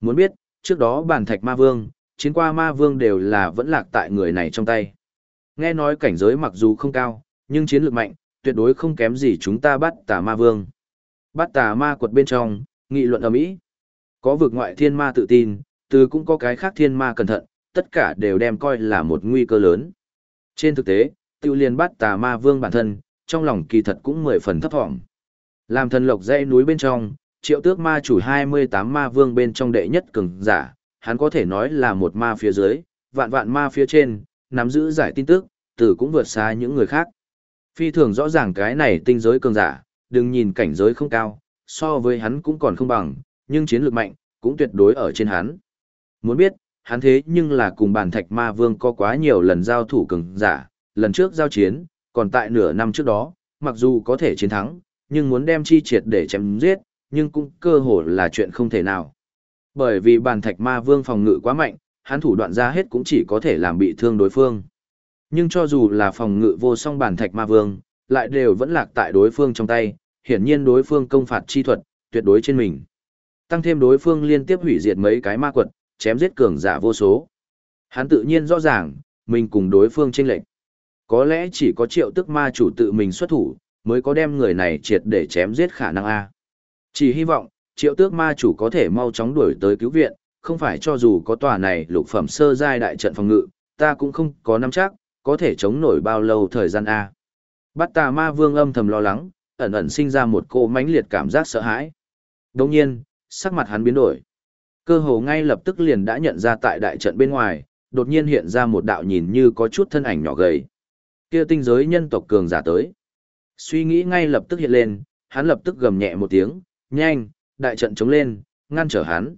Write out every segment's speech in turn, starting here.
Muốn biết, trước đó bản thạch ma vương, chiến qua ma vương đều là vẫn lạc tại người này trong tay. Nghe nói cảnh giới mặc dù không cao, nhưng chiến lược mạnh, tuyệt đối không kém gì chúng ta bắt tà ma vương. Bắt tà ma quật bên trong, nghị luận ở Mỹ. Có vực ngoại thiên ma tự tin, từ cũng có cái khác thiên ma cẩn thận, tất cả đều đem coi là một nguy cơ lớn. Trên thực tế, tiêu liền bắt tà ma vương bản thân, trong lòng kỳ thật cũng mười phần thấp thỏm. Làm thần lộc dãy núi bên trong, triệu tước ma chủ 28 ma vương bên trong đệ nhất cường giả, hắn có thể nói là một ma phía dưới, vạn vạn ma phía trên, nắm giữ giải tin tức, từ cũng vượt xa những người khác. Phi thường rõ ràng cái này tinh giới cường giả, đừng nhìn cảnh giới không cao, so với hắn cũng còn không bằng, nhưng chiến lược mạnh, cũng tuyệt đối ở trên hắn. Muốn biết, hắn thế nhưng là cùng bản thạch ma vương có quá nhiều lần giao thủ cường giả, lần trước giao chiến, còn tại nửa năm trước đó, mặc dù có thể chiến thắng, nhưng muốn đem chi triệt để chém giết, nhưng cũng cơ hồ là chuyện không thể nào. Bởi vì bàn thạch ma vương phòng ngự quá mạnh, hắn thủ đoạn ra hết cũng chỉ có thể làm bị thương đối phương. Nhưng cho dù là phòng ngự vô song bàn thạch ma vương, lại đều vẫn lạc tại đối phương trong tay, hiển nhiên đối phương công phạt chi thuật, tuyệt đối trên mình. Tăng thêm đối phương liên tiếp hủy diệt mấy cái ma quật, chém giết cường giả vô số. Hắn tự nhiên rõ ràng, mình cùng đối phương chênh lệch. Có lẽ chỉ có triệu tức ma chủ tự mình xuất thủ, mới có đem người này triệt để chém giết khả năng A. Chỉ hy vọng, triệu tước ma chủ có thể mau chóng đuổi tới cứu viện, không phải cho dù có tòa này lục phẩm sơ giai đại trận phòng ngự, ta cũng không có nắm chắc, có thể chống nổi bao lâu thời gian A. Bắt tà ma vương âm thầm lo lắng, ẩn ẩn sinh ra một cô mãnh liệt cảm giác sợ hãi. Đồng nhiên, sắc mặt hắn biến đổi. Cơ hồ ngay lập tức liền đã nhận ra tại đại trận bên ngoài, đột nhiên hiện ra một đạo nhìn như có chút thân ảnh nhỏ gầy. Kia tinh giới nhân tộc cường giả tới. Suy nghĩ ngay lập tức hiện lên, hắn lập tức gầm nhẹ một tiếng, nhanh, đại trận chống lên, ngăn trở hắn.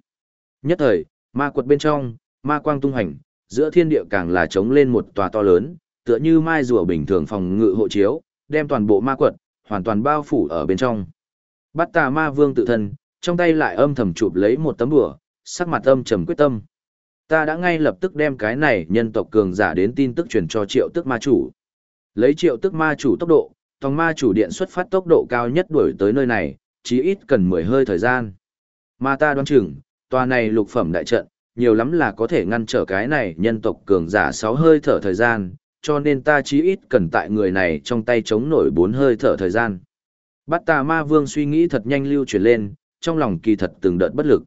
Nhất thời, ma quật bên trong, ma quang tung hành, giữa thiên địa càng là chống lên một tòa to lớn, tựa như mai rùa bình thường phòng ngự hộ chiếu, đem toàn bộ ma quật, hoàn toàn bao phủ ở bên trong. Bắt tà ma vương tự thân, trong tay lại âm thầm chụp lấy một tấm bùa, sắc mặt âm trầm quyết tâm. Ta đã ngay lập tức đem cái này nhân tộc cường giả đến tin tức truyền cho triệu tức ma chủ. Lấy triệu tức ma chủ tốc độ, tòng ma chủ điện xuất phát tốc độ cao nhất đuổi tới nơi này, chỉ ít cần 10 hơi thời gian. Mà ta đoán chừng, tòa này lục phẩm đại trận, nhiều lắm là có thể ngăn trở cái này nhân tộc cường giả 6 hơi thở thời gian, cho nên ta chí ít cần tại người này trong tay chống nổi 4 hơi thở thời gian. Bát tà ma vương suy nghĩ thật nhanh lưu chuyển lên, trong lòng kỳ thật từng đợt bất lực.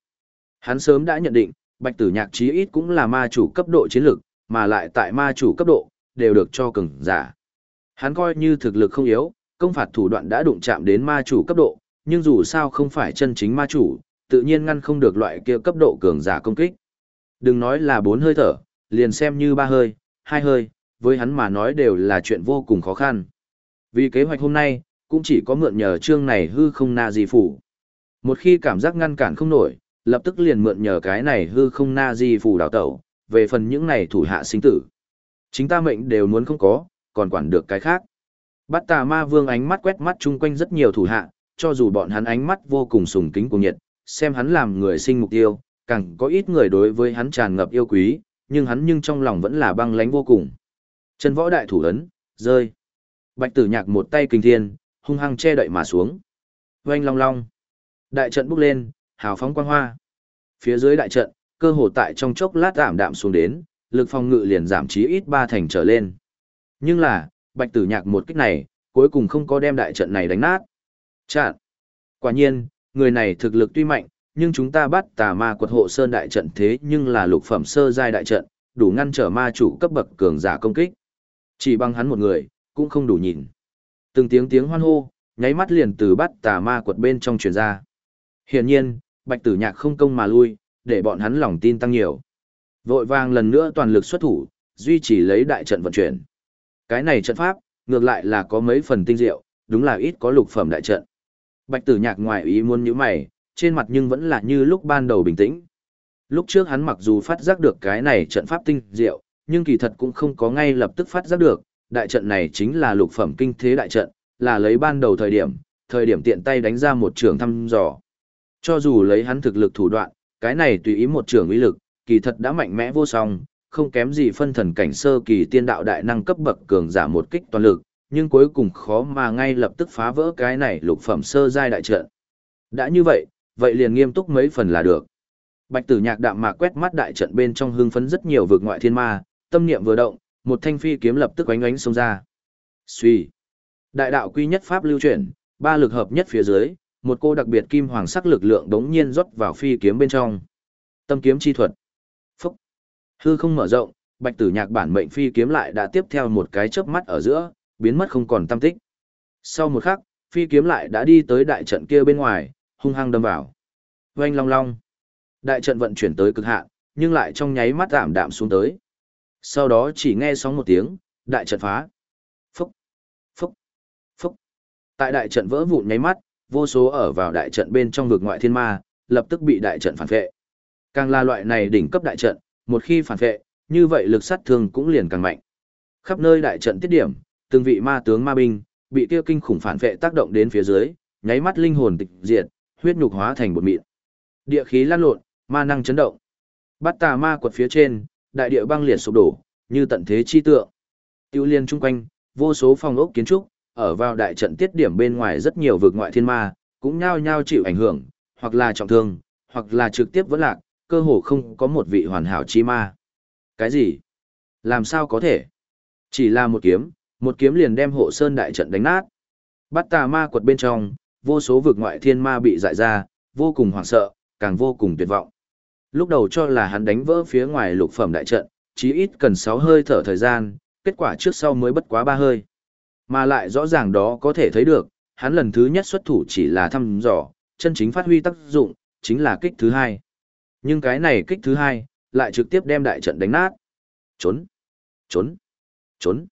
Hắn sớm đã nhận định, bạch tử nhạc chí ít cũng là ma chủ cấp độ chiến lực, mà lại tại ma chủ cấp độ, đều được cho cường giả. Hắn coi như thực lực không yếu, công phạt thủ đoạn đã đụng chạm đến ma chủ cấp độ, nhưng dù sao không phải chân chính ma chủ, tự nhiên ngăn không được loại kia cấp độ cường giả công kích. Đừng nói là bốn hơi thở, liền xem như ba hơi, hai hơi, với hắn mà nói đều là chuyện vô cùng khó khăn. Vì kế hoạch hôm nay, cũng chỉ có mượn nhờ chương này hư không na di phủ. Một khi cảm giác ngăn cản không nổi, lập tức liền mượn nhờ cái này hư không na di phủ đào tẩu, về phần những này thủ hạ sinh tử. Chính ta mệnh đều muốn không có, còn quản được cái khác. Bát tà ma vương ánh mắt quét mắt chung quanh rất nhiều thủ hạ, cho dù bọn hắn ánh mắt vô cùng sùng kính cùng nhiệt, xem hắn làm người sinh mục tiêu, càng có ít người đối với hắn tràn ngập yêu quý, nhưng hắn nhưng trong lòng vẫn là băng lãnh vô cùng. Chân võ đại thủ ấn, rơi. Bạch tử nhạc một tay kinh thiên, hung hăng che đậy mà xuống. Oanh long long. Đại trận bốc lên, hào phóng quang hoa. Phía dưới đại trận, cơ hồ tại trong chốc lát giảm đạm xuống đến, lực phòng ngự liền giảm chí ít ba thành trở lên. Nhưng là, bạch tử nhạc một kích này, cuối cùng không có đem đại trận này đánh nát. Chạn. Quả nhiên, người này thực lực tuy mạnh, nhưng chúng ta bắt tà ma quật hộ sơn đại trận thế nhưng là lục phẩm sơ giai đại trận, đủ ngăn trở ma chủ cấp bậc cường giả công kích. Chỉ bằng hắn một người, cũng không đủ nhìn. Từng tiếng tiếng hoan hô, nháy mắt liền từ bắt tà ma quật bên trong truyền ra. Hiển nhiên, bạch tử nhạc không công mà lui, để bọn hắn lòng tin tăng nhiều. Vội vàng lần nữa toàn lực xuất thủ, duy trì lấy đại trận vận chuyển. Cái này trận pháp, ngược lại là có mấy phần tinh diệu, đúng là ít có lục phẩm đại trận. Bạch tử nhạc ngoài ý muốn như mày, trên mặt nhưng vẫn là như lúc ban đầu bình tĩnh. Lúc trước hắn mặc dù phát giác được cái này trận pháp tinh diệu, nhưng kỳ thật cũng không có ngay lập tức phát giác được, đại trận này chính là lục phẩm kinh thế đại trận, là lấy ban đầu thời điểm, thời điểm tiện tay đánh ra một trường thăm dò. Cho dù lấy hắn thực lực thủ đoạn, cái này tùy ý một trường uy lực, kỳ thật đã mạnh mẽ vô song, không kém gì phân thần cảnh sơ kỳ tiên đạo đại năng cấp bậc cường giả một kích toàn lực, nhưng cuối cùng khó mà ngay lập tức phá vỡ cái này lục phẩm sơ giai đại trận. Đã như vậy, vậy liền nghiêm túc mấy phần là được. Bạch tử nhạc đạm mạc quét mắt đại trận bên trong hưng phấn rất nhiều vực ngoại thiên ma, tâm niệm vừa động, một thanh phi kiếm lập tức oánh oánh xông ra. Suy. Đại đạo quy nhất pháp lưu chuyển, ba lực hợp nhất phía dưới, một cô đặc biệt kim hoàng sắc lực lượng đống nhiên rót vào phi kiếm bên trong. Tâm kiếm chi thuật. Phúc. Hư không mở rộng, bạch tử nhạc bản mệnh phi kiếm lại đã tiếp theo một cái chớp mắt ở giữa, biến mất không còn tâm tích. Sau một khắc, phi kiếm lại đã đi tới đại trận kia bên ngoài, hung hăng đâm vào. Oanh long long. Đại trận vận chuyển tới cực hạn, nhưng lại trong nháy mắt giảm đạm xuống tới. Sau đó chỉ nghe sóng một tiếng, đại trận phá. Phúc, phúc, phúc. Tại đại trận vỡ vụn nháy mắt, vô số ở vào đại trận bên trong vực ngoại thiên ma, lập tức bị đại trận phản vệ. Càng là loại này đỉnh cấp đại trận, một khi phản vệ, như vậy lực sát thương cũng liền càng mạnh. Khắp nơi đại trận tiết điểm, từng vị ma tướng ma binh, bị kia kinh khủng phản vệ tác động đến phía dưới, nháy mắt linh hồn tịch diệt, huyết nhục hóa thành bột mịn. Địa khí lan lộn, ma năng chấn động. Bắt tà ma quật phía trên, đại địa băng liệt sụp đổ, như tận thế chi tượng. Tiêu liên chung quanh, vô số phòng ốc kiến trúc, ở vào đại trận tiết điểm bên ngoài rất nhiều vực ngoại thiên ma, cũng nhao nhao chịu ảnh hưởng, hoặc là trọng thương, hoặc là trực tiếp vẫn lạc, cơ hồ không có một vị hoàn hảo chi ma. Cái gì? Làm sao có thể? Chỉ là một kiếm, một kiếm liền đem hộ sơn đại trận đánh nát. Bắt tà ma quật bên trong, vô số vực ngoại thiên ma bị dại ra, vô cùng hoảng sợ, càng vô cùng tuyệt vọng. Lúc đầu cho là hắn đánh vỡ phía ngoài lục phẩm đại trận, chí ít cần 6 hơi thở thời gian, kết quả trước sau mới bất quá 3 hơi. Mà lại rõ ràng đó có thể thấy được, hắn lần thứ nhất xuất thủ chỉ là thăm dò, chân chính phát huy tác dụng, chính là kích thứ hai. Nhưng cái này kích thứ hai, lại trực tiếp đem đại trận đánh nát. Trốn, trốn, trốn.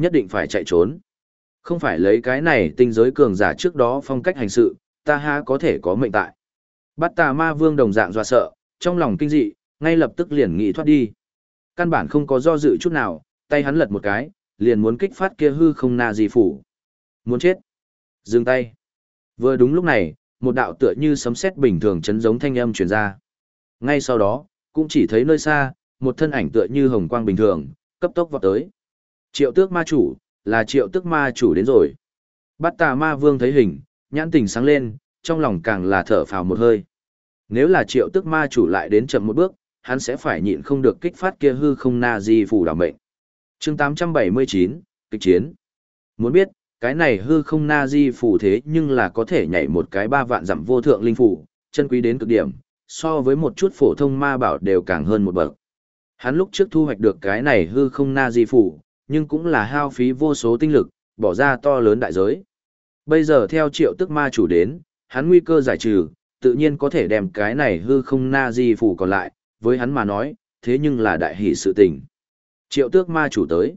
Nhất định phải chạy trốn. Không phải lấy cái này tinh giới cường giả trước đó phong cách hành sự, ta ha có thể có mệnh tại. Bắt tà ma vương đồng dạng dọa sợ, trong lòng kinh dị, ngay lập tức liền nghĩ thoát đi. Căn bản không có do dự chút nào, tay hắn lật một cái, liền muốn kích phát kia hư không na gì phủ. Muốn chết. Dừng tay. Vừa đúng lúc này, một đạo tựa như sấm sét bình thường chấn giống thanh âm truyền ra. Ngay sau đó, cũng chỉ thấy nơi xa, một thân ảnh tựa như hồng quang bình thường, cấp tốc vọt tới. Triệu tước ma chủ, là triệu tước ma chủ đến rồi. Bắt tà ma vương thấy hình, nhãn tình sáng lên, trong lòng càng là thở phào một hơi. Nếu là triệu tước ma chủ lại đến chậm một bước, hắn sẽ phải nhịn không được kích phát kia hư không na di phủ đảm mệnh. chương 879, kịch chiến. Muốn biết, cái này hư không na di phủ thế nhưng là có thể nhảy một cái ba vạn dặm vô thượng linh phủ, chân quý đến cực điểm, so với một chút phổ thông ma bảo đều càng hơn một bậc. Hắn lúc trước thu hoạch được cái này hư không na di phủ, nhưng cũng là hao phí vô số tinh lực, bỏ ra to lớn đại giới. Bây giờ theo triệu tức ma chủ đến, hắn nguy cơ giải trừ, tự nhiên có thể đem cái này hư không na di phủ còn lại, với hắn mà nói, thế nhưng là đại hỷ sự tình. Triệu tước ma chủ tới.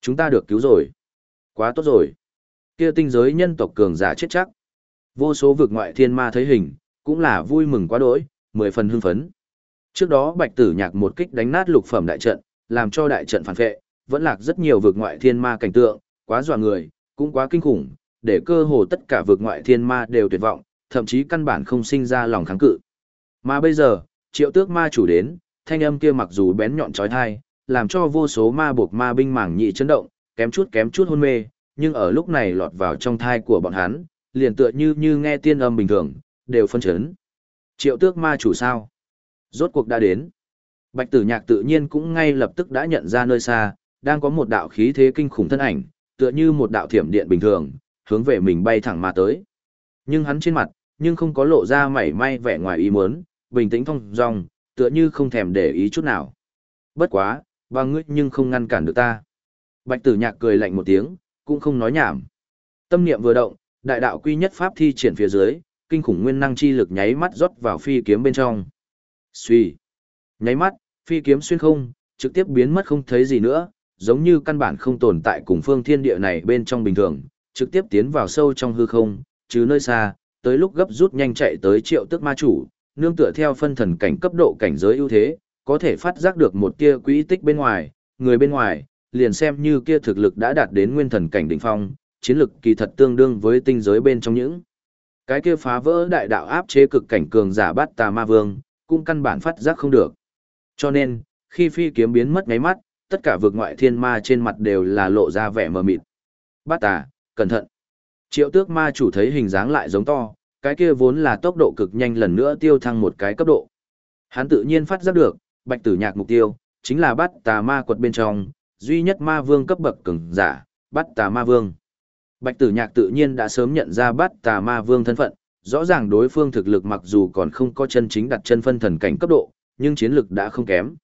Chúng ta được cứu rồi. Quá tốt rồi. Kia tinh giới nhân tộc cường giả chết chắc. Vô số vực ngoại thiên ma thấy hình, cũng là vui mừng quá đỗi, mười phần hưng phấn. Trước đó bạch tử nhạc một kích đánh nát lục phẩm đại trận, làm cho đại trận phản vệ, vẫn lạc rất nhiều vực ngoại thiên ma cảnh tượng, quá dọa người, cũng quá kinh khủng, để cơ hồ tất cả vực ngoại thiên ma đều tuyệt vọng, thậm chí căn bản không sinh ra lòng kháng cự. Mà bây giờ, triệu tước ma chủ đến, thanh âm kia mặc dù bén nhọn trói thai, làm cho vô số ma buộc ma binh mảng nhị chấn động, kém chút kém chút hôn mê, nhưng ở lúc này lọt vào trong thai của bọn hắn, liền tựa như như nghe tiên âm bình thường, đều phân chấn. Triệu tước ma chủ sao? Rốt cuộc đã đến. Bạch tử nhạc tự nhiên cũng ngay lập tức đã nhận ra nơi xa, đang có một đạo khí thế kinh khủng thân ảnh, tựa như một đạo thiểm điện bình thường, hướng về mình bay thẳng mà tới. Nhưng hắn trên mặt, nhưng không có lộ ra mảy may vẻ ngoài ý muốn, bình tĩnh thong dong, tựa như không thèm để ý chút nào. Bất quá, ba ngươi nhưng không ngăn cản được ta. Bạch tử nhạc cười lạnh một tiếng, cũng không nói nhảm. Tâm niệm vừa động, đại đạo quy nhất pháp thi triển phía dưới, kinh khủng nguyên năng chi lực nháy mắt rót vào phi kiếm bên trong. Xuy. Nháy mắt, phi kiếm xuyên không, trực tiếp biến mất không thấy gì nữa, giống như căn bản không tồn tại cùng phương thiên địa này bên trong bình thường, trực tiếp tiến vào sâu trong hư không, chứ nơi xa, tới lúc gấp rút nhanh chạy tới triệu tức ma chủ, nương tựa theo phân thần cảnh cấp độ cảnh giới ưu thế, có thể phát giác được một tia quỹ tích bên ngoài, người bên ngoài, liền xem như kia thực lực đã đạt đến nguyên thần cảnh đỉnh phong, chiến lực kỳ thật tương đương với tinh giới bên trong những. Cái kia phá vỡ đại đạo áp chế cực cảnh cường giả bát tà ma vương, cũng căn bản phát giác không được. Cho nên, khi phi kiếm biến mất ngáy mắt, tất cả vực ngoại thiên ma trên mặt đều là lộ ra vẻ mờ mịt. Bát tà, cẩn thận. Triệu tước ma chủ thấy hình dáng lại giống to, cái kia vốn là tốc độ cực nhanh lần nữa tiêu thăng một cái cấp độ. Hắn tự nhiên phát giác được, bạch tử nhạc mục tiêu, chính là bát tà ma quật bên trong, duy nhất ma vương cấp bậc cường giả, bát tà ma vương. Bạch tử nhạc tự nhiên đã sớm nhận ra bát tà ma vương thân phận, rõ ràng đối phương thực lực mặc dù còn không có chân chính đặt chân phân thần cảnh cấp độ, nhưng chiến lực đã không kém.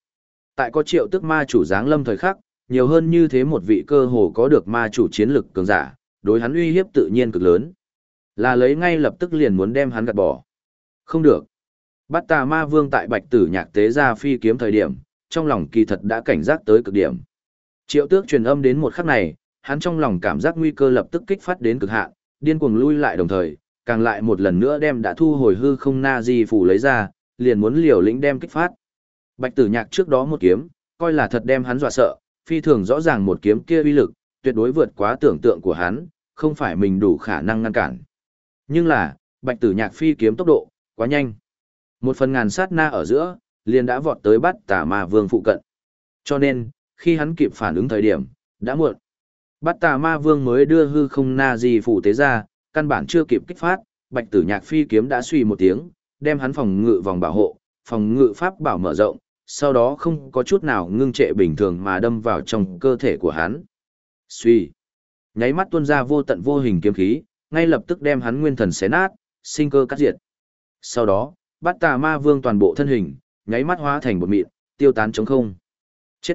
Tại có triệu tức ma chủ giáng lâm thời khắc, nhiều hơn như thế một vị cơ hồ có được ma chủ chiến lực cường giả, đối hắn uy hiếp tự nhiên cực lớn. Là lấy ngay lập tức liền muốn đem hắn gạt bỏ. Không được. Bắt tà ma vương tại bạch tử nhạc tế ra phi kiếm thời điểm, trong lòng kỳ thật đã cảnh giác tới cực điểm. Triệu tước truyền âm đến một khắc này, hắn trong lòng cảm giác nguy cơ lập tức kích phát đến cực hạn, điên cuồng lui lại đồng thời, càng lại một lần nữa đem đã thu hồi hư không na di phủ lấy ra, liền muốn liều lĩnh đem kích phát. Bạch tử nhạc trước đó một kiếm, coi là thật đem hắn dọa sợ, phi thường rõ ràng một kiếm kia uy lực, tuyệt đối vượt quá tưởng tượng của hắn, không phải mình đủ khả năng ngăn cản. Nhưng là, bạch tử nhạc phi kiếm tốc độ, quá nhanh. Một phần ngàn sát na ở giữa, liền đã vọt tới bắt tà ma vương phụ cận. Cho nên, khi hắn kịp phản ứng thời điểm, đã muộn. Bắt tà ma vương mới đưa hư không na gì phủ tế ra, căn bản chưa kịp kích phát, bạch tử nhạc phi kiếm đã suy một tiếng, đem hắn phòng ngự vòng bảo hộ, phòng ngự pháp bảo mở rộng, sau đó không có chút nào ngưng trệ bình thường mà đâm vào trong cơ thể của hắn. Suy. Nháy mắt tuôn ra vô tận vô hình kiếm khí, ngay lập tức đem hắn nguyên thần xé nát, sinh cơ cắt diệt. Sau đó, bắt tà ma vương toàn bộ thân hình, nháy mắt hóa thành một mịn, tiêu tán trống không. Chết!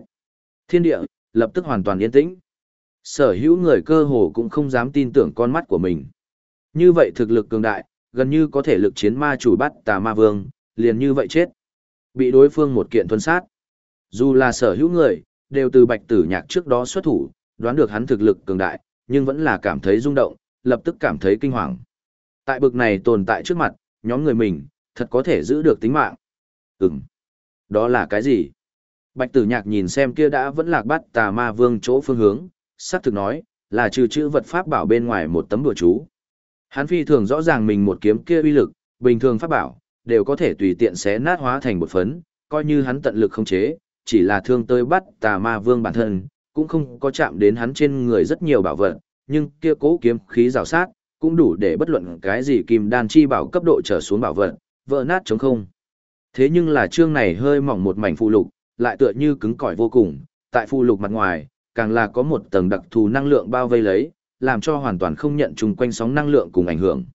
Thiên địa, lập tức hoàn toàn yên tĩnh. Sở hữu người cơ hồ cũng không dám tin tưởng con mắt của mình. Như vậy thực lực cường đại, gần như có thể lực chiến ma chủ bắt tà ma vương, liền như vậy chết. Bị đối phương một kiện thuần sát. Dù là sở hữu người, đều từ bạch tử nhạc trước đó xuất thủ, đoán được hắn thực lực cường đại, nhưng vẫn là cảm thấy rung động, lập tức cảm thấy kinh hoàng. Tại bực này tồn tại trước mặt, nhóm người mình, thật có thể giữ được tính mạng. Ừm. Đó là cái gì? Bạch tử nhạc nhìn xem kia đã vẫn lạc bắt tà ma vương chỗ phương hướng, sắc thực nói, là trừ chữ vật pháp bảo bên ngoài một tấm đùa chú. Hắn phi thường rõ ràng mình một kiếm kia uy lực, bình thường pháp bảo, đều có thể tùy tiện xé nát hóa thành một phấn, coi như hắn tận lực không chế, chỉ là thương tới bắt tà ma vương bản thân, cũng không có chạm đến hắn trên người rất nhiều bảo vật, nhưng kia cố kiếm khí rào sát, cũng đủ để bất luận cái gì kim đan chi bảo cấp độ trở xuống bảo vật, vỡ nát chống không. Thế nhưng là chương này hơi mỏng một mảnh phụ lục, lại tựa như cứng cỏi vô cùng, tại phụ lục mặt ngoài, càng là có một tầng đặc thù năng lượng bao vây lấy, làm cho hoàn toàn không nhận chung quanh sóng năng lượng cùng ảnh hưởng.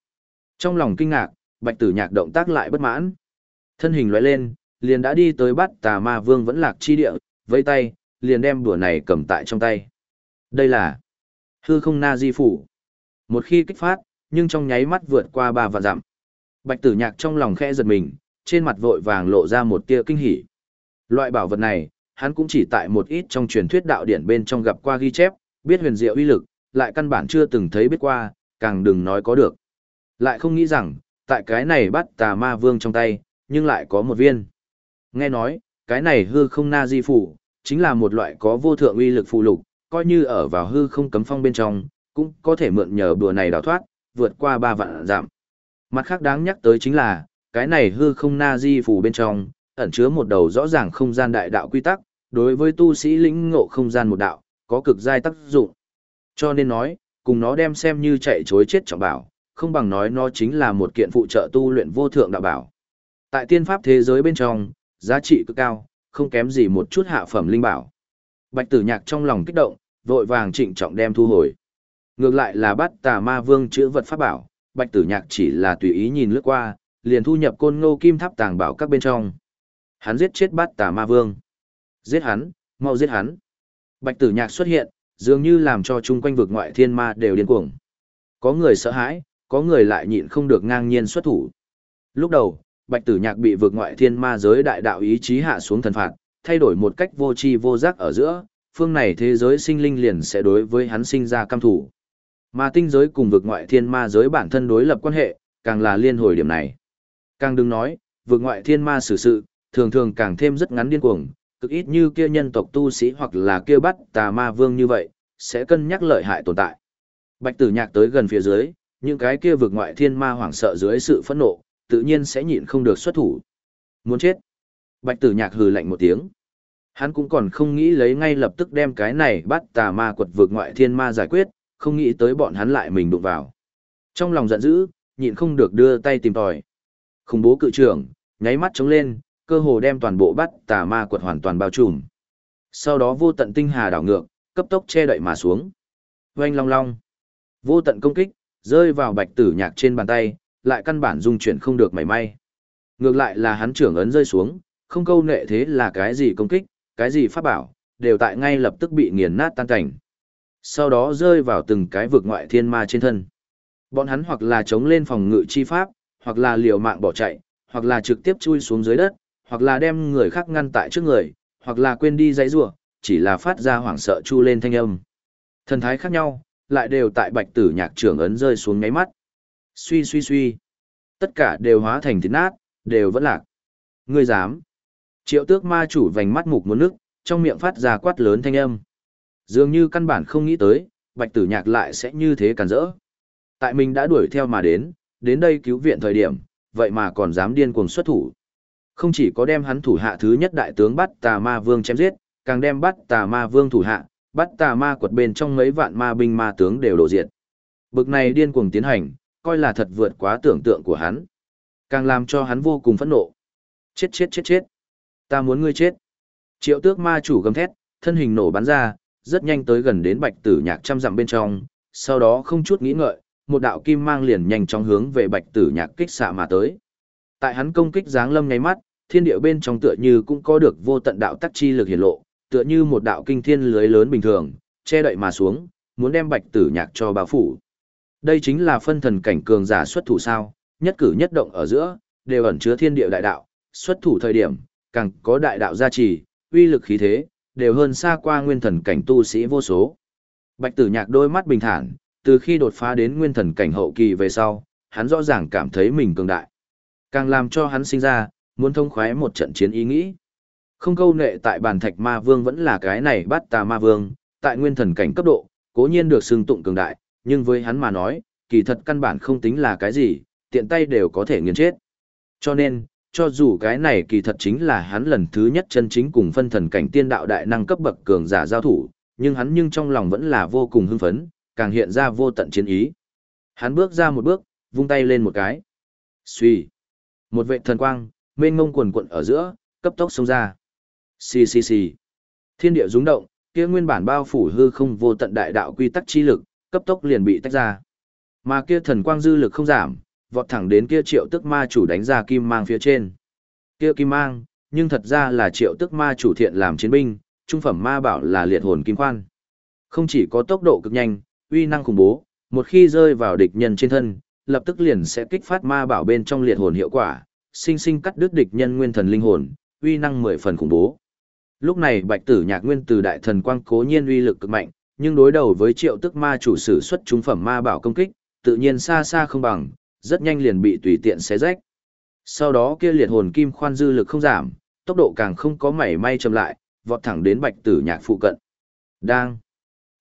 Trong lòng kinh ngạc, Bạch Tử Nhạc động tác lại bất mãn. Thân hình lóe lên, liền đã đi tới bắt Tà Ma Vương vẫn lạc chi địa, vẫy tay, liền đem đùa này cầm tại trong tay. Đây là hư không na di phủ. Một khi kích phát, nhưng trong nháy mắt vượt qua ba vạn dặm. Bạch tử nhạc trong lòng khẽ giật mình, trên mặt vội vàng lộ ra một tia kinh hỉ. Loại bảo vật này, hắn cũng chỉ tại một ít trong truyền thuyết đạo điển bên trong gặp qua ghi chép, biết huyền diệu uy lực, lại căn bản chưa từng thấy biết qua, càng đừng nói có được. Lại không nghĩ rằng, tại cái này bắt tà ma vương trong tay, nhưng lại có một viên. Nghe nói, cái này hư không na di phủ, chính là một loại có vô thượng uy lực phụ lục, coi như ở vào hư không cấm phong bên trong, cũng có thể mượn nhờ bùa này đào thoát, vượt qua ba vạn giảm. Mặt khác đáng nhắc tới chính là, cái này hư không na di phủ bên trong, ẩn chứa một đầu rõ ràng không gian đại đạo quy tắc, đối với tu sĩ lĩnh ngộ không gian một đạo, có cực giai tác dụng. Cho nên nói, cùng nó đem xem như chạy chối chết trọng bảo, không bằng nói nó chính là một kiện phụ trợ tu luyện vô thượng đạo bảo. Tại tiên pháp thế giới bên trong, giá trị cực cao, không kém gì một chút hạ phẩm linh bảo. Bạch tử nhạc trong lòng kích động, vội vàng trịnh trọng đem thu hồi. Ngược lại là bắt tà ma vương chữ vật pháp bảo, bạch tử nhạc chỉ là tùy ý nhìn lướt qua, liền thu nhập côn ngô kim tháp tàng bảo các bên trong. Hắn giết chết bắt tà ma vương. Giết hắn, mau giết hắn. Bạch tử nhạc xuất hiện, dường như làm cho chung quanh vực ngoại thiên ma đều điên cuồng. Có người sợ hãi, có người lại nhịn không được ngang nhiên xuất thủ. Lúc đầu, bạch tử nhạc bị vượt ngoại thiên ma giới đại đạo ý chí hạ xuống thần phạt, thay đổi một cách vô tri vô giác ở giữa, phương này thế giới sinh linh liền sẽ đối với hắn sinh ra căm thủ. Mà tinh giới cùng vực ngoại thiên ma giới bản thân đối lập quan hệ, càng là liên hồi điểm này. Càng đừng nói, vực ngoại thiên ma xử sự, thường thường càng thêm rất ngắn điên cuồng, cực ít như kia nhân tộc tu sĩ hoặc là kia bắt tà ma vương như vậy, sẽ cân nhắc lợi hại tồn tại. Bạch tử nhạc tới gần phía dưới, những cái kia vực ngoại thiên ma hoảng sợ dưới sự phẫn nộ, tự nhiên sẽ nhịn không được xuất thủ. Muốn chết. Bạch tử nhạc hừ lạnh một tiếng. Hắn cũng còn không nghĩ lấy ngay lập tức đem cái này bắt tà ma quật vực ngoại thiên ma giải quyết, không nghĩ tới bọn hắn lại mình đụng vào. Trong lòng giận dữ, nhịn không được đưa tay tìm tòi. Khủng bố cự trưởng, nháy mắt trống lên, cơ hồ đem toàn bộ bắt tà ma quật hoàn toàn bao trùm. Sau đó vô tận tinh hà đảo ngược, cấp tốc che đậy mà xuống. Oanh long long. Vô tận công kích, rơi vào bạch tử nhạc trên bàn tay, lại căn bản dung chuyển không được mảy may. Ngược lại là hắn trưởng ấn rơi xuống, không câu nệ thế là cái gì công kích, cái gì pháp bảo, đều tại ngay lập tức bị nghiền nát tan cảnh. Sau đó rơi vào từng cái vực ngoại thiên ma trên thân. Bọn hắn hoặc là chống lên phòng ngự chi pháp, hoặc là liều mạng bỏ chạy, hoặc là trực tiếp chui xuống dưới đất, hoặc là đem người khác ngăn tại trước người, hoặc là quên đi dãy rủa, chỉ là phát ra hoảng sợ chu lên thanh âm. Thần thái khác nhau, lại đều tại bạch tử nhạc trưởng ấn rơi xuống ngáy mắt. Suy suy suy. Tất cả đều hóa thành thịt nát, đều vẫn lạc. Ngươi dám. Triệu tước ma chủ vành mắt mục muốn nước, trong miệng phát ra quát lớn thanh âm. Dường như căn bản không nghĩ tới, bạch tử nhạc lại sẽ như thế cản rỡ. Tại mình đã đuổi theo mà đến, đến đây cứu viện thời điểm, vậy mà còn dám điên cuồng xuất thủ. Không chỉ có đem hắn thủ hạ thứ nhất đại tướng bắt tà ma vương chém giết, càng đem bắt tà ma vương thủ hạ, bắt tà ma quật bên trong mấy vạn ma binh ma tướng đều đổ diệt. Bực này điên cuồng tiến hành, coi là thật vượt quá tưởng tượng của hắn. Càng làm cho hắn vô cùng phẫn nộ. Chết chết chết chết. Ta muốn ngươi chết. Triệu tước ma chủ gầm thét, thân hình nổ bắn ra, rất nhanh tới gần đến bạch tử nhạc trăm dặm bên trong, sau đó không chút nghĩ ngợi, một đạo kim mang liền nhanh chóng hướng về bạch tử nhạc kích xạ mà tới. Tại hắn công kích giáng lâm ngay mắt, thiên địa bên trong tựa như cũng có được vô tận đạo tắc chi lực hiển lộ, tựa như một đạo kinh thiên lưới lớn bình thường, che đậy mà xuống, muốn đem bạch tử nhạc cho bao phủ. Đây chính là phân thần cảnh cường giả xuất thủ sao, nhất cử nhất động ở giữa, đều ẩn chứa thiên địa đại đạo, xuất thủ thời điểm, càng có đại đạo gia trì, uy lực khí thế, đều hơn xa qua nguyên thần cảnh tu sĩ vô số. Bạch tử nhạc đôi mắt bình thản, từ khi đột phá đến nguyên thần cảnh hậu kỳ về sau, hắn rõ ràng cảm thấy mình cường đại. Càng làm cho hắn sinh ra, muốn thông khoái một trận chiến ý nghĩ. Không câu nệ tại bàn thạch ma vương vẫn là cái này bắt tà ma vương, tại nguyên thần cảnh cấp độ, cố nhiên được xưng tụng cường đại, nhưng với hắn mà nói, kỳ thật căn bản không tính là cái gì, tiện tay đều có thể nghiền chết. Cho nên, cho dù cái này kỳ thật chính là hắn lần thứ nhất chân chính cùng phân thần cảnh tiên đạo đại năng cấp bậc cường giả giao thủ, nhưng hắn nhưng trong lòng vẫn là vô cùng hưng phấn, càng hiện ra vô tận chiến ý. Hắn bước ra một bước, vung tay lên một cái. Xuy. Một vệ thần quang, mênh ngông quần quận ở giữa, cấp tốc xông ra. Xì xì xì. Thiên địa rung động, kia nguyên bản bao phủ hư không vô tận đại đạo quy tắc chi lực, cấp tốc liền bị tách ra. Mà kia thần quang dư lực không giảm, vọt thẳng đến kia triệu tức ma chủ đánh ra kim mang phía trên. Kia kim mang, nhưng thật ra là triệu tức ma chủ thiện làm chiến binh, trung phẩm ma bảo là liệt hồn kim khoan. Không chỉ có tốc độ cực nhanh, uy năng khủng bố, một khi rơi vào địch nhân trên thân, lập tức liền sẽ kích phát ma bảo bên trong liệt hồn hiệu quả, sinh sinh cắt đứt địch nhân nguyên thần linh hồn, uy năng mười phần khủng bố. Lúc này Bạch Tử Nhạc Nguyên từ đại thần quang cố nhiên uy lực cực mạnh, nhưng đối đầu với Triệu Tức Ma chủ sử xuất trung phẩm ma bảo công kích, tự nhiên xa xa không bằng, rất nhanh liền bị tùy tiện xé rách. Sau đó kia liệt hồn kim khoan dư lực không giảm, tốc độ càng không có mảy may chậm lại, vọt thẳng đến Bạch Tử Nhạc phụ cận. Đang.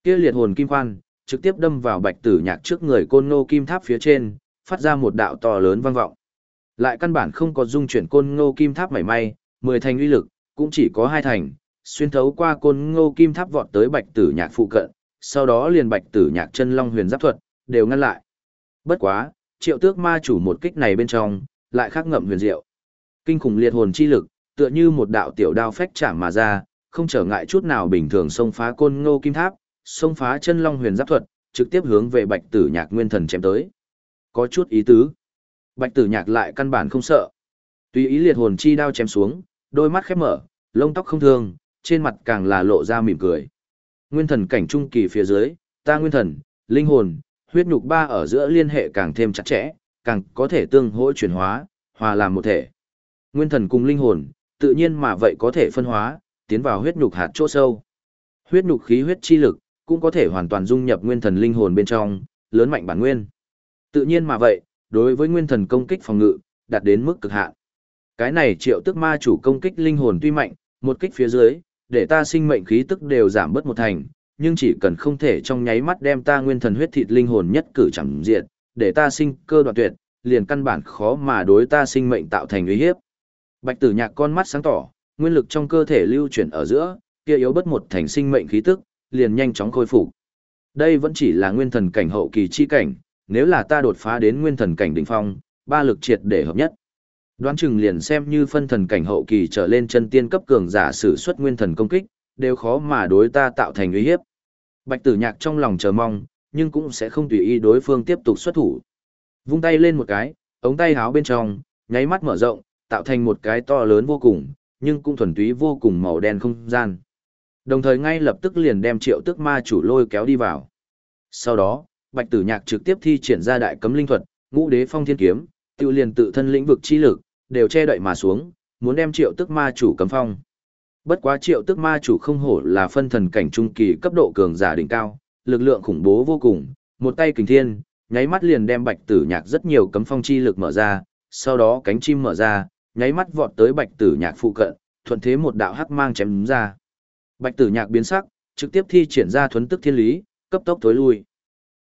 Kia liệt hồn kim khoan trực tiếp đâm vào Bạch Tử Nhạc trước người Côn Ngô Kim Tháp phía trên, phát ra một đạo to lớn vang vọng. Lại căn bản không có dung chuyển Côn Ngô Kim Tháp mảy may, mười thành uy lực, cũng chỉ có hai thành, xuyên thấu qua Côn Ngô Kim Tháp vọt tới Bạch Tử Nhạc phụ cận, sau đó liền Bạch Tử Nhạc chân long huyền giáp thuật đều ngăn lại. Bất quá, triệu tước ma chủ một kích này bên trong, lại khắc ngậm huyền diệu. Kinh khủng liệt hồn chi lực, tựa như một đạo tiểu đao phách chạm mà ra, không trở ngại chút nào bình thường xông phá côn ngô kim tháp, xông phá chân long huyền giáp thuật, trực tiếp hướng về bạch tử nhạc nguyên thần chém tới. Có chút ý tứ. Bạch tử nhạc lại căn bản không sợ. Tùy ý liệt hồn chi đao chém xuống, đôi mắt khép mở, lông tóc không thương, trên mặt càng là lộ ra mỉm cười. Nguyên thần cảnh trung kỳ phía dưới, ta nguyên thần, linh hồn, huyết nhục ba ở giữa liên hệ càng thêm chặt chẽ, càng có thể tương hỗ chuyển hóa, hòa làm một thể. Nguyên thần cùng linh hồn, tự nhiên mà vậy có thể phân hóa, tiến vào huyết nhục hạt chỗ sâu. Huyết nhục khí huyết chi lực, cũng có thể hoàn toàn dung nhập nguyên thần linh hồn bên trong, lớn mạnh bản nguyên. Tự nhiên mà vậy, đối với nguyên thần công kích phòng ngự, đạt đến mức cực hạn. Cái này triệu tức ma chủ công kích linh hồn tuy mạnh, một kích phía dưới, để ta sinh mệnh khí tức đều giảm bớt một thành, nhưng chỉ cần không thể trong nháy mắt đem ta nguyên thần huyết thịt linh hồn nhất cử chẳng diện, để ta sinh cơ đoạn tuyệt, liền căn bản khó mà đối ta sinh mệnh tạo thành uy hiếp. Bạch Tử Nhạc con mắt sáng tỏ, nguyên lực trong cơ thể lưu chuyển ở giữa, kia yếu bất một thành sinh mệnh khí tức, liền nhanh chóng khôi phục. Đây vẫn chỉ là nguyên thần cảnh hậu kỳ chi cảnh, nếu là ta đột phá đến nguyên thần cảnh đỉnh phong, ba lực triệt để hợp nhất. Đoán chừng liền xem như phân thần cảnh hậu kỳ trở lên chân tiên cấp cường giả sử xuất nguyên thần công kích, đều khó mà đối ta tạo thành uy hiếp. Bạch tử nhạc trong lòng chờ mong, nhưng cũng sẽ không tùy ý đối phương tiếp tục xuất thủ. Vung tay lên một cái, ống tay háo bên trong, nháy mắt mở rộng, tạo thành một cái to lớn vô cùng, nhưng cũng thuần túy vô cùng màu đen không gian. Đồng thời ngay lập tức liền đem triệu tức ma chủ lôi kéo đi vào. Sau đó, bạch tử nhạc trực tiếp thi triển ra đại cấm linh thuật, ngũ đế phong thiên kiếm, tự liền tự thân lĩnh vực chi lực, đều che đậy mà xuống, muốn đem triệu tức ma chủ cấm phong. Bất quá triệu tức ma chủ không hổ là phân thần cảnh trung kỳ cấp độ cường giả đỉnh cao, lực lượng khủng bố vô cùng, một tay kình thiên, nháy mắt liền đem bạch tử nhạc rất nhiều cấm phong chi lực mở ra, sau đó cánh chim mở ra, nháy mắt vọt tới bạch tử nhạc phụ cận, thuận thế một đạo hắc mang chém ra. Bạch tử nhạc biến sắc, trực tiếp thi triển ra thuấn tức thiên lý, cấp tốc tối lui.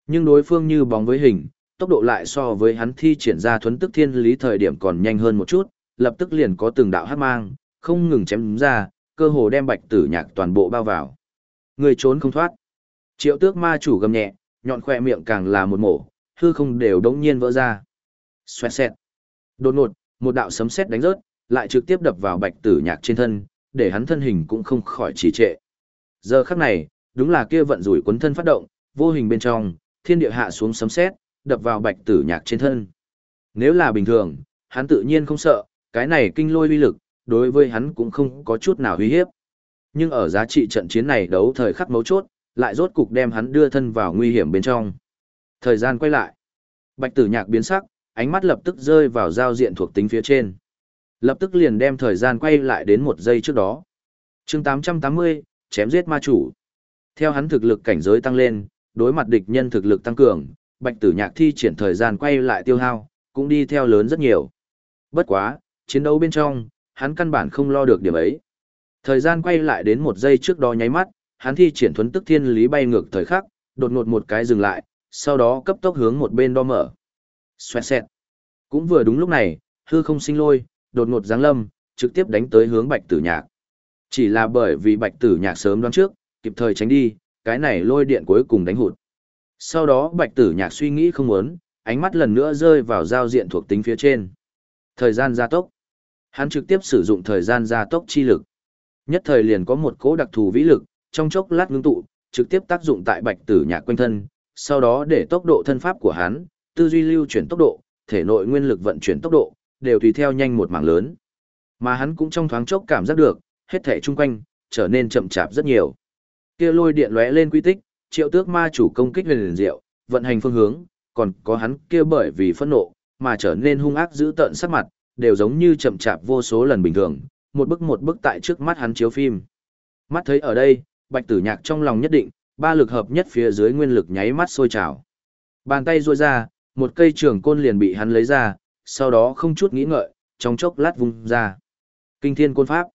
Nhưng đối phương như bóng với hình, tốc độ lại so với hắn thi triển ra thuấn tức thiên lý thời điểm còn nhanh hơn một chút, lập tức liền có từng đạo hát mang, không ngừng chém ra, cơ hồ đem bạch tử nhạc toàn bộ bao vào. Người trốn không thoát. Triệu tước ma chủ gầm nhẹ, nhọn khỏe miệng càng là một mổ, hư không đều đống nhiên vỡ ra. Xoẹt xẹt. Đột ngột, một đạo sấm sét đánh rớt, lại trực tiếp đập vào bạch tử nhạc trên thân, để hắn thân hình cũng không khỏi trì trệ. Giờ khắc này, đúng là kia vận rủi cuốn thân phát động, vô hình bên trong, thiên địa hạ xuống sấm sét, đập vào bạch tử nhạc trên thân. Nếu là bình thường, hắn tự nhiên không sợ, cái này kinh lôi uy lực, đối với hắn cũng không có chút nào uy hiếp. Nhưng ở giá trị trận chiến này đấu thời khắc mấu chốt, lại rốt cục đem hắn đưa thân vào nguy hiểm bên trong. Thời gian quay lại. Bạch tử nhạc biến sắc, ánh mắt lập tức rơi vào giao diện thuộc tính phía trên. Lập tức liền đem thời gian quay lại đến một giây trước đó. chương 880, chém giết ma chủ. Theo hắn thực lực cảnh giới tăng lên, đối mặt địch nhân thực lực tăng cường, bạch tử nhạc thi triển thời gian quay lại tiêu hao, cũng đi theo lớn rất nhiều. Bất quá, chiến đấu bên trong, hắn căn bản không lo được điểm ấy. Thời gian quay lại đến một giây trước đó nháy mắt, hắn thi triển thuấn tức thiên lý bay ngược thời khắc, đột ngột một cái dừng lại, sau đó cấp tốc hướng một bên đo mở. Xoẹt xẹt. Cũng vừa đúng lúc này, hư không sinh lôi, đột ngột giáng lâm, trực tiếp đánh tới hướng bạch tử nhạc. Chỉ là bởi vì bạch tử nhạc sớm đoán trước, kịp thời tránh đi, cái này lôi điện cuối cùng đánh hụt. Sau đó bạch tử nhạc suy nghĩ không muốn, ánh mắt lần nữa rơi vào giao diện thuộc tính phía trên. Thời gian gia tốc. Hắn trực tiếp sử dụng thời gian gia tốc chi lực. Nhất thời liền có một cỗ đặc thù vĩ lực, trong chốc lát ngưng tụ, trực tiếp tác dụng tại bạch tử nhạc quanh thân, sau đó để tốc độ thân pháp của hắn, tư duy lưu chuyển tốc độ, thể nội nguyên lực vận chuyển tốc độ, đều tùy theo nhanh một mảng lớn. Mà hắn cũng trong thoáng chốc cảm giác được, hết thể chung quanh, trở nên chậm chạp rất nhiều. Kia lôi điện lóe lên quy tích, triệu tước ma chủ công kích huyền diệu, vận hành phương hướng, còn có hắn kia bởi vì phẫn nộ, mà trở nên hung ác dữ tợn sắc mặt, đều giống như chậm chạp vô số lần bình thường, một bức một bức tại trước mắt hắn chiếu phim. Mắt thấy ở đây, bạch tử nhạc trong lòng nhất định, ba lực hợp nhất phía dưới nguyên lực nháy mắt sôi trào. Bàn tay ruôi ra, một cây trường côn liền bị hắn lấy ra, sau đó không chút nghĩ ngợi, trong chốc lát vung ra. Kinh thiên côn pháp.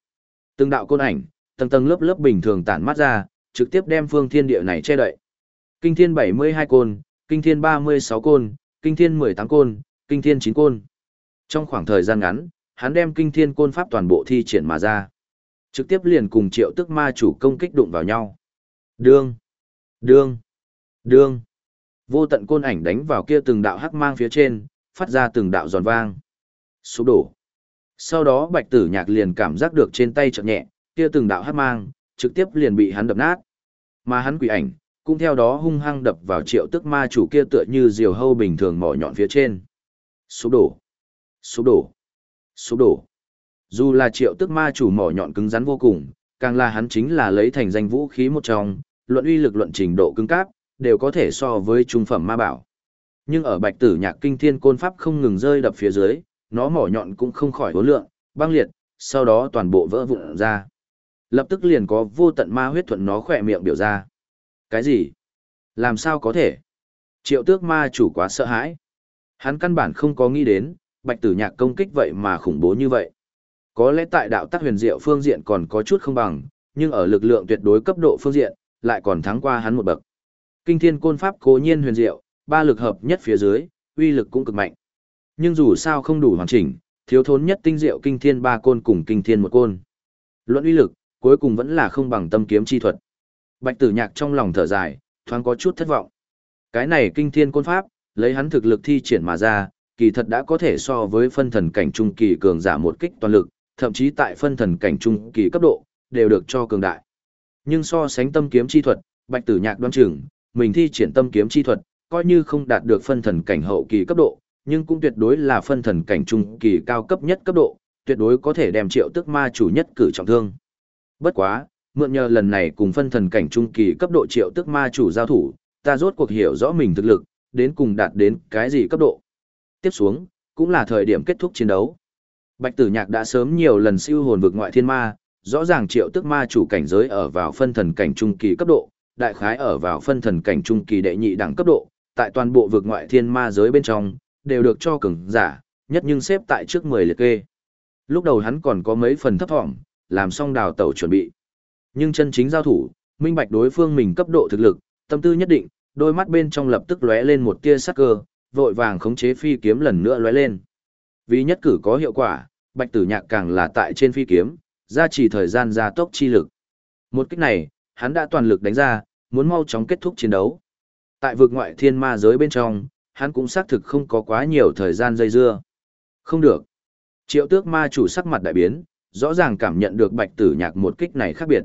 Từng đạo côn ảnh, tầng tầng lớp lớp bình thường tản mắt ra, trực tiếp đem phương thiên địa này che đậy. Kinh thiên 72 côn, kinh thiên 36 côn, kinh thiên 18 côn, kinh thiên 9 côn. Trong khoảng thời gian ngắn, hắn đem kinh thiên côn pháp toàn bộ thi triển mà ra. Trực tiếp liền cùng triệu tức ma chủ công kích đụng vào nhau. Đương, đương, đương. Vô tận côn ảnh đánh vào kia từng đạo hắc mang phía trên, phát ra từng đạo giòn vang. Sụp đổ. Sau đó bạch tử nhạc liền cảm giác được trên tay chợt nhẹ, kia từng đạo hắc mang, trực tiếp liền bị hắn đập nát. Mà hắn quỷ ảnh, cũng theo đó hung hăng đập vào triệu tức ma chủ kia tựa như diều hâu bình thường mỏ nhọn phía trên. Sụp đổ. Sụp đổ. Sụp đổ. Dù là triệu tức ma chủ mỏ nhọn cứng rắn vô cùng, càng là hắn chính là lấy thành danh vũ khí một trong, luận uy lực luận trình độ cứng cáp, đều có thể so với trung phẩm ma bảo. Nhưng ở bạch tử nhạc kinh thiên côn pháp không ngừng rơi đập phía dưới, nó mỏ nhọn cũng không khỏi hối lượng, băng liệt, sau đó toàn bộ vỡ vụn ra. Lập tức liền có vô tận ma huyết thuận nó khỏe miệng biểu ra. Cái gì? Làm sao có thể? Triệu tước ma chủ quá sợ hãi. Hắn căn bản không có nghĩ đến, bạch tử nhạc công kích vậy mà khủng bố như vậy. Có lẽ tại đạo tắc huyền diệu phương diện còn có chút không bằng, nhưng ở lực lượng tuyệt đối cấp độ phương diện, lại còn thắng qua hắn một bậc. Kinh thiên côn pháp cố nhiên huyền diệu, ba lực hợp nhất phía dưới, uy lực cũng cực mạnh. Nhưng dù sao không đủ hoàn chỉnh, thiếu thốn nhất tinh diệu kinh thiên ba côn cùng kinh thiên một côn. Luận uy lực, cuối cùng vẫn là không bằng tâm kiếm chi thuật. Bạch tử nhạc trong lòng thở dài, thoáng có chút thất vọng. Cái này kinh thiên côn pháp, lấy hắn thực lực thi triển mà ra, kỳ thật đã có thể so với phân thần cảnh trung kỳ cường giả một kích toàn lực, thậm chí tại phân thần cảnh trung kỳ cấp độ, đều được cho cường đại. Nhưng so sánh tâm kiếm chi thuật, Bạch Tử Nhạc đoán chừng, mình thi triển tâm kiếm chi thuật, coi như không đạt được phân thần cảnh hậu kỳ cấp độ, nhưng cũng tuyệt đối là phân thần cảnh trung kỳ cao cấp nhất cấp độ, tuyệt đối có thể đem triệu tức ma chủ nhất cử trọng thương. Bất quá, mượn nhờ lần này cùng phân thần cảnh trung kỳ cấp độ triệu tức ma chủ giao thủ, ta rốt cuộc hiểu rõ mình thực lực, đến cùng đạt đến cái gì cấp độ. Tiếp xuống, cũng là thời điểm kết thúc chiến đấu. Bạch Tử Nhạc đã sớm nhiều lần siêu hồn vực ngoại thiên ma, rõ ràng triệu tức ma chủ cảnh giới ở vào phân thần cảnh trung kỳ cấp độ, đại khái ở vào phân thần cảnh trung kỳ đệ nhị đẳng cấp độ, tại toàn bộ vực ngoại thiên ma giới bên trong, đều được cho cường giả, nhất nhưng xếp tại trước 10 liệt kê. Lúc đầu hắn còn có mấy phần thấp thỏng làm xong đào tẩu chuẩn bị. Nhưng chân chính giao thủ, minh bạch đối phương mình cấp độ thực lực, tâm tư nhất định, đôi mắt bên trong lập tức lóe lên một tia sắc cơ, vội vàng khống chế phi kiếm lần nữa lóe lên. Vì nhất cử có hiệu quả, Bạch Tử Nhạc càng là tại trên phi kiếm, gia trì thời gian gia tốc chi lực. Một kích này, hắn đã toàn lực đánh ra, muốn mau chóng kết thúc chiến đấu. Tại vực ngoại thiên ma giới bên trong, hắn cũng xác thực không có quá nhiều thời gian dây dưa. Không được. Triệu tước ma chủ sắc mặt đại biến, rõ ràng cảm nhận được bạch tử nhạc một kích này khác biệt.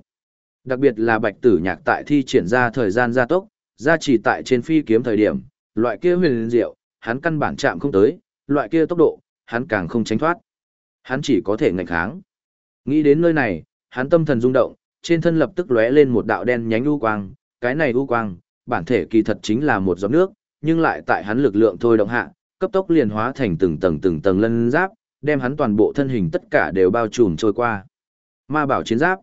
Đặc biệt là bạch tử nhạc tại thi triển ra thời gian gia tốc, gia trì tại trên phi kiếm thời điểm, loại kia huyền diệu, hắn căn bản chạm không tới, loại kia tốc độ, hắn càng không tránh thoát. Hắn chỉ có thể ngạch kháng. Nghĩ đến nơi này, hắn tâm thần rung động, trên thân lập tức lóe lên một đạo đen nhánh u quang, cái này u quang, bản thể kỳ thật chính là một giọt nước, nhưng lại tại hắn lực lượng thôi động hạ, cấp tốc liền hóa thành từng tầng từng tầng lân giáp, đem hắn toàn bộ thân hình tất cả đều bao trùm trôi qua. Ma bảo chiến giáp.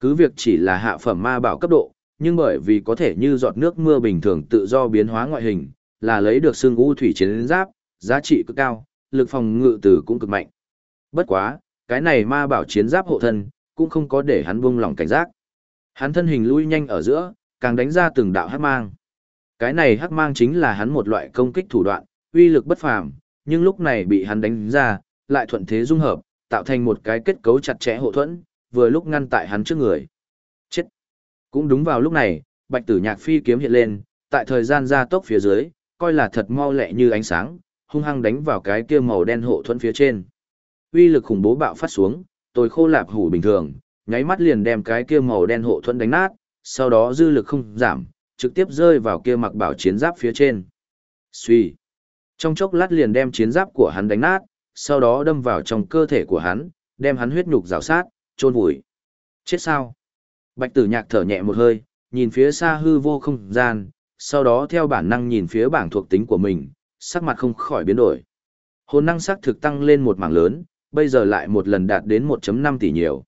Cứ việc chỉ là hạ phẩm ma bảo cấp độ, nhưng bởi vì có thể như giọt nước mưa bình thường tự do biến hóa ngoại hình, là lấy được xương u thủy chiến giáp, giá trị cực cao, lực phòng ngự từ cũng cực mạnh. Bất quá, cái này ma bảo chiến giáp hộ thân, cũng không có để hắn buông lỏng cảnh giác. Hắn thân hình lui nhanh ở giữa, càng đánh ra từng đạo hắc mang. Cái này hắc mang chính là hắn một loại công kích thủ đoạn, uy lực bất phàm, nhưng lúc này bị hắn đánh ra, lại thuận thế dung hợp, tạo thành một cái kết cấu chặt chẽ hộ thuẫn, vừa lúc ngăn tại hắn trước người. Chết! Cũng đúng vào lúc này, bạch tử nhạc phi kiếm hiện lên, tại thời gian gia tốc phía dưới, coi là thật mau lẹ như ánh sáng, hung hăng đánh vào cái kia màu đen hộ thuẫn phía trên. Uy lực khủng bố bạo phát xuống, tôi khô lạp hủ bình thường, nháy mắt liền đem cái kia màu đen hộ thuẫn đánh nát, sau đó dư lực không giảm, trực tiếp rơi vào kia mặc bảo chiến giáp phía trên. Xuy. Trong chốc lát liền đem chiến giáp của hắn đánh nát, sau đó đâm vào trong cơ thể của hắn, đem hắn huyết nhục rào sát, chôn vùi. Chết sao? Bạch tử nhạc thở nhẹ một hơi, nhìn phía xa hư vô không gian, sau đó theo bản năng nhìn phía bảng thuộc tính của mình, sắc mặt không khỏi biến đổi. Hồn năng sắc thực tăng lên một mảng lớn, bây giờ lại một lần đạt đến 1.5 tỷ nhiều.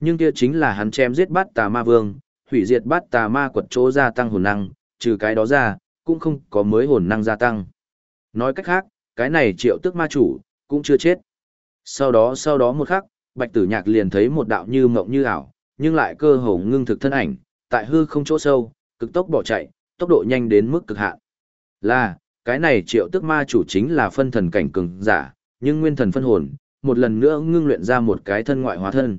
Nhưng kia chính là hắn chém giết bát tà ma vương, hủy diệt bát tà ma quật chỗ gia tăng hồn năng, trừ cái đó ra, cũng không có mới hồn năng gia tăng. Nói cách khác, cái này triệu tức ma chủ, cũng chưa chết. Sau đó sau đó một khắc, bạch tử nhạc liền thấy một đạo như mộng như ảo, nhưng lại cơ hồ ngưng thực thân ảnh, tại hư không chỗ sâu, cực tốc bỏ chạy, tốc độ nhanh đến mức cực hạn. Là, cái này triệu tức ma chủ chính là phân thần cảnh cường giả, nhưng nguyên thần phân hồn, một lần nữa ngưng luyện ra một cái thân ngoại hóa thân.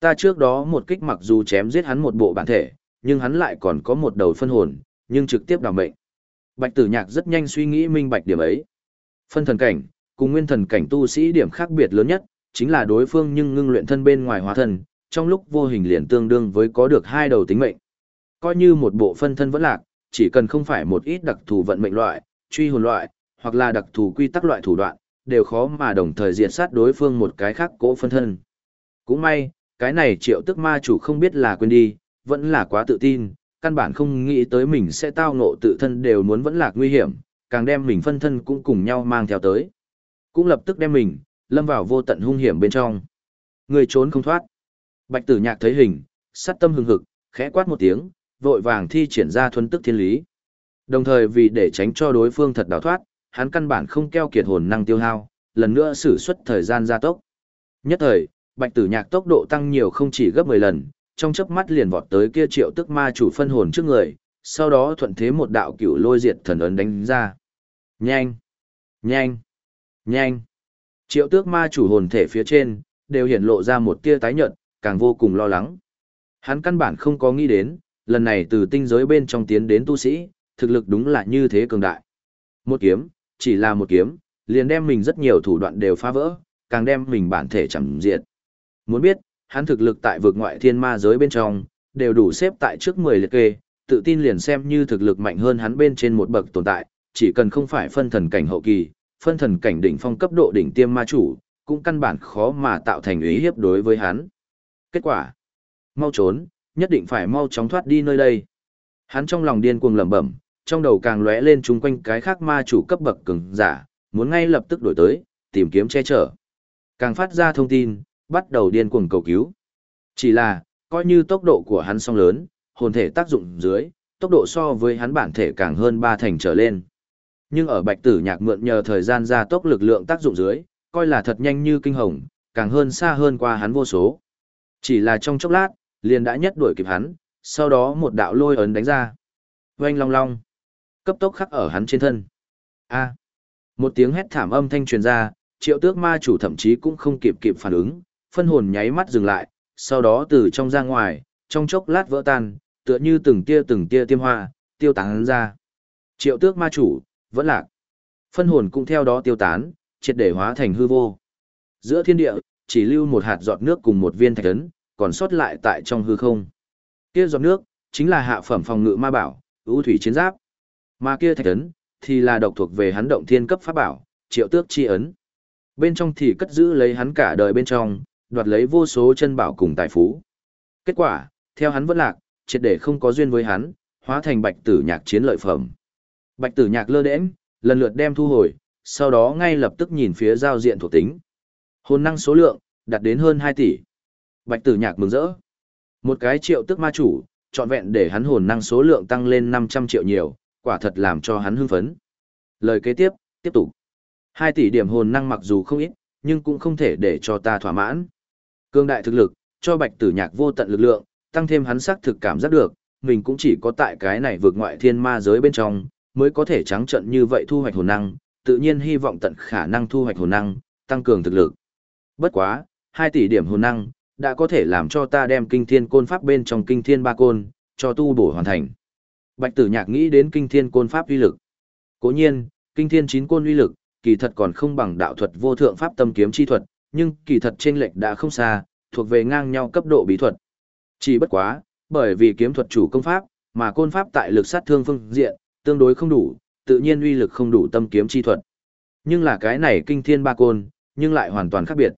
Ta trước đó một kích mặc dù chém giết hắn một bộ bản thể, nhưng hắn lại còn có một đầu phân hồn, nhưng trực tiếp đảm mệnh. Bạch tử nhạc rất nhanh suy nghĩ minh bạch điểm ấy. Phân thần cảnh, cùng nguyên thần cảnh tu sĩ điểm khác biệt lớn nhất, chính là đối phương nhưng ngưng luyện thân bên ngoài hóa thân, trong lúc vô hình liền tương đương với có được hai đầu tính mệnh. Coi như một bộ phân thân vẫn lạc, chỉ cần không phải một ít đặc thù vận mệnh loại, truy hồn loại, hoặc là đặc thù quy tắc loại thủ đoạn, đều khó mà đồng thời diệt sát đối phương một cái khác cỗ phân thân. Cũng may, cái này triệu tức ma chủ không biết là quên đi, vẫn là quá tự tin, căn bản không nghĩ tới mình sẽ tao ngộ tự thân đều muốn vẫn lạc nguy hiểm, càng đem mình phân thân cũng cùng nhau mang theo tới. Cũng lập tức đem mình, lâm vào vô tận hung hiểm bên trong. Người trốn không thoát. Bạch tử nhạc thấy hình, sắt tâm hừng hực, khẽ quát một tiếng, vội vàng thi triển ra thuần tức thiên lý. Đồng thời vì để tránh cho đối phương thật đào thoát, hắn căn bản không keo kiệt hồn năng tiêu hao, lần nữa sử xuất thời gian gia tốc. Nhất thời, bạch tử nhạc tốc độ tăng nhiều không chỉ gấp 10 lần, trong chớp mắt liền vọt tới kia triệu tức ma chủ phân hồn trước người, sau đó thuận thế một đạo cửu lôi diệt thần ấn đánh ra. Nhanh! Nhanh! Nhanh! Triệu tước ma chủ hồn thể phía trên, đều hiện lộ ra một tia tái nhợt, càng vô cùng lo lắng. Hắn căn bản không có nghĩ đến, lần này từ tinh giới bên trong tiến đến tu sĩ, thực lực đúng là như thế cường đại. Một kiếm, chỉ là một kiếm, liền đem mình rất nhiều thủ đoạn đều phá vỡ, càng đem mình bản thể chẳng diệt. Muốn biết, hắn thực lực tại vực ngoại thiên ma giới bên trong, đều đủ xếp tại trước 10 liệt kê, tự tin liền xem như thực lực mạnh hơn hắn bên trên một bậc tồn tại, chỉ cần không phải phân thần cảnh hậu kỳ, phân thần cảnh đỉnh phong cấp độ đỉnh tiêm ma chủ, cũng căn bản khó mà tạo thành ý hiếp đối với hắn. Kết quả, mau trốn, nhất định phải mau chóng thoát đi nơi đây. Hắn trong lòng điên cuồng lẩm bẩm, trong đầu càng lóe lên chung quanh cái khác ma chủ cấp bậc cường giả, muốn ngay lập tức đổi tới, tìm kiếm che chở. Càng phát ra thông tin, bắt đầu điên cuồng cầu cứu. Chỉ là, coi như tốc độ của hắn song lớn, hồn thể tác dụng dưới, tốc độ so với hắn bản thể càng hơn ba thành trở lên. Nhưng ở bạch tử nhạc mượn nhờ thời gian ra tốc lực lượng tác dụng dưới, coi là thật nhanh như kinh hồng, càng hơn xa hơn qua hắn vô số. Chỉ là trong chốc lát, liền đã nhất đuổi kịp hắn, sau đó một đạo lôi ấn đánh ra. Oanh long long, cấp tốc khắc ở hắn trên thân. A. Một tiếng hét thảm âm thanh truyền ra, triệu tước ma chủ thậm chí cũng không kịp kịp phản ứng, phân hồn nháy mắt dừng lại, sau đó từ trong ra ngoài, trong chốc lát vỡ tan, tựa như từng tia từng tia tiêm hoa, tiêu tán ra. Triệu tước ma chủ, vẫn lạc. Phân hồn cũng theo đó tiêu tán, triệt để hóa thành hư vô. Giữa thiên địa, chỉ lưu một hạt giọt nước cùng một viên thạch ấn, còn sót lại tại trong hư không. Kia giọt nước, chính là hạ phẩm phòng ngự ma bảo, ưu thủy chiến giáp. Mà kia thạch ấn, thì là độc thuộc về hắn động thiên cấp pháp bảo, triệu tước chi ấn. Bên trong thì cất giữ lấy hắn cả đời bên trong, đoạt lấy vô số chân bảo cùng tài phú. Kết quả, theo hắn vẫn lạc, triệt để không có duyên với hắn, hóa thành bạch tử nhạc chiến lợi phẩm. Bạch tử nhạc lơ đễnh, lần lượt đem thu hồi, sau đó ngay lập tức nhìn phía giao diện thuộc tính. Hồn năng số lượng, đạt đến hơn 2 tỷ. Bạch tử nhạc mừng rỡ. Một cái triệu tức ma chủ, trọn vẹn để hắn hồn năng số lượng tăng lên 500 triệu nhiều, quả thật làm cho hắn hưng phấn. Lời kế tiếp, tiếp tục. 2 tỷ điểm hồn năng mặc dù không ít, nhưng cũng không thể để cho ta thỏa mãn. Cương đại thực lực, cho bạch tử nhạc vô tận lực lượng, tăng thêm hắn xác thực cảm giác được, mình cũng chỉ có tại cái này vượt ngoại thiên ma giới bên trong, mới có thể trắng trận như vậy thu hoạch hồn năng, tự nhiên hy vọng tận khả năng thu hoạch hồn năng, tăng cường thực lực. Bất quá, 2 tỷ điểm hồn năng, đã có thể làm cho ta đem kinh thiên côn pháp bên trong kinh thiên ba côn, cho tu bổ hoàn thành. Bạch tử nhạc nghĩ đến kinh thiên côn pháp uy lực. Cố nhiên, kinh thiên chín côn uy lực, kỳ thật còn không bằng đạo thuật vô thượng pháp tâm kiếm chi thuật, nhưng kỳ thật trên lệch đã không xa, thuộc về ngang nhau cấp độ bí thuật. Chỉ bất quá, bởi vì kiếm thuật chủ công pháp, mà côn pháp tại lực sát thương phương diện, tương đối không đủ, tự nhiên uy lực không đủ tâm kiếm chi thuật. Nhưng là cái này kinh thiên ba côn, nhưng lại hoàn toàn khác biệt.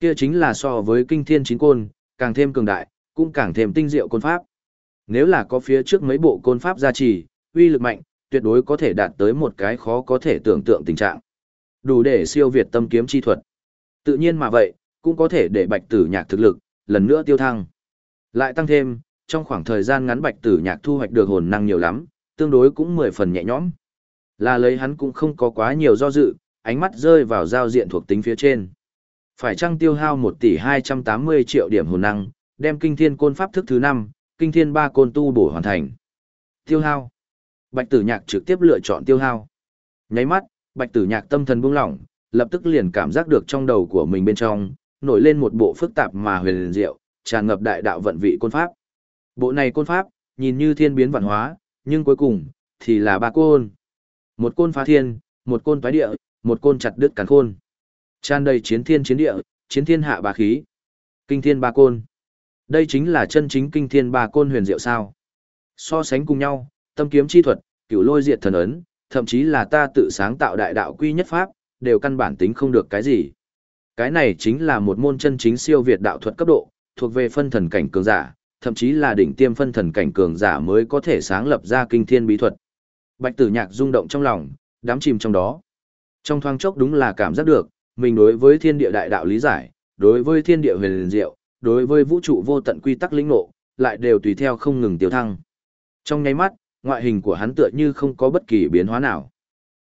Kia chính là so với kinh thiên chín côn, càng thêm cường đại, cũng càng thêm tinh diệu côn pháp. Nếu là có phía trước mấy bộ côn pháp gia trì, uy lực mạnh, tuyệt đối có thể đạt tới một cái khó có thể tưởng tượng tình trạng. Đủ để siêu việt tâm kiếm chi thuật. Tự nhiên mà vậy, cũng có thể để bạch tử nhạc thực lực, lần nữa tiêu thăng. Lại tăng thêm, trong khoảng thời gian ngắn bạch tử nhạc thu hoạch được hồn năng nhiều lắm, tương đối cũng mười phần nhẹ nhõm. Là lấy hắn cũng không có quá nhiều do dự, ánh mắt rơi vào giao diện thuộc tính phía trên. Phải chăng tiêu hao 1 tỷ 280 triệu điểm hồn năng, đem kinh thiên côn pháp thức thứ 5, kinh thiên ba côn tu bổ hoàn thành. Tiêu hao. Bạch tử nhạc trực tiếp lựa chọn tiêu hao. Nháy mắt, bạch tử nhạc tâm thần buông lỏng, lập tức liền cảm giác được trong đầu của mình bên trong, nổi lên một bộ phức tạp mà huyền diệu, tràn ngập đại đạo vận vị côn pháp. Bộ này côn pháp, nhìn như thiên biến vạn hóa, nhưng cuối cùng, thì là ba côn. Một côn phá thiên, một côn phá địa, một côn chặt đứt càn khôn. Tràn đầy chiến thiên chiến địa, chiến thiên hạ ba khí. Kinh thiên ba côn. Đây chính là chân chính kinh thiên ba côn huyền diệu sao. So sánh cùng nhau, tâm kiếm chi thuật, cửu lôi diệt thần ấn, thậm chí là ta tự sáng tạo đại đạo quy nhất pháp, đều căn bản tính không được cái gì. Cái này chính là một môn chân chính siêu việt đạo thuật cấp độ, thuộc về phân thần cảnh cường giả, thậm chí là đỉnh tiêm phân thần cảnh cường giả mới có thể sáng lập ra kinh thiên bí thuật. Bạch Tử Nhạc rung động trong lòng, đắm chìm trong đó. Trong thoáng chốc đúng là cảm giác được, mình đối với thiên địa đại đạo lý giải, đối với thiên địa huyền diệu, đối với vũ trụ vô tận quy tắc lĩnh ngộ, lại đều tùy theo không ngừng tiêu thăng. Trong nháy mắt, ngoại hình của hắn tựa như không có bất kỳ biến hóa nào.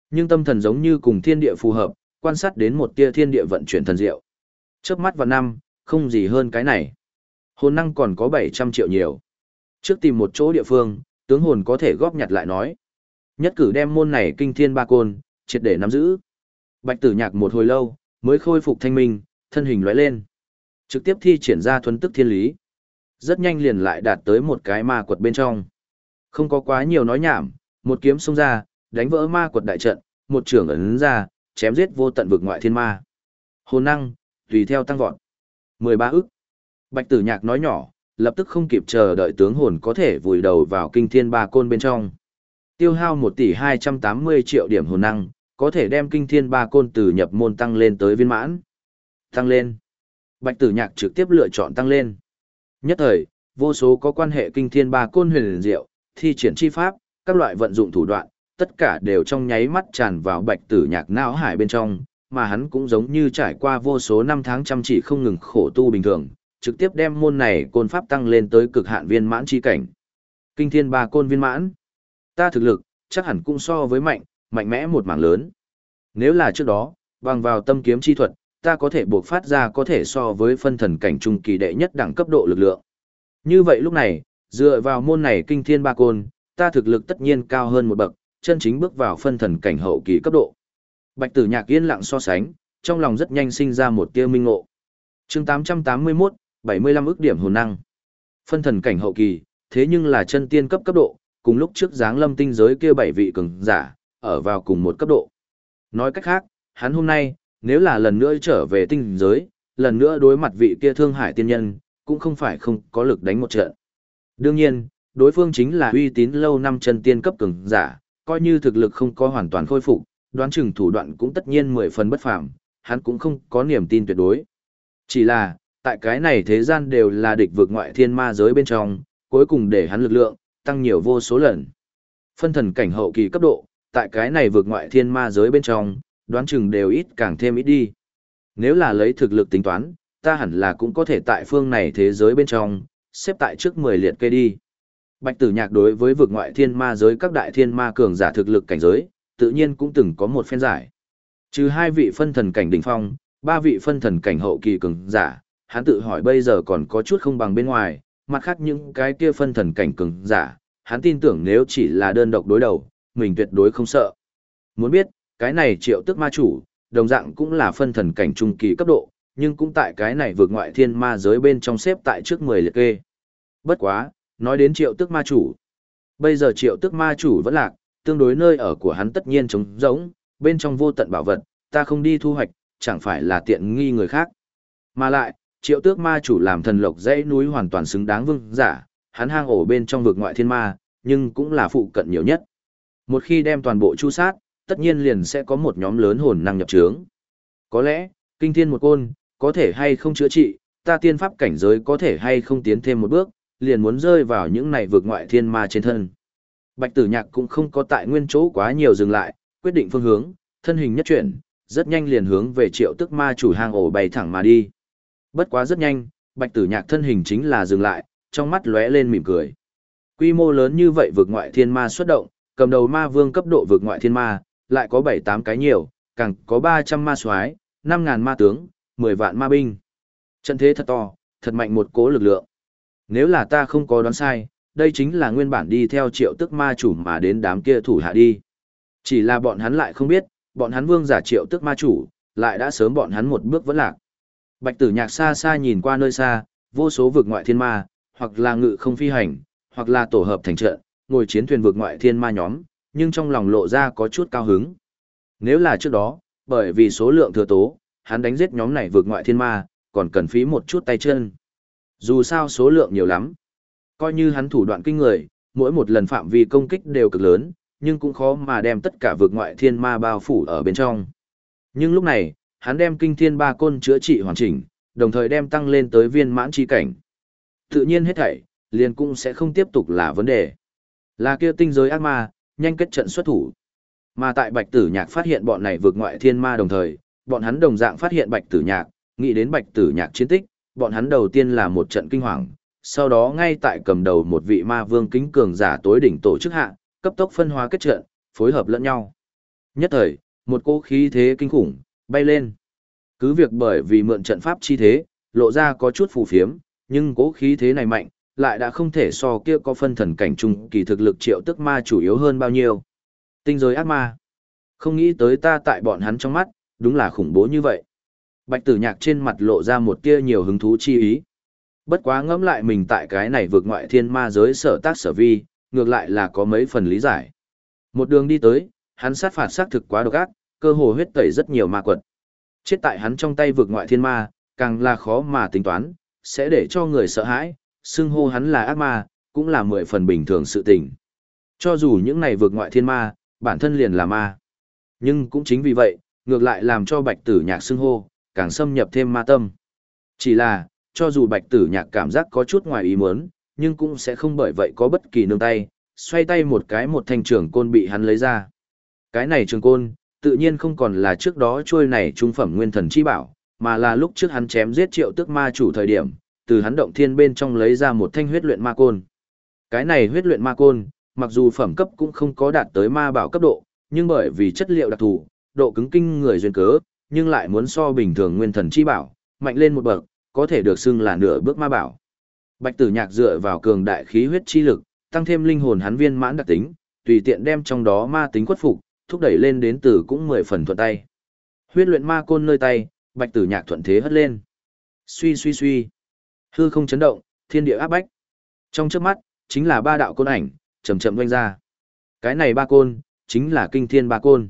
Nhưng tâm thần giống như cùng thiên địa phù hợp, quan sát đến một tia thiên địa vận chuyển thần diệu. Chớp mắt vào năm, không gì hơn cái này. Hồn năng còn có 700 triệu nhiều. Trước tìm một chỗ địa phương, tướng hồn có thể góp nhặt lại nói. Nhất cử đem môn này kinh thiên ba côn, triệt để nắm giữ. Bạch tử nhạc một hồi lâu, mới khôi phục thanh minh, thân hình lóe lên. Trực tiếp thi triển ra thuấn tức thiên lý. Rất nhanh liền lại đạt tới một cái ma quật bên trong. Không có quá nhiều nói nhảm, một kiếm xông ra, đánh vỡ ma quật đại trận, một trường ấn ra, chém giết vô tận vực ngoại thiên ma. Hồn năng, tùy theo tăng vọt. 13 ức. Bạch tử nhạc nói nhỏ, lập tức không kịp chờ đợi tướng hồn có thể vùi đầu vào kinh thiên ba côn bên trong. Tiêu hao 1 tỷ 280 triệu điểm hồn năng, có thể đem kinh thiên ba côn từ nhập môn tăng lên tới viên mãn. Tăng lên. Bạch tử nhạc trực tiếp lựa chọn tăng lên. Nhất thời, vô số có quan hệ kinh thiên ba côn huyền diệu, thi triển chi pháp, các loại vận dụng thủ đoạn, tất cả đều trong nháy mắt tràn vào bạch tử nhạc não hải bên trong, mà hắn cũng giống như trải qua vô số năm tháng chăm chỉ không ngừng khổ tu bình thường, trực tiếp đem môn này côn pháp tăng lên tới cực hạn viên mãn chi cảnh. Kinh thiên ba côn viên mãn. Ta thực lực, chắc hẳn cũng so với mạnh, mạnh mẽ một mảng lớn. Nếu là trước đó, bằng vào tâm kiếm chi thuật, ta có thể buộc phát ra có thể so với phân thần cảnh trung kỳ đệ nhất đẳng cấp độ lực lượng. Như vậy lúc này, dựa vào môn này kinh thiên ba côn, ta thực lực tất nhiên cao hơn một bậc, chân chính bước vào phân thần cảnh hậu kỳ cấp độ. Bạch tử nhạc yên lặng so sánh, trong lòng rất nhanh sinh ra một tia minh ngộ. chương 881, 75 ức điểm hồn năng. Phân thần cảnh hậu kỳ, thế nhưng là chân tiên cấp cấp độ, cùng lúc trước dáng lâm tinh giới kia bảy vị cường giả, ở vào cùng một cấp độ. Nói cách khác, hắn hôm nay, nếu là lần nữa trở về tinh giới, lần nữa đối mặt vị kia thương hải tiên nhân, cũng không phải không có lực đánh một trận. Đương nhiên, đối phương chính là uy tín lâu năm chân tiên cấp cường giả, coi như thực lực không có hoàn toàn khôi phục, đoán chừng thủ đoạn cũng tất nhiên mười phần bất phàm, hắn cũng không có niềm tin tuyệt đối. Chỉ là, tại cái này thế gian đều là địch vực ngoại thiên ma giới bên trong, cuối cùng để hắn lực lượng, tăng nhiều vô số lần. Phân thần cảnh hậu kỳ cấp độ, tại cái này vực ngoại thiên ma giới bên trong, đoán chừng đều ít càng thêm ít đi. Nếu là lấy thực lực tính toán, ta hẳn là cũng có thể tại phương này thế giới bên trong, xếp tại trước 10 liệt kê đi. Bạch tử nhạc đối với vực ngoại thiên ma giới các đại thiên ma cường giả thực lực cảnh giới, tự nhiên cũng từng có một phen giải. Trừ hai vị phân thần cảnh đỉnh phong, ba vị phân thần cảnh hậu kỳ cường giả, hắn tự hỏi bây giờ còn có chút không bằng bên ngoài, mặt khác những cái kia phân thần cảnh cường giả, hắn tin tưởng nếu chỉ là đơn độc đối đầu, mình tuyệt đối không sợ. Muốn biết, cái này triệu tức ma chủ, đồng dạng cũng là phân thần cảnh trung kỳ cấp độ, nhưng cũng tại cái này vượt ngoại thiên ma giới bên trong xếp tại trước 10 liệt kê. Bất quá, nói đến triệu tức ma chủ. Bây giờ triệu tức ma chủ vẫn lạc, tương đối nơi ở của hắn tất nhiên trống rỗng, bên trong vô tận bảo vật, ta không đi thu hoạch, chẳng phải là tiện nghi người khác. Mà lại, triệu tước ma chủ làm thần lộc dãy núi hoàn toàn xứng đáng vương giả, hắn hang ổ bên trong vực ngoại thiên ma, nhưng cũng là phụ cận nhiều nhất. Một khi đem toàn bộ chu sát, tất nhiên liền sẽ có một nhóm lớn hồn năng nhập trướng. Có lẽ, kinh thiên một côn, có thể hay không chữa trị, ta tiên pháp cảnh giới có thể hay không tiến thêm một bước, liền muốn rơi vào những này vượt ngoại thiên ma trên thân. Bạch tử nhạc cũng không có tại nguyên chỗ quá nhiều dừng lại, quyết định phương hướng, thân hình nhất chuyển, rất nhanh liền hướng về triệu tức ma chủ hang ổ bay thẳng mà đi. Bất quá rất nhanh, bạch tử nhạc thân hình chính là dừng lại, trong mắt lóe lên mỉm cười. Quy mô lớn như vậy vượt ngoại thiên ma xuất động, cầm đầu ma vương cấp độ vượt ngoại thiên ma, lại có 7-8 cái nhiều, càng có 300 ma soái, 5.000 ma tướng, 10 vạn ma binh. Trận thế thật to, thật mạnh một cố lực lượng. Nếu là ta không có đoán sai, đây chính là nguyên bản đi theo triệu tức ma chủ mà đến đám kia thủ hạ đi. Chỉ là bọn hắn lại không biết, bọn hắn vương giả triệu tức ma chủ, lại đã sớm bọn hắn một bước vẫn lạc. Bạch tử nhạc xa xa nhìn qua nơi xa, vô số vực ngoại thiên ma, hoặc là ngự không phi hành, hoặc là tổ hợp thành trận, ngồi chiến thuyền vực ngoại thiên ma nhóm, nhưng trong lòng lộ ra có chút cao hứng. Nếu là trước đó, bởi vì số lượng thừa tố, hắn đánh giết nhóm này vượt ngoại thiên ma, còn cần phí một chút tay chân. Dù sao số lượng nhiều lắm. Coi như hắn thủ đoạn kinh người, mỗi một lần phạm vi công kích đều cực lớn, nhưng cũng khó mà đem tất cả vượt ngoại thiên ma bao phủ ở bên trong. Nhưng lúc này, hắn đem kinh thiên ba côn chữa trị hoàn chỉnh, đồng thời đem tăng lên tới viên mãn chi cảnh. Tự nhiên hết thảy, liền cũng sẽ không tiếp tục là vấn đề. Là kia tinh giới ác ma, nhanh kết trận xuất thủ. Mà tại Bạch Tử Nhạc phát hiện bọn này vượt ngoại thiên ma đồng thời, bọn hắn đồng dạng phát hiện Bạch Tử Nhạc, nghĩ đến Bạch Tử Nhạc chiến tích, bọn hắn đầu tiên là một trận kinh hoàng, sau đó ngay tại cầm đầu một vị ma vương kính cường giả tối đỉnh tổ chức hạ, cấp tốc phân hóa kết trận, phối hợp lẫn nhau. Nhất thời, một cỗ khí thế kinh khủng bay lên. Cứ việc bởi vì mượn trận pháp chi thế, lộ ra có chút phù phiếm, nhưng cố khí thế này mạnh, lại đã không thể so kia có phân thần cảnh trung kỳ thực lực triệu tức ma chủ yếu hơn bao nhiêu. Tinh giới ác ma. Không nghĩ tới ta tại bọn hắn trong mắt, đúng là khủng bố như vậy. Bạch tử nhạc trên mặt lộ ra một tia nhiều hứng thú chi ý. Bất quá ngẫm lại mình tại cái này vượt ngoại thiên ma giới sở tác sở vi, ngược lại là có mấy phần lý giải. Một đường đi tới, hắn sát phạt xác thực quá độc ác, cơ hồ huyết tẩy rất nhiều ma quật. Chết tại hắn trong tay vực ngoại thiên ma, càng là khó mà tính toán, sẽ để cho người sợ hãi, xưng hô hắn là ác ma, cũng là mười phần bình thường sự tình. Cho dù những này vượt ngoại thiên ma, bản thân liền là ma. Nhưng cũng chính vì vậy, ngược lại làm cho bạch tử nhạc xưng hô, càng xâm nhập thêm ma tâm. Chỉ là, cho dù bạch tử nhạc cảm giác có chút ngoài ý muốn, nhưng cũng sẽ không bởi vậy có bất kỳ nương tay, xoay tay một cái một thanh trường côn bị hắn lấy ra. Cái này trường côn, tự nhiên không còn là trước đó trôi này trung phẩm nguyên thần chi bảo, mà là lúc trước hắn chém giết triệu tức ma chủ thời điểm, từ hắn động thiên bên trong lấy ra một thanh huyết luyện ma côn. Cái này huyết luyện ma côn, mặc dù phẩm cấp cũng không có đạt tới ma bảo cấp độ, nhưng bởi vì chất liệu đặc thù, độ cứng kinh người duyên cớ, nhưng lại muốn so bình thường nguyên thần chi bảo, mạnh lên một bậc, có thể được xưng là nửa bước ma bảo. Bạch Tử Nhạc dựa vào cường đại khí huyết chi lực, tăng thêm linh hồn hắn viên mãn đặc tính, tùy tiện đem trong đó ma tính khuất phục, thúc đẩy lên đến từ cũng mười phần thuận tay. Huyết luyện ma côn nơi tay, Bạch Tử Nhạc thuận thế hất lên. Suy suy suy, hư không chấn động, thiên địa áp bách. Trong chớp mắt, chính là ba đạo côn ảnh, chậm chậm doanh ra. Cái này ba côn, chính là kinh thiên ba côn.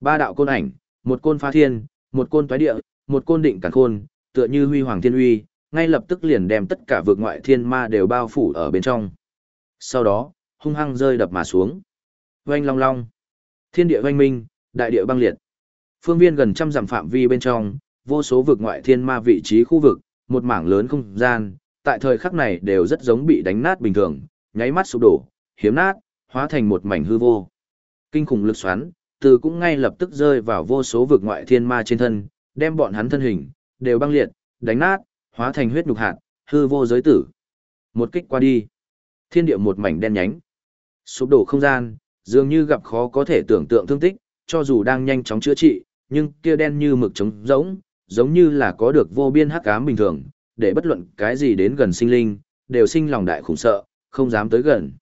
Ba đạo côn ảnh, một côn phá thiên, một côn toái địa, một côn định cản khôn, tựa như huy hoàng thiên uy, ngay lập tức liền đem tất cả vực ngoại thiên ma đều bao phủ ở bên trong. Sau đó, hung hăng rơi đập mà xuống. Oanh long long. Thiên địa oanh minh, đại địa băng liệt. Phương viên gần trăm dặm phạm vi bên trong, vô số vực ngoại thiên ma vị trí khu vực, một mảng lớn không gian, tại thời khắc này đều rất giống bị đánh nát bình thường, nháy mắt sụp đổ, hiếm nát, hóa thành một mảnh hư vô. Kinh khủng lực xoắn, từ cũng ngay lập tức rơi vào vô số vực ngoại thiên ma trên thân, đem bọn hắn thân hình, đều băng liệt, đánh nát, hóa thành huyết nhục hạt, hư vô giới tử. Một kích qua đi, thiên địa một mảnh đen nhánh. Sụp đổ không gian, dường như gặp khó có thể tưởng tượng thương tích, cho dù đang nhanh chóng chữa trị, nhưng kia đen như mực trống rỗng, giống như là có được vô biên hắc ám bình thường, để bất luận cái gì đến gần sinh linh, đều sinh lòng đại khủng sợ, không dám tới gần.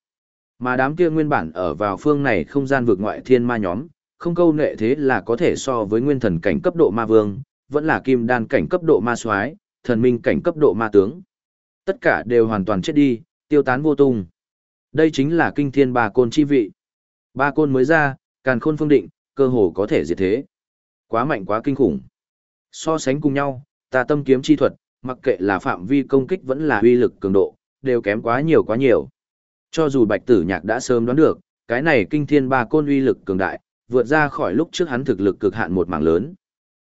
Mà đám kia nguyên bản ở vào phương này không gian vượt ngoại thiên ma nhóm, không câu nệ thế là có thể so với nguyên thần cảnh cấp độ ma vương, vẫn là kim đan cảnh cấp độ ma soái, thần minh cảnh cấp độ ma tướng. Tất cả đều hoàn toàn chết đi, tiêu tán vô tung. Đây chính là kinh thiên ba côn chi vị. Ba côn mới ra, càn khôn phương định, cơ hồ có thể diệt thế. Quá mạnh quá kinh khủng. So sánh cùng nhau, ta tâm kiếm chi thuật, mặc kệ là phạm vi công kích vẫn là uy lực cường độ, đều kém quá nhiều quá nhiều. Cho dù bạch tử nhạc đã sớm đoán được, cái này kinh thiên ba côn uy lực cường đại, vượt ra khỏi lúc trước hắn thực lực cực hạn một mảng lớn.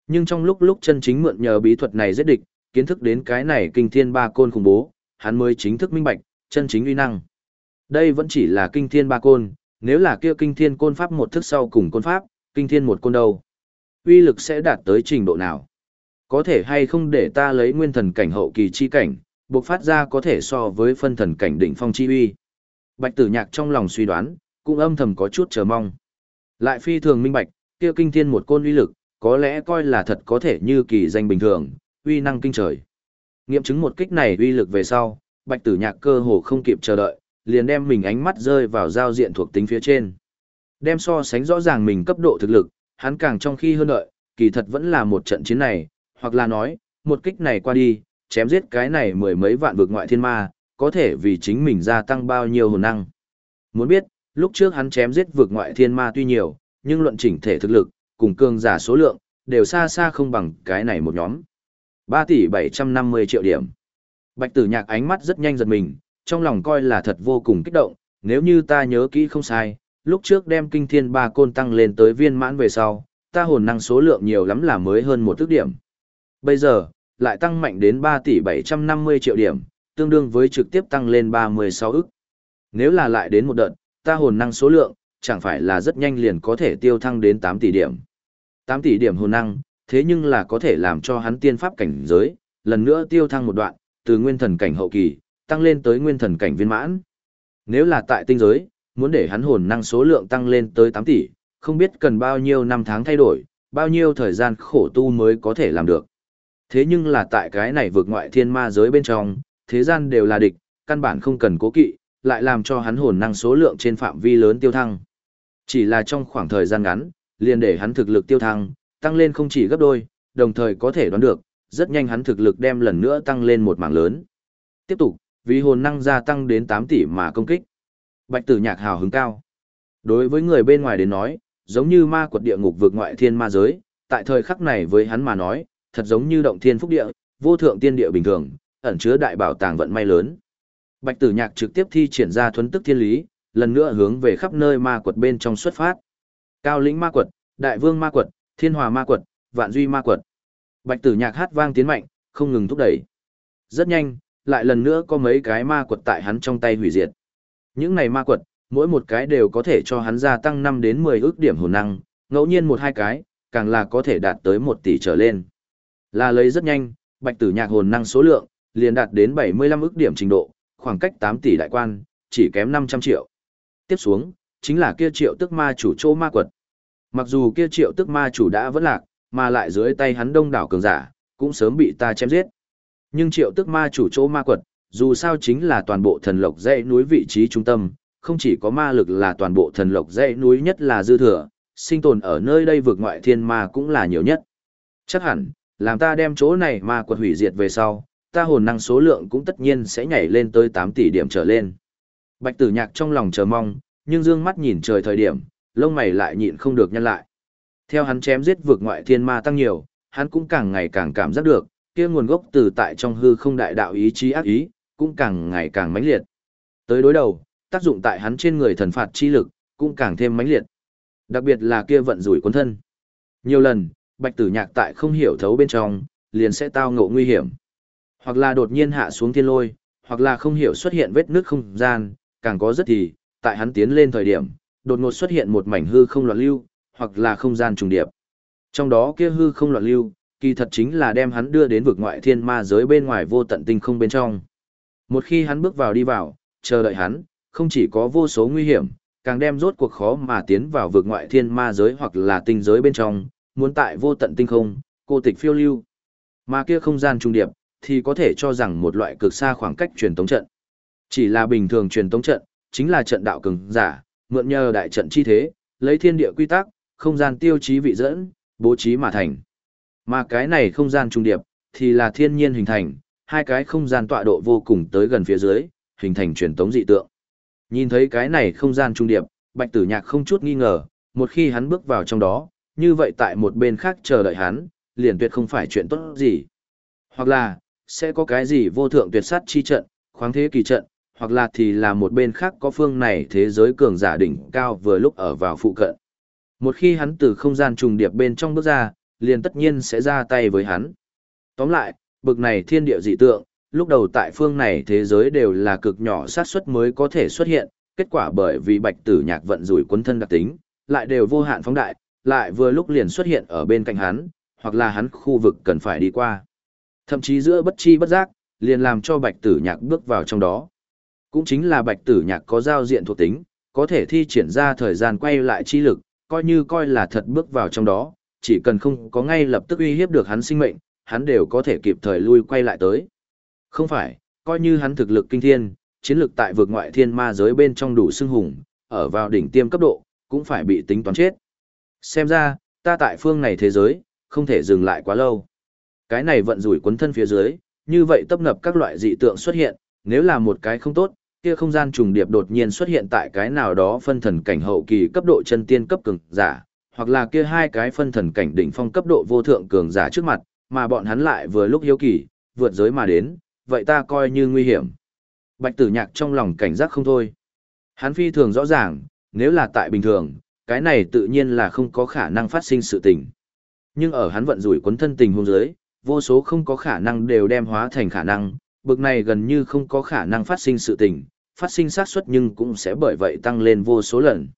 Nhưng trong lúc lúc chân chính mượn nhờ bí thuật này giết địch, kiến thức đến cái này kinh thiên ba côn khủng bố, hắn mới chính thức minh bạch, chân chính uy năng. Đây vẫn chỉ là kinh thiên ba côn, nếu là kia kinh thiên côn pháp một thức sau cùng côn pháp, kinh thiên một côn đâu. Uy lực sẽ đạt tới trình độ nào? Có thể hay không để ta lấy nguyên thần cảnh hậu kỳ chi cảnh, buộc phát ra có thể so với phân thần cảnh đỉnh phong chi uy. Bạch tử nhạc trong lòng suy đoán, cũng âm thầm có chút chờ mong. Lại phi thường minh bạch, kia kinh thiên một côn uy lực, có lẽ coi là thật có thể như kỳ danh bình thường, uy năng kinh trời. Nghiệm chứng một kích này uy lực về sau, bạch tử nhạc cơ hồ không kịp chờ đợi, liền đem mình ánh mắt rơi vào giao diện thuộc tính phía trên. Đem so sánh rõ ràng mình cấp độ thực lực, hắn càng trong khi hơn đợi, kỳ thật vẫn là một trận chiến này, hoặc là nói, một kích này qua đi, chém giết cái này mười mấy vạn vực ngoại thiên ma, có thể vì chính mình gia tăng bao nhiêu hồn năng. Muốn biết, lúc trước hắn chém giết vực ngoại thiên ma tuy nhiều, nhưng luận chỉnh thể thực lực, cùng cường giả số lượng, đều xa xa không bằng cái này một nhóm. 3 tỷ 750 triệu điểm. Bạch tử nhạc ánh mắt rất nhanh giật mình, trong lòng coi là thật vô cùng kích động, nếu như ta nhớ kỹ không sai, lúc trước đem kinh thiên ba côn tăng lên tới viên mãn về sau, ta hồn năng số lượng nhiều lắm là mới hơn một thức điểm. Bây giờ, lại tăng mạnh đến 3 tỷ 750 triệu điểm, tương đương với trực tiếp tăng lên 36 ức. Nếu là lại đến một đợt, ta hồn năng số lượng, chẳng phải là rất nhanh liền có thể tiêu thăng đến 8 tỷ điểm. 8 tỷ điểm hồn năng, thế nhưng là có thể làm cho hắn tiên pháp cảnh giới, lần nữa tiêu thăng một đoạn, từ nguyên thần cảnh hậu kỳ, tăng lên tới nguyên thần cảnh viên mãn. Nếu là tại tinh giới, muốn để hắn hồn năng số lượng tăng lên tới 8 tỷ, không biết cần bao nhiêu năm tháng thay đổi, bao nhiêu thời gian khổ tu mới có thể làm được. Thế nhưng là tại cái này vượt ngoại thiên ma giới bên trong, thế gian đều là địch, căn bản không cần cố kỵ, lại làm cho hắn hồn năng số lượng trên phạm vi lớn tiêu thăng. Chỉ là trong khoảng thời gian ngắn, liền để hắn thực lực tiêu thăng, tăng lên không chỉ gấp đôi, đồng thời có thể đoán được, rất nhanh hắn thực lực đem lần nữa tăng lên một mảng lớn. Tiếp tục, vì hồn năng gia tăng đến 8 tỷ mà công kích. Bạch tử nhạc hào hứng cao. Đối với người bên ngoài đến nói, giống như ma quật địa ngục vượt ngoại thiên ma giới, tại thời khắc này với hắn mà nói, thật giống như động thiên phúc địa, vô thượng tiên địa bình thường, ẩn chứa đại bảo tàng vận may lớn. Bạch Tử Nhạc trực tiếp thi triển ra thuấn tức thiên lý, lần nữa hướng về khắp nơi ma quật bên trong xuất phát. Cao lĩnh ma quật, đại vương ma quật, thiên hòa ma quật, vạn duy ma quật. Bạch Tử Nhạc hát vang tiến mạnh, không ngừng thúc đẩy. Rất nhanh, lại lần nữa có mấy cái ma quật tại hắn trong tay hủy diệt. Những này ma quật, mỗi một cái đều có thể cho hắn gia tăng 5 đến 10 ước điểm hồn năng, ngẫu nhiên một hai cái, càng là có thể đạt tới 1 tỷ trở lên. Là lấy rất nhanh, bạch tử nhạc hồn năng số lượng, liền đạt đến 75 ước điểm trình độ, khoảng cách 8 tỷ đại quan, chỉ kém 500 triệu. Tiếp xuống, chính là kia triệu tức ma chủ chỗ ma quật. Mặc dù kia triệu tức ma chủ đã vẫn lạc, mà lại dưới tay hắn đông đảo cường giả, cũng sớm bị ta chém giết. Nhưng triệu tức ma chủ chỗ ma quật, dù sao chính là toàn bộ thần lộc dãy núi vị trí trung tâm, không chỉ có ma lực là toàn bộ thần lộc dãy núi nhất là dư thừa, sinh tồn ở nơi đây vượt ngoại thiên ma cũng là nhiều nhất. Chắc hẳn, làm ta đem chỗ này ma quật hủy diệt về sau, ta hồn năng số lượng cũng tất nhiên sẽ nhảy lên tới 8 tỷ điểm trở lên. Bạch tử nhạc trong lòng chờ mong, nhưng dương mắt nhìn trời thời điểm, lông mày lại nhịn không được nhăn lại. Theo hắn chém giết vượt ngoại thiên ma tăng nhiều, hắn cũng càng ngày càng cảm giác được, kia nguồn gốc từ tại trong hư không đại đạo ý chí ác ý, cũng càng ngày càng mãnh liệt. Tới đối đầu, tác dụng tại hắn trên người thần phạt chi lực, cũng càng thêm mãnh liệt. Đặc biệt là kia vận rủi cuốn thân. Nhiều lần, bạch tử nhạc tại không hiểu thấu bên trong, liền sẽ tao ngộ nguy hiểm. Hoặc là đột nhiên hạ xuống thiên lôi, hoặc là không hiểu xuất hiện vết nước không gian, càng có rất thì, tại hắn tiến lên thời điểm, đột ngột xuất hiện một mảnh hư không loạn lưu, hoặc là không gian trùng điệp. Trong đó kia hư không loạn lưu, kỳ thật chính là đem hắn đưa đến vực ngoại thiên ma giới bên ngoài vô tận tinh không bên trong. Một khi hắn bước vào đi vào, chờ đợi hắn, không chỉ có vô số nguy hiểm, càng đem rốt cuộc khó mà tiến vào vực ngoại thiên ma giới hoặc là tinh giới bên trong, muốn tại vô tận tinh không, cô tịch phiêu lưu. Mà kia không gian trung điệp, thì có thể cho rằng một loại cực xa khoảng cách truyền tống trận. Chỉ là bình thường truyền tống trận, chính là trận đạo cường giả, mượn nhờ đại trận chi thế, lấy thiên địa quy tắc, không gian tiêu chí vị dẫn, bố trí mà thành. Mà cái này không gian trung điệp, thì là thiên nhiên hình thành, hai cái không gian tọa độ vô cùng tới gần phía dưới, hình thành truyền tống dị tượng. Nhìn thấy cái này không gian trung điệp, Bạch Tử Nhạc không chút nghi ngờ, một khi hắn bước vào trong đó, như vậy tại một bên khác chờ đợi hắn, liền tuyệt không phải chuyện tốt gì. Hoặc là, sẽ có cái gì vô thượng tuyệt sát chi trận, khoáng thế kỳ trận, hoặc là thì là một bên khác có phương này thế giới cường giả đỉnh cao vừa lúc ở vào phụ cận. Một khi hắn từ không gian trùng điệp bên trong bước ra, liền tất nhiên sẽ ra tay với hắn. Tóm lại, bực này thiên địa dị tượng, lúc đầu tại phương này thế giới đều là cực nhỏ sát suất mới có thể xuất hiện, kết quả bởi vì bạch tử nhạc vận rủi quấn thân đặc tính, lại đều vô hạn phóng đại, lại vừa lúc liền xuất hiện ở bên cạnh hắn, hoặc là hắn khu vực cần phải đi qua. Thậm chí giữa bất chi bất giác, liền làm cho bạch tử nhạc bước vào trong đó. Cũng chính là bạch tử nhạc có giao diện thuộc tính, có thể thi triển ra thời gian quay lại chi lực, coi như coi là thật bước vào trong đó, chỉ cần không có ngay lập tức uy hiếp được hắn sinh mệnh, hắn đều có thể kịp thời lui quay lại tới. Không phải, coi như hắn thực lực kinh thiên, chiến lực tại vực ngoại thiên ma giới bên trong đủ xưng hùng, ở vào đỉnh tiêm cấp độ, cũng phải bị tính toán chết. Xem ra, ta tại phương này thế giới, không thể dừng lại quá lâu. Cái này vận rủi cuốn thân phía dưới, như vậy tấp nập các loại dị tượng xuất hiện, nếu là một cái không tốt, kia không gian trùng điệp đột nhiên xuất hiện tại cái nào đó phân thần cảnh hậu kỳ cấp độ chân tiên cấp cường giả, hoặc là kia hai cái phân thần cảnh đỉnh phong cấp độ vô thượng cường giả trước mặt, mà bọn hắn lại vừa lúc hiếu kỳ, vượt giới mà đến, vậy ta coi như nguy hiểm. Bạch tử nhạc trong lòng cảnh giác không thôi. Hắn phi thường rõ ràng, nếu là tại bình thường, cái này tự nhiên là không có khả năng phát sinh sự tình. Nhưng ở hắn vận rủi cuốn thân tình hôn giới, vô số không có khả năng đều đem hóa thành khả năng, bực này gần như không có khả năng phát sinh sự tình, phát sinh xác suất nhưng cũng sẽ bởi vậy tăng lên vô số lần.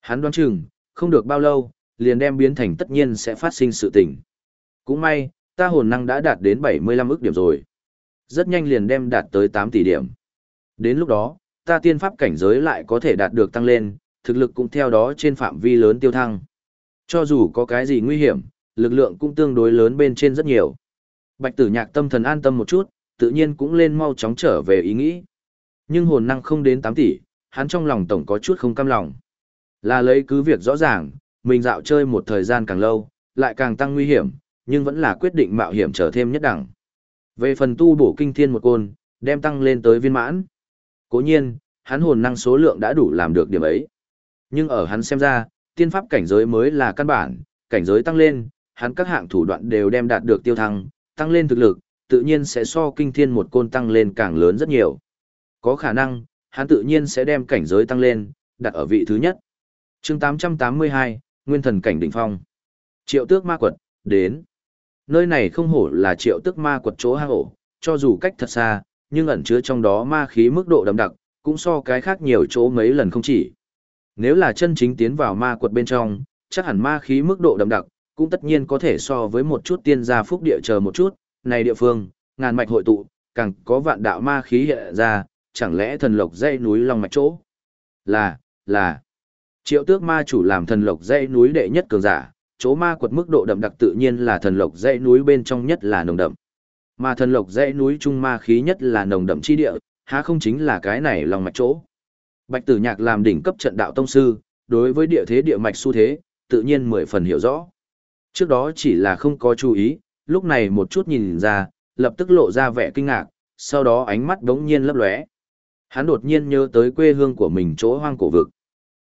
Hắn đoán chừng, không được bao lâu, liền đem biến thành tất nhiên sẽ phát sinh sự tình. Cũng may, ta hồn năng đã đạt đến 75 ức điểm rồi. Rất nhanh liền đem đạt tới 8 tỷ điểm. Đến lúc đó, ta tiên pháp cảnh giới lại có thể đạt được tăng lên, thực lực cũng theo đó trên phạm vi lớn tiêu thăng. Cho dù có cái gì nguy hiểm, lực lượng cũng tương đối lớn bên trên rất nhiều. Bạch tử nhạc tâm thần an tâm một chút, tự nhiên cũng lên mau chóng trở về ý nghĩ. Nhưng hồn năng không đến 8 tỷ, hắn trong lòng tổng có chút không cam lòng. Là lấy cứ việc rõ ràng, mình dạo chơi một thời gian càng lâu, lại càng tăng nguy hiểm, nhưng vẫn là quyết định mạo hiểm trở thêm nhất đẳng. Về phần tu bổ kinh thiên một côn, đem tăng lên tới viên mãn. Cố nhiên, hắn hồn năng số lượng đã đủ làm được điểm ấy. Nhưng ở hắn xem ra, tiên pháp cảnh giới mới là căn bản, cảnh giới tăng lên, hắn các hạng thủ đoạn đều đem đạt được tiêu thăng, tăng lên thực lực, tự nhiên sẽ so kinh thiên một côn tăng lên càng lớn rất nhiều. Có khả năng, hắn tự nhiên sẽ đem cảnh giới tăng lên, đặt ở vị thứ nhất chương 882, Nguyên thần cảnh đỉnh phong. Triệu tước ma quật, đến. Nơi này không hổ là triệu tước ma quật chỗ hang ổ, cho dù cách thật xa, nhưng ẩn chứa trong đó ma khí mức độ đậm đặc, cũng so cái khác nhiều chỗ mấy lần không chỉ. Nếu là chân chính tiến vào ma quật bên trong, chắc hẳn ma khí mức độ đậm đặc, cũng tất nhiên có thể so với một chút tiên gia phúc địa chờ một chút, này địa phương, ngàn mạch hội tụ, càng có vạn đạo ma khí hiện ra, chẳng lẽ thần lộc dây núi long mạch chỗ? Là, là. Triệu tước ma chủ làm thần lộc dãy núi đệ nhất cường giả, chỗ ma quật mức độ đậm đặc tự nhiên là thần lộc dãy núi bên trong nhất là nồng đậm. Mà thần lộc dãy núi trung ma khí nhất là nồng đậm chi địa, há không chính là cái này lòng mạch chỗ. Bạch Tử Nhạc làm đỉnh cấp trận đạo tông sư, đối với địa thế địa mạch xu thế, tự nhiên mười phần hiểu rõ. Trước đó chỉ là không có chú ý, lúc này một chút nhìn ra, lập tức lộ ra vẻ kinh ngạc, sau đó ánh mắt đống nhiên lấp lóe. Hắn đột nhiên nhớ tới quê hương của mình chỗ hoang cổ vực.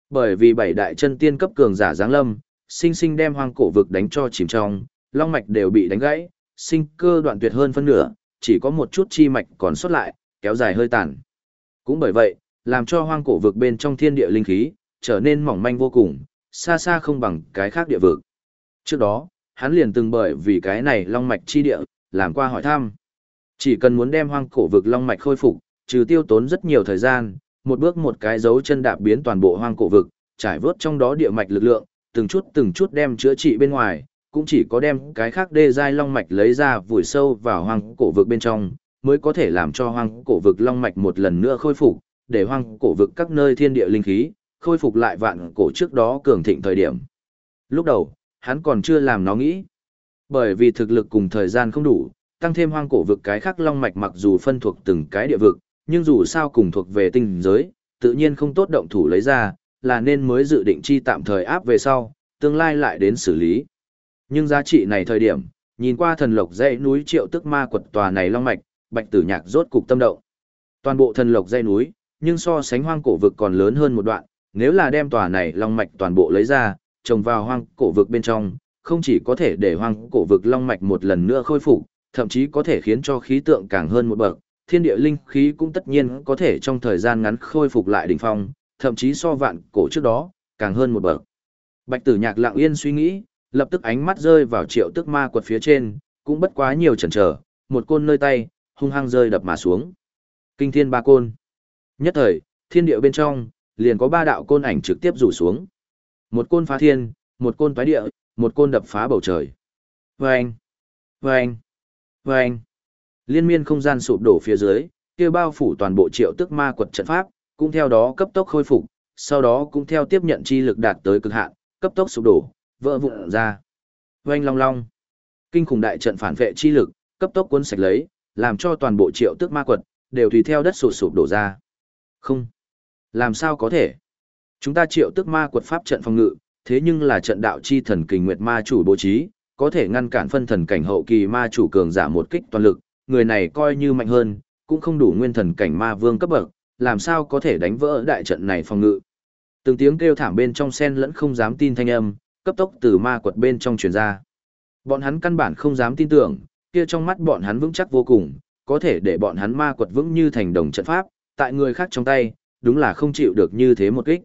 Bởi vì bảy đại chân tiên cấp cường giả giáng lâm, sinh sinh đem hoang cổ vực đánh cho chìm trong, long mạch đều bị đánh gãy, sinh cơ đoạn tuyệt hơn phân nửa, chỉ có một chút chi mạch còn sót lại, kéo dài hơi tàn. Cũng bởi vậy, làm cho hoang cổ vực bên trong thiên địa linh khí trở nên mỏng manh vô cùng, xa xa không bằng cái khác địa vực. Trước đó, hắn liền từng bởi vì cái này long mạch chi địa, làm qua hỏi thăm. Chỉ cần muốn đem hoang cổ vực long mạch khôi phục, trừ tiêu tốn rất nhiều thời gian, một bước một cái dấu chân đạp biến toàn bộ hoang cổ vực, trải vớt trong đó địa mạch lực lượng, từng chút từng chút đem chữa trị bên ngoài, cũng chỉ có đem cái khác đê giai long mạch lấy ra vùi sâu vào hoang cổ vực bên trong, mới có thể làm cho hoang cổ vực long mạch một lần nữa khôi phục, để hoang cổ vực các nơi thiên địa linh khí, khôi phục lại vạn cổ trước đó cường thịnh thời điểm. Lúc đầu, hắn còn chưa làm nó nghĩ. Bởi vì thực lực cùng thời gian không đủ, tăng thêm hoang cổ vực cái khác long mạch mặc dù phân thuộc từng cái địa vực, nhưng dù sao cùng thuộc về tinh giới, tự nhiên không tốt động thủ lấy ra, là nên mới dự định chi tạm thời áp về sau, tương lai lại đến xử lý. Nhưng giá trị này thời điểm, nhìn qua thần lộc dãy núi triệu tức ma quật tòa này long mạch, bạch tử nhạc rốt cục tâm động. Toàn bộ thần lộc dãy núi, nhưng so sánh hoang cổ vực còn lớn hơn một đoạn, nếu là đem tòa này long mạch toàn bộ lấy ra, trồng vào hoang cổ vực bên trong, không chỉ có thể để hoang cổ vực long mạch một lần nữa khôi phục, thậm chí có thể khiến cho khí tượng càng hơn một bậc, thiên địa linh khí cũng tất nhiên có thể trong thời gian ngắn khôi phục lại đỉnh phong, thậm chí so vạn cổ trước đó, càng hơn một bậc. Bạch Tử Nhạc lặng yên suy nghĩ, lập tức ánh mắt rơi vào Triệu Tức Ma quật phía trên, cũng bất quá nhiều chần chờ, một côn nơi tay, hung hăng rơi đập mà xuống. Kinh thiên ba côn. Nhất thời, thiên địa bên trong, liền có ba đạo côn ảnh trực tiếp rủ xuống. Một côn phá thiên, một côn phá địa, một côn đập phá bầu trời. Vâng! Vâng! Vâng! Liên miên không gian sụp đổ phía dưới, kia bao phủ toàn bộ triệu tức ma quật trận pháp, cũng theo đó cấp tốc khôi phục, sau đó cũng theo tiếp nhận chi lực đạt tới cực hạn, cấp tốc sụp đổ, vỡ vụn ra. Oanh long long. Kinh khủng đại trận phản vệ chi lực, cấp tốc cuốn sạch lấy, làm cho toàn bộ triệu tức ma quật, đều tùy theo đất sụp sụp đổ ra. Không. Làm sao có thể? Chúng ta triệu tức ma quật pháp trận phòng ngự, thế nhưng là trận đạo chi thần kình nguyệt ma chủ bố trí, có thể ngăn cản phân thần cảnh hậu kỳ ma chủ cường giả một kích toàn lực, người này coi như mạnh hơn, cũng không đủ nguyên thần cảnh ma vương cấp bậc, làm sao có thể đánh vỡ đại trận này phòng ngự. Từng tiếng kêu thảm bên trong sen lẫn không dám tin thanh âm, cấp tốc từ ma quật bên trong truyền ra. Bọn hắn căn bản không dám tin tưởng, kia trong mắt bọn hắn vững chắc vô cùng, có thể để bọn hắn ma quật vững như thành đồng trận pháp, tại người khác trong tay, đúng là không chịu được như thế một kích.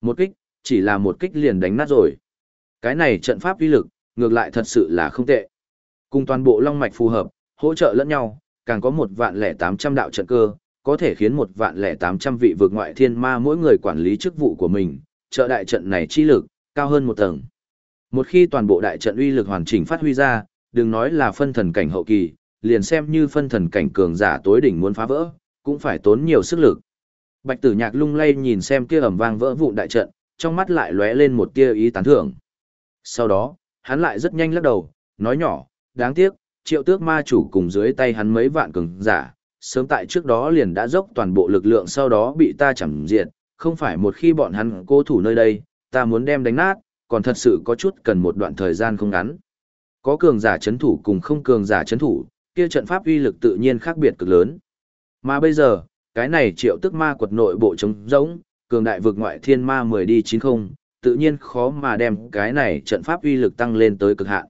Một kích, chỉ là một kích liền đánh nát rồi. Cái này trận pháp uy lực, ngược lại thật sự là không tệ. Cùng toàn bộ long mạch phù hợp, hỗ trợ lẫn nhau, càng có một vạn lẻ tám trăm đạo trận cơ, có thể khiến một vạn lẻ tám trăm vị vực ngoại thiên ma mỗi người quản lý chức vụ của mình, trợ đại trận này chi lực, cao hơn một tầng. Một khi toàn bộ đại trận uy lực hoàn chỉnh phát huy ra, đừng nói là phân thần cảnh hậu kỳ, liền xem như phân thần cảnh cường giả tối đỉnh muốn phá vỡ, cũng phải tốn nhiều sức lực. Bạch Tử Nhạc lung lay nhìn xem kia ầm vang vỡ vụn đại trận, trong mắt lại lóe lên một tia ý tán thưởng. Sau đó, hắn lại rất nhanh lắc đầu, nói nhỏ, đáng tiếc, triệu tước ma chủ cùng dưới tay hắn mấy vạn cường giả, sớm tại trước đó liền đã dốc toàn bộ lực lượng sau đó bị ta chẳng diệt, không phải một khi bọn hắn cố thủ nơi đây, ta muốn đem đánh nát, còn thật sự có chút cần một đoạn thời gian không ngắn. Có cường giả chấn thủ cùng không cường giả chấn thủ, kia trận pháp uy lực tự nhiên khác biệt cực lớn. Mà bây giờ, cái này triệu tức ma quật nội bộ trống rỗng, cường đại vực ngoại thiên ma 10 đi 90, tự nhiên khó mà đem cái này trận pháp uy lực tăng lên tới cực hạn.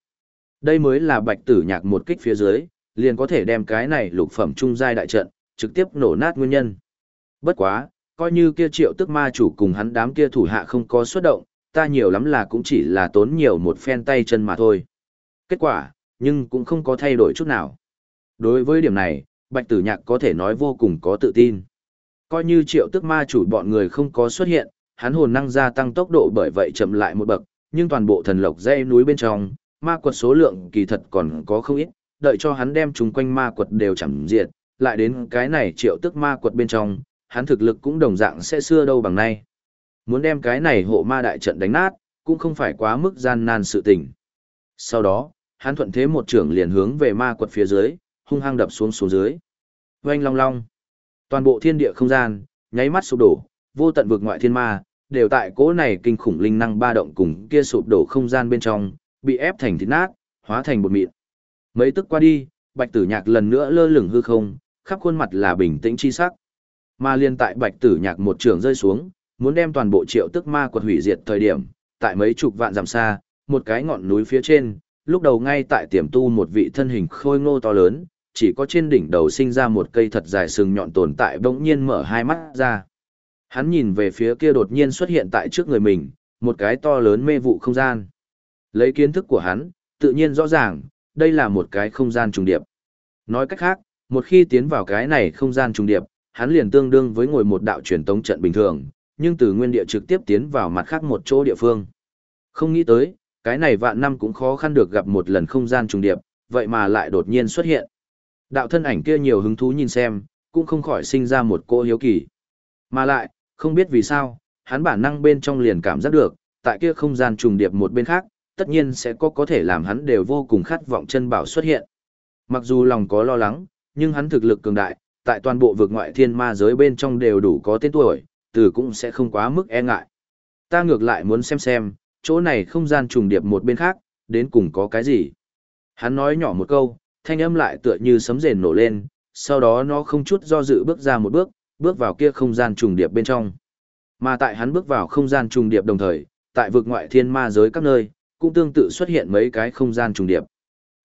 Đây mới là bạch tử nhạc một kích phía dưới, liền có thể đem cái này lục phẩm trung giai đại trận, trực tiếp nổ nát nguyên nhân. Bất quá, coi như kia triệu tức ma chủ cùng hắn đám kia thủ hạ không có xuất động, ta nhiều lắm là cũng chỉ là tốn nhiều một phen tay chân mà thôi. Kết quả, nhưng cũng không có thay đổi chút nào. Đối với điểm này, Bạch Tử Nhạc có thể nói vô cùng có tự tin. Coi như triệu tức ma chủ bọn người không có xuất hiện, hắn hồn năng gia tăng tốc độ bởi vậy chậm lại một bậc, nhưng toàn bộ thần lộc dây núi bên trong, ma quật số lượng kỳ thật còn có không ít, đợi cho hắn đem chúng quanh ma quật đều chẳng diệt, lại đến cái này triệu tức ma quật bên trong, hắn thực lực cũng đồng dạng sẽ xưa đâu bằng nay. Muốn đem cái này hộ ma đại trận đánh nát, cũng không phải quá mức gian nan sự tình. Sau đó, hắn thuận thế một trưởng liền hướng về ma quật phía dưới, hung hăng đập xuống xuống dưới. Oanh long long. Toàn bộ thiên địa không gian, nháy mắt sụp đổ, vô tận vực ngoại thiên ma, đều tại cỗ này kinh khủng linh năng ba động cùng kia sụp đổ không gian bên trong, bị ép thành thịt nát, hóa thành bột mịn. Mấy tức qua đi, Bạch Tử Nhạc lần nữa lơ lửng hư không, khắp khuôn mặt là bình tĩnh chi sắc. Mà liên tại Bạch Tử Nhạc một trường rơi xuống, muốn đem toàn bộ triệu tức ma quật hủy diệt thời điểm, tại mấy chục vạn dặm xa, một cái ngọn núi phía trên, lúc đầu ngay tại tiềm tu một vị thân hình khôi ngô to lớn, chỉ có trên đỉnh đầu sinh ra một cây thật dài sừng nhọn tồn tại bỗng nhiên mở hai mắt ra. Hắn nhìn về phía kia đột nhiên xuất hiện tại trước người mình, một cái to lớn mê vụ không gian. Lấy kiến thức của hắn, tự nhiên rõ ràng, đây là một cái không gian trùng điệp. Nói cách khác, một khi tiến vào cái này không gian trùng điệp, hắn liền tương đương với ngồi một đạo truyền tống trận bình thường, nhưng từ nguyên địa trực tiếp tiến vào mặt khác một chỗ địa phương. Không nghĩ tới, cái này vạn năm cũng khó khăn được gặp một lần không gian trùng điệp, vậy mà lại đột nhiên xuất hiện. Đạo thân ảnh kia nhiều hứng thú nhìn xem, cũng không khỏi sinh ra một cô hiếu kỳ. Mà lại, không biết vì sao, hắn bản năng bên trong liền cảm giác được, tại kia không gian trùng điệp một bên khác, tất nhiên sẽ có có thể làm hắn đều vô cùng khát vọng chân bảo xuất hiện. Mặc dù lòng có lo lắng, nhưng hắn thực lực cường đại, tại toàn bộ vực ngoại thiên ma giới bên trong đều đủ có tên tuổi, từ cũng sẽ không quá mức e ngại. Ta ngược lại muốn xem xem, chỗ này không gian trùng điệp một bên khác, đến cùng có cái gì. Hắn nói nhỏ một câu, thanh âm lại tựa như sấm rền nổ lên, sau đó nó không chút do dự bước ra một bước, bước vào kia không gian trùng điệp bên trong. Mà tại hắn bước vào không gian trùng điệp đồng thời, tại vực ngoại thiên ma giới các nơi, cũng tương tự xuất hiện mấy cái không gian trùng điệp.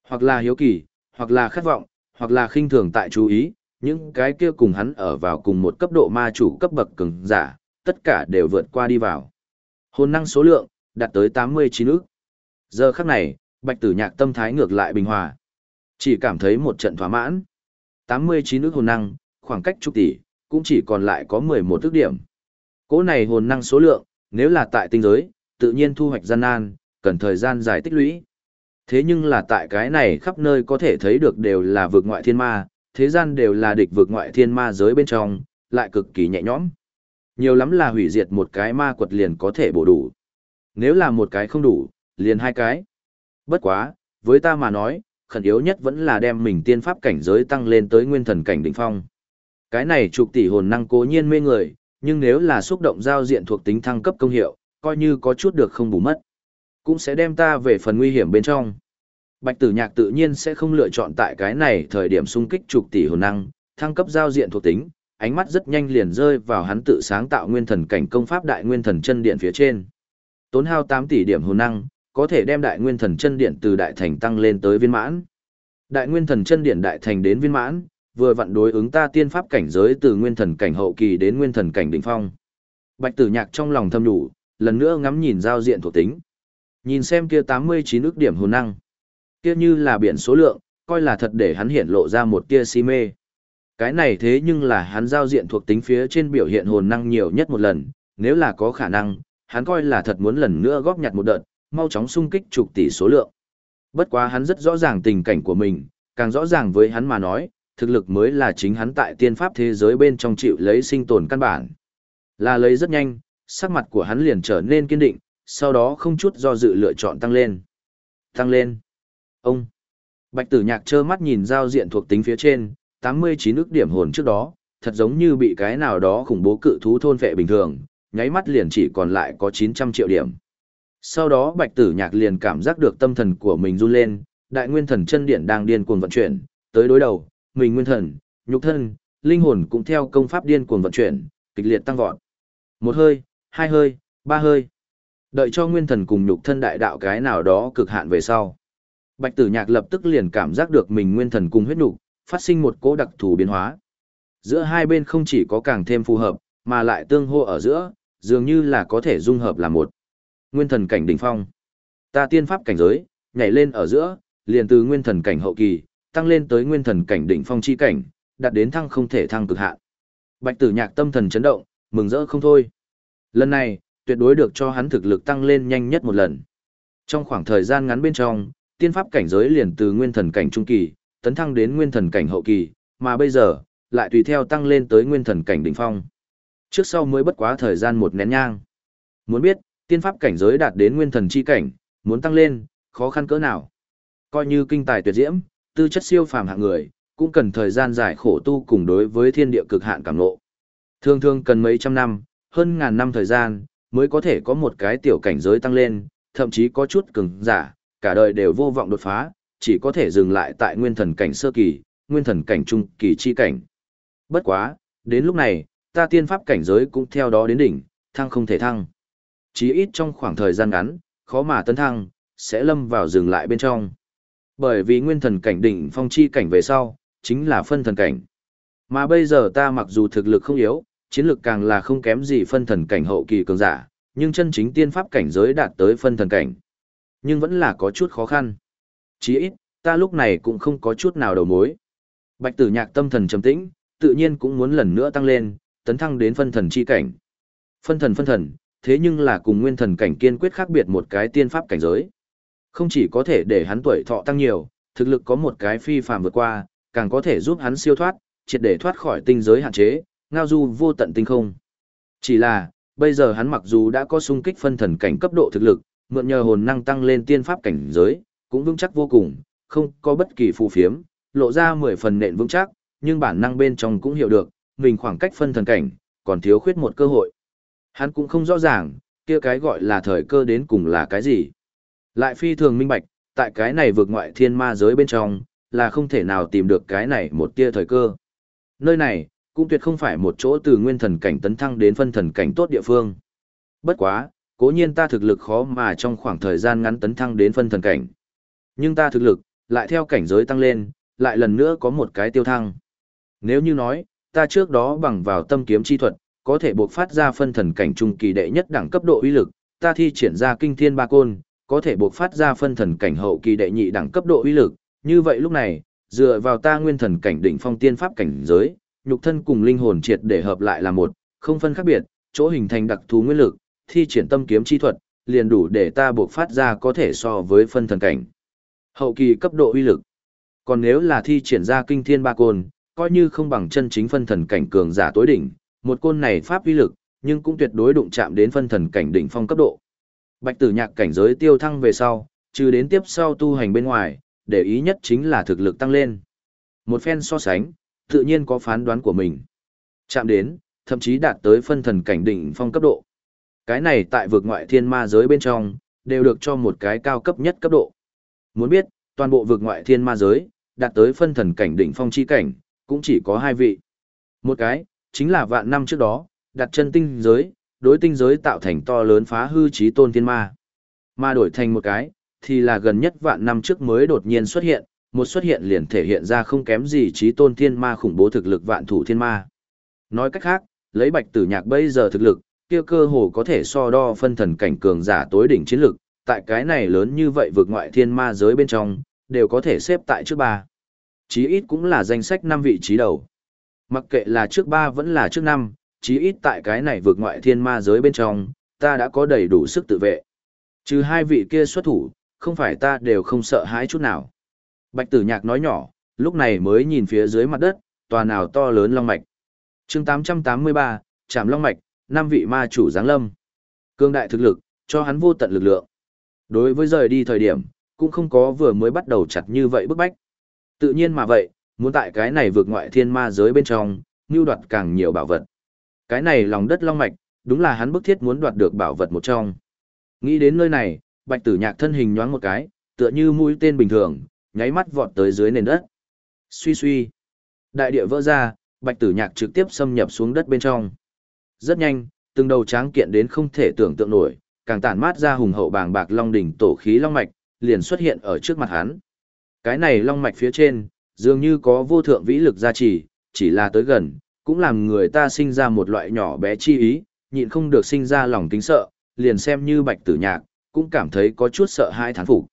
Hoặc là hiếu kỳ, hoặc là khát vọng, hoặc là khinh thường tại chú ý, những cái kia cùng hắn ở vào cùng một cấp độ ma chủ cấp bậc cường giả, tất cả đều vượt qua đi vào. Hồn năng số lượng, đạt tới 89 ức. Giờ khắc này, bạch tử nhạc tâm thái ngược lại bình hòa. Chỉ cảm thấy một trận thỏa mãn. 89 ức hồn năng, khoảng cách chục tỷ, cũng chỉ còn lại có 11 ức điểm. Cỗ này hồn năng số lượng, nếu là tại tinh giới, tự nhiên thu hoạch gian nan, cần thời gian dài tích lũy. Thế nhưng là tại cái này khắp nơi có thể thấy được đều là vực ngoại thiên ma, thế gian đều là địch vực ngoại thiên ma giới bên trong, lại cực kỳ nhẹ nhõm. Nhiều lắm là hủy diệt một cái ma quật liền có thể bổ đủ. Nếu là một cái không đủ, liền hai cái. Bất quá, với ta mà nói, khẩn yếu nhất vẫn là đem mình tiên pháp cảnh giới tăng lên tới nguyên thần cảnh đỉnh phong. Cái này trục tỷ hồn năng cố nhiên mê người, nhưng nếu là xúc động giao diện thuộc tính thăng cấp công hiệu, coi như có chút được không bù mất cũng sẽ đem ta về phần nguy hiểm bên trong. Bạch tử nhạc tự nhiên sẽ không lựa chọn tại cái này thời điểm xung kích trục tỷ hồn năng, thăng cấp giao diện thuộc tính, ánh mắt rất nhanh liền rơi vào hắn tự sáng tạo nguyên thần cảnh công pháp đại nguyên thần chân điện phía trên. Tốn hao 8 tỷ điểm hồn năng, có thể đem đại nguyên thần chân điện từ đại thành tăng lên tới viên mãn. Đại nguyên thần chân điện đại thành đến viên mãn, vừa vặn đối ứng ta tiên pháp cảnh giới từ nguyên thần cảnh hậu kỳ đến nguyên thần cảnh đỉnh phong. Bạch Tử Nhạc trong lòng thầm nhủ, lần nữa ngắm nhìn giao diện thuộc tính. Nhìn xem kia 89 ức điểm hồn năng. Kia như là biển số lượng, coi là thật để hắn hiện lộ ra một tia si mê. Cái này thế nhưng là hắn giao diện thuộc tính phía trên biểu hiện hồn năng nhiều nhất một lần, nếu là có khả năng, hắn coi là thật muốn lần nữa góp nhặt một đợt, mau chóng xung kích chục tỷ số lượng. Bất quá hắn rất rõ ràng tình cảnh của mình, càng rõ ràng với hắn mà nói, thực lực mới là chính hắn tại tiên pháp thế giới bên trong chịu lấy sinh tồn căn bản. Là lấy rất nhanh, sắc mặt của hắn liền trở nên kiên định, sau đó không chút do dự lựa chọn tăng lên. Tăng lên. Ông. Bạch tử nhạc trơ mắt nhìn giao diện thuộc tính phía trên, 89 ức điểm hồn trước đó, thật giống như bị cái nào đó khủng bố cự thú thôn vệ bình thường, nháy mắt liền chỉ còn lại có 900 triệu điểm. Sau đó bạch tử nhạc liền cảm giác được tâm thần của mình run lên, đại nguyên thần chân điện đang điên cuồng vận chuyển, tới đối đầu, mình nguyên thần, nhục thân, linh hồn cũng theo công pháp điên cuồng vận chuyển, kịch liệt tăng vọt. Một hơi, hai hơi, ba hơi. Đợi cho nguyên thần cùng nhục thân đại đạo cái nào đó cực hạn về sau. Bạch tử nhạc lập tức liền cảm giác được mình nguyên thần cùng huyết nhục phát sinh một cỗ đặc thù biến hóa. Giữa hai bên không chỉ có càng thêm phù hợp, mà lại tương hô ở giữa, dường như là có thể dung hợp là một. Nguyên thần cảnh đỉnh phong. Ta tiên pháp cảnh giới, nhảy lên ở giữa, liền từ nguyên thần cảnh hậu kỳ, tăng lên tới nguyên thần cảnh đỉnh phong chi cảnh, đạt đến thăng không thể thăng cực hạn. Bạch Tử Nhạc tâm thần chấn động, mừng rỡ không thôi. Lần này, tuyệt đối được cho hắn thực lực tăng lên nhanh nhất một lần. Trong khoảng thời gian ngắn bên trong, tiên pháp cảnh giới liền từ nguyên thần cảnh trung kỳ, tấn thăng đến nguyên thần cảnh hậu kỳ, mà bây giờ, lại tùy theo tăng lên tới nguyên thần cảnh đỉnh phong. Trước sau mới bất quá thời gian một nén nhang. Muốn biết, tiên pháp cảnh giới đạt đến nguyên thần chi cảnh, muốn tăng lên, khó khăn cỡ nào. Coi như kinh tài tuyệt diễm, tư chất siêu phàm hạng người, cũng cần thời gian dài khổ tu cùng đối với thiên địa cực hạn cảm ngộ. Thường thường cần mấy trăm năm, hơn ngàn năm thời gian, mới có thể có một cái tiểu cảnh giới tăng lên, thậm chí có chút cứng giả, cả đời đều vô vọng đột phá, chỉ có thể dừng lại tại nguyên thần cảnh sơ kỳ, nguyên thần cảnh trung kỳ chi cảnh. Bất quá, đến lúc này, ta tiên pháp cảnh giới cũng theo đó đến đỉnh, thăng không thể thăng. Chí ít trong khoảng thời gian ngắn, khó mà tấn thăng, sẽ lâm vào dừng lại bên trong. Bởi vì nguyên thần cảnh đỉnh phong chi cảnh về sau, chính là phân thần cảnh. Mà bây giờ ta mặc dù thực lực không yếu, chiến lực càng là không kém gì phân thần cảnh hậu kỳ cường giả, nhưng chân chính tiên pháp cảnh giới đạt tới phân thần cảnh. Nhưng vẫn là có chút khó khăn. Chí ít, ta lúc này cũng không có chút nào đầu mối. Bạch tử nhạc tâm thần trầm tĩnh, tự nhiên cũng muốn lần nữa tăng lên, tấn thăng đến phân thần chi cảnh. Phân thần phân thần, thế nhưng là cùng nguyên thần cảnh kiên quyết khác biệt một cái tiên pháp cảnh giới. Không chỉ có thể để hắn tuổi thọ tăng nhiều, thực lực có một cái phi phàm vượt qua, càng có thể giúp hắn siêu thoát, triệt để thoát khỏi tinh giới hạn chế, ngao du vô tận tinh không. Chỉ là, bây giờ hắn mặc dù đã có sung kích phân thần cảnh cấp độ thực lực, mượn nhờ hồn năng tăng lên tiên pháp cảnh giới, cũng vững chắc vô cùng, không có bất kỳ phù phiếm, lộ ra mười phần nện vững chắc, nhưng bản năng bên trong cũng hiểu được, mình khoảng cách phân thần cảnh, còn thiếu khuyết một cơ hội. Hắn cũng không rõ ràng, kia cái gọi là thời cơ đến cùng là cái gì. Lại phi thường minh bạch, tại cái này vượt ngoại thiên ma giới bên trong, là không thể nào tìm được cái này một tia thời cơ. Nơi này, cũng tuyệt không phải một chỗ từ nguyên thần cảnh tấn thăng đến phân thần cảnh tốt địa phương. Bất quá, cố nhiên ta thực lực khó mà trong khoảng thời gian ngắn tấn thăng đến phân thần cảnh. Nhưng ta thực lực, lại theo cảnh giới tăng lên, lại lần nữa có một cái tiêu thăng. Nếu như nói, ta trước đó bằng vào tâm kiếm chi thuật, có thể buộc phát ra phân thần cảnh trung kỳ đệ nhất đẳng cấp độ uy lực, ta thi triển ra kinh thiên ba côn, có thể buộc phát ra phân thần cảnh hậu kỳ đệ nhị đẳng cấp độ uy lực, như vậy lúc này, dựa vào ta nguyên thần cảnh đỉnh phong tiên pháp cảnh giới, nhục thân cùng linh hồn triệt để hợp lại là một, không phân khác biệt, chỗ hình thành đặc thú nguyên lực, thi triển tâm kiếm chi thuật, liền đủ để ta buộc phát ra có thể so với phân thần cảnh. Hậu kỳ cấp độ uy lực. Còn nếu là thi triển ra kinh thiên ba côn, coi như không bằng chân chính phân thần cảnh cường giả tối đỉnh, một côn này pháp uy lực, nhưng cũng tuyệt đối đụng chạm đến phân thần cảnh đỉnh phong cấp độ. Bạch tử nhạc cảnh giới tiêu thăng về sau, trừ đến tiếp sau tu hành bên ngoài, để ý nhất chính là thực lực tăng lên. Một phen so sánh, tự nhiên có phán đoán của mình. Chạm đến, thậm chí đạt tới phân thần cảnh đỉnh phong cấp độ. Cái này tại vực ngoại thiên ma giới bên trong, đều được cho một cái cao cấp nhất cấp độ. Muốn biết, toàn bộ vực ngoại thiên ma giới, đạt tới phân thần cảnh đỉnh phong chi cảnh, cũng chỉ có hai vị. Một cái, chính là vạn năm trước đó, đặt chân tinh giới, đối tinh giới tạo thành to lớn phá hư trí tôn thiên ma. Mà đổi thành một cái, thì là gần nhất vạn năm trước mới đột nhiên xuất hiện, một xuất hiện liền thể hiện ra không kém gì trí tôn thiên ma khủng bố thực lực vạn thủ thiên ma. Nói cách khác, lấy bạch tử nhạc bây giờ thực lực, kia cơ hồ có thể so đo phân thần cảnh cường giả tối đỉnh chiến lực, tại cái này lớn như vậy vượt ngoại thiên ma giới bên trong, đều có thể xếp tại trước ba. Chí ít cũng là danh sách năm vị trí đầu. Mặc kệ là trước ba vẫn là trước năm, chí ít tại cái này vượt ngoại thiên ma giới bên trong, ta đã có đầy đủ sức tự vệ. Trừ hai vị kia xuất thủ, không phải ta đều không sợ hãi chút nào. Bạch tử nhạc nói nhỏ, lúc này mới nhìn phía dưới mặt đất, tòa nào to lớn long mạch. chương 883, chạm long mạch, năm vị ma chủ giáng lâm. Cương đại thực lực, cho hắn vô tận lực lượng. Đối với rời đi thời điểm, cũng không có vừa mới bắt đầu chặt như vậy bức bách. Tự nhiên mà vậy, muốn tại cái này vượt ngoại thiên ma giới bên trong, như đoạt càng nhiều bảo vật. Cái này lòng đất long mạch, đúng là hắn bức thiết muốn đoạt được bảo vật một trong. Nghĩ đến nơi này, bạch tử nhạc thân hình nhoáng một cái, tựa như mũi tên bình thường, nháy mắt vọt tới dưới nền đất. Suy suy. Đại địa vỡ ra, bạch tử nhạc trực tiếp xâm nhập xuống đất bên trong. Rất nhanh, từng đầu tráng kiện đến không thể tưởng tượng nổi, càng tản mát ra hùng hậu bàng bạc long đỉnh tổ khí long mạch, liền xuất hiện ở trước mặt hắn. Cái này long mạch phía trên, dường như có vô thượng vĩ lực gia trì, chỉ là tới gần, cũng làm người ta sinh ra một loại nhỏ bé chi ý, nhịn không được sinh ra lòng kính sợ, liền xem như bạch tử nhạc, cũng cảm thấy có chút sợ hãi thán phục.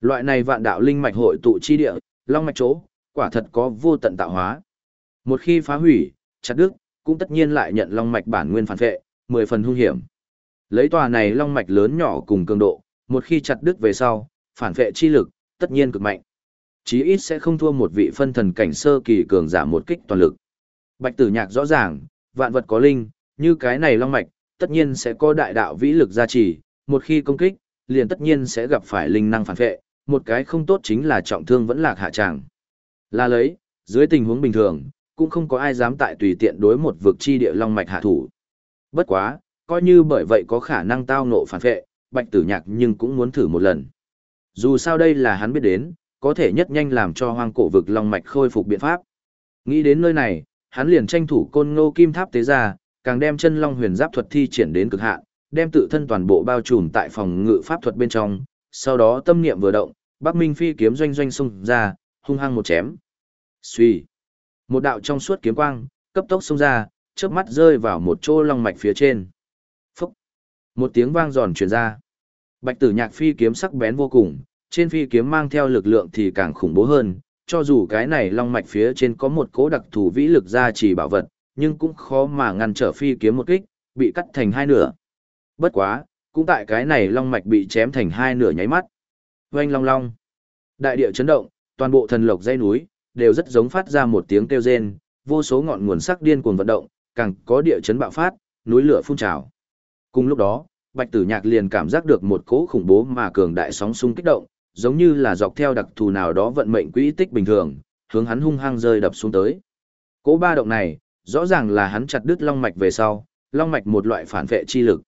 Loại này vạn đạo linh mạch hội tụ chi địa, long mạch chỗ, quả thật có vô tận tạo hóa. Một khi phá hủy, chặt đứt, cũng tất nhiên lại nhận long mạch bản nguyên phản vệ, mười phần hung hiểm. Lấy tòa này long mạch lớn nhỏ cùng cường độ, một khi chặt đứt về sau, phản vệ chi lực, tất nhiên cực mạnh. Chí ít sẽ không thua một vị phân thần cảnh sơ kỳ cường giả một kích toàn lực. Bạch tử nhạc rõ ràng, vạn vật có linh, như cái này long mạch, tất nhiên sẽ có đại đạo vĩ lực gia trì, một khi công kích, liền tất nhiên sẽ gặp phải linh năng phản vệ, một cái không tốt chính là trọng thương vẫn lạc hạ tràng. Là lấy, dưới tình huống bình thường, cũng không có ai dám tại tùy tiện đối một vực chi địa long mạch hạ thủ. Bất quá, coi như bởi vậy có khả năng tao ngộ phản vệ, bạch tử nhạc nhưng cũng muốn thử một lần. Dù sao đây là hắn biết đến, có thể nhất nhanh làm cho hoang cổ vực long mạch khôi phục biện pháp. Nghĩ đến nơi này, hắn liền tranh thủ côn ngô kim tháp tế ra, càng đem chân long huyền giáp thuật thi triển đến cực hạn, đem tự thân toàn bộ bao trùm tại phòng ngự pháp thuật bên trong, sau đó tâm niệm vừa động, Bắc Minh phi kiếm doanh doanh xung ra, hung hăng một chém. Suy. Một đạo trong suốt kiếm quang, cấp tốc xông ra, chớp mắt rơi vào một chỗ long mạch phía trên. Phúc. Một tiếng vang giòn truyền ra. Bạch Tử Nhạc phi kiếm sắc bén vô cùng, trên phi kiếm mang theo lực lượng thì càng khủng bố hơn, cho dù cái này long mạch phía trên có một cố đặc thù vĩ lực gia trì bảo vật, nhưng cũng khó mà ngăn trở phi kiếm một kích, bị cắt thành hai nửa. Bất quá, cũng tại cái này long mạch bị chém thành hai nửa nháy mắt. Oanh long long. Đại địa chấn động, toàn bộ thần lộc dây núi, đều rất giống phát ra một tiếng kêu rên, vô số ngọn nguồn sắc điên cuồng vận động, càng có địa chấn bạo phát, núi lửa phun trào. Cùng lúc đó, Bạch Tử Nhạc liền cảm giác được một cỗ khủng bố mà cường đại sóng xung kích động, giống như là dọc theo đặc thù nào đó vận mệnh quỹ tích bình thường, hướng hắn hung hăng rơi đập xuống tới. Cỗ ba động này, rõ ràng là hắn chặt đứt long mạch về sau, long mạch một loại phản vệ chi lực.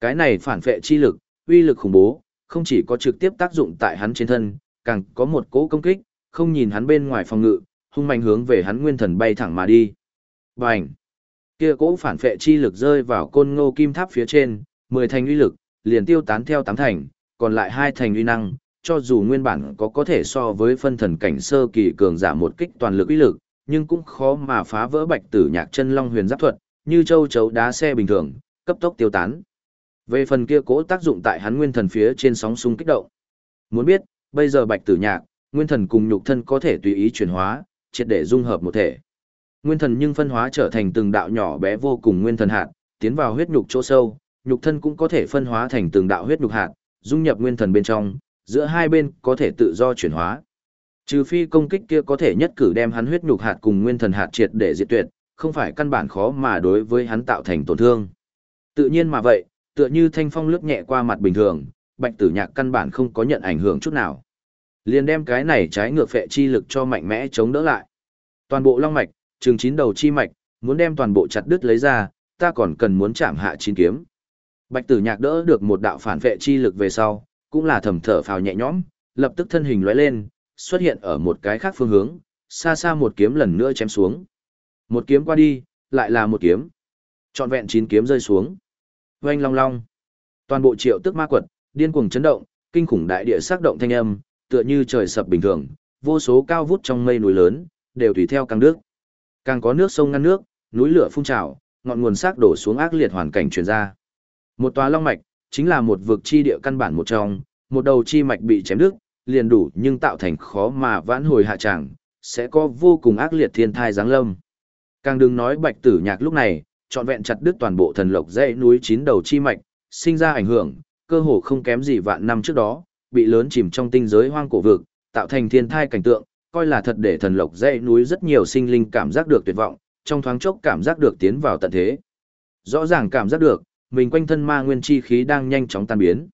Cái này phản vệ chi lực, uy lực khủng bố, không chỉ có trực tiếp tác dụng tại hắn trên thân, càng có một cỗ công kích, không nhìn hắn bên ngoài phòng ngự, hung mạnh hướng về hắn nguyên thần bay thẳng mà đi. Bành! Kia cỗ phản vệ chi lực rơi vào côn ngô kim tháp phía trên, 10 thành uy lực, liền tiêu tán theo 8 thành, còn lại hai thành uy năng, cho dù nguyên bản có có thể so với phân thần cảnh sơ kỳ cường giả một kích toàn lực uy lực, nhưng cũng khó mà phá vỡ bạch tử nhạc chân long huyền giáp thuật, như châu chấu đá xe bình thường, cấp tốc tiêu tán. Về phần kia cố tác dụng tại hắn nguyên thần phía trên sóng xung kích động. Muốn biết, bây giờ bạch tử nhạc, nguyên thần cùng nhục thân có thể tùy ý chuyển hóa, triệt để dung hợp một thể. Nguyên thần nhưng phân hóa trở thành từng đạo nhỏ bé vô cùng nguyên thần hạt, tiến vào huyết nhục chỗ sâu, nhục thân cũng có thể phân hóa thành từng đạo huyết nhục hạt, dung nhập nguyên thần bên trong, giữa hai bên có thể tự do chuyển hóa. Trừ phi công kích kia có thể nhất cử đem hắn huyết nhục hạt cùng nguyên thần hạt triệt để diệt tuyệt, không phải căn bản khó mà đối với hắn tạo thành tổn thương. Tự nhiên mà vậy, tựa như thanh phong lướt nhẹ qua mặt bình thường, bạch tử nhạc căn bản không có nhận ảnh hưởng chút nào. Liền đem cái này trái ngược phệ chi lực cho mạnh mẽ chống đỡ lại. Toàn bộ long mạch, trường chín đầu chi mạch, muốn đem toàn bộ chặt đứt lấy ra, ta còn cần muốn chạm hạ chín kiếm. Bạch tử nhạc đỡ được một đạo phản vệ chi lực về sau, cũng là thầm thở phào nhẹ nhõm, lập tức thân hình lóe lên, xuất hiện ở một cái khác phương hướng, xa xa một kiếm lần nữa chém xuống. Một kiếm qua đi, lại là một kiếm. Trọn vẹn chín kiếm rơi xuống. Oanh long long. Toàn bộ triệu tức ma quật, điên cuồng chấn động, kinh khủng đại địa sắc động thanh âm, tựa như trời sập bình thường, vô số cao vút trong mây núi lớn, đều tùy theo càng nước. Càng có nước sông ngăn nước, núi lửa phun trào, ngọn nguồn sắc đổ xuống ác liệt hoàn cảnh truyền ra. Một tòa long mạch, chính là một vực chi địa căn bản một trong, một đầu chi mạch bị chém đứt, liền đủ nhưng tạo thành khó mà vãn hồi hạ tràng, sẽ có vô cùng ác liệt thiên thai giáng lâm. Càng đừng nói bạch tử nhạc lúc này, trọn vẹn chặt đứt toàn bộ thần lộc dãy núi chín đầu chi mạch, sinh ra ảnh hưởng, cơ hồ không kém gì vạn năm trước đó, bị lớn chìm trong tinh giới hoang cổ vực, tạo thành thiên thai cảnh tượng, coi là thật để thần lộc dãy núi rất nhiều sinh linh cảm giác được tuyệt vọng, trong thoáng chốc cảm giác được tiến vào tận thế. Rõ ràng cảm giác được, mình quanh thân ma nguyên chi khí đang nhanh chóng tan biến.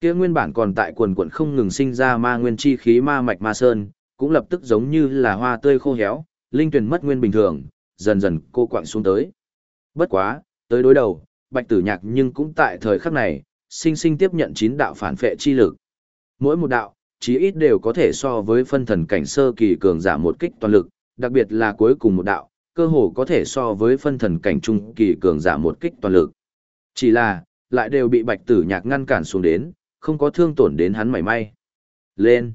Kia nguyên bản còn tại quần quần không ngừng sinh ra ma nguyên chi khí ma mạch ma sơn, cũng lập tức giống như là hoa tươi khô héo, linh tuyển mất nguyên bình thường, dần dần cô quạng xuống tới. Bất quá, tới đối đầu, Bạch Tử Nhạc nhưng cũng tại thời khắc này, sinh sinh tiếp nhận chín đạo phản phệ chi lực. Mỗi một đạo, chí ít đều có thể so với phân thần cảnh sơ kỳ cường giả một kích toàn lực, đặc biệt là cuối cùng một đạo, cơ hồ có thể so với phân thần cảnh trung kỳ cường giả một kích toàn lực. Chỉ là, lại đều bị bạch tử nhạc ngăn cản xuống đến, không có thương tổn đến hắn mảy may. Lên!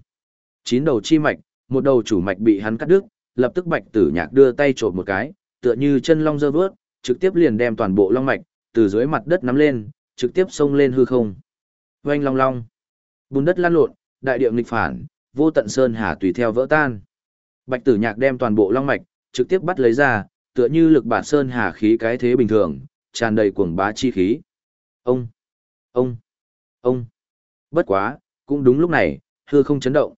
Chín đầu chi mạch, một đầu chủ mạch bị hắn cắt đứt, lập tức bạch tử nhạc đưa tay chộp một cái, tựa như chân long giơ vớt, trực tiếp liền đem toàn bộ long mạch, từ dưới mặt đất nắm lên, trực tiếp xông lên hư không. Oanh long long! Bùn đất lan lộn, đại địa nghịch phản, vô tận sơn hà tùy theo vỡ tan. Bạch tử nhạc đem toàn bộ long mạch, trực tiếp bắt lấy ra, tựa như lực bản sơn hà khí cái thế bình thường, tràn đầy cuồng bá chi khí. Ông! Ông! Ông! Bất quá, cũng đúng lúc này, hư không chấn động.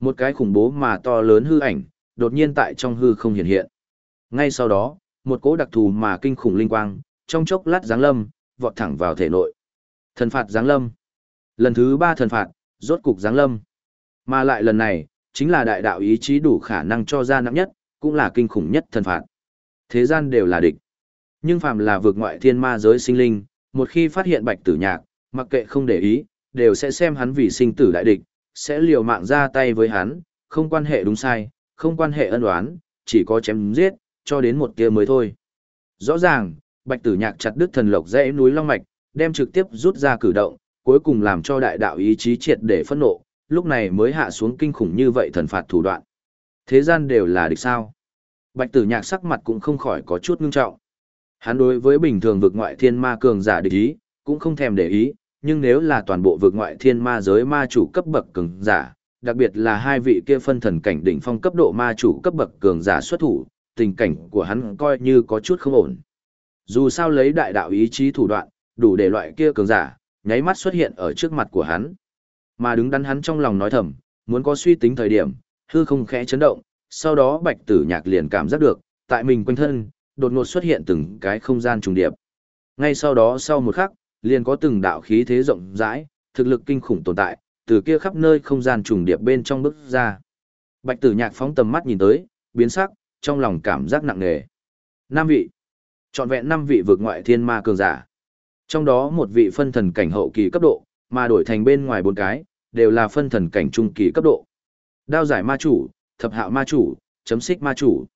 Một cái khủng bố mà to lớn hư ảnh, đột nhiên tại trong hư không hiện hiện. Ngay sau đó, một cỗ đặc thù mà kinh khủng linh quang, trong chốc lát giáng lâm, vọt thẳng vào thể nội. Thần phạt giáng lâm. Lần thứ ba thần phạt, rốt cục giáng lâm. Mà lại lần này, chính là đại đạo ý chí đủ khả năng cho ra nặng nhất, cũng là kinh khủng nhất thần phạt. Thế gian đều là địch. Nhưng phàm là vượt ngoại thiên ma giới sinh linh, một khi phát hiện bạch tử nhạc, mặc kệ không để ý, đều sẽ xem hắn vì sinh tử đại địch, sẽ liều mạng ra tay với hắn, không quan hệ đúng sai, không quan hệ ân oán, chỉ có chém giết, cho đến một kia mới thôi. Rõ ràng, bạch tử nhạc chặt đứt thần lộc dãy núi Long Mạch, đem trực tiếp rút ra cử động, cuối cùng làm cho đại đạo ý chí triệt để phẫn nộ, lúc này mới hạ xuống kinh khủng như vậy thần phạt thủ đoạn. Thế gian đều là địch sao. Bạch tử nhạc sắc mặt cũng không khỏi có chút ngưng trọng. Hắn đối với bình thường vực ngoại thiên ma cường giả địch ý, cũng không thèm để ý, nhưng nếu là toàn bộ vực ngoại thiên ma giới ma chủ cấp bậc cường giả, đặc biệt là hai vị kia phân thần cảnh đỉnh phong cấp độ ma chủ cấp bậc cường giả xuất thủ, tình cảnh của hắn coi như có chút không ổn. Dù sao lấy đại đạo ý chí thủ đoạn, đủ để loại kia cường giả, nháy mắt xuất hiện ở trước mặt của hắn. Mà đứng đắn hắn trong lòng nói thầm, muốn có suy tính thời điểm, hư không khẽ chấn động, sau đó bạch tử nhạc liền cảm giác được, tại mình quanh thân, đột ngột xuất hiện từng cái không gian trùng điệp. Ngay sau đó sau một khắc, liền có từng đạo khí thế rộng rãi, thực lực kinh khủng tồn tại, từ kia khắp nơi không gian trùng điệp bên trong bước ra. Bạch tử nhạc phóng tầm mắt nhìn tới, biến sắc, trong lòng cảm giác nặng nề. Năm vị. Chọn vẹn năm vị vượt ngoại thiên ma cường giả. Trong đó một vị phân thần cảnh hậu kỳ cấp độ, mà đổi thành bên ngoài bốn cái, đều là phân thần cảnh trung kỳ cấp độ. Đao giải ma chủ, thập hạo ma chủ, chấm xích ma chủ.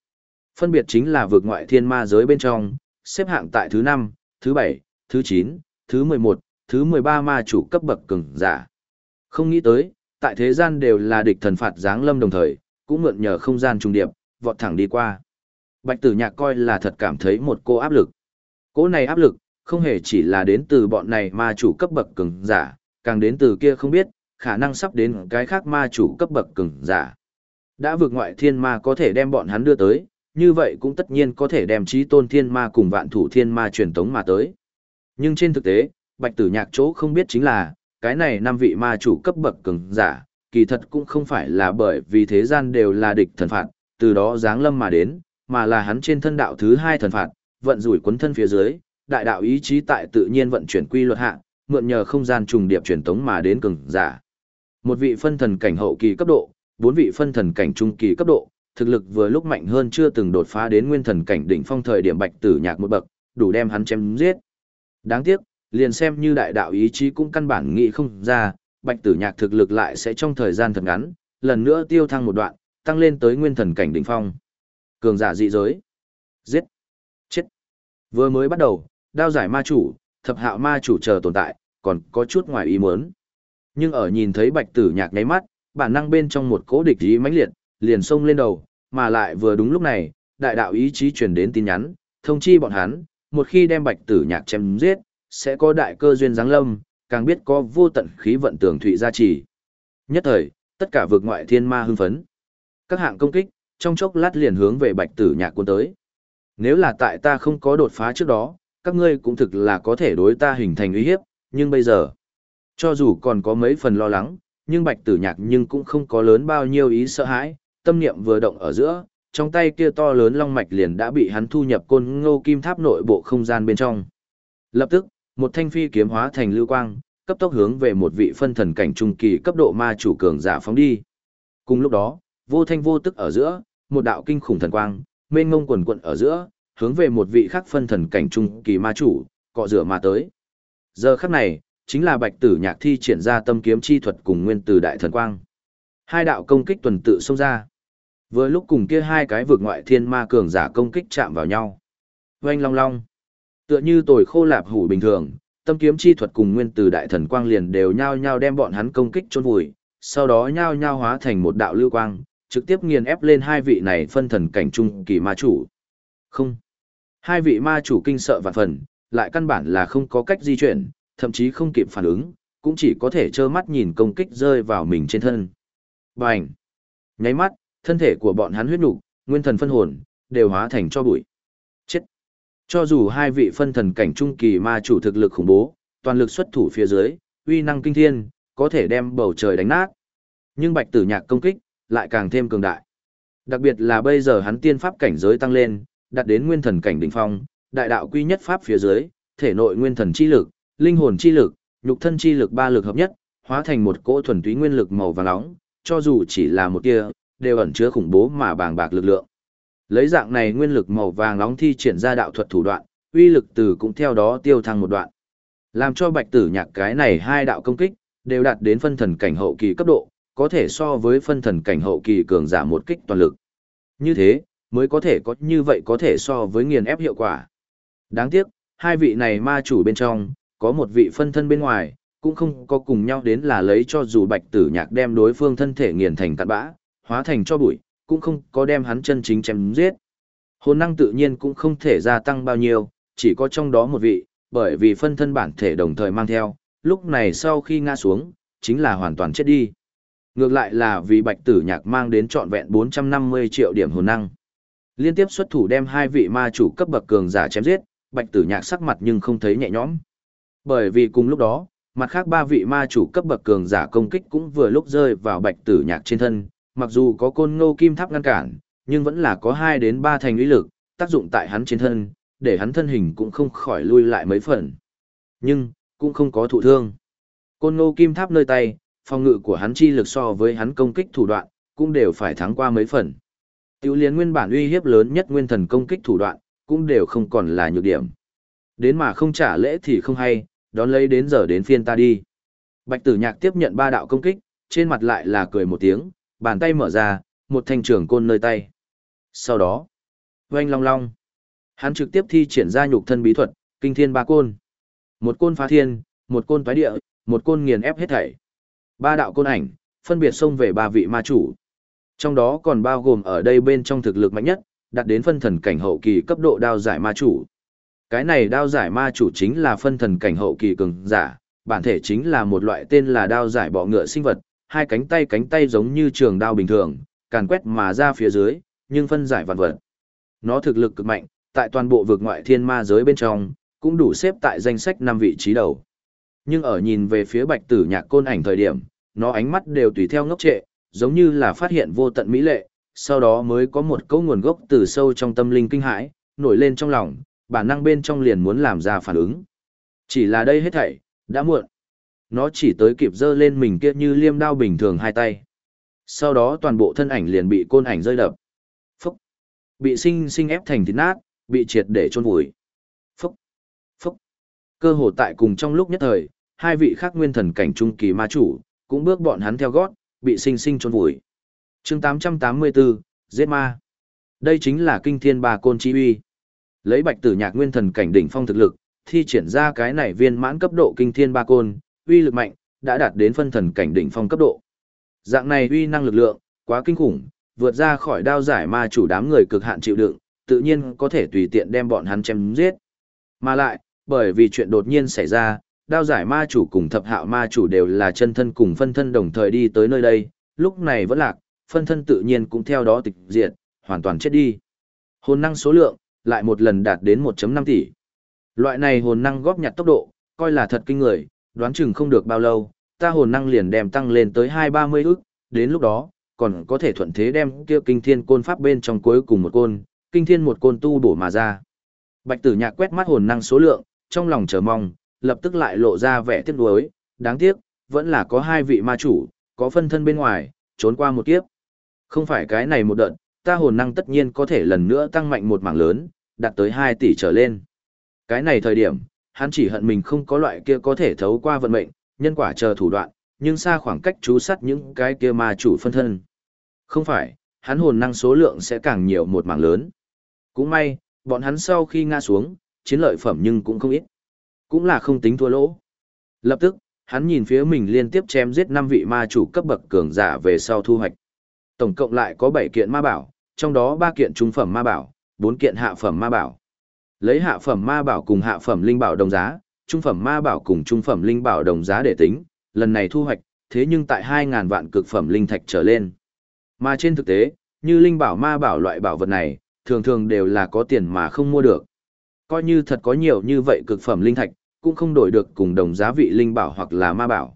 Phân biệt chính là vượt ngoại thiên ma giới bên trong, xếp hạng tại thứ 5, thứ 7, thứ 9, thứ 11, thứ 13 ma chủ cấp bậc cường giả. Không nghĩ tới, tại thế gian đều là địch thần phạt giáng lâm đồng thời, cũng mượn nhờ không gian trung điệp, vọt thẳng đi qua. Bạch tử nhạc coi là thật cảm thấy một cô áp lực. Cô này áp lực, không hề chỉ là đến từ bọn này ma chủ cấp bậc cường giả, càng đến từ kia không biết, khả năng sắp đến cái khác ma chủ cấp bậc cường giả. Đã vượt ngoại thiên ma có thể đem bọn hắn đưa tới, như vậy cũng tất nhiên có thể đem trí tôn thiên ma cùng vạn thủ thiên ma truyền tống mà tới. Nhưng trên thực tế, bạch tử nhạc chỗ không biết chính là, cái này năm vị ma chủ cấp bậc cường giả, kỳ thật cũng không phải là bởi vì thế gian đều là địch thần phạt, từ đó giáng lâm mà đến, mà là hắn trên thân đạo thứ hai thần phạt, vận rủi quấn thân phía dưới, đại đạo ý chí tại tự nhiên vận chuyển quy luật hạ, mượn nhờ không gian trùng điệp truyền tống mà đến cường giả. Một vị phân thần cảnh hậu kỳ cấp độ, bốn vị phân thần cảnh trung kỳ cấp độ, thực lực vừa lúc mạnh hơn chưa từng đột phá đến nguyên thần cảnh đỉnh phong thời điểm bạch tử nhạc một bậc, đủ đem hắn chém giết. Đáng tiếc, liền xem như đại đạo ý chí cũng căn bản nghĩ không ra, bạch tử nhạc thực lực lại sẽ trong thời gian thật ngắn, lần nữa tiêu thăng một đoạn, tăng lên tới nguyên thần cảnh đỉnh phong. Cường giả dị giới. Giết. Chết. Vừa mới bắt đầu, đao giải ma chủ, thập hạo ma chủ chờ tồn tại, còn có chút ngoài ý muốn. Nhưng ở nhìn thấy bạch tử nhạc nháy mắt, bản năng bên trong một cố địch ý mãnh liệt, liền xông lên đầu, mà lại vừa đúng lúc này, đại đạo ý chí truyền đến tin nhắn, thông chi bọn hắn, một khi đem bạch tử nhạc chém giết, sẽ có đại cơ duyên giáng lâm, càng biết có vô tận khí vận tường thụy gia trì. Nhất thời, tất cả vượt ngoại thiên ma hưng phấn. Các hạng công kích, trong chốc lát liền hướng về bạch tử nhạc cuốn tới. Nếu là tại ta không có đột phá trước đó, các ngươi cũng thực là có thể đối ta hình thành uy hiếp, nhưng bây giờ, cho dù còn có mấy phần lo lắng, nhưng bạch tử nhạc nhưng cũng không có lớn bao nhiêu ý sợ hãi, tâm niệm vừa động ở giữa, trong tay kia to lớn long mạch liền đã bị hắn thu nhập côn ngô kim tháp nội bộ không gian bên trong. Lập tức, một thanh phi kiếm hóa thành lưu quang, cấp tốc hướng về một vị phân thần cảnh trung kỳ cấp độ ma chủ cường giả phóng đi. Cùng lúc đó, vô thanh vô tức ở giữa, một đạo kinh khủng thần quang, mênh ngông quần quận ở giữa, hướng về một vị khắc phân thần cảnh trung kỳ ma chủ, cọ rửa mà tới. Giờ khắc này, chính là bạch tử nhạc thi triển ra tâm kiếm chi thuật cùng nguyên từ đại thần quang. Hai đạo công kích tuần tự xông ra. Vừa lúc cùng kia hai cái vượt ngoại thiên ma cường giả công kích chạm vào nhau. Oanh long long. Tựa như tồi khô lạp hủ bình thường, Tâm kiếm chi thuật cùng nguyên từ đại thần quang liền đều nhao nhao đem bọn hắn công kích chôn vùi, sau đó nhao nhao hóa thành một đạo lưu quang, trực tiếp nghiền ép lên hai vị này phân thần cảnh trung kỳ ma chủ. Không. Hai vị ma chủ kinh sợ vạn phần, lại căn bản là không có cách di chuyển, thậm chí không kịp phản ứng, cũng chỉ có thể trơ mắt nhìn công kích rơi vào mình trên thân. Bành! Nháy mắt, thân thể của bọn hắn huyết nục, nguyên thần phân hồn, đều hóa thành cho bụi. Chết! Cho dù hai vị phân thần cảnh trung kỳ ma chủ thực lực khủng bố, toàn lực xuất thủ phía dưới, uy năng kinh thiên, có thể đem bầu trời đánh nát. Nhưng bạch tử nhạc công kích, lại càng thêm cường đại. Đặc biệt là bây giờ hắn tiên pháp cảnh giới tăng lên, đạt đến nguyên thần cảnh đỉnh phong, đại đạo quy nhất pháp phía dưới, thể nội nguyên thần chi lực, linh hồn chi lực, nhục thân chi lực ba lực hợp nhất, hóa thành một cỗ thuần túy nguyên lực màu vàng nóng, cho dù chỉ là một tia, đều ẩn chứa khủng bố mà bàng bạc lực lượng. Lấy dạng này nguyên lực màu vàng nóng thi triển ra đạo thuật thủ đoạn, uy lực từ cũng theo đó tiêu thăng một đoạn. Làm cho Bạch Tử Nhạc cái này hai đạo công kích đều đạt đến phân thần cảnh hậu kỳ cấp độ, có thể so với phân thần cảnh hậu kỳ cường giả một kích toàn lực. Như thế, mới có thể có như vậy có thể so với nghiền ép hiệu quả. Đáng tiếc, hai vị này ma chủ bên trong, có một vị phân thân bên ngoài, cũng không có cùng nhau đến là lấy cho dù bạch tử nhạc đem đối phương thân thể nghiền thành cạn bã, hóa thành cho bụi, cũng không có đem hắn chân chính chém giết. Hồn năng tự nhiên cũng không thể gia tăng bao nhiêu, chỉ có trong đó một vị, bởi vì phân thân bản thể đồng thời mang theo, lúc này sau khi ngã xuống, chính là hoàn toàn chết đi. Ngược lại là vì bạch tử nhạc mang đến trọn vẹn 450 triệu điểm hồn năng. Liên tiếp xuất thủ đem hai vị ma chủ cấp bậc cường giả chém giết, bạch tử nhạc sắc mặt nhưng không thấy nhẹ nhõm. Bởi vì cùng lúc đó, mặt khác ba vị ma chủ cấp bậc cường giả công kích cũng vừa lúc rơi vào bạch tử nhạc trên thân, mặc dù có côn ngô kim tháp ngăn cản, nhưng vẫn là có hai đến ba thành uy lực, tác dụng tại hắn trên thân, để hắn thân hình cũng không khỏi lui lại mấy phần. Nhưng, cũng không có thụ thương. Côn ngô kim tháp nơi tay, phòng ngự của hắn chi lực so với hắn công kích thủ đoạn, cũng đều phải thắng qua mấy phần. Tiểu liên nguyên bản uy hiếp lớn nhất nguyên thần công kích thủ đoạn, cũng đều không còn là nhược điểm. Đến mà không trả lễ thì không hay, đón lấy đến giờ đến phiên ta đi. Bạch tử nhạc tiếp nhận ba đạo công kích, trên mặt lại là cười một tiếng, bàn tay mở ra, một thanh trưởng côn nơi tay. Sau đó, oanh long long, hắn trực tiếp thi triển ra nhục thân bí thuật, kinh thiên ba côn. Một côn phá thiên, một côn toái địa, một côn nghiền ép hết thảy. Ba đạo côn ảnh, phân biệt xông về ba vị ma chủ. Trong đó còn bao gồm ở đây bên trong thực lực mạnh nhất, đạt đến phân thần cảnh hậu kỳ cấp độ đao giải ma chủ. Cái này đao giải ma chủ chính là phân thần cảnh hậu kỳ cường giả, bản thể chính là một loại tên là đao giải bọ ngựa sinh vật, hai cánh tay cánh tay giống như trường đao bình thường, càn quét mà ra phía dưới, nhưng phân giải vạn vật. Nó thực lực cực mạnh, tại toàn bộ vực ngoại thiên ma giới bên trong, cũng đủ xếp tại danh sách năm vị trí đầu. Nhưng ở nhìn về phía bạch tử nhạc côn ảnh thời điểm, nó ánh mắt đều tùy theo ngốc trệ, giống như là phát hiện vô tận mỹ lệ, sau đó mới có một câu nguồn gốc từ sâu trong tâm linh kinh hãi, nổi lên trong lòng, bản năng bên trong liền muốn làm ra phản ứng. Chỉ là đây hết thảy, đã muộn. Nó chỉ tới kịp dơ lên mình kia như liêm đao bình thường hai tay. Sau đó toàn bộ thân ảnh liền bị côn ảnh rơi đập. Phúc. Bị sinh sinh ép thành thịt nát, bị triệt để chôn vùi. Phúc. Phúc. Cơ hồ tại cùng trong lúc nhất thời, hai vị khác nguyên thần cảnh trung kỳ ma chủ, cũng bước bọn hắn theo gót, bị sinh sinh chôn vùi. Chương 884, Giết ma. Đây chính là kinh thiên bà côn chi uy. Lấy Bạch Tử Nhạc nguyên thần cảnh đỉnh phong thực lực, thi triển ra cái này viên mãn cấp độ kinh thiên ba côn, uy lực mạnh, đã đạt đến phân thần cảnh đỉnh phong cấp độ. Dạng này uy năng lực lượng, quá kinh khủng, vượt ra khỏi đao giải ma chủ đám người cực hạn chịu đựng, tự nhiên có thể tùy tiện đem bọn hắn chém giết. Mà lại, bởi vì chuyện đột nhiên xảy ra, đao giải ma chủ cùng thập hạo ma chủ đều là chân thân cùng phân thân đồng thời đi tới nơi đây, lúc này vẫn lạc, phân thân tự nhiên cũng theo đó tịch diệt, hoàn toàn chết đi. Hồn năng số lượng, lại một lần đạt đến 1.5 tỷ. Loại này hồn năng góp nhặt tốc độ, coi là thật kinh người, đoán chừng không được bao lâu, ta hồn năng liền đem tăng lên tới 2-30 ức, đến lúc đó, còn có thể thuận thế đem kia kinh thiên côn pháp bên trong cuối cùng một côn, kinh thiên một côn tu bổ mà ra. Bạch tử nhạc quét mắt hồn năng số lượng, trong lòng chờ mong, lập tức lại lộ ra vẻ tiếc nuối, đáng tiếc, vẫn là có hai vị ma chủ, có phân thân bên ngoài, trốn qua một kiếp. Không phải cái này một đợt, ta hồn năng tất nhiên có thể lần nữa tăng mạnh một mảng lớn, đạt tới 2 tỷ trở lên. Cái này thời điểm, hắn chỉ hận mình không có loại kia có thể thấu qua vận mệnh, nhân quả chờ thủ đoạn, nhưng xa khoảng cách chú sát những cái kia ma chủ phân thân. Không phải, hắn hồn năng số lượng sẽ càng nhiều một mảng lớn. Cũng may, bọn hắn sau khi ngã xuống, chiến lợi phẩm nhưng cũng không ít. Cũng là không tính thua lỗ. Lập tức, hắn nhìn phía mình liên tiếp chém giết năm vị ma chủ cấp bậc cường giả về sau thu hoạch. Tổng cộng lại có 7 kiện ma bảo, trong đó 3 kiện trung phẩm ma bảo, 4 kiện hạ phẩm ma bảo. Lấy hạ phẩm ma bảo cùng hạ phẩm linh bảo đồng giá, trung phẩm ma bảo cùng trung phẩm linh bảo đồng giá để tính, lần này thu hoạch, thế nhưng tại 2.000 vạn cực phẩm linh thạch trở lên. Mà trên thực tế, như linh bảo ma bảo loại bảo vật này, thường thường đều là có tiền mà không mua được. Coi như thật có nhiều như vậy cực phẩm linh thạch, cũng không đổi được cùng đồng giá vị linh bảo hoặc là ma bảo.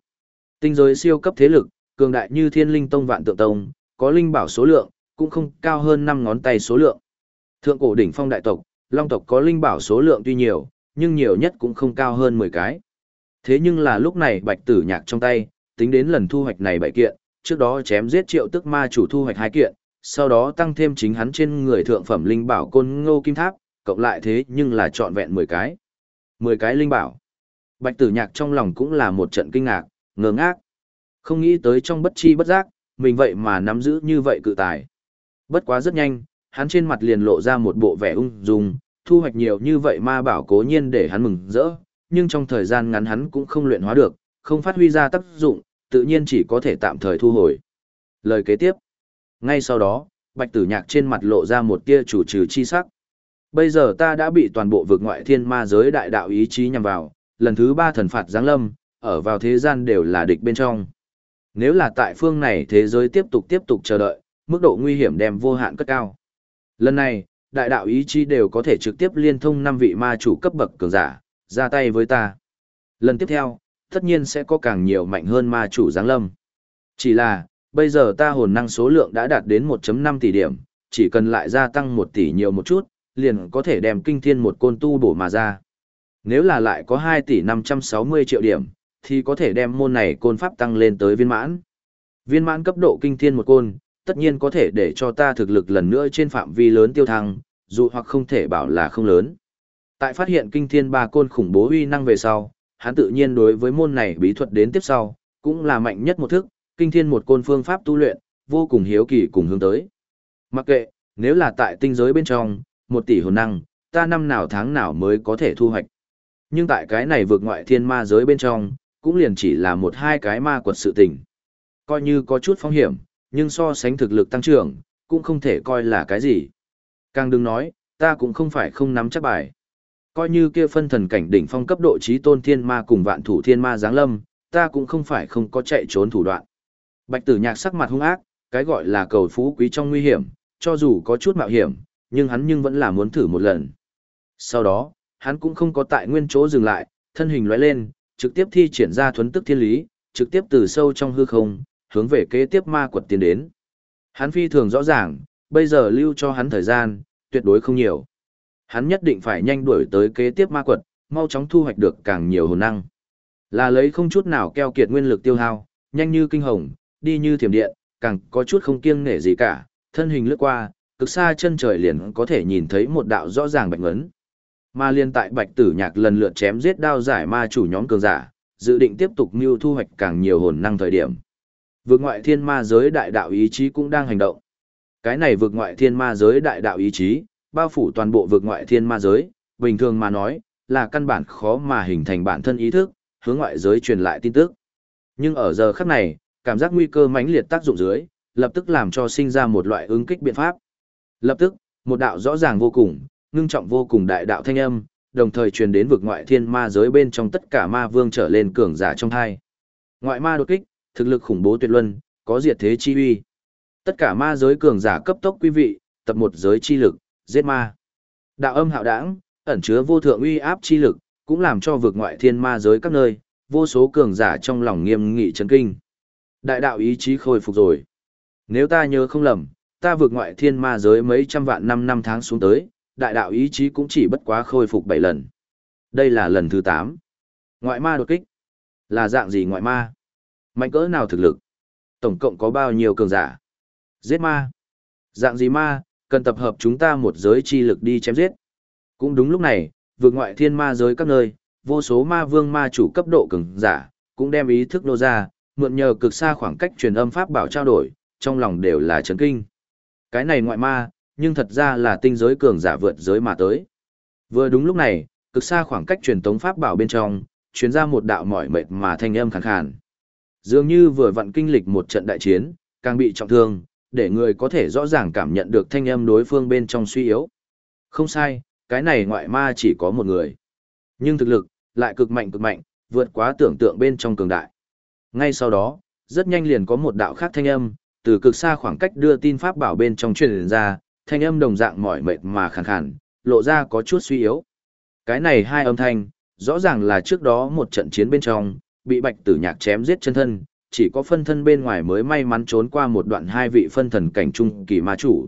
Tinh giới siêu cấp thế lực, cường đại như thiên linh tông vạn tượng tông, có linh bảo số lượng, cũng không cao hơn 5 ngón tay số lượng. Thượng cổ đỉnh phong đại tộc, long tộc có linh bảo số lượng tuy nhiều, nhưng nhiều nhất cũng không cao hơn 10 cái. Thế nhưng là lúc này bạch tử nhạc trong tay, tính đến lần thu hoạch này bảy kiện, trước đó chém giết triệu tức ma chủ thu hoạch hai kiện, sau đó tăng thêm chính hắn trên người thượng phẩm linh bảo côn ngô kim tháp, cộng lại thế nhưng là trọn vẹn 10 cái. 10 cái linh bảo. Bạch tử nhạc trong lòng cũng là một trận kinh ngạc, ngờ ngác. Không nghĩ tới trong bất chi bất giác, mình vậy mà nắm giữ như vậy cự tài. Bất quá rất nhanh, hắn trên mặt liền lộ ra một bộ vẻ ung dung, thu hoạch nhiều như vậy ma bảo cố nhiên để hắn mừng rỡ, nhưng trong thời gian ngắn hắn cũng không luyện hóa được, không phát huy ra tác dụng, tự nhiên chỉ có thể tạm thời thu hồi. Lời kế tiếp. Ngay sau đó, bạch tử nhạc trên mặt lộ ra một tia chủ trừ chi sắc. Bây giờ ta đã bị toàn bộ vực ngoại thiên ma giới đại đạo ý chí nhằm vào, lần thứ ba thần phạt giáng lâm, ở vào thế gian đều là địch bên trong. Nếu là tại phương này thế giới tiếp tục tiếp tục chờ đợi, mức độ nguy hiểm đem vô hạn cất cao. Lần này, đại đạo ý chí đều có thể trực tiếp liên thông năm vị ma chủ cấp bậc cường giả, ra tay với ta. Lần tiếp theo, tất nhiên sẽ có càng nhiều mạnh hơn ma chủ giáng lâm. Chỉ là, bây giờ ta hồn năng số lượng đã đạt đến 1.5 tỷ điểm, chỉ cần lại gia tăng 1 tỷ nhiều một chút, liền có thể đem kinh thiên một côn tu bổ mà ra. Nếu là lại có 2 tỷ 560 triệu điểm, thì có thể đem môn này côn pháp tăng lên tới viên mãn. Viên mãn cấp độ kinh thiên một côn, tất nhiên có thể để cho ta thực lực lần nữa trên phạm vi lớn tiêu thăng, dù hoặc không thể bảo là không lớn. Tại phát hiện kinh thiên ba côn khủng bố uy năng về sau, hắn tự nhiên đối với môn này bí thuật đến tiếp sau, cũng là mạnh nhất một thức, kinh thiên một côn phương pháp tu luyện, vô cùng hiếu kỳ cùng hướng tới. Mặc kệ, nếu là tại tinh giới bên trong, một tỷ hồn năng, ta năm nào tháng nào mới có thể thu hoạch. Nhưng tại cái này vượt ngoại thiên ma giới bên trong, cũng liền chỉ là một hai cái ma quật sự tình. Coi như có chút phong hiểm, nhưng so sánh thực lực tăng trưởng, cũng không thể coi là cái gì. Càng đừng nói, ta cũng không phải không nắm chắc bài. Coi như kia phân thần cảnh đỉnh phong cấp độ trí tôn thiên ma cùng vạn thủ thiên ma giáng lâm, ta cũng không phải không có chạy trốn thủ đoạn. Bạch tử nhạc sắc mặt hung ác, cái gọi là cầu phú quý trong nguy hiểm, cho dù có chút mạo hiểm, nhưng hắn nhưng vẫn là muốn thử một lần. Sau đó, hắn cũng không có tại nguyên chỗ dừng lại, thân hình lóe lên, trực tiếp thi triển ra thuấn tức thiên lý, trực tiếp từ sâu trong hư không, hướng về kế tiếp ma quật tiến đến. Hắn phi thường rõ ràng, bây giờ lưu cho hắn thời gian, tuyệt đối không nhiều. Hắn nhất định phải nhanh đuổi tới kế tiếp ma quật, mau chóng thu hoạch được càng nhiều hồn năng. Là lấy không chút nào keo kiệt nguyên lực tiêu hao, nhanh như kinh hồng, đi như thiểm điện, càng có chút không kiêng nể gì cả, thân hình lướt qua, cực xa chân trời liền có thể nhìn thấy một đạo rõ ràng bạch ngấn. Mà liên tại bạch tử nhạc lần lượt chém giết đao giải ma chủ nhóm cường giả, dự định tiếp tục mưu thu hoạch càng nhiều hồn năng thời điểm. Vượt ngoại thiên ma giới đại đạo ý chí cũng đang hành động. Cái này vượt ngoại thiên ma giới đại đạo ý chí, bao phủ toàn bộ vượt ngoại thiên ma giới, bình thường mà nói, là căn bản khó mà hình thành bản thân ý thức, hướng ngoại giới truyền lại tin tức. Nhưng ở giờ khắc này, cảm giác nguy cơ mãnh liệt tác dụng dưới, lập tức làm cho sinh ra một loại ứng kích biện pháp. Lập tức, một đạo rõ ràng vô cùng, ngưng trọng vô cùng đại đạo thanh âm, đồng thời truyền đến vực ngoại thiên ma giới bên trong tất cả ma vương trở lên cường giả trong hai. Ngoại ma đột kích, thực lực khủng bố tuyệt luân, có diệt thế chi uy. Tất cả ma giới cường giả cấp tốc quý vị, tập một giới chi lực, giết ma. Đạo âm hạo đảng, ẩn chứa vô thượng uy áp chi lực, cũng làm cho vực ngoại thiên ma giới các nơi, vô số cường giả trong lòng nghiêm nghị chấn kinh. Đại đạo ý chí khôi phục rồi. Nếu ta nhớ không lầm, ta vượt ngoại thiên ma giới mấy trăm vạn năm năm tháng xuống tới, đại đạo ý chí cũng chỉ bất quá khôi phục bảy lần. Đây là lần thứ tám. Ngoại ma đột kích. Là dạng gì ngoại ma? Mạnh cỡ nào thực lực? Tổng cộng có bao nhiêu cường giả? Giết ma. Dạng gì ma, cần tập hợp chúng ta một giới chi lực đi chém giết. Cũng đúng lúc này, vượt ngoại thiên ma giới các nơi, vô số ma vương ma chủ cấp độ cường giả, cũng đem ý thức nô ra, mượn nhờ cực xa khoảng cách truyền âm pháp bảo trao đổi, trong lòng đều là chấn kinh. Cái này ngoại ma, nhưng thật ra là tinh giới cường giả vượt giới mà tới. Vừa đúng lúc này, cực xa khoảng cách truyền tống pháp bảo bên trong, truyền ra một đạo mỏi mệt mà thanh âm khàn khàn. Dường như vừa vặn kinh lịch một trận đại chiến, càng bị trọng thương, để người có thể rõ ràng cảm nhận được thanh âm đối phương bên trong suy yếu. Không sai, cái này ngoại ma chỉ có một người. Nhưng thực lực, lại cực mạnh cực mạnh, vượt quá tưởng tượng bên trong cường đại. Ngay sau đó, rất nhanh liền có một đạo khác thanh âm, từ cực xa khoảng cách đưa tin pháp bảo bên trong truyền ra, thanh âm đồng dạng mỏi mệt mà khàn khàn, lộ ra có chút suy yếu. Cái này hai âm thanh, rõ ràng là trước đó một trận chiến bên trong, bị bạch tử nhạc chém giết chân thân, chỉ có phân thân bên ngoài mới may mắn trốn qua một đoạn hai vị phân thần cảnh trung kỳ ma chủ.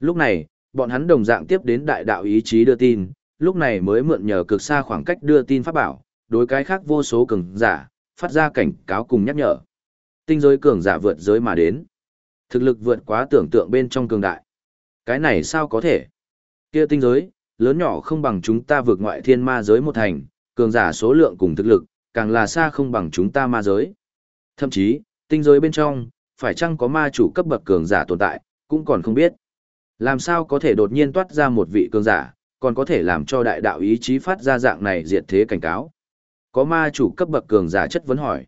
Lúc này, bọn hắn đồng dạng tiếp đến đại đạo ý chí đưa tin, lúc này mới mượn nhờ cực xa khoảng cách đưa tin pháp bảo, đối cái khác vô số cường giả, phát ra cảnh cáo cùng nhắc nhở. Tinh giới cường giả vượt giới mà đến. Thực lực vượt quá tưởng tượng bên trong cường đại. Cái này sao có thể? Kia tinh giới, lớn nhỏ không bằng chúng ta vượt ngoại thiên ma giới một thành, cường giả số lượng cùng thực lực, càng là xa không bằng chúng ta ma giới. Thậm chí, tinh giới bên trong, phải chăng có ma chủ cấp bậc cường giả tồn tại, cũng còn không biết. Làm sao có thể đột nhiên toát ra một vị cường giả, còn có thể làm cho đại đạo ý chí phát ra dạng này diệt thế cảnh cáo. Có ma chủ cấp bậc cường giả chất vấn hỏi.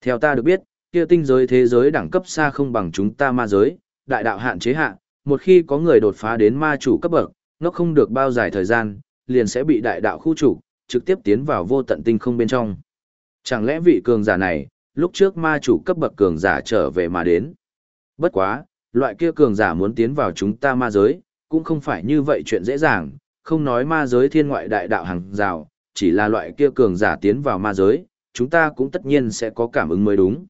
Theo ta được biết, kia tinh giới thế giới đẳng cấp xa không bằng chúng ta ma giới, đại đạo hạn chế hạn, một khi có người đột phá đến ma chủ cấp bậc, nó không được bao dài thời gian, liền sẽ bị đại đạo khu chủ, trực tiếp tiến vào vô tận tinh không bên trong. Chẳng lẽ vị cường giả này, lúc trước ma chủ cấp bậc cường giả trở về mà đến? Bất quá, loại kia cường giả muốn tiến vào chúng ta ma giới, cũng không phải như vậy chuyện dễ dàng, không nói ma giới thiên ngoại đại đạo hàng rào, chỉ là loại kia cường giả tiến vào ma giới, chúng ta cũng tất nhiên sẽ có cảm ứng mới đúng.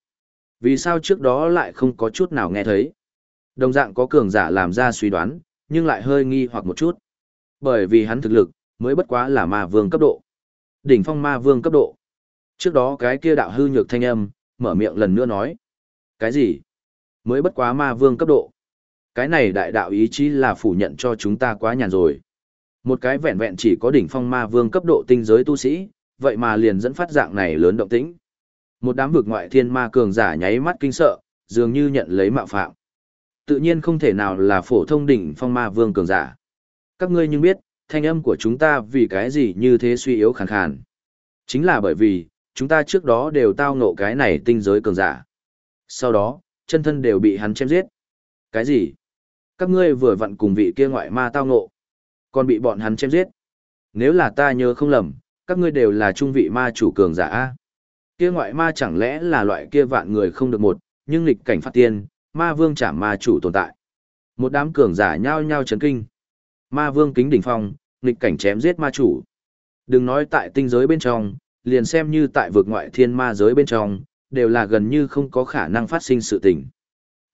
Vì sao trước đó lại không có chút nào nghe thấy? Đồng dạng có cường giả làm ra suy đoán, nhưng lại hơi nghi hoặc một chút. Bởi vì hắn thực lực, mới bất quá là ma vương cấp độ. Đỉnh phong ma vương cấp độ. Trước đó cái kia đạo hư nhược thanh âm, mở miệng lần nữa nói. Cái gì? Mới bất quá ma vương cấp độ. Cái này đại đạo ý chí là phủ nhận cho chúng ta quá nhàn rồi. Một cái vẹn vẹn chỉ có đỉnh phong ma vương cấp độ tinh giới tu sĩ, vậy mà liền dẫn phát dạng này lớn động tĩnh. Một đám vực ngoại thiên ma cường giả nháy mắt kinh sợ, dường như nhận lấy mạo phạm. Tự nhiên không thể nào là phổ thông đỉnh phong ma vương cường giả. Các ngươi nhưng biết, thanh âm của chúng ta vì cái gì như thế suy yếu khàn khàn. Chính là bởi vì, chúng ta trước đó đều tao ngộ cái này tinh giới cường giả. Sau đó, chân thân đều bị hắn chém giết. Cái gì? Các ngươi vừa vặn cùng vị kia ngoại ma tao ngộ, còn bị bọn hắn chém giết. Nếu là ta nhớ không lầm, các ngươi đều là trung vị ma chủ cường giả a. Kia ngoại ma chẳng lẽ là loại kia vạn người không được một, nhưng lịch cảnh phát tiên, ma vương trả ma chủ tồn tại. Một đám cường giả nhao nhao chấn kinh. Ma vương kính đỉnh phong, nghịch cảnh chém giết ma chủ. Đừng nói tại tinh giới bên trong, liền xem như tại vực ngoại thiên ma giới bên trong, đều là gần như không có khả năng phát sinh sự tình.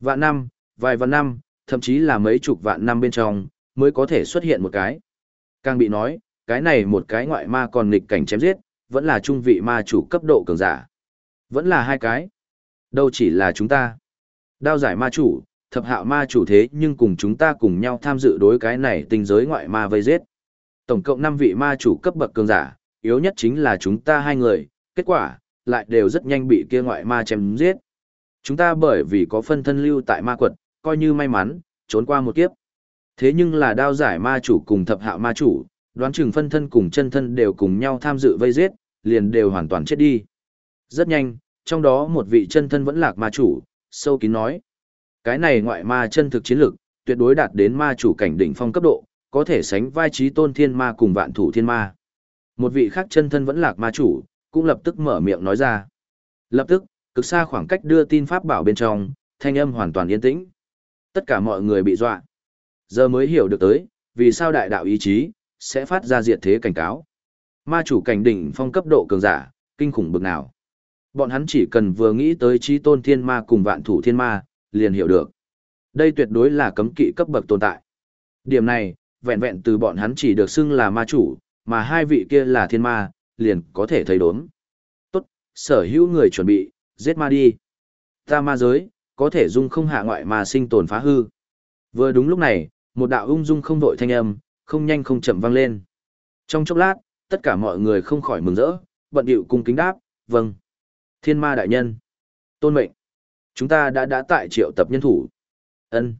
Vạn năm, vài vạn năm, thậm chí là mấy chục vạn năm bên trong, mới có thể xuất hiện một cái. Càng bị nói, cái này một cái ngoại ma còn nghịch cảnh chém giết, vẫn là trung vị ma chủ cấp độ cường giả. Vẫn là hai cái. Đâu chỉ là chúng ta. Đao giải ma chủ, thập hạo ma chủ thế nhưng cùng chúng ta cùng nhau tham dự đối cái này tinh giới ngoại ma vây giết. Tổng cộng 5 vị ma chủ cấp bậc cường giả, yếu nhất chính là chúng ta hai người, kết quả, lại đều rất nhanh bị kia ngoại ma chém giết. Chúng ta bởi vì có phân thân lưu tại ma quật, coi như may mắn, trốn qua một kiếp. Thế nhưng là đao giải ma chủ cùng thập hạo ma chủ, đoán chừng phân thân cùng chân thân đều cùng nhau tham dự vây giết, liền đều hoàn toàn chết đi. Rất nhanh, trong đó một vị chân thân vẫn lạc ma chủ, sâu kín nói. Cái này ngoại ma chân thực chiến lực, tuyệt đối đạt đến ma chủ cảnh đỉnh phong cấp độ, có thể sánh vai trí tôn thiên ma cùng vạn thủ thiên ma. Một vị khác chân thân vẫn lạc ma chủ, cũng lập tức mở miệng nói ra. Lập tức, cực xa khoảng cách đưa tin pháp bảo bên trong, thanh âm hoàn toàn yên tĩnh. Tất cả mọi người bị dọa. Giờ mới hiểu được tới, vì sao đại đạo ý chí, sẽ phát ra diệt thế cảnh cáo. Ma chủ cảnh đỉnh phong cấp độ cường giả, kinh khủng bực nào. Bọn hắn chỉ cần vừa nghĩ tới trí tôn thiên ma cùng vạn thủ thiên ma, liền hiểu được. Đây tuyệt đối là cấm kỵ cấp bậc tồn tại. Điểm này, vẹn vẹn từ bọn hắn chỉ được xưng là ma chủ, mà hai vị kia là thiên ma, liền có thể thấy đốm. Tốt, sở hữu người chuẩn bị, giết ma đi. Ta ma giới, có thể dung không hạ ngoại mà sinh tồn phá hư. Vừa đúng lúc này, một đạo ung dung không vội thanh âm, không nhanh không chậm vang lên. Trong chốc lát, tất cả mọi người không khỏi mừng rỡ, bận điệu cung kính đáp, vâng. Thiên ma đại nhân. Tôn mệnh. Chúng ta đã đã tại triệu tập nhân thủ. ân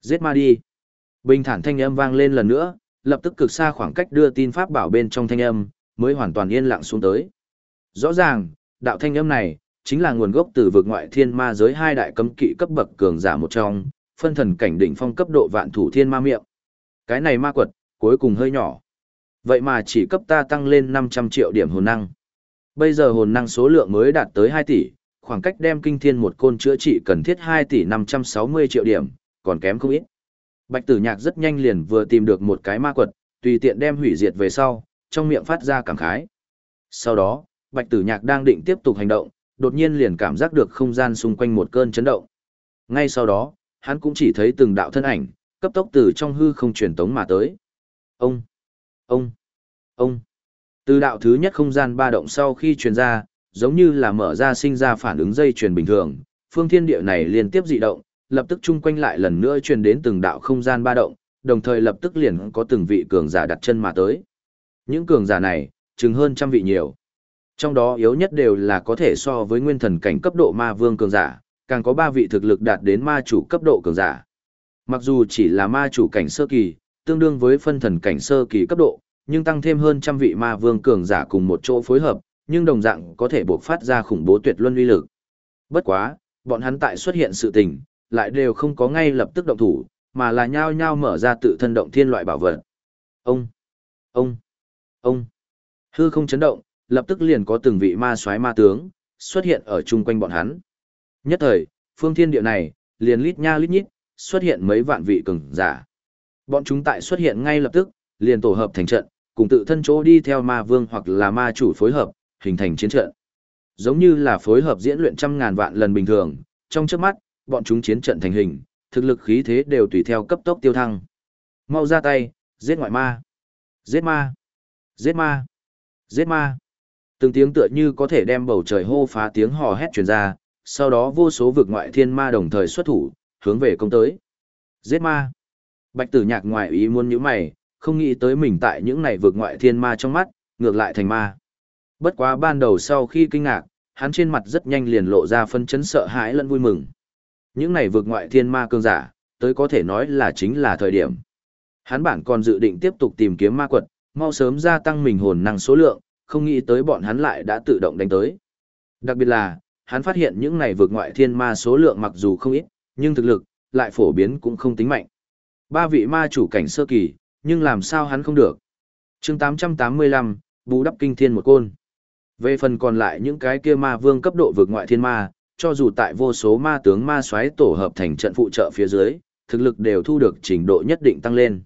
Giết ma đi. Bình thản thanh âm vang lên lần nữa, lập tức cực xa khoảng cách đưa tin pháp bảo bên trong thanh âm, mới hoàn toàn yên lặng xuống tới. Rõ ràng, đạo thanh âm này, chính là nguồn gốc từ vực ngoại thiên ma giới hai đại cấm kỵ cấp bậc cường giả một trong, phân thần cảnh đỉnh phong cấp độ vạn thủ thiên ma miệng. Cái này ma quật, cuối cùng hơi nhỏ. Vậy mà chỉ cấp ta tăng lên 500 triệu điểm hồn năng. Bây giờ hồn năng số lượng mới đạt tới 2 tỷ, khoảng cách đem kinh thiên một côn chữa trị cần thiết 2 tỷ 560 triệu điểm, còn kém không ít. Bạch tử nhạc rất nhanh liền vừa tìm được một cái ma quật, tùy tiện đem hủy diệt về sau, trong miệng phát ra cảm khái. Sau đó, bạch tử nhạc đang định tiếp tục hành động, đột nhiên liền cảm giác được không gian xung quanh một cơn chấn động. Ngay sau đó, hắn cũng chỉ thấy từng đạo thân ảnh, cấp tốc từ trong hư không truyền tống mà tới. Ông, ông, ông. Từ đạo thứ nhất không gian ba động sau khi truyền ra, giống như là mở ra sinh ra phản ứng dây truyền bình thường, phương thiên địa này liên tiếp dị động, lập tức chung quanh lại lần nữa truyền đến từng đạo không gian ba động, đồng thời lập tức liền có từng vị cường giả đặt chân mà tới. Những cường giả này, chừng hơn trăm vị nhiều. Trong đó yếu nhất đều là có thể so với nguyên thần cảnh cấp độ ma vương cường giả, càng có ba vị thực lực đạt đến ma chủ cấp độ cường giả. Mặc dù chỉ là ma chủ cảnh sơ kỳ, tương đương với phân thần cảnh sơ kỳ cấp độ, nhưng tăng thêm hơn trăm vị ma vương cường giả cùng một chỗ phối hợp, nhưng đồng dạng có thể bộc phát ra khủng bố tuyệt luân uy lực. Bất quá, bọn hắn tại xuất hiện sự tình, lại đều không có ngay lập tức động thủ, mà là nhao nhao mở ra tự thân động thiên loại bảo vật. Ông, ông, ông, hư không chấn động, lập tức liền có từng vị ma soái ma tướng xuất hiện ở chung quanh bọn hắn. Nhất thời, phương thiên địa này liền lít nha lít nhít xuất hiện mấy vạn vị cường giả. Bọn chúng tại xuất hiện ngay lập tức, liền tổ hợp thành trận, cùng tự thân chỗ đi theo ma vương hoặc là ma chủ phối hợp, hình thành chiến trận. Giống như là phối hợp diễn luyện trăm ngàn vạn lần bình thường, trong trước mắt, bọn chúng chiến trận thành hình, thực lực khí thế đều tùy theo cấp tốc tiêu thăng. Mau ra tay, giết ngoại ma. Giết ma. Giết ma. Giết ma. Từng tiếng tựa như có thể đem bầu trời hô phá tiếng hò hét truyền ra, sau đó vô số vực ngoại thiên ma đồng thời xuất thủ, hướng về công tới. Giết ma. Bạch tử nhạc ngoại ý muốn như mày, không nghĩ tới mình tại những này vượt ngoại thiên ma trong mắt, ngược lại thành ma. Bất quá ban đầu sau khi kinh ngạc, hắn trên mặt rất nhanh liền lộ ra phân chấn sợ hãi lẫn vui mừng. Những này vượt ngoại thiên ma cương giả, tới có thể nói là chính là thời điểm. Hắn bản còn dự định tiếp tục tìm kiếm ma quật, mau sớm gia tăng mình hồn năng số lượng, không nghĩ tới bọn hắn lại đã tự động đánh tới. Đặc biệt là, hắn phát hiện những này vượt ngoại thiên ma số lượng mặc dù không ít, nhưng thực lực, lại phổ biến cũng không tính mạnh. Ba vị ma chủ cảnh sơ kỳ, nhưng làm sao hắn không được. chương 885, bù đắp kinh thiên một côn. Về phần còn lại những cái kia ma vương cấp độ vực ngoại thiên ma, cho dù tại vô số ma tướng ma xoáy tổ hợp thành trận phụ trợ phía dưới, thực lực đều thu được trình độ nhất định tăng lên.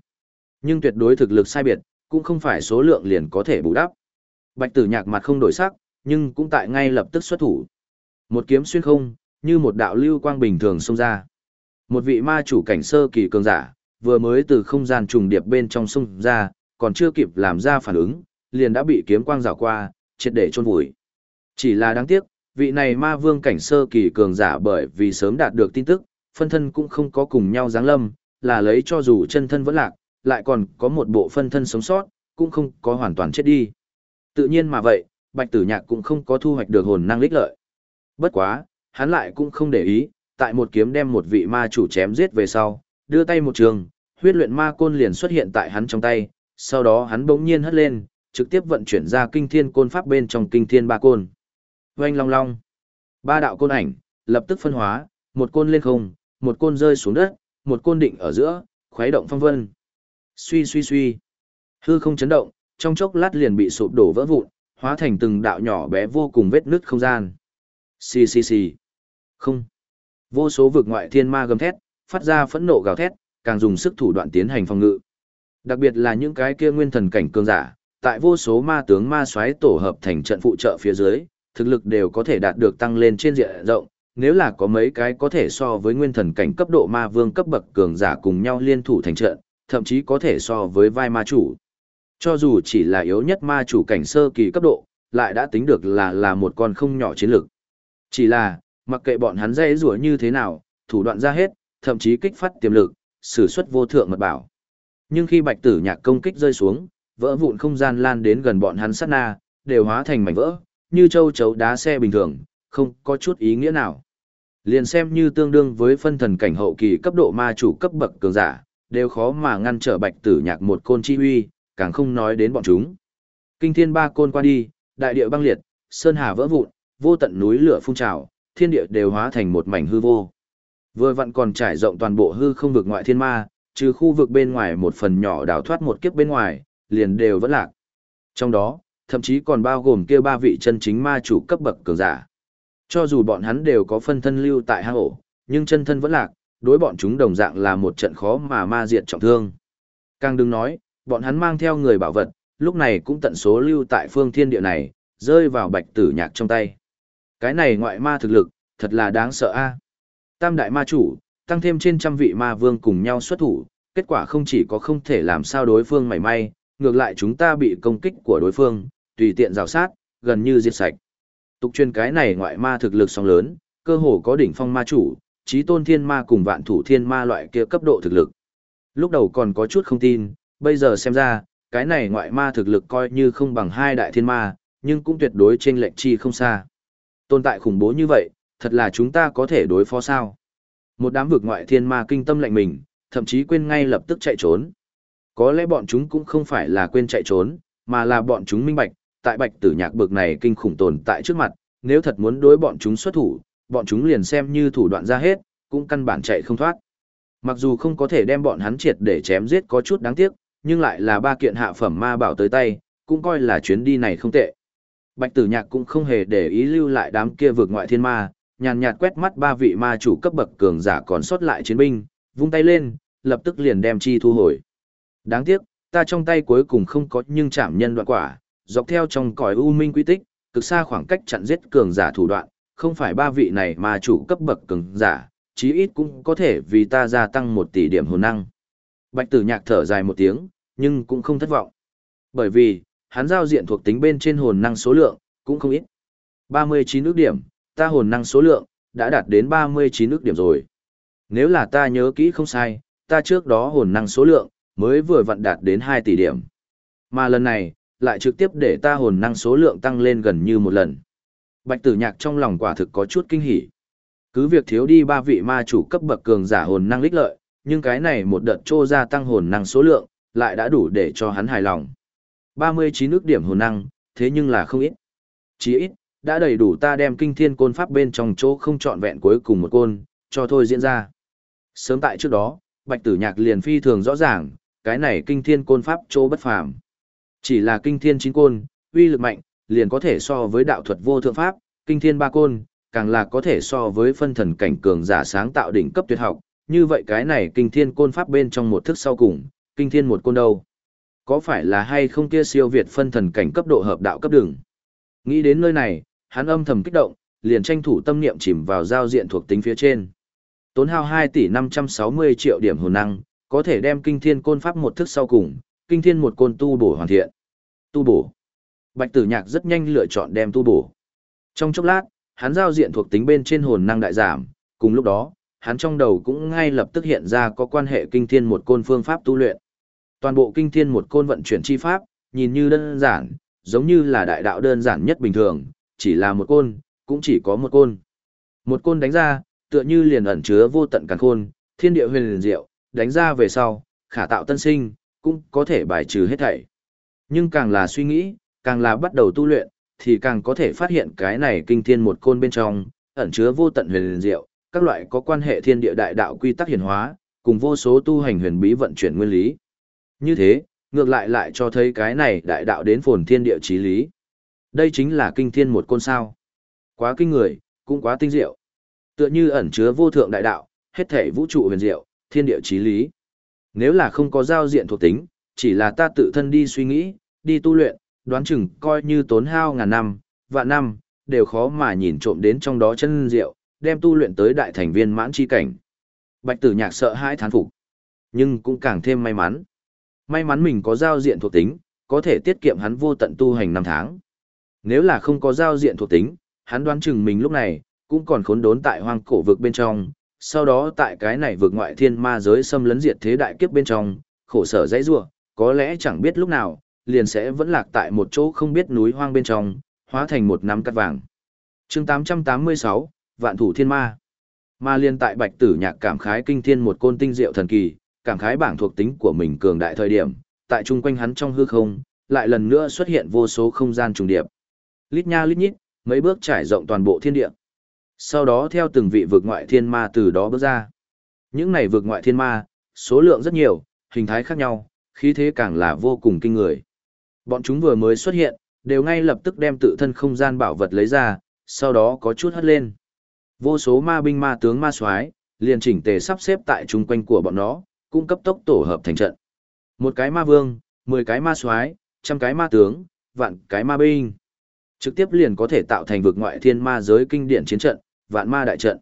Nhưng tuyệt đối thực lực sai biệt, cũng không phải số lượng liền có thể bù đắp. Bạch tử nhạc mặt không đổi sắc, nhưng cũng tại ngay lập tức xuất thủ. Một kiếm xuyên không, như một đạo lưu quang bình thường xông ra. Một vị ma chủ cảnh sơ kỳ cường giả, vừa mới từ không gian trùng điệp bên trong xông ra, còn chưa kịp làm ra phản ứng, liền đã bị kiếm quang rào qua, triệt để chôn vùi. Chỉ là đáng tiếc, vị này ma vương cảnh sơ kỳ cường giả bởi vì sớm đạt được tin tức, phân thân cũng không có cùng nhau giáng lâm, là lấy cho dù chân thân vẫn lạc, lại còn có một bộ phân thân sống sót, cũng không có hoàn toàn chết đi. Tự nhiên mà vậy, Bạch Tử Nhạc cũng không có thu hoạch được hồn năng lích lợi. Bất quá, hắn lại cũng không để ý, tại một kiếm đem một vị ma chủ chém giết về sau, đưa tay một trường, huyết luyện ma côn liền xuất hiện tại hắn trong tay, sau đó hắn bỗng nhiên hất lên, trực tiếp vận chuyển ra kinh thiên côn pháp bên trong kinh thiên ba côn. Oanh long long. Ba đạo côn ảnh, lập tức phân hóa, một côn lên không, một côn rơi xuống đất, một côn định ở giữa, khuấy động phong vân. Suy suy suy. Hư không chấn động, trong chốc lát liền bị sụp đổ vỡ vụn, hóa thành từng đạo nhỏ bé vô cùng vết nứt không gian. Xì xì xì. Không. Vô số vực ngoại thiên ma gầm thét, phát ra phẫn nộ gào thét, càng dùng sức thủ đoạn tiến hành phòng ngự. Đặc biệt là những cái kia nguyên thần cảnh cường giả, tại vô số ma tướng ma xoáy tổ hợp thành trận phụ trợ phía dưới, thực lực đều có thể đạt được tăng lên trên diện rộng. Nếu là có mấy cái có thể so với nguyên thần cảnh cấp độ ma vương cấp bậc cường giả cùng nhau liên thủ thành trận, thậm chí có thể so với vai ma chủ. Cho dù chỉ là yếu nhất ma chủ cảnh sơ kỳ cấp độ, lại đã tính được là là một con không nhỏ chiến lực. Chỉ là, mặc kệ bọn hắn dây rủa như thế nào, thủ đoạn ra hết, thậm chí kích phát tiềm lực, sử xuất vô thượng mật bảo. Nhưng khi bạch tử nhạc công kích rơi xuống, vỡ vụn không gian lan đến gần bọn hắn sát na, đều hóa thành mảnh vỡ, như châu chấu đá xe bình thường, không có chút ý nghĩa nào. Liền xem như tương đương với phân thần cảnh hậu kỳ cấp độ ma chủ cấp bậc cường giả, đều khó mà ngăn trở bạch tử nhạc một côn chi uy, càng không nói đến bọn chúng. Kinh thiên ba côn qua đi, đại địa băng liệt, sơn hà vỡ vụn, vô tận núi lửa phun trào, thiên địa đều hóa thành một mảnh hư vô. Vừa vặn còn trải rộng toàn bộ hư không vực ngoại thiên ma, trừ khu vực bên ngoài một phần nhỏ đào thoát một kiếp bên ngoài, liền đều vẫn lạc. Trong đó, thậm chí còn bao gồm kia ba vị chân chính ma chủ cấp bậc cường giả. Cho dù bọn hắn đều có phân thân lưu tại hang ổ, nhưng chân thân vẫn lạc, đối bọn chúng đồng dạng là một trận khó mà ma diệt trọng thương. Càng đừng nói, bọn hắn mang theo người bảo vật, lúc này cũng tận số lưu tại phương thiên địa này, rơi vào bạch tử nhạc trong tay. Cái này ngoại ma thực lực, thật là đáng sợ a. Tam đại ma chủ, tăng thêm trên trăm vị ma vương cùng nhau xuất thủ, kết quả không chỉ có không thể làm sao đối phương mảy may, ngược lại chúng ta bị công kích của đối phương, tùy tiện rào sát, gần như diệt sạch. Tục truyền cái này ngoại ma thực lực song lớn, cơ hồ có đỉnh phong ma chủ, trí tôn thiên ma cùng vạn thủ thiên ma loại kia cấp độ thực lực. Lúc đầu còn có chút không tin, bây giờ xem ra, cái này ngoại ma thực lực coi như không bằng hai đại thiên ma, nhưng cũng tuyệt đối trên lệnh chi không xa. Tồn tại khủng bố như vậy, thật là chúng ta có thể đối phó sao. Một đám vực ngoại thiên ma kinh tâm lạnh mình, thậm chí quên ngay lập tức chạy trốn. Có lẽ bọn chúng cũng không phải là quên chạy trốn, mà là bọn chúng minh bạch, tại bạch tử nhạc bực này kinh khủng tồn tại trước mặt, nếu thật muốn đối bọn chúng xuất thủ, bọn chúng liền xem như thủ đoạn ra hết, cũng căn bản chạy không thoát. Mặc dù không có thể đem bọn hắn triệt để chém giết có chút đáng tiếc, nhưng lại là ba kiện hạ phẩm ma bảo tới tay, cũng coi là chuyến đi này không tệ. Bạch tử nhạc cũng không hề để ý lưu lại đám kia vượt ngoại thiên ma, nhàn nhạt quét mắt ba vị ma chủ cấp bậc cường giả còn sót lại chiến binh, vung tay lên, lập tức liền đem chi thu hồi. Đáng tiếc, ta trong tay cuối cùng không có nhưng chạm nhân đoạn quả, dọc theo trong cõi u minh quy tích, cực xa khoảng cách chặn giết cường giả thủ đoạn, không phải ba vị này mà chủ cấp bậc cường giả, chí ít cũng có thể vì ta gia tăng một tỷ điểm hồn năng. Bạch tử nhạc thở dài một tiếng, nhưng cũng không thất vọng. Bởi vì, hắn giao diện thuộc tính bên trên hồn năng số lượng, cũng không ít. 39 ước điểm, ta hồn năng số lượng, đã đạt đến 39 nước điểm rồi. Nếu là ta nhớ kỹ không sai, ta trước đó hồn năng số lượng, mới vừa vặn đạt đến 2 tỷ điểm. Mà lần này, lại trực tiếp để ta hồn năng số lượng tăng lên gần như một lần. Bạch tử nhạc trong lòng quả thực có chút kinh hỉ. Cứ việc thiếu đi ba vị ma chủ cấp bậc cường giả hồn năng lích lợi, nhưng cái này một đợt trô ra tăng hồn năng số lượng, lại đã đủ để cho hắn hài lòng. 39 ước điểm hồn năng, thế nhưng là không ít. Chỉ ít, đã đầy đủ ta đem kinh thiên côn pháp bên trong chỗ không trọn vẹn cuối cùng một côn, cho thôi diễn ra. Sớm tại trước đó, Bạch Tử Nhạc liền phi thường rõ ràng, cái này kinh thiên côn pháp chỗ bất phàm. Chỉ là kinh thiên chín côn, uy lực mạnh, liền có thể so với đạo thuật vô thượng pháp, kinh thiên ba côn, càng là có thể so với phân thần cảnh cường giả sáng tạo đỉnh cấp tuyệt học. Như vậy cái này kinh thiên côn pháp bên trong một thức sau cùng, kinh thiên một côn đâu? Có phải là hay không kia siêu việt phân thần cảnh cấp độ hợp đạo cấp đường? Nghĩ đến nơi này, hắn âm thầm kích động, liền tranh thủ tâm niệm chìm vào giao diện thuộc tính phía trên. Tốn hao 2 tỷ 560 triệu điểm hồn năng, có thể đem kinh thiên côn pháp một thức sau cùng, kinh thiên một côn tu bổ hoàn thiện. Tu bổ. Bạch tử nhạc rất nhanh lựa chọn đem tu bổ. Trong chốc lát, hắn giao diện thuộc tính bên trên hồn năng đại giảm, cùng lúc đó, hắn trong đầu cũng ngay lập tức hiện ra có quan hệ kinh thiên một côn phương pháp tu luyện. Toàn bộ kinh thiên một côn vận chuyển chi pháp, nhìn như đơn giản, giống như là đại đạo đơn giản nhất bình thường, chỉ là một côn, cũng chỉ có một côn. Một côn đánh ra, tựa như liền ẩn chứa vô tận càn khôn, thiên địa huyền liền diệu, đánh ra về sau, khả tạo tân sinh, cũng có thể bài trừ hết thảy. Nhưng càng là suy nghĩ, càng là bắt đầu tu luyện, thì càng có thể phát hiện cái này kinh thiên một côn bên trong, ẩn chứa vô tận huyền liền diệu, các loại có quan hệ thiên địa đại đạo quy tắc hiển hóa, cùng vô số tu hành huyền bí vận chuyển nguyên lý. Như thế, ngược lại lại cho thấy cái này đại đạo đến phồn thiên địa chí lý. Đây chính là kinh thiên một côn sao. Quá kinh người, cũng quá tinh diệu. Tựa như ẩn chứa vô thượng đại đạo, hết thể vũ trụ huyền diệu, thiên địa chí lý. Nếu là không có giao diện thuộc tính, chỉ là ta tự thân đi suy nghĩ, đi tu luyện, đoán chừng coi như tốn hao ngàn năm, vạn năm, đều khó mà nhìn trộm đến trong đó chân diệu, đem tu luyện tới đại thành viên mãn chi cảnh. Bạch tử nhạc sợ hãi thán phục, nhưng cũng càng thêm may mắn. May mắn mình có giao diện thuộc tính, có thể tiết kiệm hắn vô tận tu hành năm tháng. Nếu là không có giao diện thuộc tính, hắn đoán chừng mình lúc này, cũng còn khốn đốn tại hoang cổ vực bên trong, sau đó tại cái này vực ngoại thiên ma giới xâm lấn diệt thế đại kiếp bên trong, khổ sở dãy rủa, có lẽ chẳng biết lúc nào, liền sẽ vẫn lạc tại một chỗ không biết núi hoang bên trong, hóa thành một nắm cát vàng. Chương 886, Vạn thủ thiên ma. Ma liên tại Bạch Tử Nhạc cảm khái kinh thiên một côn tinh diệu thần kỳ, cảm khái bảng thuộc tính của mình cường đại thời điểm, tại chung quanh hắn trong hư không, lại lần nữa xuất hiện vô số không gian trùng điệp. Lít nha lít nhít, mấy bước trải rộng toàn bộ thiên địa. Sau đó theo từng vị vực ngoại thiên ma từ đó bước ra. Những này vực ngoại thiên ma, số lượng rất nhiều, hình thái khác nhau, khí thế càng là vô cùng kinh người. Bọn chúng vừa mới xuất hiện, đều ngay lập tức đem tự thân không gian bảo vật lấy ra, sau đó có chút hất lên. Vô số ma binh ma tướng ma soái liền chỉnh tề sắp xếp tại chung quanh của bọn nó, cung cấp tốc tổ hợp thành trận. Một cái ma vương, mười cái ma soái trăm cái ma tướng, vạn cái ma binh. Trực tiếp liền có thể tạo thành vực ngoại thiên ma giới kinh điển chiến trận, vạn ma đại trận.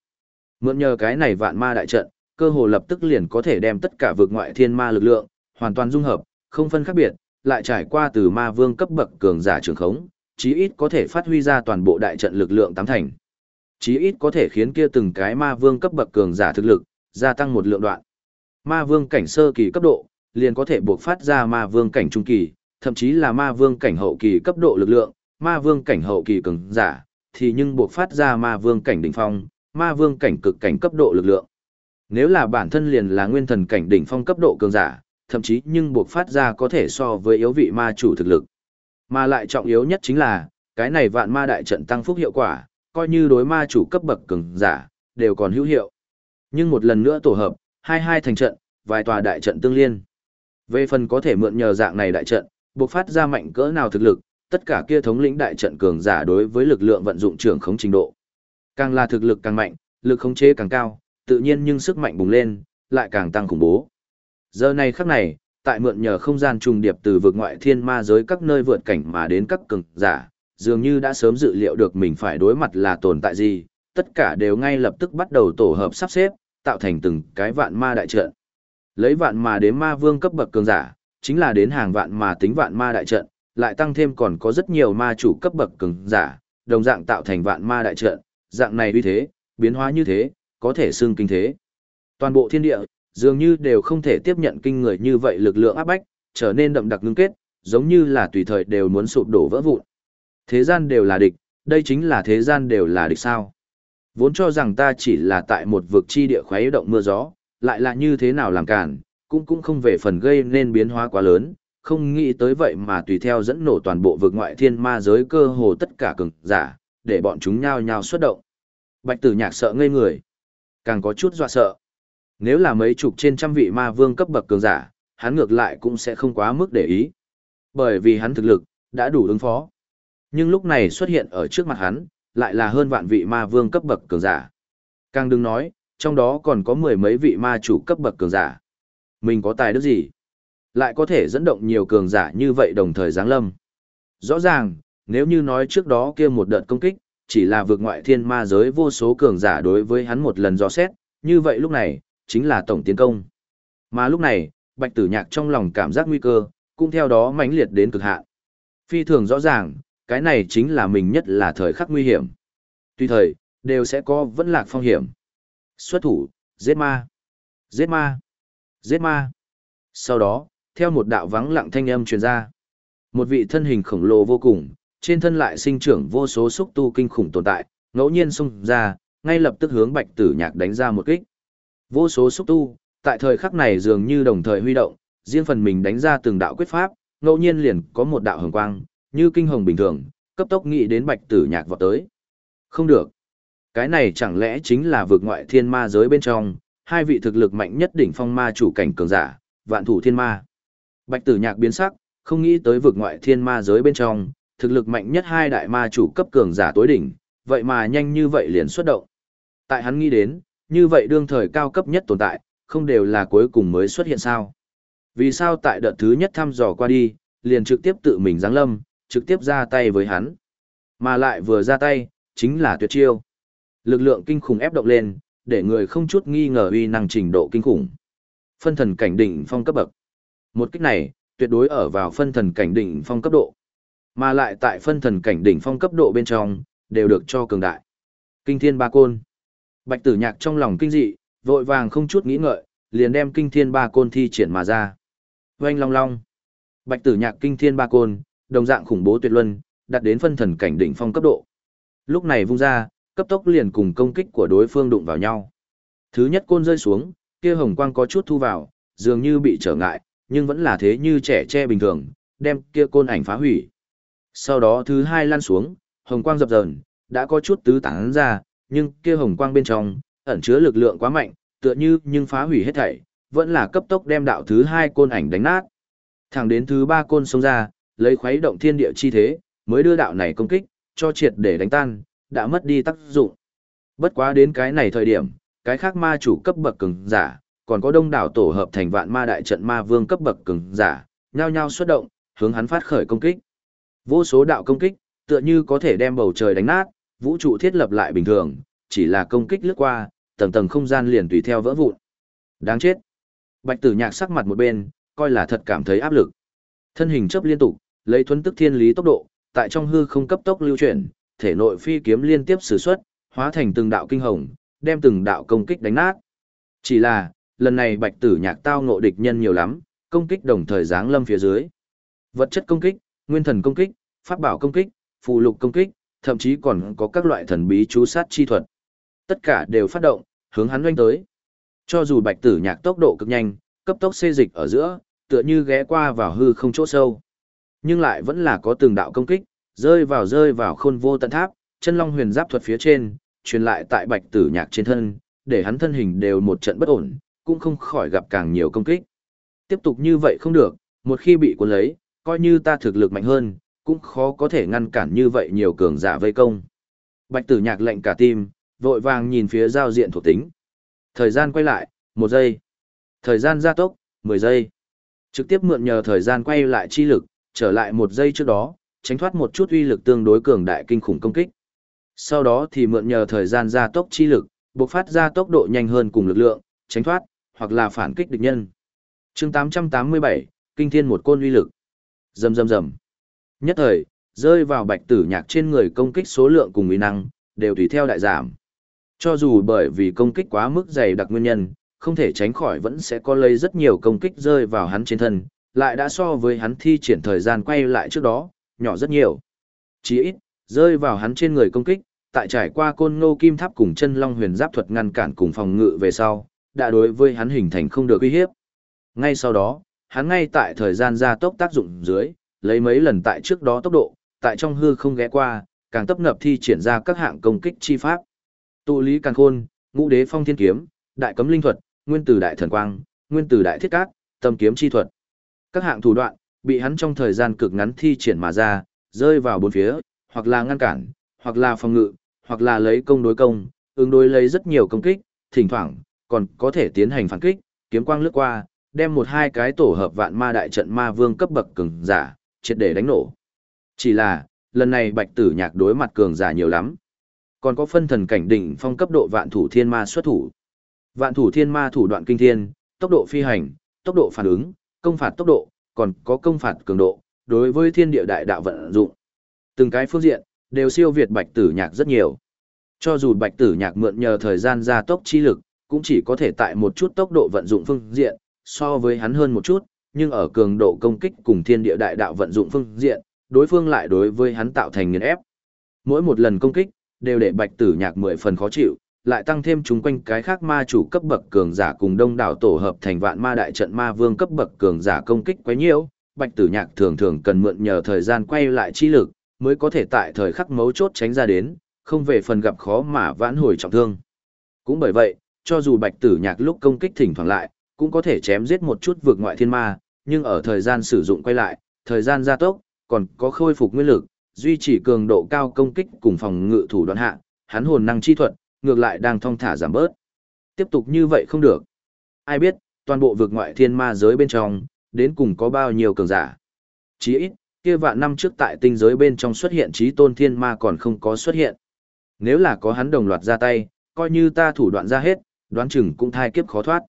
Mượn nhờ cái này vạn ma đại trận, cơ hồ lập tức liền có thể đem tất cả vực ngoại thiên ma lực lượng, hoàn toàn dung hợp, không phân khác biệt, lại trải qua từ ma vương cấp bậc cường giả trường khống, chí ít có thể phát huy ra toàn bộ đại trận lực lượng tám thành. Chí ít có thể khiến kia từng cái ma vương cấp bậc cường giả thực lực, gia tăng một lượng đoạn. Ma vương cảnh sơ kỳ cấp độ, liền có thể buộc phát ra ma vương cảnh trung kỳ, thậm chí là ma vương cảnh hậu kỳ cấp độ lực lượng, ma vương cảnh hậu kỳ cường giả, thì nhưng buộc phát ra ma vương cảnh đỉnh phong, ma vương cảnh cực cảnh cấp độ lực lượng. Nếu là bản thân liền là nguyên thần cảnh đỉnh phong cấp độ cường giả, thậm chí nhưng buộc phát ra có thể so với yếu vị ma chủ thực lực. Mà lại trọng yếu nhất chính là, cái này vạn ma đại trận tăng phúc hiệu quả, coi như đối ma chủ cấp bậc cường giả, đều còn hữu hiệu. Nhưng một lần nữa tổ hợp, hai hai thành trận, vài tòa đại trận tương liên. Về phần có thể mượn nhờ dạng này đại trận, buộc phát ra mạnh cỡ nào thực lực, tất cả kia thống lĩnh đại trận cường giả đối với lực lượng vận dụng trưởng khống trình độ. Càng là thực lực càng mạnh, lực khống chế càng cao, tự nhiên nhưng sức mạnh bùng lên, lại càng tăng khủng bố. Giờ này khắc này, tại mượn nhờ không gian trùng điệp từ vực ngoại thiên ma giới các nơi vượt cảnh mà đến các cường giả, dường như đã sớm dự liệu được mình phải đối mặt là tồn tại gì, tất cả đều ngay lập tức bắt đầu tổ hợp sắp xếp, tạo thành từng cái vạn ma đại trận. Lấy vạn mà đến ma vương cấp bậc cường giả, chính là đến hàng vạn mà tính vạn ma đại trận, lại tăng thêm còn có rất nhiều ma chủ cấp bậc cường giả, đồng dạng tạo thành vạn ma đại trận, dạng này uy thế, biến hóa như thế, có thể xưng kinh thế. Toàn bộ thiên địa, dường như đều không thể tiếp nhận kinh người như vậy lực lượng áp bách, trở nên đậm đặc ngưng kết, giống như là tùy thời đều muốn sụp đổ vỡ vụn. Thế gian đều là địch, đây chính là thế gian đều là địch sao. Vốn cho rằng ta chỉ là tại một vực chi địa khuấy động mưa gió, lại là như thế nào làm cản, cũng cũng không về phần gây nên biến hóa quá lớn, không nghĩ tới vậy mà tùy theo dẫn nổ toàn bộ vực ngoại thiên ma giới cơ hồ tất cả cường giả, để bọn chúng nhao nhao xuất động. Bạch tử nhạc sợ ngây người, càng có chút dọa sợ. Nếu là mấy chục trên trăm vị ma vương cấp bậc cường giả, hắn ngược lại cũng sẽ không quá mức để ý. Bởi vì hắn thực lực, đã đủ ứng phó. Nhưng lúc này xuất hiện ở trước mặt hắn, lại là hơn vạn vị ma vương cấp bậc cường giả. Càng đừng nói, trong đó còn có mười mấy vị ma chủ cấp bậc cường giả. Mình có tài đức gì? Lại có thể dẫn động nhiều cường giả như vậy đồng thời giáng lâm. Rõ ràng, nếu như nói trước đó kia một đợt công kích, chỉ là vượt ngoại thiên ma giới vô số cường giả đối với hắn một lần dò xét, như vậy lúc này, chính là tổng tiến công. Mà lúc này, bạch tử nhạc trong lòng cảm giác nguy cơ, cũng theo đó mãnh liệt đến cực hạn. Phi thường rõ ràng, cái này chính là mình nhất là thời khắc nguy hiểm. Tuy thời, đều sẽ có vẫn lạc phong hiểm. Xuất thủ, giết ma, giết ma, giết ma. Sau đó, theo một đạo vắng lặng thanh âm truyền ra. Một vị thân hình khổng lồ vô cùng, trên thân lại sinh trưởng vô số xúc tu kinh khủng tồn tại, ngẫu nhiên xung ra, ngay lập tức hướng bạch tử nhạc đánh ra một kích. Vô số xúc tu, tại thời khắc này dường như đồng thời huy động, riêng phần mình đánh ra từng đạo quyết pháp, ngẫu nhiên liền có một đạo hồng quang, như kinh hồng bình thường, cấp tốc nghĩ đến bạch tử nhạc vọt tới. Không được. Cái này chẳng lẽ chính là vượt ngoại thiên ma giới bên trong, hai vị thực lực mạnh nhất đỉnh phong ma chủ cảnh cường giả, vạn thủ thiên ma. Bạch tử nhạc biến sắc, không nghĩ tới vượt ngoại thiên ma giới bên trong, thực lực mạnh nhất hai đại ma chủ cấp cường giả tối đỉnh, vậy mà nhanh như vậy liền xuất động. Tại hắn nghĩ đến, như vậy đương thời cao cấp nhất tồn tại, không đều là cuối cùng mới xuất hiện sao. Vì sao tại đợt thứ nhất thăm dò qua đi, liền trực tiếp tự mình giáng lâm, trực tiếp ra tay với hắn. Mà lại vừa ra tay, chính là tuyệt chiêu. Lực lượng kinh khủng ép động lên, để người không chút nghi ngờ uy năng trình độ kinh khủng. Phân thần cảnh đỉnh phong cấp bậc. Một kích này, tuyệt đối ở vào phân thần cảnh đỉnh phong cấp độ. Mà lại tại phân thần cảnh đỉnh phong cấp độ bên trong, đều được cho cường đại. Kinh thiên ba côn. Bạch tử nhạc trong lòng kinh dị, vội vàng không chút nghĩ ngợi, liền đem kinh thiên ba côn thi triển mà ra. Oanh long long. Bạch tử nhạc kinh thiên ba côn, đồng dạng khủng bố tuyệt luân, đạt đến phân thần cảnh đỉnh phong cấp độ. Lúc này vung ra, cấp tốc liền cùng công kích của đối phương đụng vào nhau. Thứ nhất côn rơi xuống, kia hồng quang có chút thu vào, dường như bị trở ngại, nhưng vẫn là thế như trẻ tre bình thường, đem kia côn ảnh phá hủy. Sau đó thứ hai lăn xuống, hồng quang dập dờn, đã có chút tứ tán ra, nhưng kia hồng quang bên trong, ẩn chứa lực lượng quá mạnh, tựa như nhưng phá hủy hết thảy, vẫn là cấp tốc đem đạo thứ hai côn ảnh đánh nát. Thẳng đến thứ ba côn xông ra, lấy khuấy động thiên địa chi thế, mới đưa đạo này công kích, cho triệt để đánh tan, đã mất đi tác dụng. Bất quá đến cái này thời điểm, cái khác ma chủ cấp bậc cường giả, còn có đông đảo tổ hợp thành vạn ma đại trận ma vương cấp bậc cường giả, nhao nhao xuất động, hướng hắn phát khởi công kích. Vô số đạo công kích, tựa như có thể đem bầu trời đánh nát, vũ trụ thiết lập lại bình thường, chỉ là công kích lướt qua, tầng tầng không gian liền tùy theo vỡ vụn. Đáng chết. Bạch Tử Nhạc sắc mặt một bên, coi là thật cảm thấy áp lực. Thân hình chấp liên tục, lấy thuấn tức thiên lý tốc độ, tại trong hư không cấp tốc lưu chuyển, thể nội phi kiếm liên tiếp sử xuất, hóa thành từng đạo kinh hồng, đem từng đạo công kích đánh nát. Chỉ là, lần này Bạch Tử Nhạc tao ngộ địch nhân nhiều lắm, công kích đồng thời giáng lâm phía dưới. Vật chất công kích, nguyên thần công kích, pháp bảo công kích, phù lục công kích, thậm chí còn có các loại thần bí chú sát chi thuật. Tất cả đều phát động, hướng hắn doanh tới. Cho dù Bạch Tử Nhạc tốc độ cực nhanh, cấp tốc xê dịch ở giữa, tựa như ghé qua vào hư không chỗ sâu. Nhưng lại vẫn là có từng đạo công kích, rơi vào rơi vào khôn vô tận tháp, chân long huyền giáp thuật phía trên, truyền lại tại Bạch Tử Nhạc trên thân, để hắn thân hình đều một trận bất ổn, cũng không khỏi gặp càng nhiều công kích. Tiếp tục như vậy không được, một khi bị cuốn lấy, coi như ta thực lực mạnh hơn, cũng khó có thể ngăn cản như vậy nhiều cường giả vây công. Bạch tử nhạc lệnh cả tim, vội vàng nhìn phía giao diện thuộc tính. Thời gian quay lại, một giây. Thời gian gia tốc, 10 giây. Trực tiếp mượn nhờ thời gian quay lại chi lực, trở lại một giây trước đó, tránh thoát một chút uy lực tương đối cường đại kinh khủng công kích. Sau đó thì mượn nhờ thời gian gia tốc chi lực, bộc phát ra tốc độ nhanh hơn cùng lực lượng, tránh thoát, hoặc là phản kích địch nhân. chương 887, Kinh Thiên một côn uy lực. Rầm rầm rầm. Nhất thời, rơi vào bạch tử nhạc trên người công kích số lượng cùng uy năng, đều tùy theo đại giảm. Cho dù bởi vì công kích quá mức dày đặc nguyên nhân, không thể tránh khỏi vẫn sẽ có lấy rất nhiều công kích rơi vào hắn trên thân, lại đã so với hắn thi triển thời gian quay lại trước đó, nhỏ rất nhiều. Chỉ ít, rơi vào hắn trên người công kích, tại trải qua côn ngô kim tháp cùng chân long huyền giáp thuật ngăn cản cùng phòng ngự về sau, đã đối với hắn hình thành không được uy hiếp. Ngay sau đó, hắn ngay tại thời gian gia tốc tác dụng dưới, lấy mấy lần tại trước đó tốc độ, tại trong hư không ghé qua, càng tấp nập thi triển ra các hạng công kích chi pháp. Tụ lý càng khôn, ngũ đế phong thiên kiếm, đại cấm linh thuật, nguyên tử đại thần quang, nguyên tử đại thiết cát, tâm kiếm chi thuật. Các hạng thủ đoạn, bị hắn trong thời gian cực ngắn thi triển mà ra, rơi vào bốn phía, hoặc là ngăn cản, hoặc là phòng ngự, hoặc là lấy công đối công, ứng đối lấy rất nhiều công kích, thỉnh thoảng, còn có thể tiến hành phản kích, kiếm quang lướt qua, đem một hai cái tổ hợp vạn ma đại trận ma vương cấp bậc cường giả, triệt để đánh nổ. Chỉ là, lần này bạch tử nhạc đối mặt cường giả nhiều lắm. Còn có phân thần cảnh đỉnh phong cấp độ vạn thủ thiên ma xuất thủ. Vạn thủ thiên ma thủ đoạn kinh thiên, tốc độ phi hành, tốc độ phản ứng, công phạt tốc độ, còn có công phạt cường độ, đối với thiên địa đại đạo vận dụng. Từng cái phương diện, đều siêu việt bạch tử nhạc rất nhiều. Cho dù bạch tử nhạc mượn nhờ thời gian gia tốc chi lực, cũng chỉ có thể tại một chút tốc độ vận dụng phương diện, so với hắn hơn một chút, nhưng ở cường độ công kích cùng thiên địa đại đạo vận dụng phương diện, đối phương lại đối với hắn tạo thành nghiền ép. Mỗi một lần công kích, đều để bạch tử nhạc mười phần khó chịu, lại tăng thêm chúng quanh cái khác ma chủ cấp bậc cường giả cùng đông đảo tổ hợp thành vạn ma đại trận ma vương cấp bậc cường giả công kích quá nhiều, bạch tử nhạc thường thường cần mượn nhờ thời gian quay lại chi lực, mới có thể tại thời khắc mấu chốt tránh ra đến, không về phần gặp khó mà vãn hồi trọng thương. Cũng bởi vậy, cho dù bạch tử nhạc lúc công kích thỉnh thoảng lại, cũng có thể chém giết một chút vượt ngoại thiên ma, nhưng ở thời gian sử dụng quay lại, thời gian gia tốc, còn có khôi phục nguyên lực, duy trì cường độ cao công kích cùng phòng ngự thủ đoạn hạ, hắn hồn năng chi thuật, ngược lại đang thong thả giảm bớt. Tiếp tục như vậy không được. Ai biết, toàn bộ vượt ngoại thiên ma giới bên trong, đến cùng có bao nhiêu cường giả. Chỉ ít, kia vạn năm trước tại tinh giới bên trong xuất hiện trí tôn thiên ma còn không có xuất hiện. Nếu là có hắn đồng loạt ra tay, coi như ta thủ đoạn ra hết, đoán chừng cũng thai kiếp khó thoát.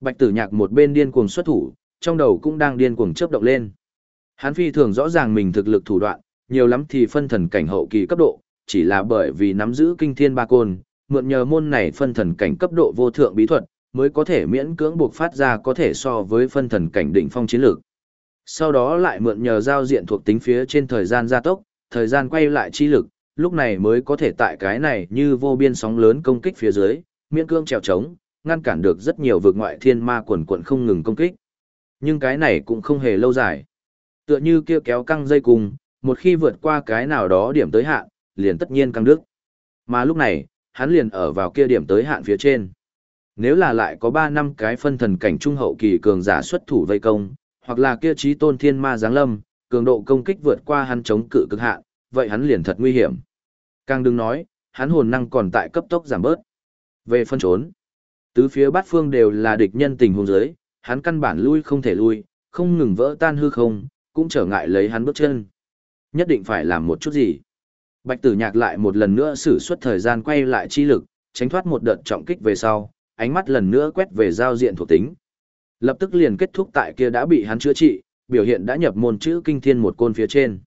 Bạch tử nhạc một bên điên cuồng xuất thủ, trong đầu cũng đang điên cuồng chớp động lên. Hắn phi thường rõ ràng mình thực lực thủ đoạn, nhiều lắm thì phân thần cảnh hậu kỳ cấp độ, chỉ là bởi vì nắm giữ kinh thiên ba côn, mượn nhờ môn này phân thần cảnh cấp độ vô thượng bí thuật, mới có thể miễn cưỡng buộc phát ra có thể so với phân thần cảnh đỉnh phong chiến lược. Sau đó lại mượn nhờ giao diện thuộc tính phía trên thời gian gia tốc, thời gian quay lại chi lực, lúc này mới có thể tại cái này như vô biên sóng lớn công kích phía dưới, miễn cương trèo trống, ngăn cản được rất nhiều vực ngoại thiên ma quần quận không ngừng công kích. Nhưng cái này cũng không hề lâu dài. Tựa như kia kéo căng dây cùng, một khi vượt qua cái nào đó điểm tới hạn, liền tất nhiên căng đứt. Mà lúc này, hắn liền ở vào kia điểm tới hạn phía trên. Nếu là lại có 3 năm cái phân thần cảnh trung hậu kỳ cường giả xuất thủ vây công, hoặc là kia trí tôn thiên ma giáng lâm, cường độ công kích vượt qua hắn chống cự cực hạn, vậy hắn liền thật nguy hiểm. Càng đừng nói, hắn hồn năng còn tại cấp tốc giảm bớt. Về phân trốn, tứ phía bát phương đều là địch nhân tình huống giới, hắn căn bản lui không thể lui, không ngừng vỡ tan hư không, cũng trở ngại lấy hắn bước chân. Nhất định phải làm một chút gì. Bạch tử nhạc lại một lần nữa sử xuất thời gian quay lại chi lực, tránh thoát một đợt trọng kích về sau, ánh mắt lần nữa quét về giao diện thuộc tính. Lập tức liền kết thúc tại kia đã bị hắn chữa trị, biểu hiện đã nhập môn chữ kinh thiên một côn phía trên.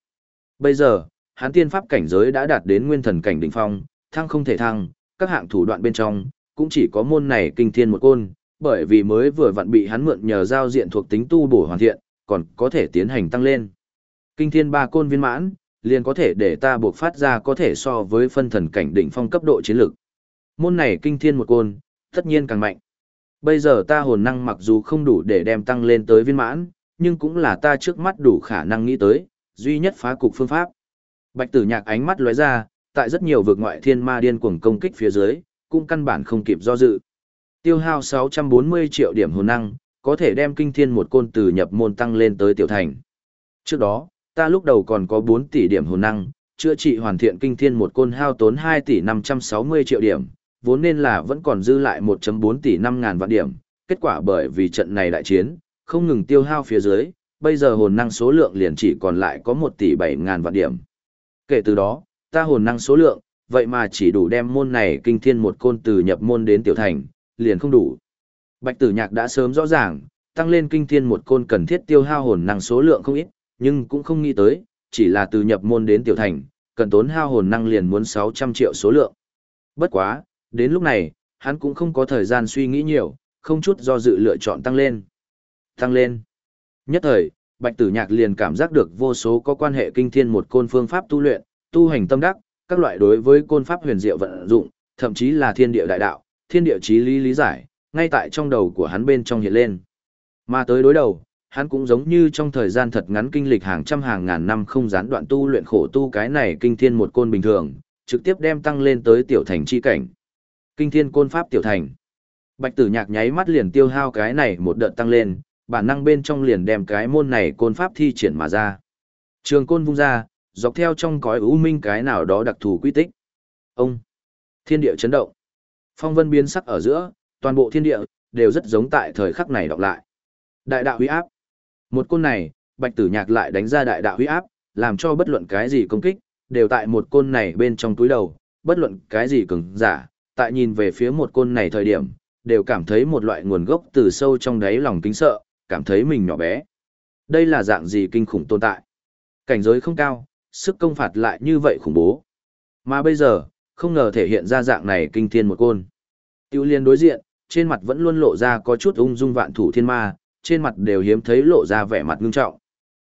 Bây giờ, hắn tiên pháp cảnh giới đã đạt đến nguyên thần cảnh đỉnh phong, thăng không thể thăng, các hạng thủ đoạn bên trong, cũng chỉ có môn này kinh thiên một côn, bởi vì mới vừa vặn bị hắn mượn nhờ giao diện thuộc tính tu bổ hoàn thiện, còn có thể tiến hành tăng lên. Kinh thiên ba côn viên mãn, liền có thể để ta buộc phát ra có thể so với phân thần cảnh đỉnh phong cấp độ chiến lực. Môn này kinh thiên một côn, tất nhiên càng mạnh. Bây giờ ta hồn năng mặc dù không đủ để đem tăng lên tới viên mãn, nhưng cũng là ta trước mắt đủ khả năng nghĩ tới, duy nhất phá cục phương pháp. Bạch tử nhạc ánh mắt lóe ra, tại rất nhiều vực ngoại thiên ma điên cuồng công kích phía dưới, cũng căn bản không kịp do dự. Tiêu hao 640 triệu điểm hồn năng, có thể đem kinh thiên một côn từ nhập môn tăng lên tới tiểu thành. Trước đó, ta lúc đầu còn có 4 tỷ điểm hồn năng, chữa trị hoàn thiện kinh thiên một côn hao tốn 2 tỷ 560 triệu điểm, vốn nên là vẫn còn dư lại 1.4 tỷ 5 ngàn vạn điểm, kết quả bởi vì trận này đại chiến, không ngừng tiêu hao phía dưới, bây giờ hồn năng số lượng liền chỉ còn lại có 1 tỷ 7 ngàn vạn điểm. Kể từ đó, ta hồn năng số lượng, vậy mà chỉ đủ đem môn này kinh thiên một côn từ nhập môn đến tiểu thành, liền không đủ. Bạch tử nhạc đã sớm rõ ràng, tăng lên kinh thiên một côn cần thiết tiêu hao hồn năng số lượng không ít, nhưng cũng không nghĩ tới, chỉ là từ nhập môn đến tiểu thành, cần tốn hao hồn năng liền muốn 600 triệu số lượng. Bất quá, đến lúc này, hắn cũng không có thời gian suy nghĩ nhiều, không chút do dự lựa chọn tăng lên. Tăng lên. Nhất thời, Bạch Tử Nhạc liền cảm giác được vô số có quan hệ kinh thiên một côn phương pháp tu luyện, tu hành tâm đắc, các loại đối với côn pháp huyền diệu vận dụng, thậm chí là thiên địa đại đạo, thiên địa chí lý lý giải, ngay tại trong đầu của hắn bên trong hiện lên. Mà tới đối đầu, hắn cũng giống như trong thời gian thật ngắn kinh lịch hàng trăm hàng ngàn năm không gián đoạn tu luyện khổ tu cái này kinh thiên một côn bình thường, trực tiếp đem tăng lên tới tiểu thành chi cảnh. Kinh thiên côn pháp tiểu thành. Bạch tử nhạc nháy mắt liền tiêu hao cái này một đợt tăng lên, bản năng bên trong liền đem cái môn này côn pháp thi triển mà ra. Trường côn vung ra, dọc theo trong cõi u minh cái nào đó đặc thù quy tích. Ông. Thiên địa chấn động. Phong vân biến sắc ở giữa, toàn bộ thiên địa, đều rất giống tại thời khắc này đọc lại. Đại đạo huy áp. Một côn này, bạch tử nhạc lại đánh ra đại đạo huy áp, làm cho bất luận cái gì công kích, đều tại một côn này bên trong túi đầu, bất luận cái gì cứng, giả, tại nhìn về phía một côn này thời điểm, đều cảm thấy một loại nguồn gốc từ sâu trong đáy lòng kính sợ, cảm thấy mình nhỏ bé. Đây là dạng gì kinh khủng tồn tại. Cảnh giới không cao, sức công phạt lại như vậy khủng bố. Mà bây giờ, không ngờ thể hiện ra dạng này kinh thiên một côn. Tiêu liên đối diện, trên mặt vẫn luôn lộ ra có chút ung dung vạn thủ thiên ma, trên mặt đều hiếm thấy lộ ra vẻ mặt ngưng trọng.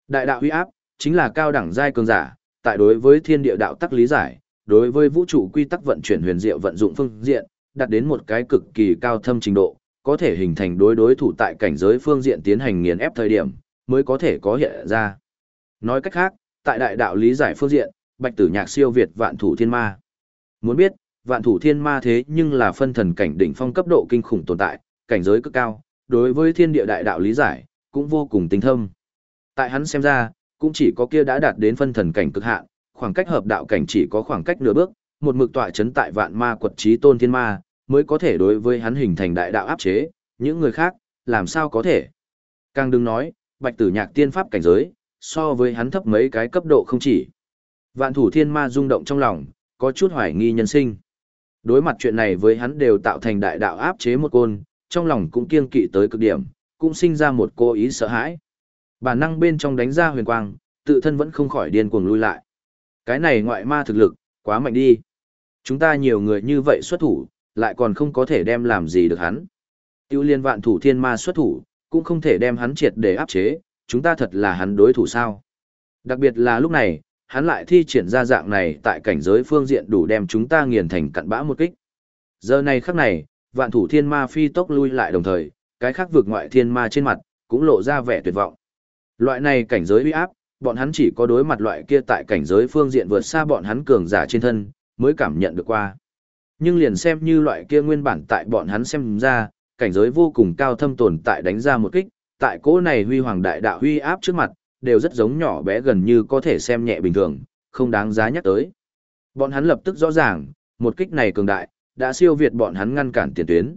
Đại đạo huy áp, chính là cao đẳng giai cường giả, tại đối với thiên địa đạo tắc lý giải, đối với vũ trụ quy tắc vận chuyển huyền diệu vận dụng phương diện, đạt đến một cái cực kỳ cao thâm trình độ, có thể hình thành đối đối thủ tại cảnh giới phương diện tiến hành nghiền ép thời điểm, mới có thể có hiện ra. Nói cách khác, tại đại đạo lý giải phương diện, bạch tử nhạc siêu việt vạn thủ thiên ma. Muốn biết, vạn thủ thiên ma thế nhưng là phân thần cảnh đỉnh phong cấp độ kinh khủng tồn tại, cảnh giới cực cao, đối với thiên địa đại đạo lý giải, cũng vô cùng tinh thâm. Tại hắn xem ra, cũng chỉ có kia đã đạt đến phân thần cảnh cực hạn, khoảng cách hợp đạo cảnh chỉ có khoảng cách nửa bước, một mực tọa chấn tại vạn ma quật trí tôn thiên ma, mới có thể đối với hắn hình thành đại đạo áp chế, những người khác, làm sao có thể. Càng đừng nói, bạch tử nhạc tiên pháp cảnh giới, so với hắn thấp mấy cái cấp độ không chỉ. Vạn thủ thiên ma rung động trong lòng, có chút hoài nghi nhân sinh. Đối mặt chuyện này với hắn đều tạo thành đại đạo áp chế một côn, trong lòng cũng kiêng kỵ tới cực điểm, cũng sinh ra một cô ý sợ hãi. Bản năng bên trong đánh ra huyền quang, tự thân vẫn không khỏi điên cuồng lui lại. Cái này ngoại ma thực lực, quá mạnh đi. Chúng ta nhiều người như vậy xuất thủ, lại còn không có thể đem làm gì được hắn. Tiêu liên vạn thủ thiên ma xuất thủ, cũng không thể đem hắn triệt để áp chế, chúng ta thật là hắn đối thủ sao. Đặc biệt là lúc này, hắn lại thi triển ra dạng này tại cảnh giới phương diện đủ đem chúng ta nghiền thành cặn bã một kích. Giờ này khắc này, vạn thủ thiên ma phi tốc lui lại đồng thời, cái khác vực ngoại thiên ma trên mặt, cũng lộ ra vẻ tuyệt vọng. Loại này cảnh giới uy áp, bọn hắn chỉ có đối mặt loại kia tại cảnh giới phương diện vượt xa bọn hắn cường giả trên thân, mới cảm nhận được qua. Nhưng liền xem như loại kia nguyên bản tại bọn hắn xem ra, cảnh giới vô cùng cao thâm tồn tại đánh ra một kích, tại cỗ này huy hoàng đại đạo huy áp trước mặt, đều rất giống nhỏ bé gần như có thể xem nhẹ bình thường, không đáng giá nhắc tới. Bọn hắn lập tức rõ ràng, một kích này cường đại, đã siêu việt bọn hắn ngăn cản tiền tuyến.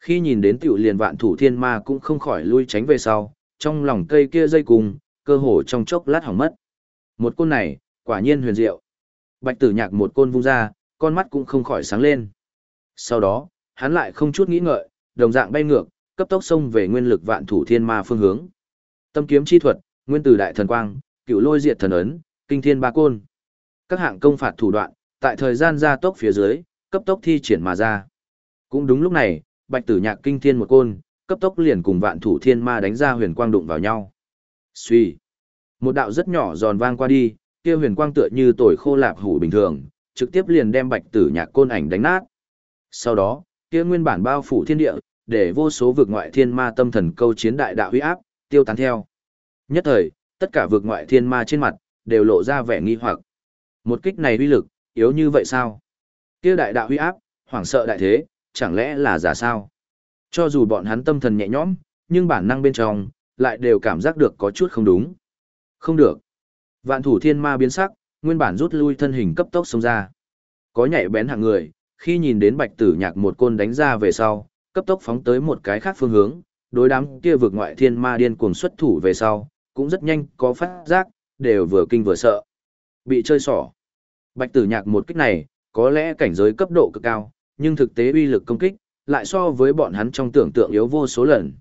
Khi nhìn đến tiểu liền vạn thủ thiên ma cũng không khỏi lui tránh về sau, trong lòng cây kia dây cùng, cơ hồ trong chốc lát hỏng mất. Một côn này, quả nhiên huyền diệu. Bạch tử nhạc một côn vung ra, con mắt cũng không khỏi sáng lên. Sau đó, hắn lại không chút nghĩ ngợi, đồng dạng bay ngược, cấp tốc xông về nguyên lực vạn thủ thiên ma phương hướng. Tâm kiếm chi thuật, nguyên tử đại thần quang, cựu lôi diệt thần ấn, kinh thiên ba côn. Các hạng công phạt thủ đoạn, tại thời gian gia tốc phía dưới, cấp tốc thi triển mà ra. Cũng đúng lúc này, bạch tử nhạc kinh thiên một côn, cấp tốc liền cùng vạn thủ thiên ma đánh ra huyền quang đụng vào nhau. Suy. Một đạo rất nhỏ giòn vang qua đi, kia huyền quang tựa như tồi khô lạp hủ bình thường, trực tiếp liền đem bạch tử nhạc côn ảnh đánh nát. Sau đó, kia nguyên bản bao phủ thiên địa, để vô số vực ngoại thiên ma tâm thần câu chiến đại đạo huy áp, tiêu tán theo. Nhất thời, tất cả vực ngoại thiên ma trên mặt, đều lộ ra vẻ nghi hoặc. Một kích này uy lực, yếu như vậy sao? Kia đại đạo huy áp, hoảng sợ đại thế, chẳng lẽ là giả sao? Cho dù bọn hắn tâm thần nhẹ nhõm, nhưng bản năng bên trong, lại đều cảm giác được có chút không đúng. Không được. Vạn thủ thiên ma biến sắc, nguyên bản rút lui thân hình cấp tốc xông ra. Có nhảy bén hạng người, khi nhìn đến bạch tử nhạc một côn đánh ra về sau, cấp tốc phóng tới một cái khác phương hướng, đối đám kia vực ngoại thiên ma điên cuồng xuất thủ về sau, cũng rất nhanh có phát giác, đều vừa kinh vừa sợ. Bị chơi xỏ. Bạch tử nhạc một kích này, có lẽ cảnh giới cấp độ cực cao, nhưng thực tế uy lực công kích, lại so với bọn hắn trong tưởng tượng yếu vô số lần.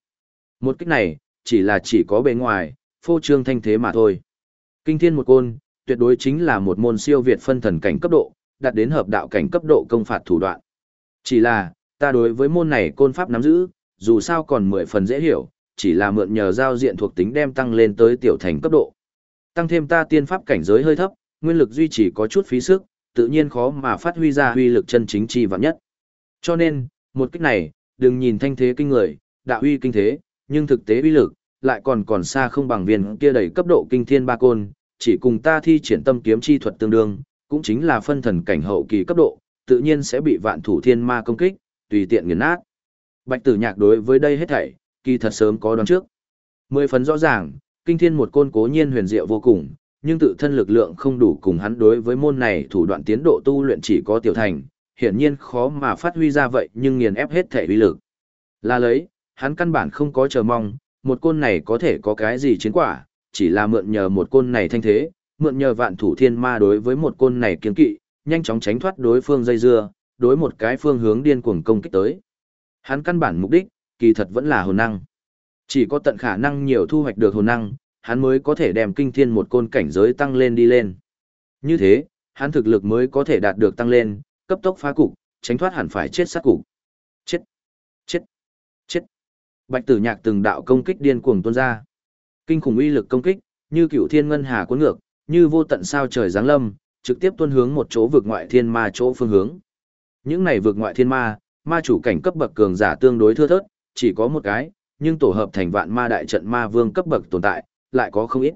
Một kích này, chỉ là chỉ có bề ngoài, phô trương thanh thế mà thôi. Kinh thiên một côn, tuyệt đối chính là một môn siêu việt phân thần cảnh cấp độ, đạt đến hợp đạo cảnh cấp độ công phạt thủ đoạn. Chỉ là, ta đối với môn này côn pháp nắm giữ, dù sao còn mười phần dễ hiểu, chỉ là mượn nhờ giao diện thuộc tính đem tăng lên tới tiểu thành cấp độ. Tăng thêm ta tiên pháp cảnh giới hơi thấp, nguyên lực duy trì có chút phí sức, tự nhiên khó mà phát huy ra huy lực chân chính chi vạn nhất. Cho nên, một cách này, đừng nhìn thanh thế kinh người, đạo uy kinh thế, nhưng thực tế uy lực, lại còn còn xa không bằng viên kia đầy cấp độ kinh thiên ba côn, chỉ cùng ta thi triển tâm kiếm chi thuật tương đương, cũng chính là phân thần cảnh hậu kỳ cấp độ, tự nhiên sẽ bị vạn thủ thiên ma công kích, tùy tiện nghiền nát. Bạch tử nhạc đối với đây hết thảy, kỳ thật sớm có đoán trước. Mười phần rõ ràng, kinh thiên một côn cố nhiên huyền diệu vô cùng, nhưng tự thân lực lượng không đủ cùng hắn đối với môn này thủ đoạn tiến độ tu luyện chỉ có tiểu thành, hiển nhiên khó mà phát huy ra vậy nhưng nghiền ép hết thể uy lực. Là lấy, hắn căn bản không có chờ mong, một côn này có thể có cái gì chiến quả, chỉ là mượn nhờ một côn này thanh thế, mượn nhờ vạn thủ thiên ma đối với một côn này kiên kỵ, nhanh chóng tránh thoát đối phương dây dưa, đối một cái phương hướng điên cuồng công kích tới. Hắn căn bản mục đích, kỳ thật vẫn là hồn năng. Chỉ có tận khả năng nhiều thu hoạch được hồn năng, hắn mới có thể đem kinh thiên một côn cảnh giới tăng lên đi lên. Như thế, hắn thực lực mới có thể đạt được tăng lên, cấp tốc phá cục, tránh thoát hẳn phải chết sát cục. Chết! Chết! Chết! Bạch tử nhạc từng đạo công kích điên cuồng tuôn ra. Kinh khủng uy lực công kích, như cựu thiên ngân hà cuốn ngược, như vô tận sao trời giáng lâm, trực tiếp tuôn hướng một chỗ vực ngoại thiên ma chỗ phương hướng. Những này vượt ngoại thiên ma, ma chủ cảnh cấp bậc cường giả tương đối thưa thớt, chỉ có một cái, nhưng tổ hợp thành vạn ma đại trận ma vương cấp bậc tồn tại, lại có không ít.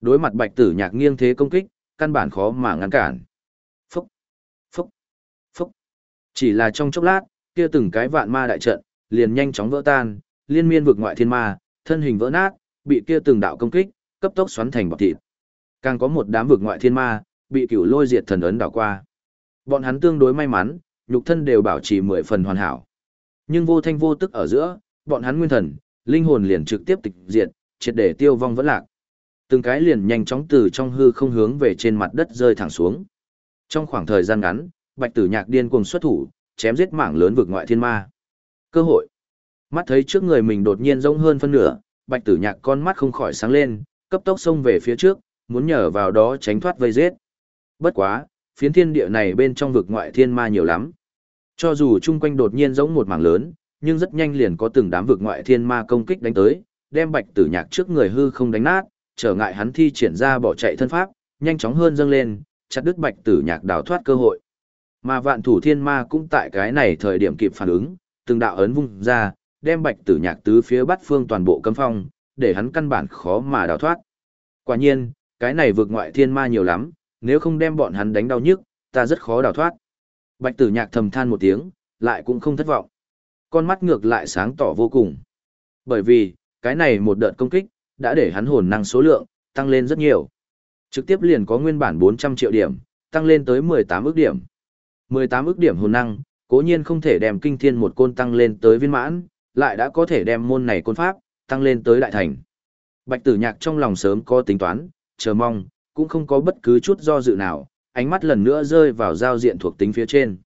Đối mặt bạch tử nhạc nghiêng thế công kích, căn bản khó mà ngăn cản. Phúc, phúc, phúc. Chỉ là trong chốc lát, kia từng cái vạn ma đại trận, liền nhanh chóng vỡ tan, liên miên vực ngoại thiên ma, thân hình vỡ nát, bị kia từng đạo công kích, cấp tốc xoắn thành bọt thịt. Càng có một đám vực ngoại thiên ma, bị cửu lôi diệt thần ấn đảo qua. Bọn hắn tương đối may mắn, nhục thân đều bảo trì mười phần hoàn hảo. Nhưng vô thanh vô tức ở giữa, bọn hắn nguyên thần, linh hồn liền trực tiếp tịch diệt, triệt để tiêu vong vẫn lạc. Từng cái liền nhanh chóng từ trong hư không hướng về trên mặt đất rơi thẳng xuống. Trong khoảng thời gian ngắn, Bạch Tử Nhạc điên cuồng xuất thủ, chém giết mảng lớn vực ngoại thiên ma. Cơ hội. Mắt thấy trước người mình đột nhiên rỗng hơn phân nửa, Bạch Tử Nhạc con mắt không khỏi sáng lên, cấp tốc xông về phía trước, muốn nhờ vào đó tránh thoát vây giết. Bất quá, phiến thiên địa này bên trong vực ngoại thiên ma nhiều lắm. Cho dù chung quanh đột nhiên giống một mảng lớn, nhưng rất nhanh liền có từng đám vực ngoại thiên ma công kích đánh tới, đem bạch tử nhạc trước người hư không đánh nát, trở ngại hắn thi triển ra bỏ chạy thân pháp, nhanh chóng hơn dâng lên, chặt đứt bạch tử nhạc đào thoát cơ hội. Mà vạn thủ thiên ma cũng tại cái này thời điểm kịp phản ứng, từng đạo ấn vung ra, đem bạch tử nhạc tứ phía bắt phương toàn bộ cấm phong, để hắn căn bản khó mà đào thoát. Quả nhiên, cái này vượt ngoại thiên ma nhiều lắm, nếu không đem bọn hắn đánh đau nhức, ta rất khó đào thoát. Bạch tử nhạc thầm than một tiếng, lại cũng không thất vọng. Con mắt ngược lại sáng tỏ vô cùng. Bởi vì, cái này một đợt công kích, đã để hắn hồn năng số lượng, tăng lên rất nhiều. Trực tiếp liền có nguyên bản 400 triệu điểm, tăng lên tới 18 ước điểm. 18 ước điểm hồn năng, cố nhiên không thể đem kinh thiên một côn tăng lên tới viên mãn, lại đã có thể đem môn này côn pháp, tăng lên tới đại thành. Bạch tử nhạc trong lòng sớm có tính toán, chờ mong, cũng không có bất cứ chút do dự nào, ánh mắt lần nữa rơi vào giao diện thuộc tính phía trên.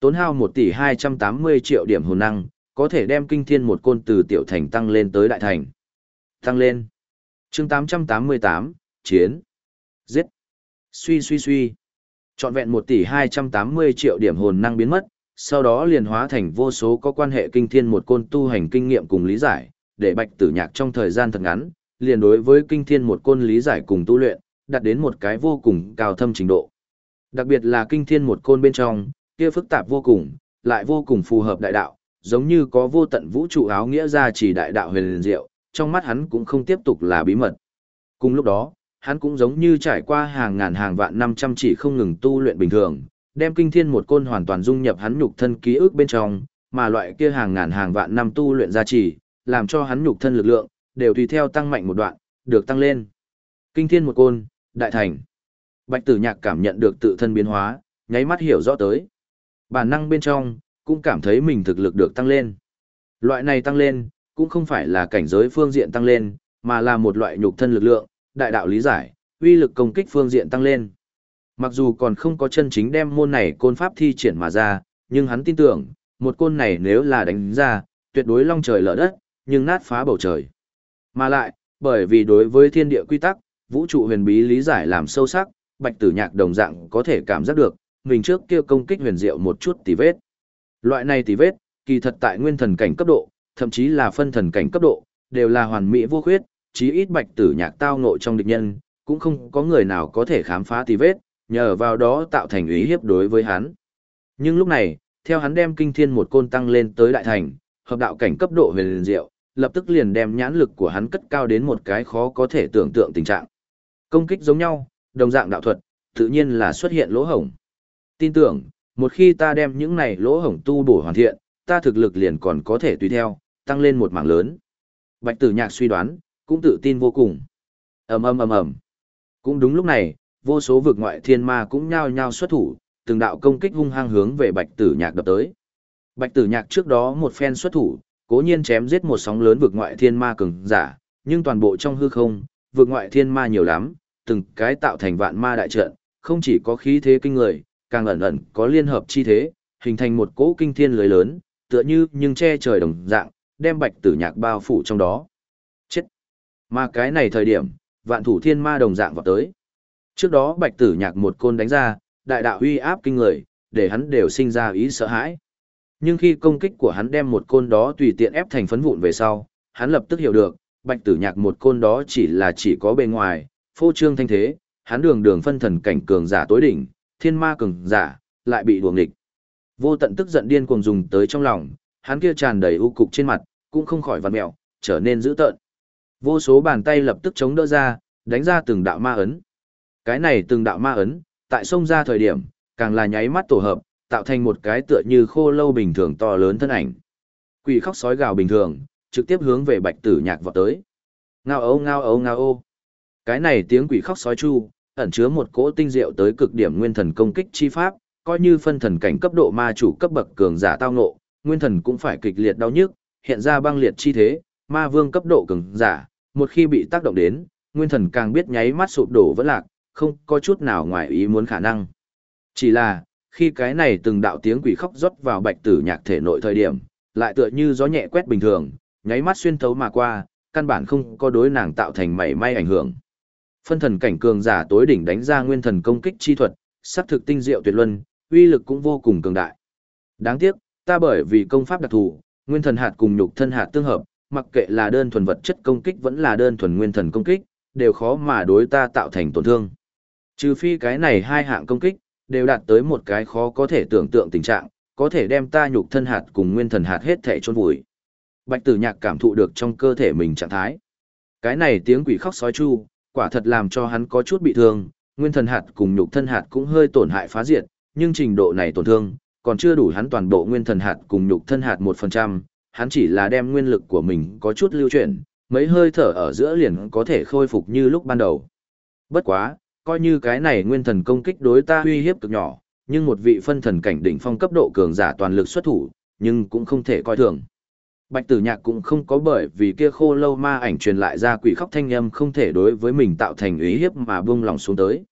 Tốn hao 1 tỷ 280 triệu điểm hồn năng, có thể đem kinh thiên một côn từ tiểu thành tăng lên tới đại thành. Tăng lên. chương 888, chiến. Giết. Suy suy suy. Chọn vẹn 1 tỷ 280 triệu điểm hồn năng biến mất, sau đó liền hóa thành vô số có quan hệ kinh thiên một côn tu hành kinh nghiệm cùng lý giải, để bạch tử nhạc trong thời gian thật ngắn, liền đối với kinh thiên một côn lý giải cùng tu luyện, đạt đến một cái vô cùng cao thâm trình độ. Đặc biệt là kinh thiên một côn bên trong, kia phức tạp vô cùng, lại vô cùng phù hợp đại đạo, giống như có vô tận vũ trụ áo nghĩa ra chỉ đại đạo huyền liền diệu, trong mắt hắn cũng không tiếp tục là bí mật. Cùng lúc đó, hắn cũng giống như trải qua hàng ngàn hàng vạn năm trăm chỉ không ngừng tu luyện bình thường, đem kinh thiên một côn hoàn toàn dung nhập hắn nhục thân ký ức bên trong, mà loại kia hàng ngàn hàng vạn năm tu luyện gia trì, làm cho hắn nhục thân lực lượng đều tùy theo tăng mạnh một đoạn, được tăng lên. Kinh thiên một côn, đại thành. Bạch Tử Nhạc cảm nhận được tự thân biến hóa, nháy mắt hiểu rõ tới. Bản năng bên trong cũng cảm thấy mình thực lực được tăng lên. Loại này tăng lên cũng không phải là cảnh giới phương diện tăng lên, mà là một loại nhục thân lực lượng, đại đạo lý giải, uy lực công kích phương diện tăng lên. Mặc dù còn không có chân chính đem môn này côn pháp thi triển mà ra, nhưng hắn tin tưởng, một côn này nếu là đánh ra, tuyệt đối long trời lở đất, nhưng nát phá bầu trời. Mà lại, bởi vì đối với thiên địa quy tắc, vũ trụ huyền bí lý giải làm sâu sắc, bạch tử nhạc đồng dạng có thể cảm giác được, mình trước kia công kích huyền diệu một chút tì vết. Loại này tì vết, kỳ thật tại nguyên thần cảnh cấp độ, thậm chí là phân thần cảnh cấp độ, đều là hoàn mỹ vô khuyết, chí ít bạch tử nhạc tao ngộ trong địch nhân, cũng không có người nào có thể khám phá tì vết, nhờ vào đó tạo thành ý hiếp đối với hắn. Nhưng lúc này, theo hắn đem kinh thiên một côn tăng lên tới đại thành, hợp đạo cảnh cấp độ huyền diệu, lập tức liền đem nhãn lực của hắn cất cao đến một cái khó có thể tưởng tượng tình trạng. Công kích giống nhau, đồng dạng đạo thuật, tự nhiên là xuất hiện lỗ hổng. Tin tưởng, một khi ta đem những này lỗ hổng tu bổ hoàn thiện, ta thực lực liền còn có thể tùy theo, tăng lên một mảng lớn. Bạch tử nhạc suy đoán, cũng tự tin vô cùng. ầm ầm ầm ầm. Cũng đúng lúc này, vô số vực ngoại thiên ma cũng nhao nhao xuất thủ, từng đạo công kích hung hăng hướng về bạch tử nhạc đập tới. Bạch tử nhạc trước đó một phen xuất thủ, cố nhiên chém giết một sóng lớn vực ngoại thiên ma cường giả, nhưng toàn bộ trong hư không, vực ngoại thiên ma nhiều lắm, từng cái tạo thành vạn ma đại trận, không chỉ có khí thế kinh người, càng ẩn ẩn có liên hợp chi thế, hình thành một cỗ kinh thiên lưới lớn, tựa như nhưng che trời đồng dạng, đem bạch tử nhạc bao phủ trong đó. Chết! Mà cái này thời điểm, vạn thủ thiên ma đồng dạng vào tới. Trước đó bạch tử nhạc một côn đánh ra, đại đạo uy áp kinh người, để hắn đều sinh ra ý sợ hãi. Nhưng khi công kích của hắn đem một côn đó tùy tiện ép thành phấn vụn về sau, hắn lập tức hiểu được, bạch tử nhạc một côn đó chỉ là chỉ có bề ngoài, phô trương thanh thế, hắn đường đường phân thần cảnh cường giả tối đỉnh, thiên ma cường giả, lại bị đuồng địch. Vô tận tức giận điên cuồng dùng tới trong lòng, hắn kia tràn đầy u cục trên mặt, cũng không khỏi vặn mẹo, trở nên dữ tợn. Vô số bàn tay lập tức chống đỡ ra, đánh ra từng đạo ma ấn. Cái này từng đạo ma ấn, tại sông ra thời điểm, càng là nháy mắt tổ hợp, tạo thành một cái tựa như khô lâu bình thường to lớn thân ảnh. Quỷ khóc sói gào bình thường, trực tiếp hướng về bạch tử nhạc vọt tới. Ngao ấu ngao ấu ngao ô. Cái này tiếng quỷ khóc sói chu, ẩn chứa một cỗ tinh diệu tới cực điểm nguyên thần công kích chi pháp, coi như phân thần cảnh cấp độ ma chủ cấp bậc cường giả tao ngộ, nguyên thần cũng phải kịch liệt đau nhức, hiện ra băng liệt chi thế, ma vương cấp độ cường giả, một khi bị tác động đến, nguyên thần càng biết nháy mắt sụp đổ vỡ lạc, không có chút nào ngoài ý muốn khả năng. Chỉ là, khi cái này từng đạo tiếng quỷ khóc rót vào bạch tử nhạc thể nội thời điểm, lại tựa như gió nhẹ quét bình thường, nháy mắt xuyên thấu mà qua, căn bản không có đối nàng tạo thành mảy may ảnh hưởng. Phân thần cảnh cường giả tối đỉnh đánh ra nguyên thần công kích chi thuật, sắc thực tinh diệu tuyệt luân, uy lực cũng vô cùng cường đại. Đáng tiếc, ta bởi vì công pháp đặc thù, nguyên thần hạt cùng nhục thân hạt tương hợp, mặc kệ là đơn thuần vật chất công kích vẫn là đơn thuần nguyên thần công kích, đều khó mà đối ta tạo thành tổn thương. Trừ phi cái này hai hạng công kích, đều đạt tới một cái khó có thể tưởng tượng tình trạng, có thể đem ta nhục thân hạt cùng nguyên thần hạt hết thể chôn vùi. Bạch tử nhạc cảm thụ được trong cơ thể mình trạng thái. Cái này tiếng quỷ khóc sói chu, quả thật làm cho hắn có chút bị thương, nguyên thần hạt cùng nhục thân hạt cũng hơi tổn hại phá diệt, nhưng trình độ này tổn thương, còn chưa đủ hắn toàn bộ nguyên thần hạt cùng nhục thân hạt 1%, hắn chỉ là đem nguyên lực của mình có chút lưu chuyển, mấy hơi thở ở giữa liền có thể khôi phục như lúc ban đầu. Bất quá, coi như cái này nguyên thần công kích đối ta uy hiếp cực nhỏ, nhưng một vị phân thần cảnh đỉnh phong cấp độ cường giả toàn lực xuất thủ, nhưng cũng không thể coi thường. Bạch tử nhạc cũng không có bởi vì kia khô lâu ma ảnh truyền lại ra quỷ khóc thanh âm không thể đối với mình tạo thành ý hiếp mà buông lòng xuống tới.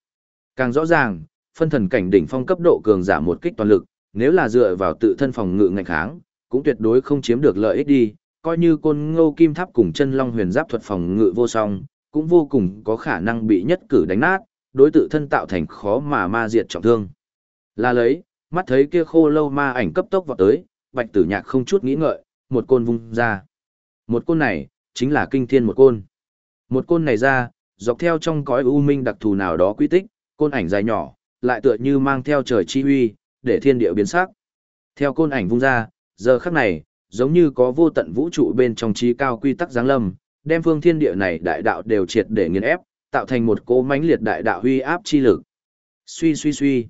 Càng rõ ràng, phân thần cảnh đỉnh phong cấp độ cường giả một kích toàn lực, nếu là dựa vào tự thân phòng ngự ngạnh kháng, cũng tuyệt đối không chiếm được lợi ích đi, coi như côn ngô kim tháp cùng chân long huyền giáp thuật phòng ngự vô song, cũng vô cùng có khả năng bị nhất cử đánh nát, đối tự thân tạo thành khó mà ma diệt trọng thương. Là lấy, mắt thấy kia khô lâu ma ảnh cấp tốc vào tới, bạch tử nhạc không chút nghĩ ngợi, một côn vung ra. Một côn này, chính là kinh thiên một côn. Một côn này ra, dọc theo trong cõi u minh đặc thù nào đó quy tích, côn ảnh dài nhỏ, lại tựa như mang theo trời chi huy, để thiên địa biến sắc. Theo côn ảnh vung ra, giờ khắc này, giống như có vô tận vũ trụ bên trong trí cao quy tắc giáng lâm, đem phương thiên địa này đại đạo đều triệt để nghiền ép, tạo thành một cỗ mãnh liệt đại đạo huy áp chi lực. Suy suy suy.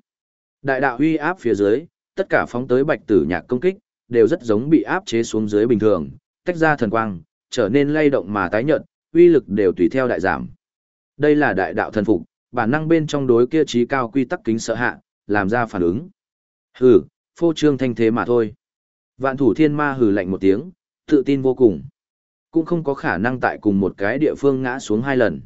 Đại đạo huy áp phía dưới, tất cả phóng tới bạch tử nhạc công kích, đều rất giống bị áp chế xuống dưới bình thường, tách ra thần quang, trở nên lay động mà tái nhận, uy lực đều tùy theo đại giảm. Đây là đại đạo thần phục, bản năng bên trong đối kia trí cao quy tắc kính sợ hạ, làm ra phản ứng. Hừ, phô trương thanh thế mà thôi. Vạn thủ thiên ma hừ lạnh một tiếng, tự tin vô cùng. Cũng không có khả năng tại cùng một cái địa phương ngã xuống hai lần.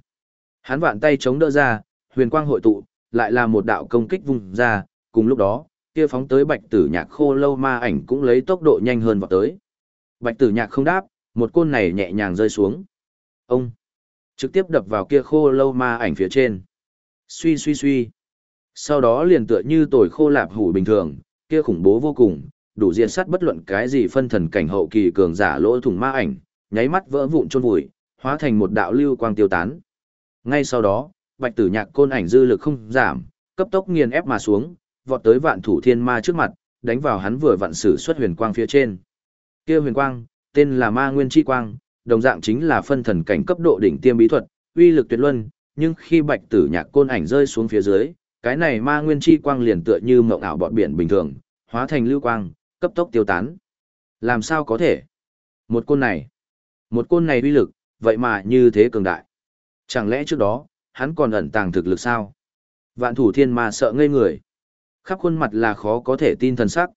Hắn vạn tay chống đỡ ra, huyền quang hội tụ, lại là một đạo công kích vùng ra, cùng lúc đó, kia phóng tới bạch tử nhạc khô lâu ma ảnh cũng lấy tốc độ nhanh hơn vào tới. Bạch tử nhạc không đáp, một côn này nhẹ nhàng rơi xuống. Ông! Trực tiếp đập vào kia khô lâu ma ảnh phía trên. Suy suy suy. Sau đó liền tựa như tồi khô lạp hủ bình thường, kia khủng bố vô cùng, đủ diện sát bất luận cái gì phân thần cảnh hậu kỳ cường giả lỗ thủng ma ảnh, nháy mắt vỡ vụn chôn vùi, hóa thành một đạo lưu quang tiêu tán. Ngay sau đó, bạch tử nhạc côn ảnh dư lực không giảm, cấp tốc nghiền ép mà xuống, vọt tới vạn thủ thiên ma trước mặt, đánh vào hắn vừa vặn sử xuất huyền quang phía trên. Kia huyền quang, tên là ma nguyên chi quang, đồng dạng chính là phân thần cảnh cấp độ đỉnh tiêm bí thuật, uy lực tuyệt luân, nhưng khi bạch tử nhạc côn ảnh rơi xuống phía dưới, cái này ma nguyên chi quang liền tựa như mộng ảo bọt biển bình thường, hóa thành lưu quang, cấp tốc tiêu tán. Làm sao có thể? Một côn này, một côn này uy lực, vậy mà như thế cường đại. Chẳng lẽ trước đó, hắn còn ẩn tàng thực lực sao? Vạn thủ thiên ma sợ ngây người. Khắp khuôn mặt là khó có thể tin thần sắc.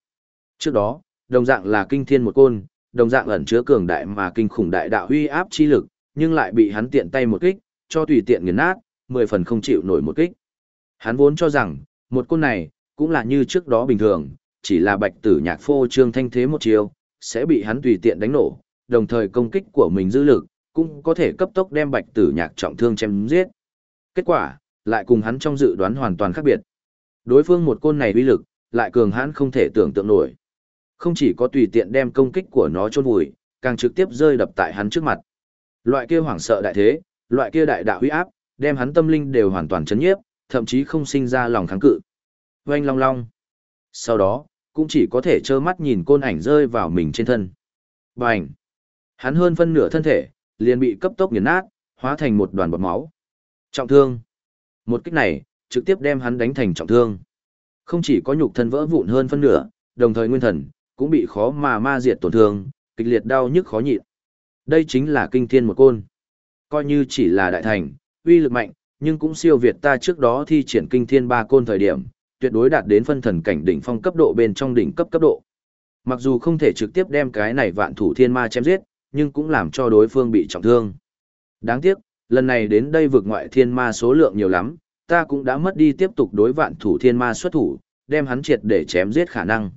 Trước đó, đồng dạng là kinh thiên một côn, đồng dạng ẩn chứa cường đại mà kinh khủng đại đạo huy áp chi lực, nhưng lại bị hắn tiện tay một kích, cho tùy tiện nghiền nát, mười phần không chịu nổi một kích. Hắn vốn cho rằng, một côn này, cũng là như trước đó bình thường, chỉ là bạch tử nhạc phô trương thanh thế một chiều, sẽ bị hắn tùy tiện đánh nổ, đồng thời công kích của mình dư lực, cũng có thể cấp tốc đem bạch tử nhạc trọng thương chém giết. Kết quả, lại cùng hắn trong dự đoán hoàn toàn khác biệt. Đối phương một côn này uy lực, lại cường hãn không thể tưởng tượng nổi. Không chỉ có tùy tiện đem công kích của nó chôn vùi, càng trực tiếp rơi đập tại hắn trước mặt. Loại kia hoảng sợ đại thế, loại kia đại đạo uy áp, đem hắn tâm linh đều hoàn toàn chấn nhiếp, thậm chí không sinh ra lòng kháng cự. Oanh long long. Sau đó, cũng chỉ có thể trơ mắt nhìn côn ảnh rơi vào mình trên thân. Bành! Hắn hơn phân nửa thân thể, liền bị cấp tốc nghiền nát, hóa thành một đoàn bọt máu. Trọng thương. Một kích này, trực tiếp đem hắn đánh thành trọng thương. Không chỉ có nhục thân vỡ vụn hơn phân nửa, đồng thời nguyên thần, cũng bị khó mà ma diệt tổn thương, kịch liệt đau nhức khó nhịn. Đây chính là kinh thiên một côn. Coi như chỉ là đại thành, uy lực mạnh, nhưng cũng siêu việt ta trước đó thi triển kinh thiên ba côn thời điểm, tuyệt đối đạt đến phân thần cảnh đỉnh phong cấp độ bên trong đỉnh cấp cấp độ. Mặc dù không thể trực tiếp đem cái này vạn thủ thiên ma chém giết, nhưng cũng làm cho đối phương bị trọng thương. Đáng tiếc, lần này đến đây vượt ngoại thiên ma số lượng nhiều lắm, ta cũng đã mất đi tiếp tục đối vạn thủ thiên ma xuất thủ, đem hắn triệt để chém giết khả năng.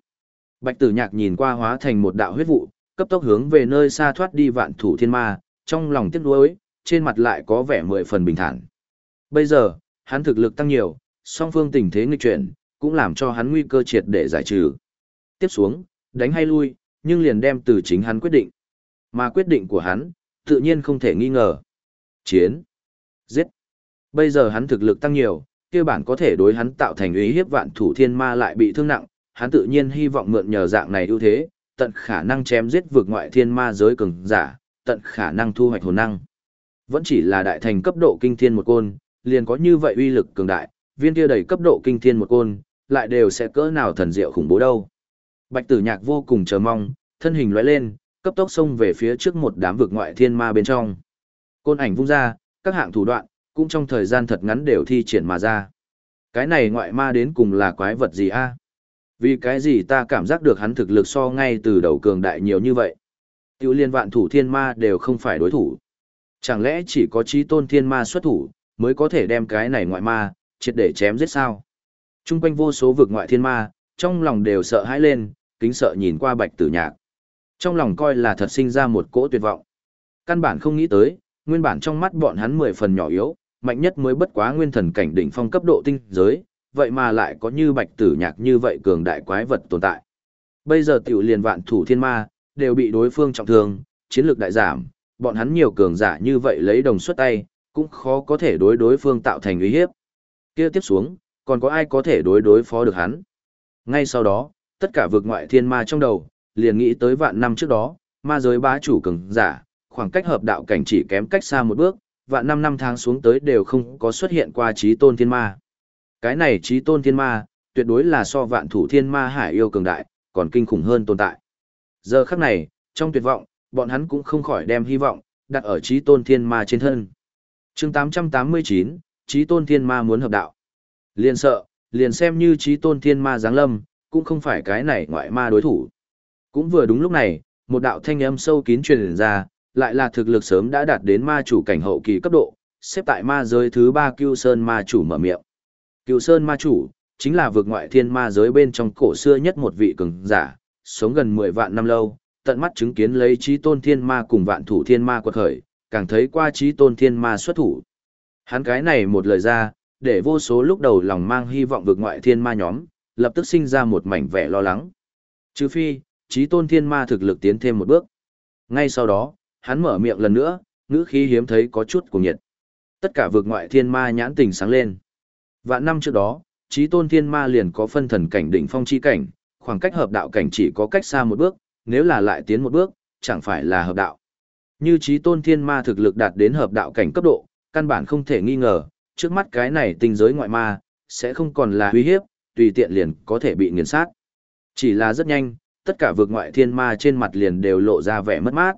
Bạch tử nhạc nhìn qua hóa thành một đạo huyết vụ, cấp tốc hướng về nơi xa thoát đi vạn thủ thiên ma, trong lòng tiếc nuối, trên mặt lại có vẻ mười phần bình thản. Bây giờ, hắn thực lực tăng nhiều, song phương tình thế nghịch chuyển, cũng làm cho hắn nguy cơ triệt để giải trừ. Tiếp xuống, đánh hay lui, nhưng liền đem từ chính hắn quyết định. Mà quyết định của hắn, tự nhiên không thể nghi ngờ. Chiến. Giết. Bây giờ hắn thực lực tăng nhiều, kia bản có thể đối hắn tạo thành uy hiếp vạn thủ thiên ma lại bị thương nặng, hắn tự nhiên hy vọng mượn nhờ dạng này ưu thế, tận khả năng chém giết vượt ngoại thiên ma giới cường giả, tận khả năng thu hoạch hồn năng. Vẫn chỉ là đại thành cấp độ kinh thiên một côn, liền có như vậy uy lực cường đại, viên kia đầy cấp độ kinh thiên một côn, lại đều sẽ cỡ nào thần diệu khủng bố đâu. Bạch Tử Nhạc vô cùng chờ mong, thân hình lóe lên, cấp tốc xông về phía trước một đám vực ngoại thiên ma bên trong. Côn ảnh vung ra, các hạng thủ đoạn, cũng trong thời gian thật ngắn đều thi triển mà ra. Cái này ngoại ma đến cùng là quái vật gì a? Vì cái gì ta cảm giác được hắn thực lực so ngay từ đầu cường đại nhiều như vậy? Tiểu liên vạn thủ thiên ma đều không phải đối thủ. Chẳng lẽ chỉ có trí tôn thiên ma xuất thủ, mới có thể đem cái này ngoại ma, triệt để chém giết sao? Trung quanh vô số vực ngoại thiên ma, trong lòng đều sợ hãi lên, kính sợ nhìn qua bạch tử nhạc. Trong lòng coi là thật sinh ra một cỗ tuyệt vọng. Căn bản không nghĩ tới, nguyên bản trong mắt bọn hắn mười phần nhỏ yếu, mạnh nhất mới bất quá nguyên thần cảnh đỉnh phong cấp độ tinh giới, vậy mà lại có như bạch tử nhạc như vậy cường đại quái vật tồn tại. Bây giờ tiểu liền vạn thủ thiên ma, đều bị đối phương trọng thương, chiến lược đại giảm, bọn hắn nhiều cường giả như vậy lấy đồng xuất tay, cũng khó có thể đối đối phương tạo thành uy hiếp. Kia tiếp xuống, còn có ai có thể đối đối phó được hắn? Ngay sau đó, tất cả vực ngoại thiên ma trong đầu, liền nghĩ tới vạn năm trước đó, ma giới bá chủ cường giả, khoảng cách hợp đạo cảnh chỉ kém cách xa một bước, vạn năm năm tháng xuống tới đều không có xuất hiện qua trí tôn thiên ma. Cái này trí tôn thiên ma, tuyệt đối là so vạn thủ thiên ma hải yêu cường đại, còn kinh khủng hơn tồn tại. Giờ khắc này, trong tuyệt vọng, bọn hắn cũng không khỏi đem hy vọng, đặt ở trí tôn thiên ma trên thân. chương 889, trí tôn thiên ma muốn hợp đạo. Liền sợ, liền xem như trí tôn thiên ma giáng lâm, cũng không phải cái này ngoại ma đối thủ. Cũng vừa đúng lúc này, một đạo thanh âm sâu kín truyền ra, lại là thực lực sớm đã đạt đến ma chủ cảnh hậu kỳ cấp độ, xếp tại ma giới thứ ba Cưu Sơn ma chủ mở miệng. Cưu Sơn ma chủ, chính là vực ngoại thiên ma giới bên trong cổ xưa nhất một vị cường giả, sống gần 10 vạn năm lâu, tận mắt chứng kiến lấy trí tôn thiên ma cùng vạn thủ thiên ma quật khởi, càng thấy qua trí tôn thiên ma xuất thủ. Hắn cái này một lời ra, để vô số lúc đầu lòng mang hy vọng vực ngoại thiên ma nhóm, lập tức sinh ra một mảnh vẻ lo lắng. Trừ phi, trí tôn thiên ma thực lực tiến thêm một bước. Ngay sau đó, hắn mở miệng lần nữa, ngữ khí hiếm thấy có chút cuồng nhiệt. Tất cả vượt ngoại thiên ma nhãn tình sáng lên. Vạn năm trước đó, trí tôn thiên ma liền có phân thần cảnh đỉnh phong chi cảnh, khoảng cách hợp đạo cảnh chỉ có cách xa một bước, nếu là lại tiến một bước, chẳng phải là hợp đạo. Như trí tôn thiên ma thực lực đạt đến hợp đạo cảnh cấp độ, căn bản không thể nghi ngờ, trước mắt cái này tinh giới ngoại ma, sẽ không còn là uy hiếp, tùy tiện liền có thể bị nghiền sát. Chỉ là rất nhanh, tất cả vượt ngoại thiên ma trên mặt liền đều lộ ra vẻ mất mát.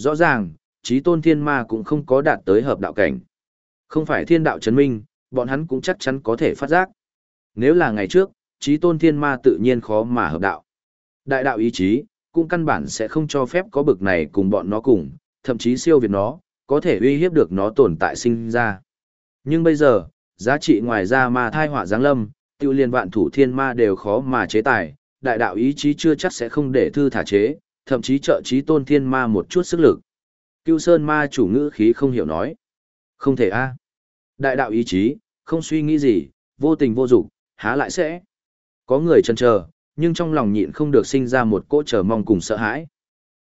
Rõ ràng, trí tôn thiên ma cũng không có đạt tới hợp đạo cảnh. Không phải thiên đạo chấn minh, bọn hắn cũng chắc chắn có thể phát giác. Nếu là ngày trước, trí tôn thiên ma tự nhiên khó mà hợp đạo. Đại đạo ý chí, cũng căn bản sẽ không cho phép có bực này cùng bọn nó cùng, thậm chí siêu việt nó, có thể uy hiếp được nó tồn tại sinh ra. Nhưng bây giờ, giá trị ngoài ra ma thai họa giáng lâm, tiêu liên vạn thủ thiên ma đều khó mà chế tài, đại đạo ý chí chưa chắc sẽ không để thư thả chế, thậm chí trợ trí tôn thiên ma một chút sức lực. Cưu Sơn ma chủ ngữ khí không hiểu nói. Không thể a à. Đại đạo ý chí, không suy nghĩ gì, vô tình vô dục há lại sẽ. Có người chần chờ, nhưng trong lòng nhịn không được sinh ra một cỗ chờ mong cùng sợ hãi.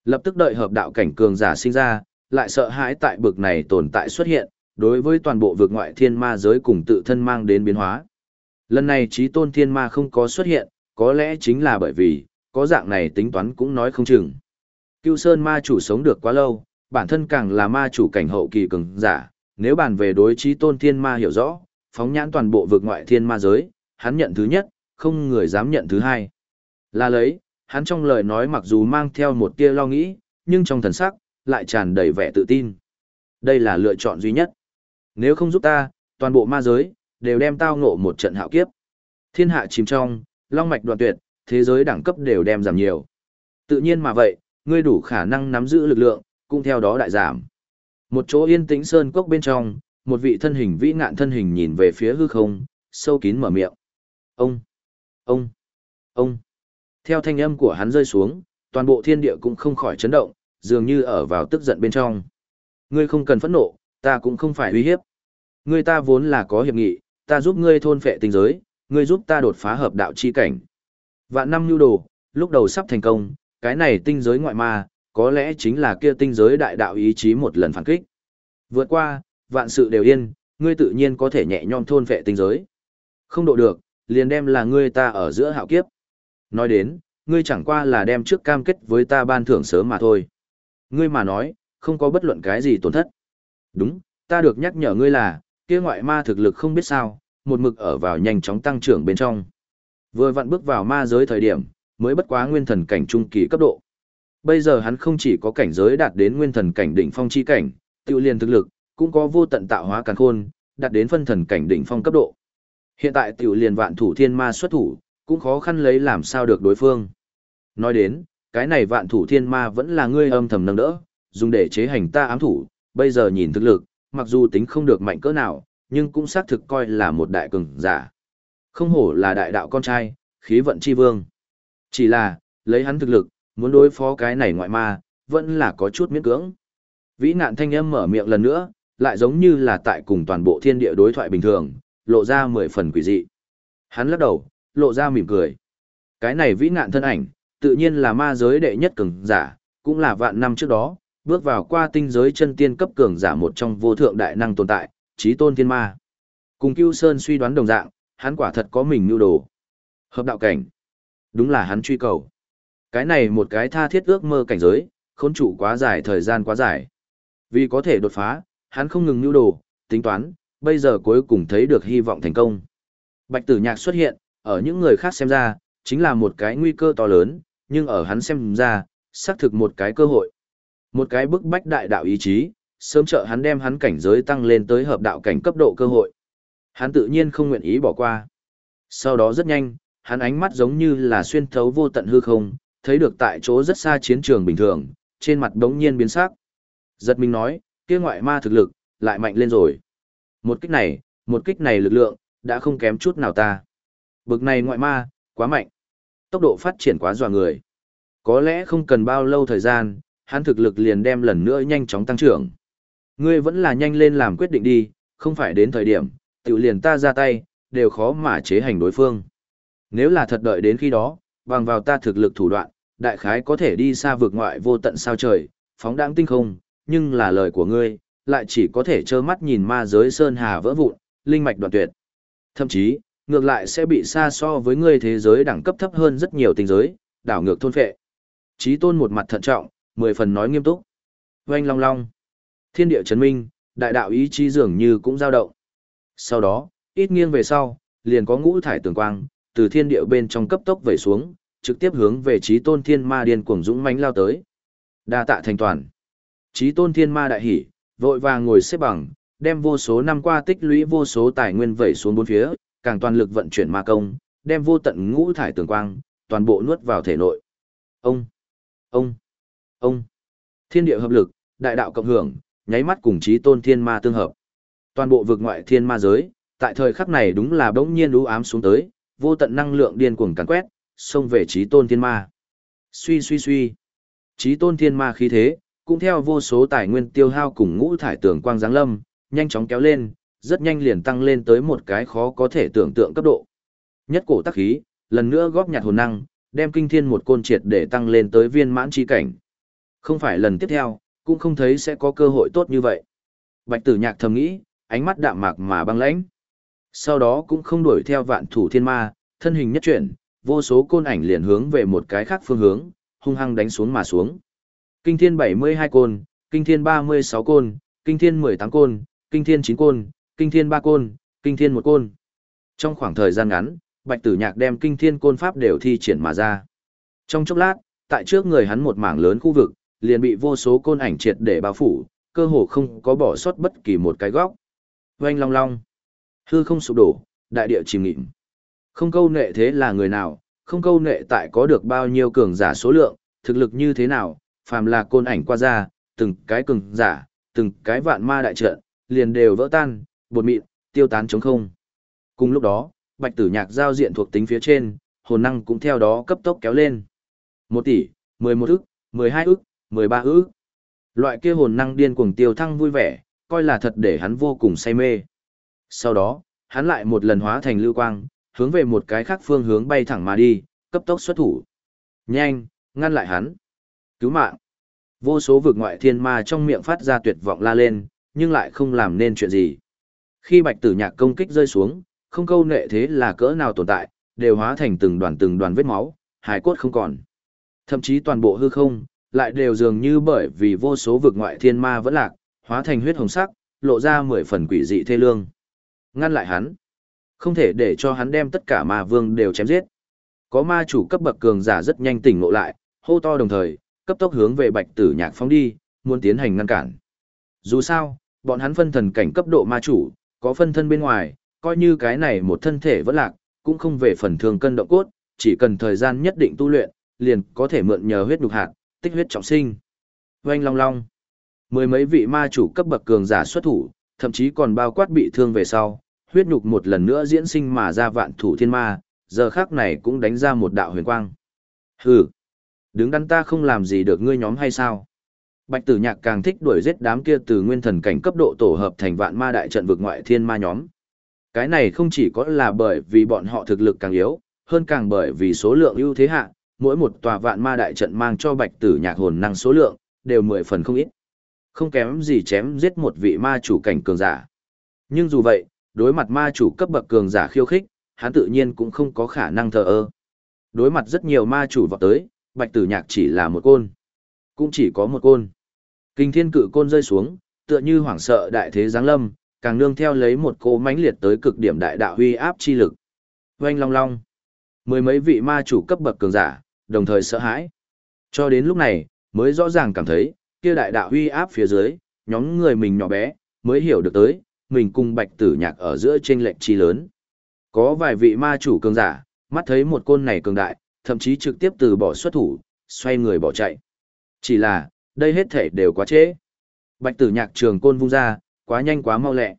Lập tức đợi hợp đạo cảnh cường giả sinh ra, lại sợ hãi tại bực này tồn tại xuất hiện, đối với toàn bộ vực ngoại thiên ma giới cùng tự thân mang đến biến hóa. Lần này trí tôn thiên ma không có xuất hiện, có lẽ chính là bởi vì, có dạng này tính toán cũng nói không chừng. Cưu Sơn ma chủ sống được quá lâu, bản thân càng là ma chủ cảnh hậu kỳ cường giả, nếu bàn về đối trí tôn thiên ma hiểu rõ, phóng nhãn toàn bộ vực ngoại thiên ma giới, hắn nhận thứ nhất, không người dám nhận thứ hai. Là lấy, hắn trong lời nói mặc dù mang theo một tia lo nghĩ, nhưng trong thần sắc, lại tràn đầy vẻ tự tin. Đây là lựa chọn duy nhất. Nếu không giúp ta, toàn bộ ma giới, đều đem tao ngộ một trận hạo kiếp. Thiên hạ chìm trong, long mạch đoạn tuyệt, thế giới đẳng cấp đều đem giảm nhiều. Tự nhiên mà vậy, ngươi đủ khả năng nắm giữ lực lượng, cũng theo đó đại giảm. Một chỗ yên tĩnh sơn cốc bên trong, một vị thân hình vĩ ngạn thân hình nhìn về phía hư không, sâu kín mở miệng. Ông, ông, ông. Theo thanh âm của hắn rơi xuống, toàn bộ thiên địa cũng không khỏi chấn động, dường như ở vào tức giận bên trong. Ngươi không cần phẫn nộ, ta cũng không phải uy hiếp. Ngươi ta vốn là có hiệp nghị, ta giúp ngươi thôn phệ tinh giới, ngươi giúp ta đột phá hợp đạo chi cảnh. Vạn năm nhu đồ, lúc đầu sắp thành công, cái này tinh giới ngoại ma, có lẽ chính là kia tinh giới đại đạo ý chí một lần phản kích. Vượt qua, vạn sự đều yên, ngươi tự nhiên có thể nhẹ nhõm thôn vệ tinh giới. Không độ được, liền đem là ngươi ta ở giữa hạo kiếp. Nói đến, ngươi chẳng qua là đem trước cam kết với ta ban thưởng sớm mà thôi. Ngươi mà nói, không có bất luận cái gì tổn thất. Đúng, ta được nhắc nhở ngươi là, kia ngoại ma thực lực không biết sao, một mực ở vào nhanh chóng tăng trưởng bên trong. Vừa vặn bước vào ma giới thời điểm, mới bất quá nguyên thần cảnh trung kỳ cấp độ. Bây giờ hắn không chỉ có cảnh giới đạt đến nguyên thần cảnh đỉnh phong chi cảnh, tiêu liền thực lực, cũng có vô tận tạo hóa càn khôn, đạt đến phân thần cảnh đỉnh phong cấp độ. Hiện tại tiểu liền vạn thủ thiên ma xuất thủ, cũng khó khăn lấy làm sao được đối phương. Nói đến, cái này vạn thủ thiên ma vẫn là ngươi âm thầm nâng đỡ, dùng để chế hành ta ám thủ, bây giờ nhìn thực lực, mặc dù tính không được mạnh cỡ nào, nhưng cũng xác thực coi là một đại cường giả. Không hổ là đại đạo con trai, khí vận chi vương. Chỉ là, lấy hắn thực lực, muốn đối phó cái này ngoại ma, vẫn là có chút miễn cưỡng. Vĩ nạn thanh âm mở miệng lần nữa, lại giống như là tại cùng toàn bộ thiên địa đối thoại bình thường, lộ ra mười phần quỷ dị. Hắn lắc đầu, lộ ra mỉm cười. Cái này vĩ nạn thân ảnh, tự nhiên là ma giới đệ nhất cường giả, cũng là vạn năm trước đó, bước vào qua tinh giới chân tiên cấp cường giả một trong vô thượng đại năng tồn tại, trí tôn thiên ma. Cùng Cưu Sơn suy đoán đồng dạng, hắn quả thật có mình nhu đồ. Hợp đạo cảnh. Đúng là hắn truy cầu. Cái này một cái tha thiết ước mơ cảnh giới, khốn trụ quá dài thời gian quá dài. Vì có thể đột phá, hắn không ngừng nhu đồ, tính toán, bây giờ cuối cùng thấy được hy vọng thành công. Bạch tử nhạc xuất hiện, ở những người khác xem ra, chính là một cái nguy cơ to lớn, nhưng ở hắn xem ra, xác thực một cái cơ hội. Một cái bức bách đại đạo ý chí, sớm trợ hắn đem hắn cảnh giới tăng lên tới hợp đạo cảnh cấp độ cơ hội. Hắn tự nhiên không nguyện ý bỏ qua. Sau đó rất nhanh, hắn ánh mắt giống như là xuyên thấu vô tận hư không, thấy được tại chỗ rất xa chiến trường bình thường, trên mặt đống nhiên biến sắc. Giật mình nói, kia ngoại ma thực lực, lại mạnh lên rồi. Một kích này, một kích này lực lượng, đã không kém chút nào ta. Bực này ngoại ma, quá mạnh. Tốc độ phát triển quá dọa người. Có lẽ không cần bao lâu thời gian, hắn thực lực liền đem lần nữa nhanh chóng tăng trưởng. Ngươi vẫn là nhanh lên làm quyết định đi, không phải đến thời điểm, tiểu liền ta ra tay, đều khó mà chế hành đối phương. Nếu là thật đợi đến khi đó, bằng vào ta thực lực thủ đoạn, đại khái có thể đi xa vượt ngoại vô tận sao trời, phóng đáng tinh không, nhưng là lời của ngươi, lại chỉ có thể trơ mắt nhìn ma giới sơn hà vỡ vụn, linh mạch đoạn tuyệt. Thậm chí, ngược lại sẽ bị xa so với ngươi thế giới đẳng cấp thấp hơn rất nhiều tình giới, đảo ngược thôn phệ. Chí tôn một mặt thận trọng, mười phần nói nghiêm túc. Oanh long long. Thiên địa chấn minh, đại đạo ý chí dường như cũng dao động. Sau đó, ít nghiêng về sau, liền có ngũ thải tường quang, từ thiên địa bên trong cấp tốc về xuống, trực tiếp hướng về trí tôn thiên ma điên cuồng dũng mãnh lao tới. Đa tạ thành toàn. Trí tôn thiên ma đại hỉ, vội vàng ngồi xếp bằng, đem vô số năm qua tích lũy vô số tài nguyên vẩy xuống bốn phía, càng toàn lực vận chuyển ma công, đem vô tận ngũ thải tường quang, toàn bộ nuốt vào thể nội. Ông, ông, ông. Thiên địa hợp lực, đại đạo cộng hưởng, nháy mắt cùng trí tôn thiên ma tương hợp. Toàn bộ vực ngoại thiên ma giới, tại thời khắc này đúng là bỗng nhiên u ám xuống tới, vô tận năng lượng điên cuồng càn quét, xông về trí tôn thiên ma. Suy suy suy. Trí tôn thiên ma khí thế, cũng theo vô số tài nguyên tiêu hao cùng ngũ thải tường quang giáng lâm, nhanh chóng kéo lên, rất nhanh liền tăng lên tới một cái khó có thể tưởng tượng cấp độ. Nhất cổ tắc khí, lần nữa góp nhặt hồn năng, đem kinh thiên một côn triệt để tăng lên tới viên mãn chi cảnh. Không phải lần tiếp theo, cũng không thấy sẽ có cơ hội tốt như vậy. Bạch tử nhạc thầm nghĩ, ánh mắt đạm mạc mà băng lãnh. Sau đó cũng không đuổi theo vạn thủ thiên ma, thân hình nhất chuyển, vô số côn ảnh liền hướng về một cái khác phương hướng, hung hăng đánh xuống mà xuống. Kinh thiên 72 côn, kinh thiên 36 côn, kinh thiên 18 côn, kinh thiên 9 côn, kinh thiên 3 côn, kinh thiên 1 côn. Trong khoảng thời gian ngắn, Bạch Tử Nhạc đem kinh thiên côn pháp đều thi triển mà ra. Trong chốc lát, tại trước người hắn một mảng lớn khu vực, liền bị vô số côn ảnh triệt để bao phủ, cơ hồ không có bỏ sót bất kỳ một cái góc. Oanh long long. Hư không sụp đổ, đại địa chìm nghịm. Không câu nệ thế là người nào, không câu nệ tại có được bao nhiêu cường giả số lượng, thực lực như thế nào, phàm là côn ảnh qua ra, từng cái cường giả, từng cái vạn ma đại trận, liền đều vỡ tan, bột mịn, tiêu tán trống không. Cùng lúc đó, bạch tử nhạc giao diện thuộc tính phía trên, hồn năng cũng theo đó cấp tốc kéo lên. 1 tỷ, 11 ức, 12 ức, 13 ức. Loại kia hồn năng điên cuồng tiêu thăng vui vẻ, coi là thật để hắn vô cùng say mê. Sau đó, hắn lại một lần hóa thành lưu quang, hướng về một cái khác phương hướng bay thẳng mà đi, cấp tốc xuất thủ. Nhanh, ngăn lại hắn. Cứu mạng. Vô số vực ngoại thiên ma trong miệng phát ra tuyệt vọng la lên, nhưng lại không làm nên chuyện gì. Khi bạch tử nhạc công kích rơi xuống, không câu nệ thế là cỡ nào tồn tại, đều hóa thành từng đoàn từng đoàn vết máu, hải cốt không còn. Thậm chí toàn bộ hư không, lại đều dường như bởi vì vô số vực ngoại thiên ma vẫn lạc, hóa thành huyết hồng sắc, lộ ra mười phần quỷ dị thê lương. Ngăn lại hắn. Không thể để cho hắn đem tất cả ma vương đều chém giết. Có ma chủ cấp bậc cường giả rất nhanh tỉnh ngộ lại, hô to đồng thời, cấp tốc hướng về bạch tử nhạc phóng đi, muốn tiến hành ngăn cản. Dù sao, bọn hắn phân thần cảnh cấp độ ma chủ, có phân thân bên ngoài, coi như cái này một thân thể vẫn lạc, cũng không về phần thường cân động cốt, chỉ cần thời gian nhất định tu luyện, liền có thể mượn nhờ huyết đục hạt, tích huyết trọng sinh. Oanh long long. Mười mấy vị ma chủ cấp bậc cường giả xuất thủ, thậm chí còn bao quát bị thương về sau, huyết nhục một lần nữa diễn sinh mà ra vạn thủ thiên ma, giờ khác này cũng đánh ra một đạo huyền quang. Hừ, đứng đắn ta không làm gì được ngươi nhóm hay sao? Bạch tử nhạc càng thích đuổi giết đám kia từ nguyên thần cảnh cấp độ tổ hợp thành vạn ma đại trận vực ngoại thiên ma nhóm. Cái này không chỉ có là bởi vì bọn họ thực lực càng yếu, hơn càng bởi vì số lượng ưu thế hạ, mỗi một tòa vạn ma đại trận mang cho bạch tử nhạc hồn năng số lượng, đều mười phần không ít. Không kém gì chém giết một vị ma chủ cảnh cường giả. Nhưng dù vậy, đối mặt ma chủ cấp bậc cường giả khiêu khích, hắn tự nhiên cũng không có khả năng thờ ơ. Đối mặt rất nhiều ma chủ vọt tới, bạch tử nhạc chỉ là một côn. Cũng chỉ có một côn. Kinh thiên cự côn rơi xuống, tựa như hoảng sợ đại thế giáng lâm, càng nương theo lấy một cô mãnh liệt tới cực điểm đại đạo huy áp chi lực. Oanh long long. Mười mấy vị ma chủ cấp bậc cường giả, đồng thời sợ hãi. Cho đến lúc này, mới rõ ràng cảm thấy, kia đại đạo huy áp phía dưới, nhóm người mình nhỏ bé, mới hiểu được tới, mình cùng bạch tử nhạc ở giữa trên lệnh chi lớn. Có vài vị ma chủ cường giả, mắt thấy một côn này cường đại, thậm chí trực tiếp từ bỏ xuất thủ, xoay người bỏ chạy. Chỉ là, đây hết thể đều quá trễ. Bạch tử nhạc trường côn vung ra, quá nhanh quá mau lẹ.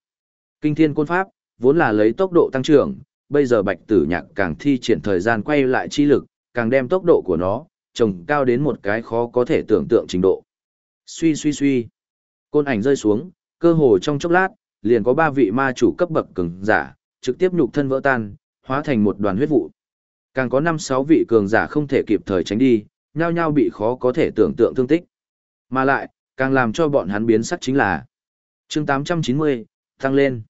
Kinh thiên côn pháp, vốn là lấy tốc độ tăng trưởng, bây giờ bạch tử nhạc càng thi triển thời gian quay lại chi lực, càng đem tốc độ của nó, trồng cao đến một cái khó có thể tưởng tượng trình độ. Suy suy suy. Côn ảnh rơi xuống, cơ hồ trong chốc lát, liền có ba vị ma chủ cấp bậc cường giả, trực tiếp nhục thân vỡ tan, hóa thành một đoàn huyết vụ. Càng có năm sáu vị cường giả không thể kịp thời tránh đi, nhao nhao bị khó có thể tưởng tượng thương tích. Mà lại, càng làm cho bọn hắn biến sắc chính là chương 890, tăng lên.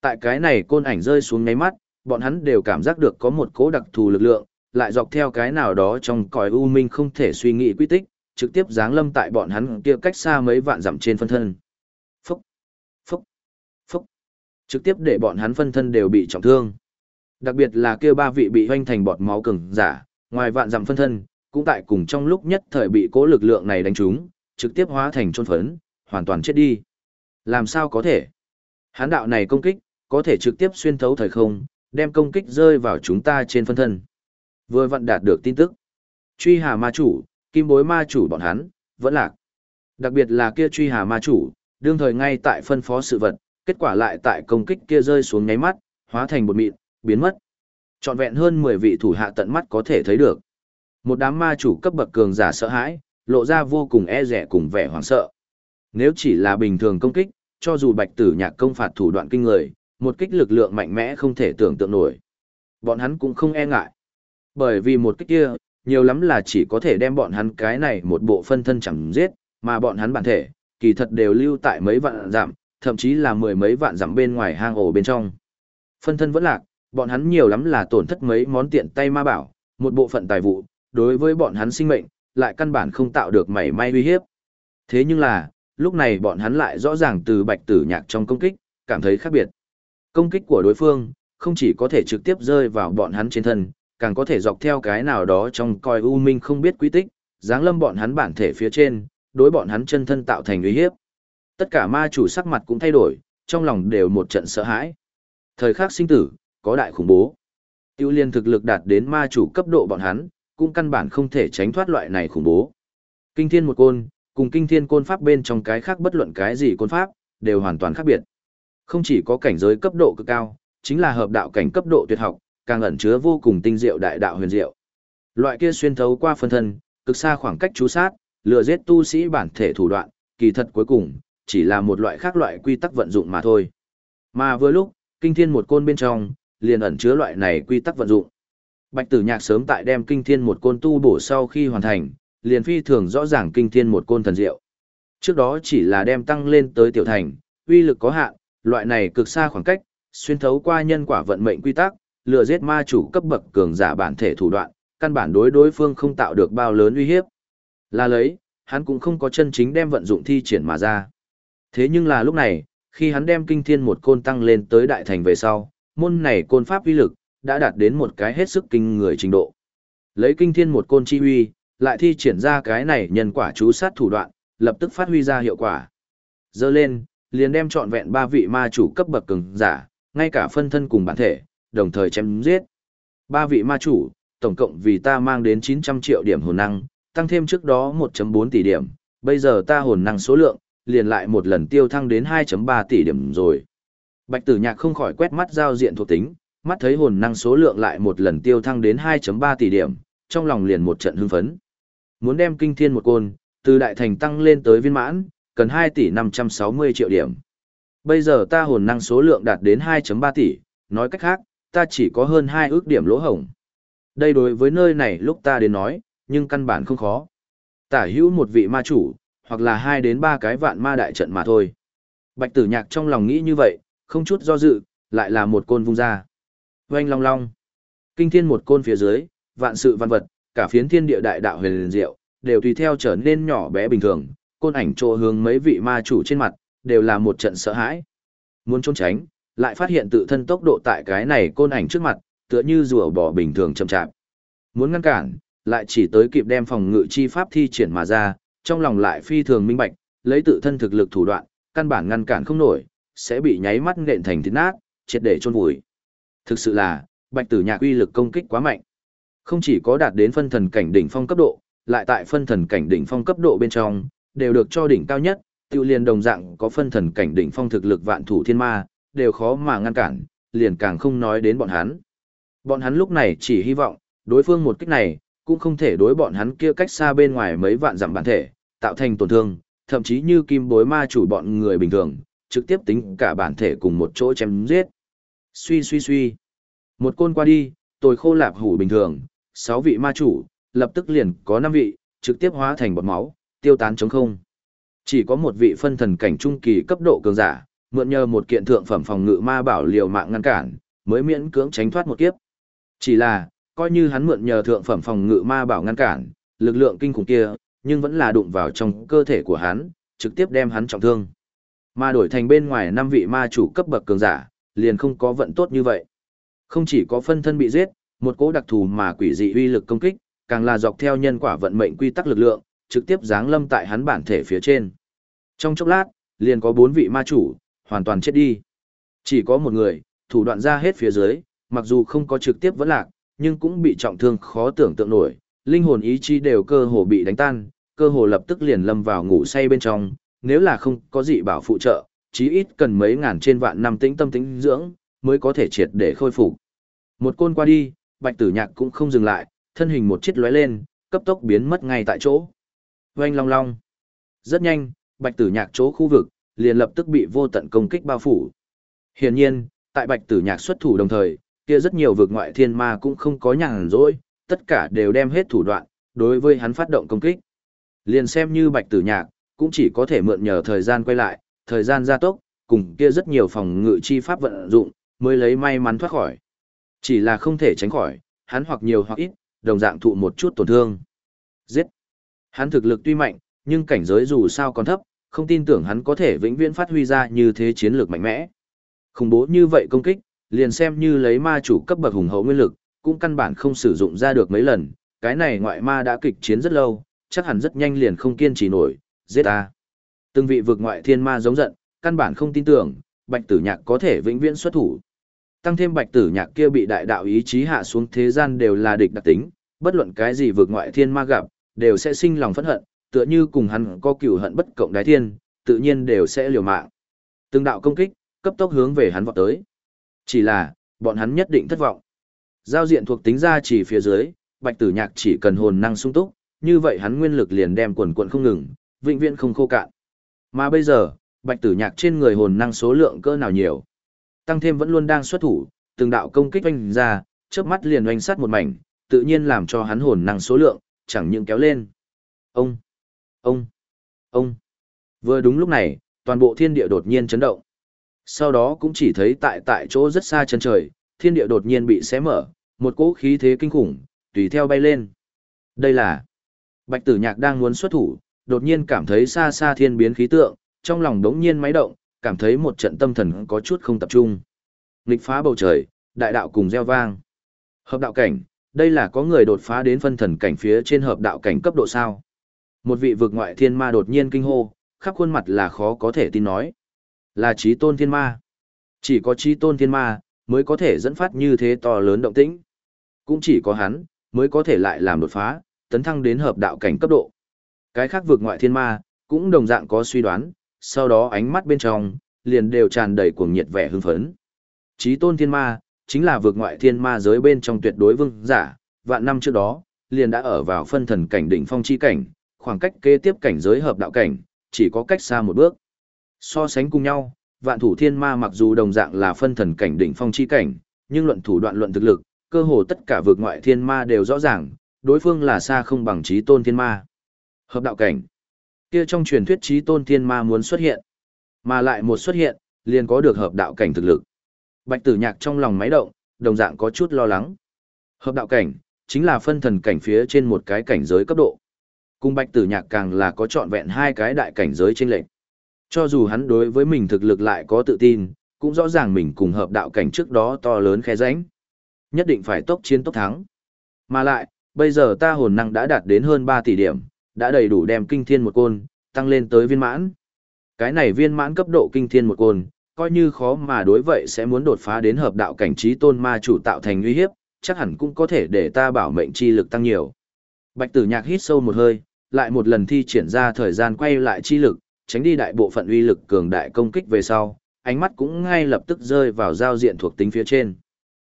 Tại cái này côn ảnh rơi xuống ngáy mắt, bọn hắn đều cảm giác được có một cố đặc thù lực lượng, lại dọc theo cái nào đó trong cõi u minh không thể suy nghĩ quy tích, trực tiếp giáng lâm tại bọn hắn kia cách xa mấy vạn dặm trên phân thân. Phúc, phúc, phúc. Trực tiếp để bọn hắn phân thân đều bị trọng thương. Đặc biệt là kia ba vị bị hoanh thành bọt máu cứng, giả, ngoài vạn dặm phân thân, cũng tại cùng trong lúc nhất thời bị cố lực lượng này đánh trúng, trực tiếp hóa thành trôn phấn, hoàn toàn chết đi. Làm sao có thể? Hán đạo này công kích, có thể trực tiếp xuyên thấu thời không, đem công kích rơi vào chúng ta trên phân thân. Vừa vặn đạt được tin tức. Truy hà ma chủ, kim bối ma chủ bọn hắn, vẫn lạc. Đặc biệt là kia truy hà ma chủ, đương thời ngay tại phân phó sự vật, kết quả lại tại công kích kia rơi xuống nháy mắt, hóa thành bột mịn, biến mất. Trọn vẹn hơn 10 vị thủ hạ tận mắt có thể thấy được. Một đám ma chủ cấp bậc cường giả sợ hãi, lộ ra vô cùng e rẻ cùng vẻ hoảng sợ. Nếu chỉ là bình thường công kích, cho dù bạch tử nhạc công phạt thủ đoạn kinh người, một kích lực lượng mạnh mẽ không thể tưởng tượng nổi. Bọn hắn cũng không e ngại. Bởi vì một kích kia, nhiều lắm là chỉ có thể đem bọn hắn cái này một bộ phân thân chẳng giết, mà bọn hắn bản thể, kỳ thật đều lưu tại mấy vạn giảm, thậm chí là mười mấy vạn giảm bên ngoài hang ổ bên trong. Phân thân vẫn lạc, bọn hắn nhiều lắm là tổn thất mấy món tiện tay ma bảo, một bộ phận tài vụ, đối với bọn hắn sinh mệnh, lại căn bản không tạo được mảy may uy hiếp. Thế nhưng là, lúc này bọn hắn lại rõ ràng từ bạch tử nhạc trong công kích, cảm thấy khác biệt. Công kích của đối phương, không chỉ có thể trực tiếp rơi vào bọn hắn trên thân, càng có thể dọc theo cái nào đó trong coi u minh không biết quy tích, dáng lâm bọn hắn bản thể phía trên, đối bọn hắn chân thân tạo thành uy hiếp. Tất cả ma chủ sắc mặt cũng thay đổi, trong lòng đều một trận sợ hãi. Thời khắc sinh tử, có đại khủng bố. Tiêu liên thực lực đạt đến ma chủ cấp độ bọn hắn, cũng căn bản không thể tránh thoát loại này khủng bố. Kinh thiên một côn, cùng kinh thiên côn pháp bên trong cái khác bất luận cái gì côn pháp, đều hoàn toàn khác biệt. Không chỉ có cảnh giới cấp độ cực cao, chính là hợp đạo cảnh cấp độ tuyệt học, càng ẩn chứa vô cùng tinh diệu đại đạo huyền diệu. Loại kia xuyên thấu qua phân thân, cực xa khoảng cách chú sát, lừa giết tu sĩ bản thể thủ đoạn, kỳ thật cuối cùng, chỉ là một loại khác loại quy tắc vận dụng mà thôi. Mà vừa lúc, kinh thiên một côn bên trong, liền ẩn chứa loại này quy tắc vận dụng. Bạch tử nhạc sớm tại đem kinh thiên một côn tu bổ sau khi hoàn thành, liền phi thường rõ ràng kinh thiên một côn thần diệu. Trước đó chỉ là đem tăng lên tới tiểu thành, uy lực có hạn, loại này cực xa khoảng cách, xuyên thấu qua nhân quả vận mệnh quy tắc, lừa giết ma chủ cấp bậc cường giả bản thể thủ đoạn, căn bản đối đối phương không tạo được bao lớn uy hiếp. Là lấy, hắn cũng không có chân chính đem vận dụng thi triển mà ra. Thế nhưng là lúc này, khi hắn đem kinh thiên một côn tăng lên tới đại thành về sau, môn này côn pháp uy lực, đã đạt đến một cái hết sức kinh người trình độ. Lấy kinh thiên một côn chi uy, lại thi triển ra cái này nhân quả chú sát thủ đoạn, lập tức phát huy ra hiệu quả. Dơ lên, liền đem trọn vẹn ba vị ma chủ cấp bậc cường giả, ngay cả phân thân cùng bản thể, đồng thời chém giết. Ba vị ma chủ, tổng cộng vì ta mang đến 900 triệu điểm hồn năng, tăng thêm trước đó 1.4 tỷ điểm, bây giờ ta hồn năng số lượng, liền lại một lần tiêu thăng đến 2.3 tỷ điểm rồi. Bạch tử nhạc không khỏi quét mắt giao diện thuộc tính, mắt thấy hồn năng số lượng lại một lần tiêu thăng đến 2.3 tỷ điểm, trong lòng liền một trận hưng phấn. Muốn đem kinh thiên một côn, từ đại thành tăng lên tới viên mãn, cần 2 tỷ 560 triệu điểm. Bây giờ ta hồn năng số lượng đạt đến 2.3 tỷ, nói cách khác, ta chỉ có hơn 2 ước điểm lỗ hổng. Đây đối với nơi này lúc ta đến nói, nhưng căn bản không khó. Tả hữu một vị ma chủ, hoặc là 2 đến 3 cái vạn ma đại trận mà thôi. Bạch tử nhạc trong lòng nghĩ như vậy, không chút do dự, lại là một côn vung ra. Oanh long long. Kinh thiên một côn phía dưới, vạn sự văn vật, cả phiến thiên địa đại đạo huyền liền diệu, đều tùy theo trở nên nhỏ bé bình thường, côn ảnh trộ hướng mấy vị ma chủ trên mặt, đều là một trận sợ hãi. Muốn trốn tránh, lại phát hiện tự thân tốc độ tại cái này côn ảnh trước mặt, tựa như rùa bò bình thường chậm chạp. Muốn ngăn cản, lại chỉ tới kịp đem phòng ngự chi pháp thi triển mà ra, trong lòng lại phi thường minh bạch, lấy tự thân thực lực thủ đoạn, căn bản ngăn cản không nổi, sẽ bị nháy mắt nện thành thịt nát, triệt để chôn vùi. Thực sự là, Bạch Tử Nhạc uy lực công kích quá mạnh. Không chỉ có đạt đến phân thần cảnh đỉnh phong cấp độ, lại tại phân thần cảnh đỉnh phong cấp độ bên trong, đều được cho đỉnh cao nhất, tiêu liền đồng dạng có phân thần cảnh đỉnh phong thực lực vạn thủ thiên ma, đều khó mà ngăn cản, liền càng không nói đến bọn hắn. Bọn hắn lúc này chỉ hy vọng, đối phương một kích này, cũng không thể đối bọn hắn kia cách xa bên ngoài mấy vạn dặm bản thể, tạo thành tổn thương, thậm chí như kim bối ma chủ bọn người bình thường, trực tiếp tính cả bản thể cùng một chỗ chém giết. Suy suy suy. Một côn qua đi, tôi khô lạp hủ bình thường, sáu vị ma chủ, lập tức liền có năm vị, trực tiếp hóa thành bọt máu, tiêu tán trống không. Chỉ có một vị phân thần cảnh trung kỳ cấp độ cường giả, mượn nhờ một kiện thượng phẩm phòng ngự ma bảo liều mạng ngăn cản, mới miễn cưỡng tránh thoát một kiếp. Chỉ là, coi như hắn mượn nhờ thượng phẩm phòng ngự ma bảo ngăn cản, lực lượng kinh khủng kia, nhưng vẫn là đụng vào trong cơ thể của hắn, trực tiếp đem hắn trọng thương. Mà đổi thành bên ngoài năm vị ma chủ cấp bậc cường giả, liền không có vận tốt như vậy. Không chỉ có phân thân bị giết, một cỗ đặc thù mà quỷ dị uy lực công kích, càng là dọc theo nhân quả vận mệnh quy tắc lực lượng, trực tiếp giáng lâm tại hắn bản thể phía trên. Trong chốc lát, liền có bốn vị ma chủ, hoàn toàn chết đi. Chỉ có một người, thủ đoạn ra hết phía dưới, mặc dù không có trực tiếp vẫn lạc, nhưng cũng bị trọng thương khó tưởng tượng nổi, linh hồn ý chí đều cơ hồ bị đánh tan, cơ hồ lập tức liền lâm vào ngủ say bên trong, nếu là không có gì bảo phụ trợ, chí ít cần mấy ngàn trên vạn năm tĩnh tâm tĩnh dưỡng, mới có thể triệt để khôi phục. Một côn qua đi, Bạch Tử Nhạc cũng không dừng lại, thân hình một chiếc lóe lên, cấp tốc biến mất ngay tại chỗ. Oanh long long. Rất nhanh, Bạch Tử Nhạc chỗ khu vực liền lập tức bị vô tận công kích bao phủ. Hiển nhiên, tại Bạch Tử Nhạc xuất thủ đồng thời, kia rất nhiều vực ngoại thiên ma cũng không có nhàn rỗi, tất cả đều đem hết thủ đoạn đối với hắn phát động công kích. Liền xem như Bạch Tử Nhạc, cũng chỉ có thể mượn nhờ thời gian quay lại, thời gian gia tốc, cùng kia rất nhiều phòng ngự chi pháp vận dụng, mới lấy may mắn thoát khỏi. Chỉ là không thể tránh khỏi, hắn hoặc nhiều hoặc ít, đồng dạng thụ một chút tổn thương. Giết! Hắn thực lực tuy mạnh, nhưng cảnh giới dù sao còn thấp, không tin tưởng hắn có thể vĩnh viễn phát huy ra như thế chiến lược mạnh mẽ. Khủng bố như vậy công kích, liền xem như lấy ma chủ cấp bậc hùng hậu nguyên lực, cũng căn bản không sử dụng ra được mấy lần, cái này ngoại ma đã kịch chiến rất lâu, chắc hẳn rất nhanh liền không kiên trì nổi, giết ta. Từng vị vực ngoại thiên ma giống giận, căn bản không tin tưởng, bạch tử nhạc có thể vĩnh viễn xuất thủ. Tăng thêm bạch tử nhạc kia bị đại đạo ý chí hạ xuống thế gian đều là địch đặc tính, bất luận cái gì vực ngoại thiên ma gặp, đều sẽ sinh lòng phẫn hận, tựa như cùng hắn có cửu hận bất cộng đái thiên, tự nhiên đều sẽ liều mạng. Từng đạo công kích, cấp tốc hướng về hắn vọt tới. Chỉ là, bọn hắn nhất định thất vọng. Giao diện thuộc tính ra chỉ phía dưới, bạch tử nhạc chỉ cần hồn năng sung túc, như vậy hắn nguyên lực liền đem quần quần không ngừng, vĩnh viễn không khô cạn. Mà bây giờ, bạch tử nhạc trên người hồn năng số lượng cỡ nào nhiều. Tăng thêm vẫn luôn đang xuất thủ, từng đạo công kích oanh ra, chớp mắt liền oanh sát một mảnh, tự nhiên làm cho hắn hồn năng số lượng, chẳng những kéo lên. Ông, ông, ông. Vừa đúng lúc này, toàn bộ thiên địa đột nhiên chấn động. Sau đó cũng chỉ thấy tại tại chỗ rất xa chân trời, thiên địa đột nhiên bị xé mở, một cỗ khí thế kinh khủng, tùy theo bay lên. Đây là Bạch Tử Nhạc đang muốn xuất thủ, đột nhiên cảm thấy xa xa thiên biến khí tượng, trong lòng đống nhiên máy động, cảm thấy một trận tâm thần có chút không tập trung. Nghịch phá bầu trời, đại đạo cùng gieo vang. Hợp đạo cảnh, đây là có người đột phá đến phân thần cảnh phía trên hợp đạo cảnh cấp độ sao. Một vị vực ngoại thiên ma đột nhiên kinh hô, khắp khuôn mặt là khó có thể tin nói. Là trí tôn thiên ma. Chỉ có trí tôn thiên ma, mới có thể dẫn phát như thế to lớn động tĩnh. Cũng chỉ có hắn, mới có thể lại làm đột phá, tấn thăng đến hợp đạo cảnh cấp độ. Cái khác vực ngoại thiên ma, cũng đồng dạng có suy đoán, sau đó ánh mắt bên trong, liền đều tràn đầy cuồng nhiệt vẻ hưng phấn. Chí tôn thiên ma, chính là vực ngoại thiên ma giới bên trong tuyệt đối vương giả, vạn năm trước đó, liền đã ở vào phân thần cảnh đỉnh phong chi cảnh, khoảng cách kế tiếp cảnh giới hợp đạo cảnh, chỉ có cách xa một bước. So sánh cùng nhau, vạn thủ thiên ma mặc dù đồng dạng là phân thần cảnh đỉnh phong chi cảnh, nhưng luận thủ đoạn luận thực lực, cơ hồ tất cả vực ngoại thiên ma đều rõ ràng, đối phương là xa không bằng trí tôn thiên ma. Hợp đạo cảnh. Kia trong truyền thuyết trí tôn thiên ma muốn xuất hiện, mà lại một xuất hiện, liền có được hợp đạo cảnh thực lực. Bạch tử nhạc trong lòng máy động, đồng dạng có chút lo lắng. Hợp đạo cảnh, chính là phân thần cảnh phía trên một cái cảnh giới cấp độ. Cùng bạch tử nhạc càng là có trọn vẹn hai cái đại cảnh giới trên lệnh. Cho dù hắn đối với mình thực lực lại có tự tin, cũng rõ ràng mình cùng hợp đạo cảnh trước đó to lớn khe ránh. Nhất định phải tốc chiến tốc thắng. Mà lại, bây giờ ta hồn năng đã đạt đến hơn 3 tỷ điểm, đã đầy đủ đem kinh thiên một côn, tăng lên tới viên mãn. Cái này viên mãn cấp độ kinh thiên một côn, coi như khó mà đối vậy sẽ muốn đột phá đến hợp đạo cảnh trí tôn ma chủ tạo thành uy hiếp, chắc hẳn cũng có thể để ta bảo mệnh chi lực tăng nhiều. Bạch tử nhạc hít sâu một hơi, lại một lần thi triển ra thời gian quay lại chi lực, tránh đi đại bộ phận uy lực cường đại công kích về sau, ánh mắt cũng ngay lập tức rơi vào giao diện thuộc tính phía trên.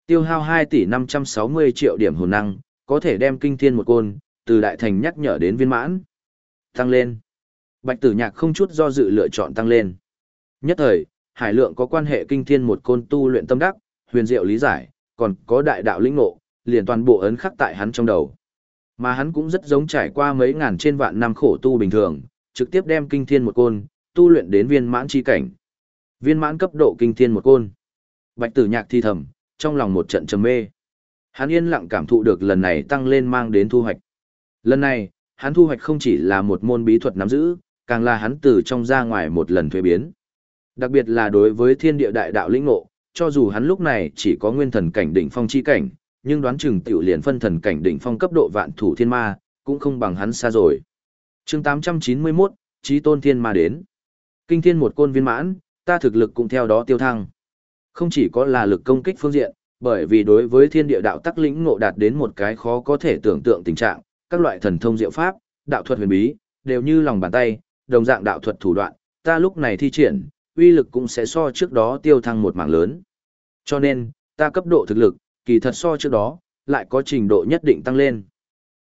Tiêu hao 2 tỷ 560 triệu điểm hồn năng, có thể đem kinh thiên một côn, từ đại thành nhắc nhở đến viên mãn. Tăng lên. Bạch tử nhạc không chút do dự lựa chọn tăng lên. Nhất thời, hải lượng có quan hệ kinh thiên một côn tu luyện tâm đắc, huyền diệu lý giải, còn có đại đạo lĩnh ngộ, liền toàn bộ ấn khắc tại hắn trong đầu. Mà hắn cũng rất giống trải qua mấy ngàn trên vạn năm khổ tu bình thường, trực tiếp đem kinh thiên một côn, tu luyện đến viên mãn chi cảnh. Viên mãn cấp độ kinh thiên một côn. Bạch tử nhạc thi thầm, trong lòng một trận trầm mê. Hắn yên lặng cảm thụ được lần này tăng lên mang đến thu hoạch. Lần này, hắn thu hoạch không chỉ là một môn bí thuật nắm giữ, càng là hắn từ trong ra ngoài một lần thuế biến. Đặc biệt là đối với thiên địa đại đạo lĩnh ngộ, cho dù hắn lúc này chỉ có nguyên thần cảnh đỉnh phong chi cảnh, nhưng đoán chừng tiểu liền phân thần cảnh đỉnh phong cấp độ vạn thủ thiên ma, cũng không bằng hắn xa rồi. chương 891, Chí Tôn Thiên Ma đến. Kinh thiên một côn viên mãn, ta thực lực cũng theo đó tiêu thăng. Không chỉ có là lực công kích phương diện, bởi vì đối với thiên địa đạo tắc lĩnh ngộ đạt đến một cái khó có thể tưởng tượng tình trạng, các loại thần thông diệu pháp, đạo thuật huyền bí, đều như lòng bàn tay, đồng dạng đạo thuật thủ đoạn, ta lúc này thi triển, uy lực cũng sẽ so trước đó tiêu thăng một mảng lớn. Cho nên, ta cấp độ thực lực, kỳ thật so trước đó, lại có trình độ nhất định tăng lên.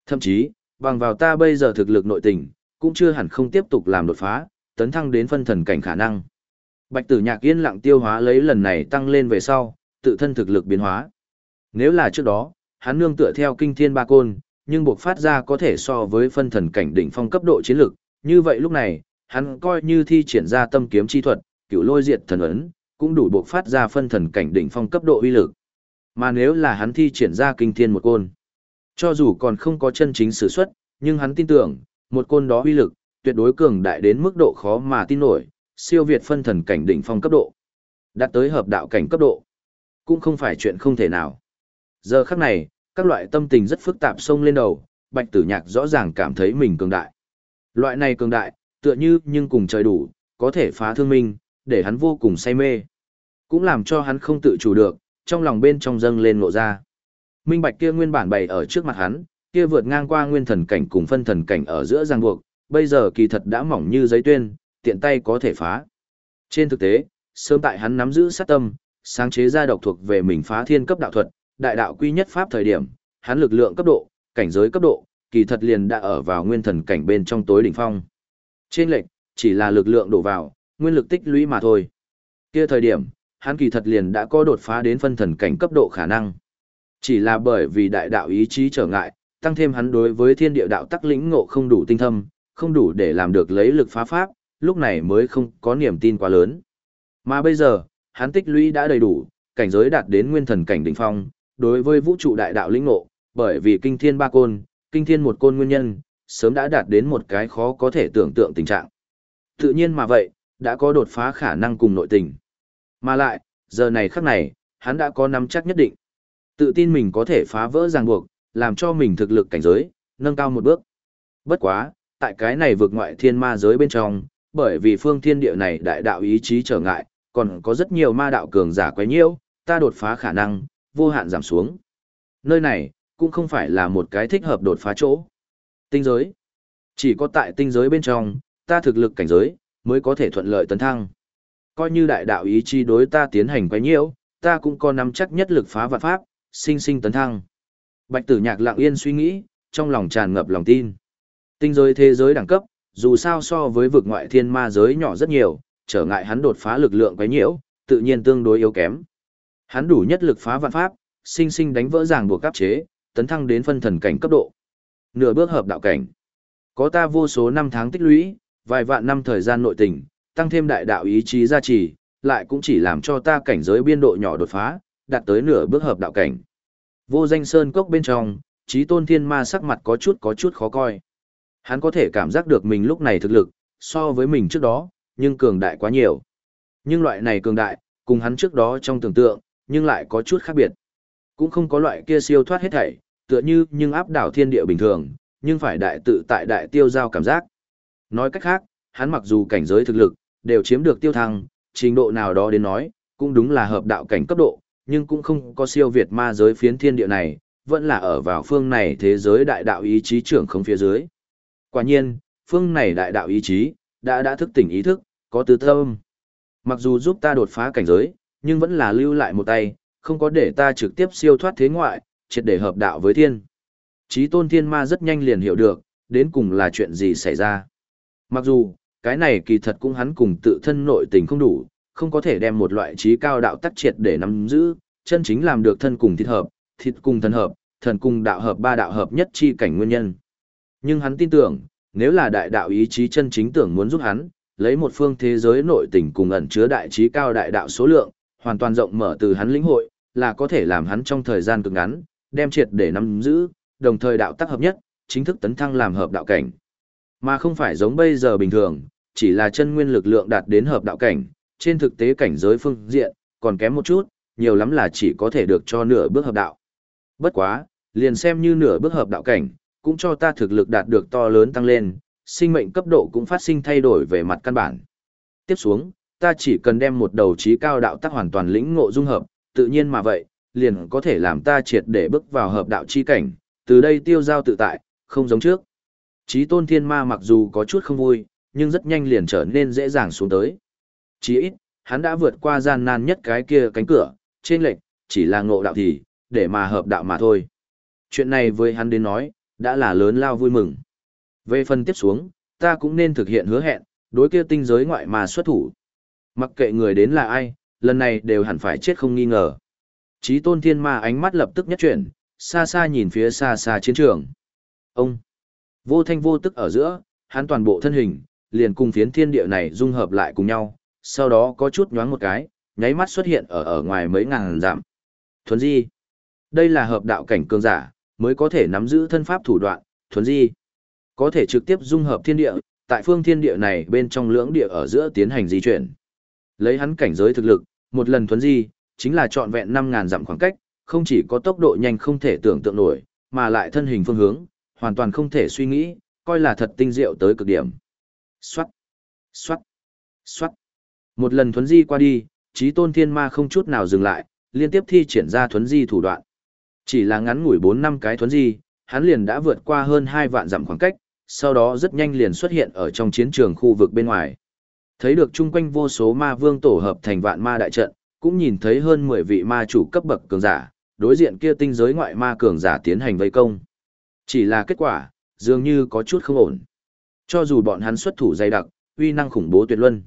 Thậm chí, bằng vào ta bây giờ thực lực nội tình, cũng chưa hẳn không tiếp tục làm đột phá, tấn thăng đến phân thần cảnh khả năng. Bạch tử nhạc yên lặng tiêu hóa lấy lần này tăng lên về sau, tự thân thực lực biến hóa. Nếu là trước đó, hắn nương tựa theo kinh thiên ba côn, nhưng buộc phát ra có thể so với phân thần cảnh đỉnh phong cấp độ chiến lực, như vậy lúc này, hắn coi như thi triển ra tâm kiếm chi thuật, cửu lôi diệt thần ấn, cũng đủ buộc phát ra phân thần cảnh đỉnh phong cấp độ uy lực. Mà nếu là hắn thi triển ra kinh thiên một côn, cho dù còn không có chân chính sử xuất, nhưng hắn tin tưởng, một côn đó uy lực, tuyệt đối cường đại đến mức độ khó mà tin nổi, siêu việt phân thần cảnh đỉnh phong cấp độ. Đạt tới hợp đạo cảnh cấp độ, cũng không phải chuyện không thể nào. Giờ khắc này, các loại tâm tình rất phức tạp xông lên đầu, Bạch Tử Nhạc rõ ràng cảm thấy mình cường đại. Loại này cường đại, tựa như nhưng cùng trời đủ, có thể phá thương minh, để hắn vô cùng say mê. Cũng làm cho hắn không tự chủ được, trong lòng bên trong dâng lên ngộ ra. Minh bạch kia nguyên bản bày ở trước mặt hắn, kia vượt ngang qua nguyên thần cảnh cùng phân thần cảnh ở giữa giang buộc, bây giờ kỳ thật đã mỏng như giấy tuyên, tiện tay có thể phá. Trên thực tế, sớm tại hắn nắm giữ sát tâm, sáng chế ra độc thuộc về mình phá thiên cấp đạo thuật, đại đạo quy nhất pháp thời điểm, hắn lực lượng cấp độ, cảnh giới cấp độ, kỳ thật liền đã ở vào nguyên thần cảnh bên trong tối đỉnh phong. Trên lệch, chỉ là lực lượng đổ vào, nguyên lực tích lũy mà thôi. Kia thời điểm, hắn kỳ thật liền đã có đột phá đến phân thần cảnh cấp độ khả năng. Chỉ là bởi vì đại đạo ý chí trở ngại, tăng thêm hắn đối với thiên địa đạo tắc lĩnh ngộ không đủ tinh thâm, không đủ để làm được lấy lực phá pháp, lúc này mới không có niềm tin quá lớn. Mà bây giờ, hắn tích lũy đã đầy đủ, cảnh giới đạt đến nguyên thần cảnh đỉnh phong, đối với vũ trụ đại đạo lĩnh ngộ, bởi vì kinh thiên ba côn, kinh thiên một côn nguyên nhân, sớm đã đạt đến một cái khó có thể tưởng tượng tình trạng. Tự nhiên mà vậy, đã có đột phá khả năng cùng nội tình. Mà lại, giờ này khắc này, hắn đã có nắm chắc nhất định. Tự tin mình có thể phá vỡ ràng buộc, làm cho mình thực lực cảnh giới, nâng cao một bước. Bất quá, tại cái này vượt ngoại thiên ma giới bên trong, bởi vì phương thiên địa này đại đạo ý chí trở ngại, còn có rất nhiều ma đạo cường giả quấy nhiễu, ta đột phá khả năng, vô hạn giảm xuống. Nơi này, cũng không phải là một cái thích hợp đột phá chỗ. Tinh giới. Chỉ có tại tinh giới bên trong, ta thực lực cảnh giới, mới có thể thuận lợi tấn thăng. Coi như đại đạo ý chí đối ta tiến hành quấy nhiễu, ta cũng có nắm chắc nhất lực phá vạn pháp, sinh sinh tấn thăng. Bạch tử nhạc lặng yên suy nghĩ, trong lòng tràn ngập lòng tin. Tinh giới thế giới đẳng cấp, dù sao so với vực ngoại thiên ma giới nhỏ rất nhiều, trở ngại hắn đột phá lực lượng quấy nhiễu, tự nhiên tương đối yếu kém. Hắn đủ nhất lực phá vạn pháp, sinh sinh đánh vỡ ràng buộc cấp chế, tấn thăng đến phân thần cảnh cấp độ. Nửa bước hợp đạo cảnh. Có ta vô số năm tháng tích lũy, vài vạn năm thời gian nội tình, tăng thêm đại đạo ý chí gia trì, lại cũng chỉ làm cho ta cảnh giới biên độ nhỏ đột phá, đạt tới nửa bước hợp đạo cảnh. Vô danh sơn cốc bên trong, trí tôn thiên ma sắc mặt có chút có chút khó coi. Hắn có thể cảm giác được mình lúc này thực lực, so với mình trước đó, nhưng cường đại quá nhiều. Nhưng loại này cường đại, cùng hắn trước đó trong tưởng tượng, nhưng lại có chút khác biệt. Cũng không có loại kia siêu thoát hết thảy, tựa như nhưng áp đảo thiên địa bình thường, nhưng phải đại tự tại đại tiêu giao cảm giác. Nói cách khác, hắn mặc dù cảnh giới thực lực, đều chiếm được tiêu thăng, trình độ nào đó đến nói, cũng đúng là hợp đạo cảnh cấp độ, nhưng cũng không có siêu việt ma giới phiến thiên địa này, vẫn là ở vào phương này thế giới đại đạo ý chí trưởng không phía dưới. Quả nhiên, phương này đại đạo ý chí, đã đã thức tỉnh ý thức, có tư tâm. Mặc dù giúp ta đột phá cảnh giới, nhưng vẫn là lưu lại một tay, không có để ta trực tiếp siêu thoát thế ngoại, triệt để hợp đạo với thiên. Chí tôn thiên ma rất nhanh liền hiểu được, đến cùng là chuyện gì xảy ra. Mặc dù, cái này kỳ thật cũng hắn cùng tự thân nội tình không đủ, không có thể đem một loại trí cao đạo tắc triệt để nắm giữ, chân chính làm được thân cùng thịt hợp, thịt cùng thân hợp, thần cùng đạo hợp ba đạo hợp nhất chi cảnh nguyên nhân. Nhưng hắn tin tưởng, nếu là đại đạo ý chí chân chính tưởng muốn giúp hắn, lấy một phương thế giới nội tình cùng ẩn chứa đại trí cao đại đạo số lượng, hoàn toàn rộng mở từ hắn lĩnh hội, là có thể làm hắn trong thời gian cực ngắn, đem triệt để nắm giữ, đồng thời đạo tác hợp nhất, chính thức tấn thăng làm hợp đạo cảnh. Mà không phải giống bây giờ bình thường, chỉ là chân nguyên lực lượng đạt đến hợp đạo cảnh, trên thực tế cảnh giới phương diện, còn kém một chút, nhiều lắm là chỉ có thể được cho nửa bước hợp đạo. Bất quá, liền xem như nửa bước hợp đạo cảnh, cũng cho ta thực lực đạt được to lớn tăng lên, sinh mệnh cấp độ cũng phát sinh thay đổi về mặt căn bản. Tiếp xuống, ta chỉ cần đem một đầu trí cao đạo tác hoàn toàn lĩnh ngộ dung hợp, tự nhiên mà vậy, liền có thể làm ta triệt để bước vào hợp đạo chi cảnh, từ đây tiêu giao tự tại, không giống trước. Trí tôn thiên ma mặc dù có chút không vui, nhưng rất nhanh liền trở nên dễ dàng xuống tới. Chỉ ít, hắn đã vượt qua gian nan nhất cái kia cánh cửa, trên lệnh, chỉ là ngộ đạo thì, để mà hợp đạo mà thôi. Chuyện này với hắn đến nói, đã là lớn lao vui mừng. Về phần tiếp xuống, ta cũng nên thực hiện hứa hẹn, đối kia tinh giới ngoại mà xuất thủ. Mặc kệ người đến là ai, lần này đều hẳn phải chết không nghi ngờ. Chí tôn thiên ma ánh mắt lập tức nhất chuyển, xa xa nhìn phía xa xa chiến trường. Ông, vô thanh vô tức ở giữa, hắn toàn bộ thân hình, liền cùng phiến thiên địa này dung hợp lại cùng nhau, sau đó có chút nhoáng một cái, nháy mắt xuất hiện ở ở ngoài mấy ngàn dặm. Thuấn di. Đây là hợp đạo cảnh cường giả, mới có thể nắm giữ thân pháp thủ đoạn, thuấn di. Có thể trực tiếp dung hợp thiên địa, tại phương thiên địa này bên trong lưỡng địa ở giữa tiến hành di chuyển. Lấy hắn cảnh giới thực lực, một lần thuấn di, chính là trọn vẹn 5.000 dặm khoảng cách, không chỉ có tốc độ nhanh không thể tưởng tượng nổi, mà lại thân hình phương hướng, hoàn toàn không thể suy nghĩ, coi là thật tinh diệu tới cực điểm. Xoát, xoát, xoát. Một lần thuấn di qua đi, trí tôn thiên ma không chút nào dừng lại, liên tiếp thi triển ra thuấn di thủ đoạn. Chỉ là ngắn ngủi 4 năm cái thuấn di, hắn liền đã vượt qua hơn 2 vạn dặm khoảng cách, sau đó rất nhanh liền xuất hiện ở trong chiến trường khu vực bên ngoài. Thấy được chung quanh vô số ma vương tổ hợp thành vạn ma đại trận, cũng nhìn thấy hơn 10 vị ma chủ cấp bậc cường giả, đối diện kia tinh giới ngoại ma cường giả tiến hành vây công. Chỉ là kết quả, dường như có chút không ổn. Cho dù bọn hắn xuất thủ dày đặc, uy năng khủng bố tuyệt luân.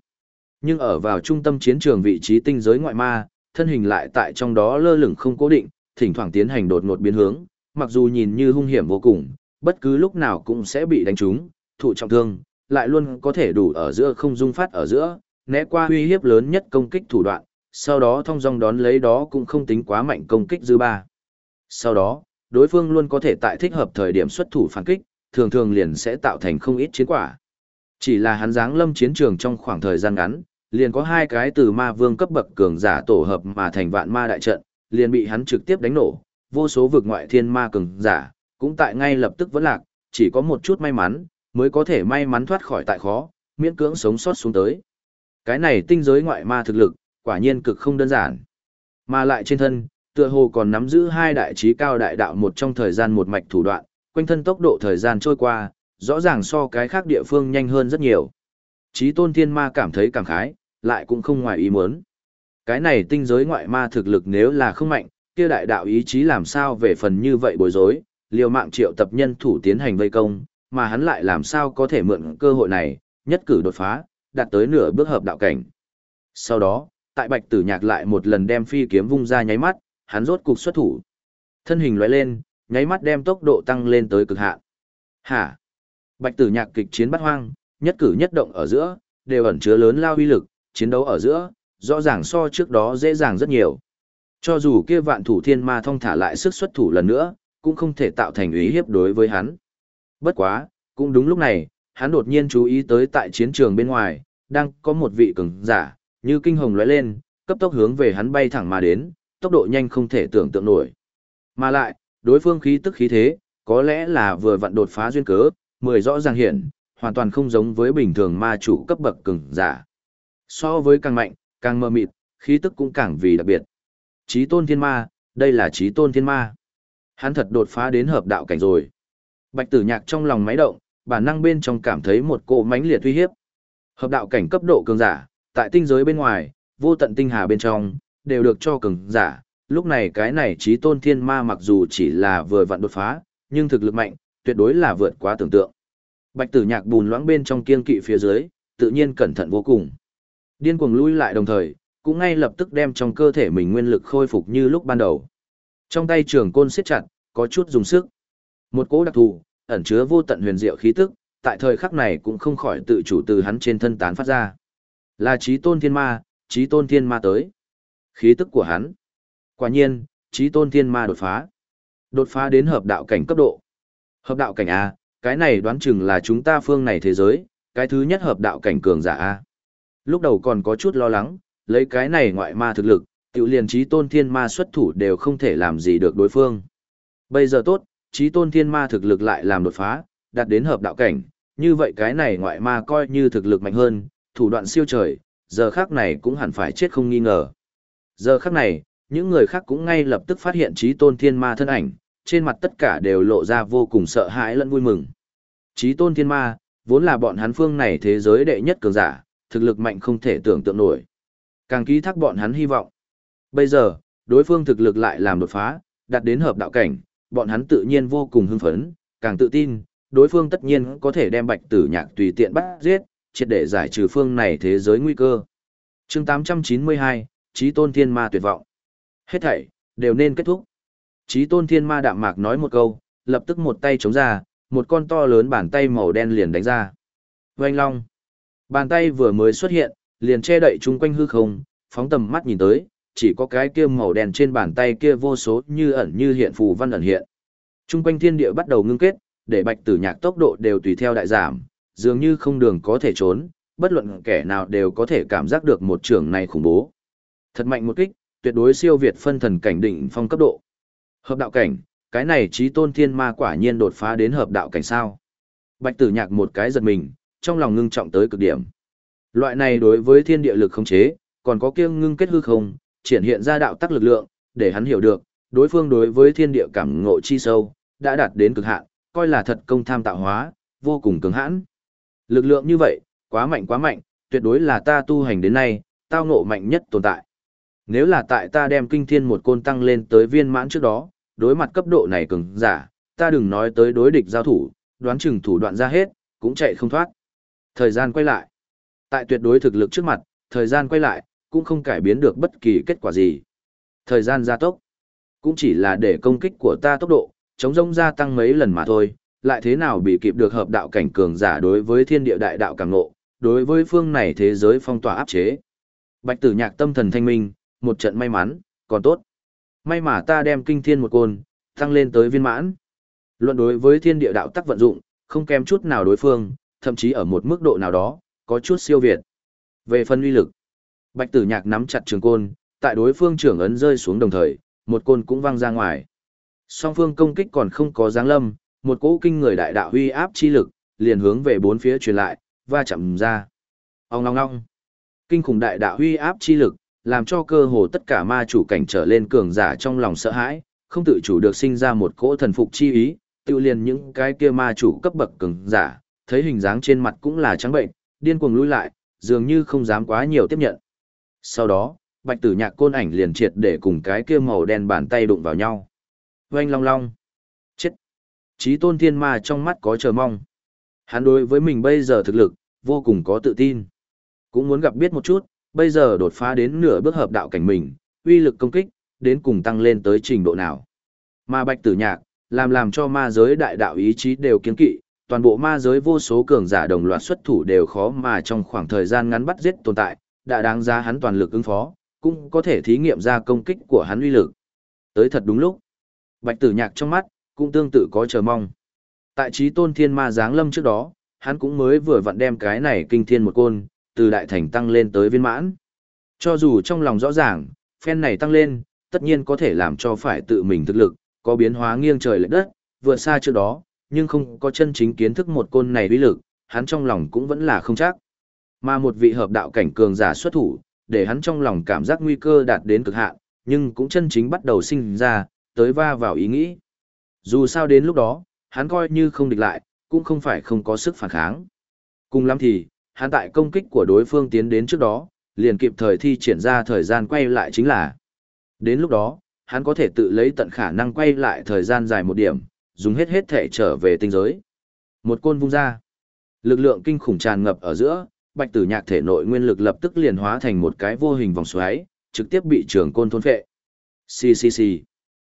Nhưng ở vào trung tâm chiến trường vị trí tinh giới ngoại ma, thân hình lại tại trong đó lơ lửng không cố định, thỉnh thoảng tiến hành đột ngột biến hướng, mặc dù nhìn như hung hiểm vô cùng, bất cứ lúc nào cũng sẽ bị đánh trúng, thụ trọng thương, lại luôn có thể đủ ở giữa không dung phát ở giữa, né qua uy hiếp lớn nhất công kích thủ đoạn, sau đó thông dong đón lấy đó cũng không tính quá mạnh công kích dư ba. Sau đó, đối phương luôn có thể tại thích hợp thời điểm xuất thủ phản kích, thường thường liền sẽ tạo thành không ít chiến quả. Chỉ là hắn giáng lâm chiến trường trong khoảng thời gian ngắn, liền có hai cái từ ma vương cấp bậc cường giả tổ hợp mà thành vạn ma đại trận, liền bị hắn trực tiếp đánh nổ, vô số vực ngoại thiên ma cường giả, cũng tại ngay lập tức vẫn lạc, chỉ có một chút may mắn, mới có thể may mắn thoát khỏi tại khó, miễn cưỡng sống sót xuống tới. Cái này tinh giới ngoại ma thực lực, quả nhiên cực không đơn giản. Mà lại trên thân, tựa hồ còn nắm giữ hai đại trí cao đại đạo một trong thời gian một mạch thủ đoạn, quanh thân tốc độ thời gian trôi qua, rõ ràng so cái khác địa phương nhanh hơn rất nhiều. Chí tôn thiên ma cảm thấy cảm khái, lại cũng không ngoài ý muốn. Cái này tinh giới ngoại ma thực lực nếu là không mạnh, kia đại đạo ý chí làm sao về phần như vậy bối rối, liều mạng triệu tập nhân thủ tiến hành vây công, mà hắn lại làm sao có thể mượn cơ hội này, nhất cử đột phá, đạt tới nửa bước hợp đạo cảnh. Sau đó, tại bạch tử nhạc lại một lần đem phi kiếm vung ra nháy mắt, hắn rốt cục xuất thủ. Thân hình lóe lên, nháy mắt đem tốc độ tăng lên tới cực hạn. Hả? Bạch tử nhạc kịch chiến bắt hoang, nhất cử nhất động ở giữa, đều ẩn chứa lớn lao uy lực, chiến đấu ở giữa, rõ ràng so trước đó dễ dàng rất nhiều. Cho dù kia vạn thủ thiên ma thông thả lại sức xuất thủ lần nữa, cũng không thể tạo thành ý hiếp đối với hắn. Bất quá, cũng đúng lúc này, hắn đột nhiên chú ý tới tại chiến trường bên ngoài, đang có một vị cường giả, như kinh hồng lóe lên, cấp tốc hướng về hắn bay thẳng mà đến, tốc độ nhanh không thể tưởng tượng nổi. Mà lại, đối phương khí tức khí thế, có lẽ là vừa vặn đột phá duyên cớ, mười rõ ràng hiện, hoàn toàn không giống với bình thường ma chủ cấp bậc cường giả. So với càng mạnh, càng mơ mịt, khí tức cũng càng vì đặc biệt. Chí tôn thiên ma, đây là chí tôn thiên ma. Hắn thật đột phá đến hợp đạo cảnh rồi. Bạch tử nhạc trong lòng máy động, bản năng bên trong cảm thấy một cỗ mãnh liệt uy hiếp. Hợp đạo cảnh cấp độ cường giả, tại tinh giới bên ngoài, vô tận tinh hà bên trong, đều được cho cường giả. Lúc này cái này trí tôn thiên ma mặc dù chỉ là vừa vặn đột phá, nhưng thực lực mạnh, tuyệt đối là vượt quá tưởng tượng. Bạch tử nhạc bùn loãng bên trong kiên kỵ phía dưới, tự nhiên cẩn thận vô cùng. Điên cuồng lui lại đồng thời, cũng ngay lập tức đem trong cơ thể mình nguyên lực khôi phục như lúc ban đầu. Trong tay trường côn siết chặt, có chút dùng sức. Một cỗ đặc thù, ẩn chứa vô tận huyền diệu khí tức, tại thời khắc này cũng không khỏi tự chủ từ hắn trên thân tán phát ra. Là trí tôn thiên ma, trí tôn thiên ma tới. Khí tức của hắn. Quả nhiên, trí tôn thiên ma đột phá. Đột phá đến hợp đạo cảnh cấp độ. Hợp đạo cảnh A, cái này đoán chừng là chúng ta phương này thế giới, cái thứ nhất hợp đạo cảnh cường giả A. Lúc đầu còn có chút lo lắng, lấy cái này ngoại ma thực lực, tiểu liền trí tôn thiên ma xuất thủ đều không thể làm gì được đối phương. Bây giờ tốt, trí tôn thiên ma thực lực lại làm đột phá, đạt đến hợp đạo cảnh, như vậy cái này ngoại ma coi như thực lực mạnh hơn, thủ đoạn siêu trời, giờ khác này cũng hẳn phải chết không nghi ngờ. Giờ khác này, những người khác cũng ngay lập tức phát hiện trí tôn thiên ma thân ảnh, trên mặt tất cả đều lộ ra vô cùng sợ hãi lẫn vui mừng. Trí tôn thiên ma, vốn là bọn hắn phương này thế giới đệ nhất cường giả, thực lực mạnh không thể tưởng tượng nổi. Càng ký thác bọn hắn hy vọng. Bây giờ, đối phương thực lực lại làm đột phá, đạt đến hợp đạo cảnh, bọn hắn tự nhiên vô cùng hưng phấn, càng tự tin, đối phương tất nhiên có thể đem bạch tử nhạc tùy tiện bắt giết, triệt để giải trừ phương này thế giới nguy cơ. chương 892, trí Tôn Thiên Ma tuyệt vọng. Hết thảy, đều nên kết thúc. Chí Tôn Thiên Ma đạm mạc nói một câu, lập tức một tay chống ra, một con to lớn bàn tay màu đen liền đánh ra. Oanh long. Bàn tay vừa mới xuất hiện, liền che đậy chung quanh hư không, phóng tầm mắt nhìn tới, chỉ có cái kia màu đen trên bàn tay kia vô số như ẩn như hiện phù văn ẩn hiện. Trung quanh thiên địa bắt đầu ngưng kết, để bạch tử nhạc tốc độ đều tùy theo đại giảm, dường như không đường có thể trốn, bất luận kẻ nào đều có thể cảm giác được một trường này khủng bố. Thật mạnh một kích, tuyệt đối siêu việt phân thần cảnh đỉnh phong cấp độ. Hợp đạo cảnh, cái này trí tôn thiên ma quả nhiên đột phá đến hợp đạo cảnh sao. Bạch tử nhạc một cái giật mình, trong lòng ngưng trọng tới cực điểm. Loại này đối với thiên địa lực khống chế, còn có kiêng ngưng kết hư không, triển hiện ra đạo tắc lực lượng, để hắn hiểu được, đối phương đối với thiên địa cảm ngộ chi sâu, đã đạt đến cực hạn, coi là thật công tham tạo hóa, vô cùng cứng hãn. Lực lượng như vậy, quá mạnh quá mạnh, tuyệt đối là ta tu hành đến nay, tao ngộ mạnh nhất tồn tại. Nếu là tại ta đem kinh thiên một côn tăng lên tới viên mãn trước đó, đối mặt cấp độ này cường giả, ta đừng nói tới đối địch giao thủ, đoán chừng thủ đoạn ra hết, cũng chạy không thoát. Thời gian quay lại. Tại tuyệt đối thực lực trước mặt, thời gian quay lại, cũng không cải biến được bất kỳ kết quả gì. Thời gian gia tốc, cũng chỉ là để công kích của ta tốc độ, chống rông gia tăng mấy lần mà thôi, lại thế nào bị kịp được hợp đạo cảnh cường giả đối với thiên địa đại đạo càng ngộ, đối với phương này thế giới phong tỏa áp chế. Bạch tử nhạc tâm thần thanh minh, một trận may mắn, còn tốt. May mà ta đem kinh thiên một côn, tăng lên tới viên mãn. Luận đối với thiên địa đạo tắc vận dụng, không kém chút nào đối phương, thậm chí ở một mức độ nào đó, có chút siêu việt. Về phần uy lực, Bạch Tử Nhạc nắm chặt trường côn, tại đối phương trưởng ấn rơi xuống đồng thời, một côn cũng văng ra ngoài. Song phương công kích còn không có giáng lâm, một cỗ kinh người đại đạo huy áp chi lực, liền hướng về bốn phía truyền lại, va chạm ra. Ông ngong ngong. Kinh khủng đại đạo huy áp chi lực, làm cho cơ hồ tất cả ma chủ cảnh trở lên cường giả trong lòng sợ hãi, không tự chủ được sinh ra một cỗ thần phục chi ý, tự liền những cái kia ma chủ cấp bậc cường giả, thấy hình dáng trên mặt cũng là trắng bệnh, điên cuồng lùi lại, dường như không dám quá nhiều tiếp nhận. Sau đó, bạch tử nhạc côn ảnh liền triệt để cùng cái kia màu đen bàn tay đụng vào nhau. Oanh long long. Chết. Chí tôn thiên ma trong mắt có chờ mong. Hắn đối với mình bây giờ thực lực, vô cùng có tự tin. Cũng muốn gặp biết một chút, bây giờ đột phá đến nửa bước hợp đạo cảnh mình, uy lực công kích, đến cùng tăng lên tới trình độ nào. Mà bạch tử nhạc, làm làm cho ma giới đại đạo ý chí đều kiên kỵ, toàn bộ ma giới vô số cường giả đồng loạt xuất thủ đều khó mà trong khoảng thời gian ngắn bắt giết tồn tại, đã đáng giá hắn toàn lực ứng phó, cũng có thể thí nghiệm ra công kích của hắn uy lực. Tới thật đúng lúc. Bạch tử nhạc trong mắt, cũng tương tự có chờ mong. Tại trí tôn thiên ma giáng lâm trước đó, hắn cũng mới vừa vặn đem cái này kinh thiên một côn, từ đại thành tăng lên tới viên mãn. Cho dù trong lòng rõ ràng, phen này tăng lên, tất nhiên có thể làm cho phải tự mình thực lực, có biến hóa nghiêng trời lệch đất, vượt xa trước đó, nhưng không có chân chính kiến thức một côn này uy lực, hắn trong lòng cũng vẫn là không chắc. Mà một vị hợp đạo cảnh cường giả xuất thủ, để hắn trong lòng cảm giác nguy cơ đạt đến cực hạn, nhưng cũng chân chính bắt đầu sinh ra, tới va vào ý nghĩ. Dù sao đến lúc đó, hắn coi như không địch lại, cũng không phải không có sức phản kháng. Cùng lắm thì, hắn tại công kích của đối phương tiến đến trước đó, liền kịp thời thi triển ra thời gian quay lại chính là. Đến lúc đó, hắn có thể tự lấy tận khả năng quay lại thời gian dài một điểm, dùng hết hết thể trở về tinh giới. Một côn vung ra. Lực lượng kinh khủng tràn ngập ở giữa, bạch tử nhạc thể nội nguyên lực lập tức liền hóa thành một cái vô hình vòng xoáy, trực tiếp bị trường côn thôn phệ. Xì xì xì.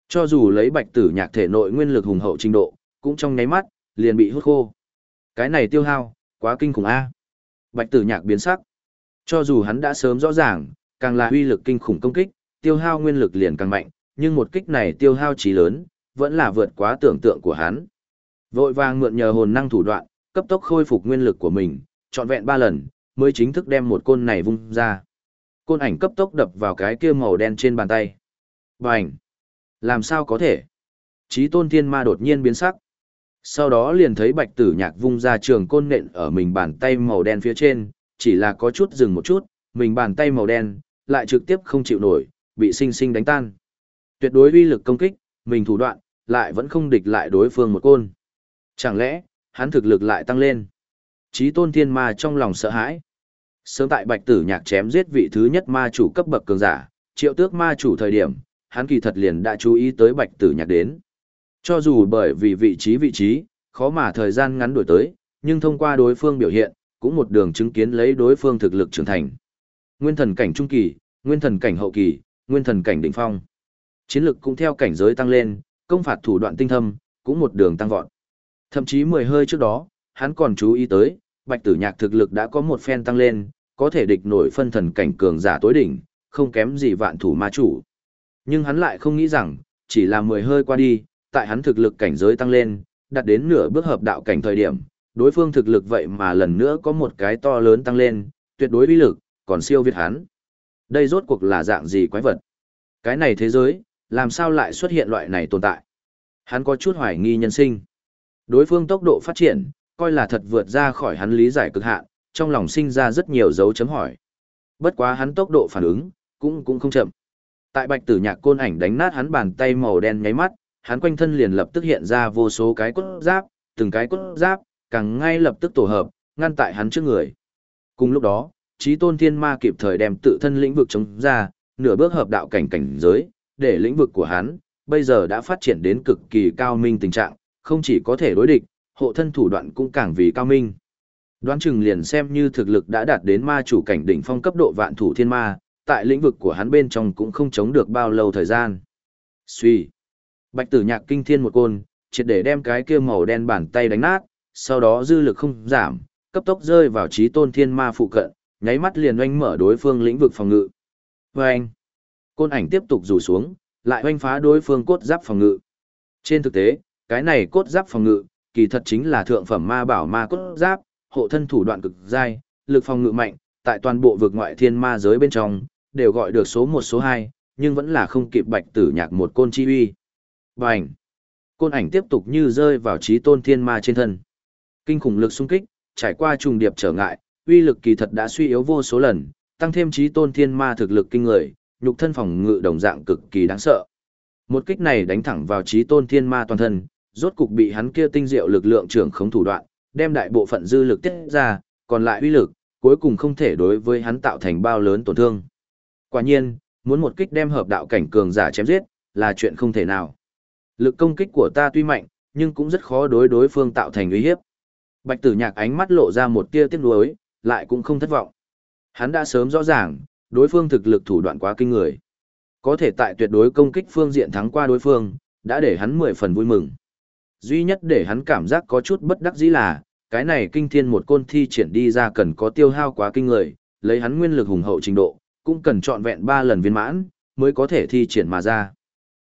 Cho dù lấy bạch tử nhạc thể nội nguyên lực hùng hậu trình độ, cũng trong nháy mắt, liền bị hút khô. Cái này tiêu hao, quá kinh khủng a. Bạch tử nhạc biến sắc. Cho dù hắn đã sớm rõ ràng, càng là uy lực kinh khủng công kích, tiêu hao nguyên lực liền càng mạnh, nhưng một kích này tiêu hao chí lớn, vẫn là vượt quá tưởng tượng của hắn. Vội vàng mượn nhờ hồn năng thủ đoạn, cấp tốc khôi phục nguyên lực của mình, trọn vẹn ba lần, mới chính thức đem một côn này vung ra. Côn ảnh cấp tốc đập vào cái kia màu đen trên bàn tay. Bành! Làm sao có thể? Chí tôn thiên ma đột nhiên biến sắc. Sau đó liền thấy bạch tử nhạc vung ra trường côn nện ở mình bàn tay màu đen phía trên, chỉ là có chút dừng một chút, mình bàn tay màu đen, lại trực tiếp không chịu nổi, bị sinh sinh đánh tan. Tuyệt đối uy lực công kích, mình thủ đoạn, lại vẫn không địch lại đối phương một côn. Chẳng lẽ, hắn thực lực lại tăng lên? Chí tôn thiên ma trong lòng sợ hãi. Sớm tại bạch tử nhạc chém giết vị thứ nhất ma chủ cấp bậc cường giả, triệu tước ma chủ thời điểm, hắn kỳ thật liền đã chú ý tới bạch tử nhạc đến. Cho dù bởi vì vị trí vị trí, khó mà thời gian ngắn đổi tới, nhưng thông qua đối phương biểu hiện, cũng một đường chứng kiến lấy đối phương thực lực trưởng thành. Nguyên thần cảnh trung kỳ, nguyên thần cảnh hậu kỳ, nguyên thần cảnh đỉnh phong. Chiến lực cũng theo cảnh giới tăng lên, công phạt thủ đoạn tinh thâm, cũng một đường tăng vọt. Thậm chí mười hơi trước đó, hắn còn chú ý tới, Bạch Tử Nhạc thực lực đã có một phen tăng lên, có thể địch nổi phân thần cảnh cường giả tối đỉnh, không kém gì vạn thủ ma chủ. Nhưng hắn lại không nghĩ rằng, chỉ là mười hơi qua đi, tại hắn thực lực cảnh giới tăng lên, đạt đến nửa bước hợp đạo cảnh thời điểm, đối phương thực lực vậy mà lần nữa có một cái to lớn tăng lên, tuyệt đối uy lực, còn siêu việt hắn. Đây rốt cuộc là dạng gì quái vật? Cái này thế giới, làm sao lại xuất hiện loại này tồn tại? Hắn có chút hoài nghi nhân sinh. Đối phương tốc độ phát triển, coi là thật vượt ra khỏi hắn lý giải cực hạn, trong lòng sinh ra rất nhiều dấu chấm hỏi. Bất quá hắn tốc độ phản ứng, cũng cũng không chậm. Tại bạch tử nhạc côn ảnh đánh nát hắn bàn tay màu đen nháy mắt, hắn quanh thân liền lập tức hiện ra vô số cái cốt giáp, từng cái cốt giáp, càng ngay lập tức tổ hợp, ngăn tại hắn trước người. Cùng lúc đó, trí tôn thiên ma kịp thời đem tự thân lĩnh vực chống ra, nửa bước hợp đạo cảnh cảnh giới, để lĩnh vực của hắn, bây giờ đã phát triển đến cực kỳ cao minh tình trạng, không chỉ có thể đối địch, hộ thân thủ đoạn cũng càng vì cao minh. Đoán chừng liền xem như thực lực đã đạt đến ma chủ cảnh đỉnh phong cấp độ vạn thủ thiên ma, tại lĩnh vực của hắn bên trong cũng không chống được bao lâu thời gian. Suy. Bạch tử nhạc kinh thiên một côn, triệt để đem cái kia màu đen bàn tay đánh nát, sau đó dư lực không giảm, cấp tốc rơi vào trí tôn thiên ma phụ cận, nháy mắt liền oanh mở đối phương lĩnh vực phòng ngự. Và anh, côn ảnh tiếp tục rủ xuống, lại oanh phá đối phương cốt giáp phòng ngự. Trên thực tế, cái này cốt giáp phòng ngự, kỳ thật chính là thượng phẩm ma bảo ma cốt giáp, hộ thân thủ đoạn cực dai, lực phòng ngự mạnh, tại toàn bộ vực ngoại thiên ma giới bên trong, đều gọi được số 1 số 2, nhưng vẫn là không kịp bạch tử nhạc một côn chi uy. Bành! Côn ảnh tiếp tục như rơi vào trí tôn thiên ma trên thân. Kinh khủng lực xung kích, trải qua trùng điệp trở ngại, uy lực kỳ thật đã suy yếu vô số lần, tăng thêm trí tôn thiên ma thực lực kinh người, nhục thân phòng ngự đồng dạng cực kỳ đáng sợ. Một kích này đánh thẳng vào trí tôn thiên ma toàn thân, rốt cục bị hắn kia tinh diệu lực lượng trưởng khống thủ đoạn, đem đại bộ phận dư lực tiết ra, còn lại uy lực, cuối cùng không thể đối với hắn tạo thành bao lớn tổn thương. Quả nhiên, muốn một kích đem hợp đạo cảnh cường giả chém giết, là chuyện không thể nào. Lực công kích của ta tuy mạnh, nhưng cũng rất khó đối đối phương tạo thành uy hiếp. Bạch tử nhạc ánh mắt lộ ra một tia tiếc nuối, lại cũng không thất vọng. Hắn đã sớm rõ ràng, đối phương thực lực thủ đoạn quá kinh người. Có thể tại tuyệt đối công kích phương diện thắng qua đối phương, đã để hắn mười phần vui mừng. Duy nhất để hắn cảm giác có chút bất đắc dĩ là, cái này kinh thiên một côn thi triển đi ra cần có tiêu hao quá kinh người, lấy hắn nguyên lực hùng hậu trình độ, cũng cần trọn vẹn 3 lần viên mãn, mới có thể thi triển mà ra.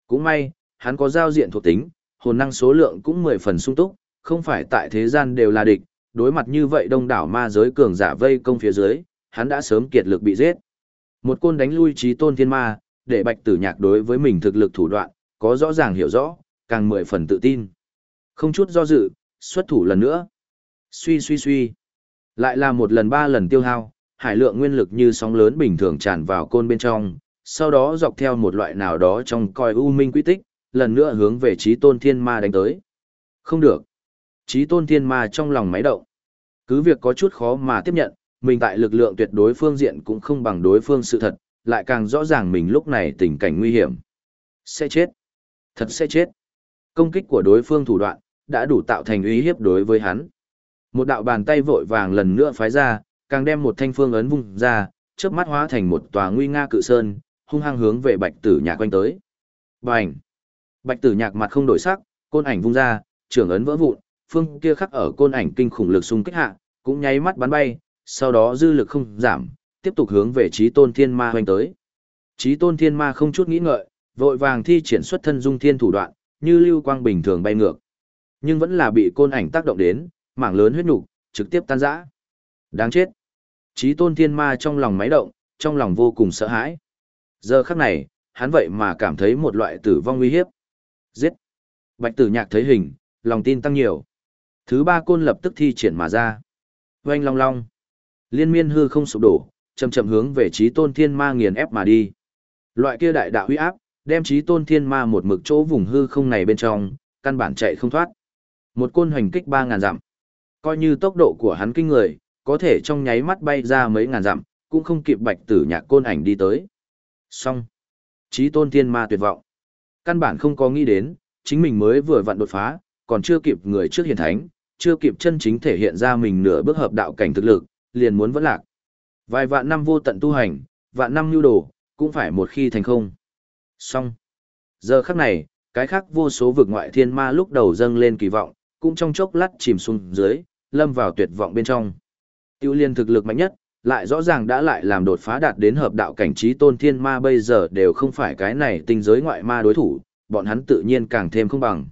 Cũng may, hắn có giao diện thuộc tính, hồn năng số lượng cũng 10 phần sung túc, không phải tại thế gian đều là địch, đối mặt như vậy đông đảo ma giới cường giả vây công phía dưới, hắn đã sớm kiệt lực bị giết. Một côn đánh lui trí tôn thiên ma, để bạch tử nhạc đối với mình thực lực thủ đoạn, có rõ ràng hiểu rõ, càng mười phần tự tin. Không chút do dự, xuất thủ lần nữa. Suy suy suy. Lại là một lần ba lần tiêu hao, hải lượng nguyên lực như sóng lớn bình thường tràn vào côn bên trong, sau đó dọc theo một loại nào đó trong coi u minh quy tích, lần nữa hướng về trí tôn thiên ma đánh tới. Không được. Trí tôn thiên ma trong lòng máy động. Cứ việc có chút khó mà tiếp nhận, mình tại lực lượng tuyệt đối phương diện cũng không bằng đối phương sự thật, lại càng rõ ràng mình lúc này tình cảnh nguy hiểm. Sẽ chết. Thật sẽ chết. Công kích của đối phương thủ đoạn, đã đủ tạo thành uy hiếp đối với hắn. Một đạo bàn tay vội vàng lần nữa phái ra, càng đem một thanh phương ấn vung ra, chớp mắt hóa thành một tòa nguy nga cự sơn, hung hăng hướng về Bạch Tử Nhạc quanh tới. Bành! Bạch Tử Nhạc mặt không đổi sắc, côn ảnh vung ra, trưởng ấn vỡ vụn, phương kia khắc ở côn ảnh kinh khủng lực xung kích hạ, cũng nháy mắt bắn bay, sau đó dư lực không giảm, tiếp tục hướng về Chí Tôn Thiên Ma hoành tới. Chí Tôn Thiên Ma không chút nghĩ ngợi, vội vàng thi triển xuất thân dung thiên thủ đoạn, như lưu quang bình thường bay ngược. Nhưng vẫn là bị côn ảnh tác động đến, mảng lớn huyết nhục trực tiếp tan rã. Đáng chết. Chí Tôn Thiên Ma trong lòng máy động, trong lòng vô cùng sợ hãi. Giờ khắc này, hắn vậy mà cảm thấy một loại tử vong nguy hiếp. Giết. Bạch Tử Nhạc thấy hình, lòng tin tăng nhiều. Thứ ba côn lập tức thi triển mà ra. Oanh long long. Liên miên hư không sụp đổ, chậm chậm hướng về trí tôn thiên ma nghiền ép mà đi. Loại kia đại đạo huy áp, đem trí tôn thiên ma một mực chỗ vùng hư không này bên trong, căn bản chạy không thoát. Một côn hoành kích ba ngàn dặm. Coi như tốc độ của hắn kinh người, có thể trong nháy mắt bay ra mấy ngàn dặm, cũng không kịp bạch tử nhạc côn ảnh đi tới. Xong. Trí tôn thiên ma tuyệt vọng. Căn bản không có nghĩ đến, chính mình mới vừa vặn đột phá, còn chưa kịp người trước hiển thánh, chưa kịp chân chính thể hiện ra mình nửa bước hợp đạo cảnh thực lực, liền muốn vẫn lạc. Vài vạn năm vô tận tu hành, vạn năm nhu đồ, cũng phải một khi thành không. Xong. Giờ khắc này, cái khác vô số vực ngoại thiên ma lúc đầu dâng lên kỳ vọng, cũng trong chốc lát chìm xuống dưới, lâm vào tuyệt vọng bên trong. Tiêu liên thực lực mạnh nhất, lại rõ ràng đã lại làm đột phá đạt đến hợp đạo cảnh trí tôn thiên ma bây giờ đều không phải cái này tinh giới ngoại ma đối thủ, bọn hắn tự nhiên càng thêm không bằng.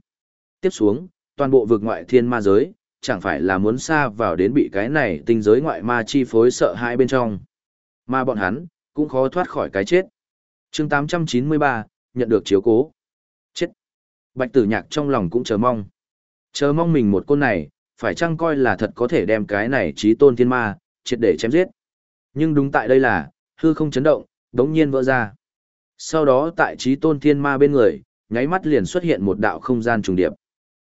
Tiếp xuống, toàn bộ vực ngoại thiên ma giới, chẳng phải là muốn xa vào đến bị cái này tinh giới ngoại ma chi phối sợ hãi bên trong. Mà bọn hắn, cũng khó thoát khỏi cái chết. chương 893, nhận được chiếu cố. Chết. Bạch tử nhạc trong lòng cũng chờ mong. Chờ mong mình một côn này, phải chăng coi là thật có thể đem cái này trí tôn thiên ma, triệt để chém giết. Nhưng đúng tại đây là, hư không chấn động, đống nhiên vỡ ra. Sau đó tại trí tôn thiên ma bên người, nháy mắt liền xuất hiện một đạo không gian trùng điệp.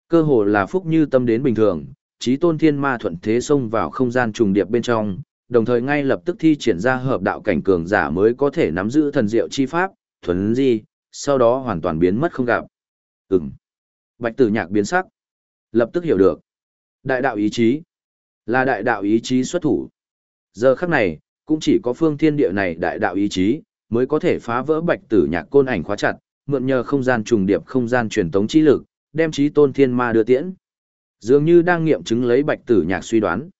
Cơ hồ là phúc như tâm đến bình thường, trí tôn thiên ma thuận thế xông vào không gian trùng điệp bên trong, đồng thời ngay lập tức thi triển ra hợp đạo cảnh cường giả mới có thể nắm giữ thần diệu chi pháp, thuần di, sau đó hoàn toàn biến mất không gặp. Ừm. Bạch tử nhạc biến sắc. Lập tức hiểu được. Đại đạo ý chí. Là đại đạo ý chí xuất thủ. Giờ khắc này, cũng chỉ có phương thiên địa này đại đạo ý chí, mới có thể phá vỡ bạch tử nhạc côn ảnh khóa chặt, mượn nhờ không gian trùng điệp không gian truyền tống chi lực, đem trí tôn thiên ma đưa tiễn. Dường như đang nghiệm chứng lấy bạch tử nhạc suy đoán.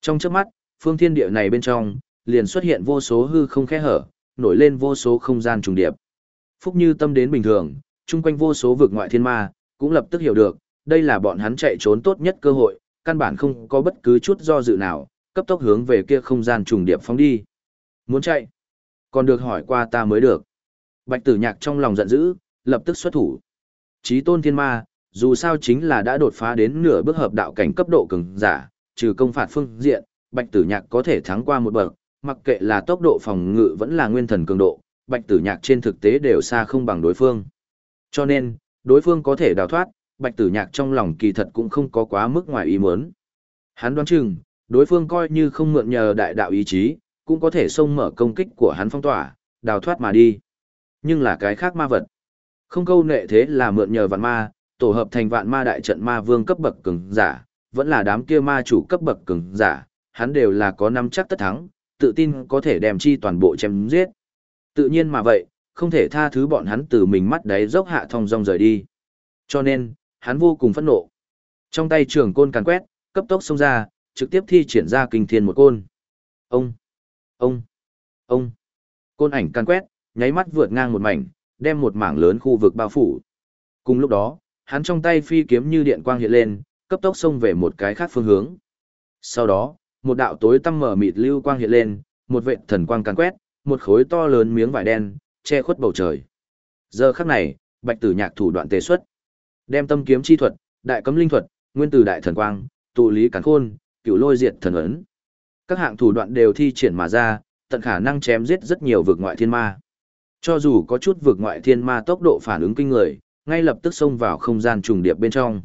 Trong trước mắt, phương thiên địa này bên trong, liền xuất hiện vô số hư không khe hở, nổi lên vô số không gian trùng điệp. Phúc như tâm đến bình thường, chung quanh vô số vực ngoại thiên ma, cũng lập tức hiểu được, đây là bọn hắn chạy trốn tốt nhất cơ hội, căn bản không có bất cứ chút do dự nào, cấp tốc hướng về kia không gian trùng điệp phóng đi. Muốn chạy, còn được hỏi qua ta mới được. Bạch tử nhạc trong lòng giận dữ, lập tức xuất thủ. Chí tôn thiên ma, dù sao chính là đã đột phá đến nửa bước hợp đạo cảnh cấp độ cường giả, trừ công phạt phương diện, bạch tử nhạc có thể thắng qua một bậc, mặc kệ là tốc độ phòng ngự vẫn là nguyên thần cường độ, bạch tử nhạc trên thực tế đều xa không bằng đối phương. Cho nên, đối phương có thể đào thoát, bạch tử nhạc trong lòng kỳ thật cũng không có quá mức ngoài ý muốn. Hắn đoán chừng, đối phương coi như không mượn nhờ đại đạo ý chí, cũng có thể xông mở công kích của hắn phong tỏa, đào thoát mà đi. Nhưng là cái khác ma vật. Không câu nệ thế là mượn nhờ vạn ma, tổ hợp thành vạn ma đại trận ma vương cấp bậc cường giả, vẫn là đám kia ma chủ cấp bậc cường giả, hắn đều là có năm chắc tất thắng, tự tin có thể đem chi toàn bộ chém giết. Tự nhiên mà vậy, không thể tha thứ bọn hắn từ mình mắt đáy dốc hạ thông dong rời đi. Cho nên, hắn vô cùng phẫn nộ. Trong tay trường côn càn quét, cấp tốc xông ra, trực tiếp thi triển ra kinh thiên một côn. Ông, ông, ông. Côn ảnh căn quét, nháy mắt vượt ngang một mảnh, đem một mảng lớn khu vực bao phủ. Cùng lúc đó, hắn trong tay phi kiếm như điện quang hiện lên, cấp tốc xông về một cái khác phương hướng. Sau đó, một đạo tối tăm mở mịt lưu quang hiện lên, một vệt thần quang căn quét, một khối to lớn miếng vải đen, che khuất bầu trời. Giờ khắc này, Bạch Tử Nhạc thủ đoạn tề xuất, đem tâm kiếm chi thuật, đại cấm linh thuật, nguyên tử đại thần quang, tụ lý càn khôn, cựu lôi diệt thần ấn. Các hạng thủ đoạn đều thi triển mà ra, tận khả năng chém giết rất nhiều vực ngoại thiên ma. Cho dù có chút vực ngoại thiên ma tốc độ phản ứng kinh người, ngay lập tức xông vào không gian trùng điệp bên trong.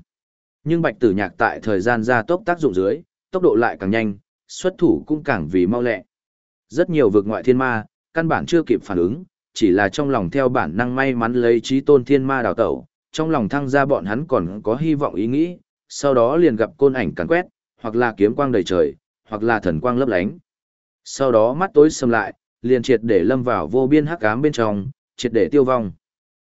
Nhưng Bạch Tử Nhạc tại thời gian gia tốc tác dụng dưới, tốc độ lại càng nhanh, xuất thủ cũng càng vì mau lẹ. Rất nhiều vực ngoại thiên ma, căn bản chưa kịp phản ứng, chỉ là trong lòng theo bản năng may mắn lấy trí tôn thiên ma đào tẩu, trong lòng thăng ra bọn hắn còn có hy vọng ý nghĩ, sau đó liền gặp côn ảnh cắn quét, hoặc là kiếm quang đầy trời, hoặc là thần quang lấp lánh. Sau đó mắt tối sầm lại, liền triệt để lâm vào vô biên hắc ám bên trong, triệt để tiêu vong.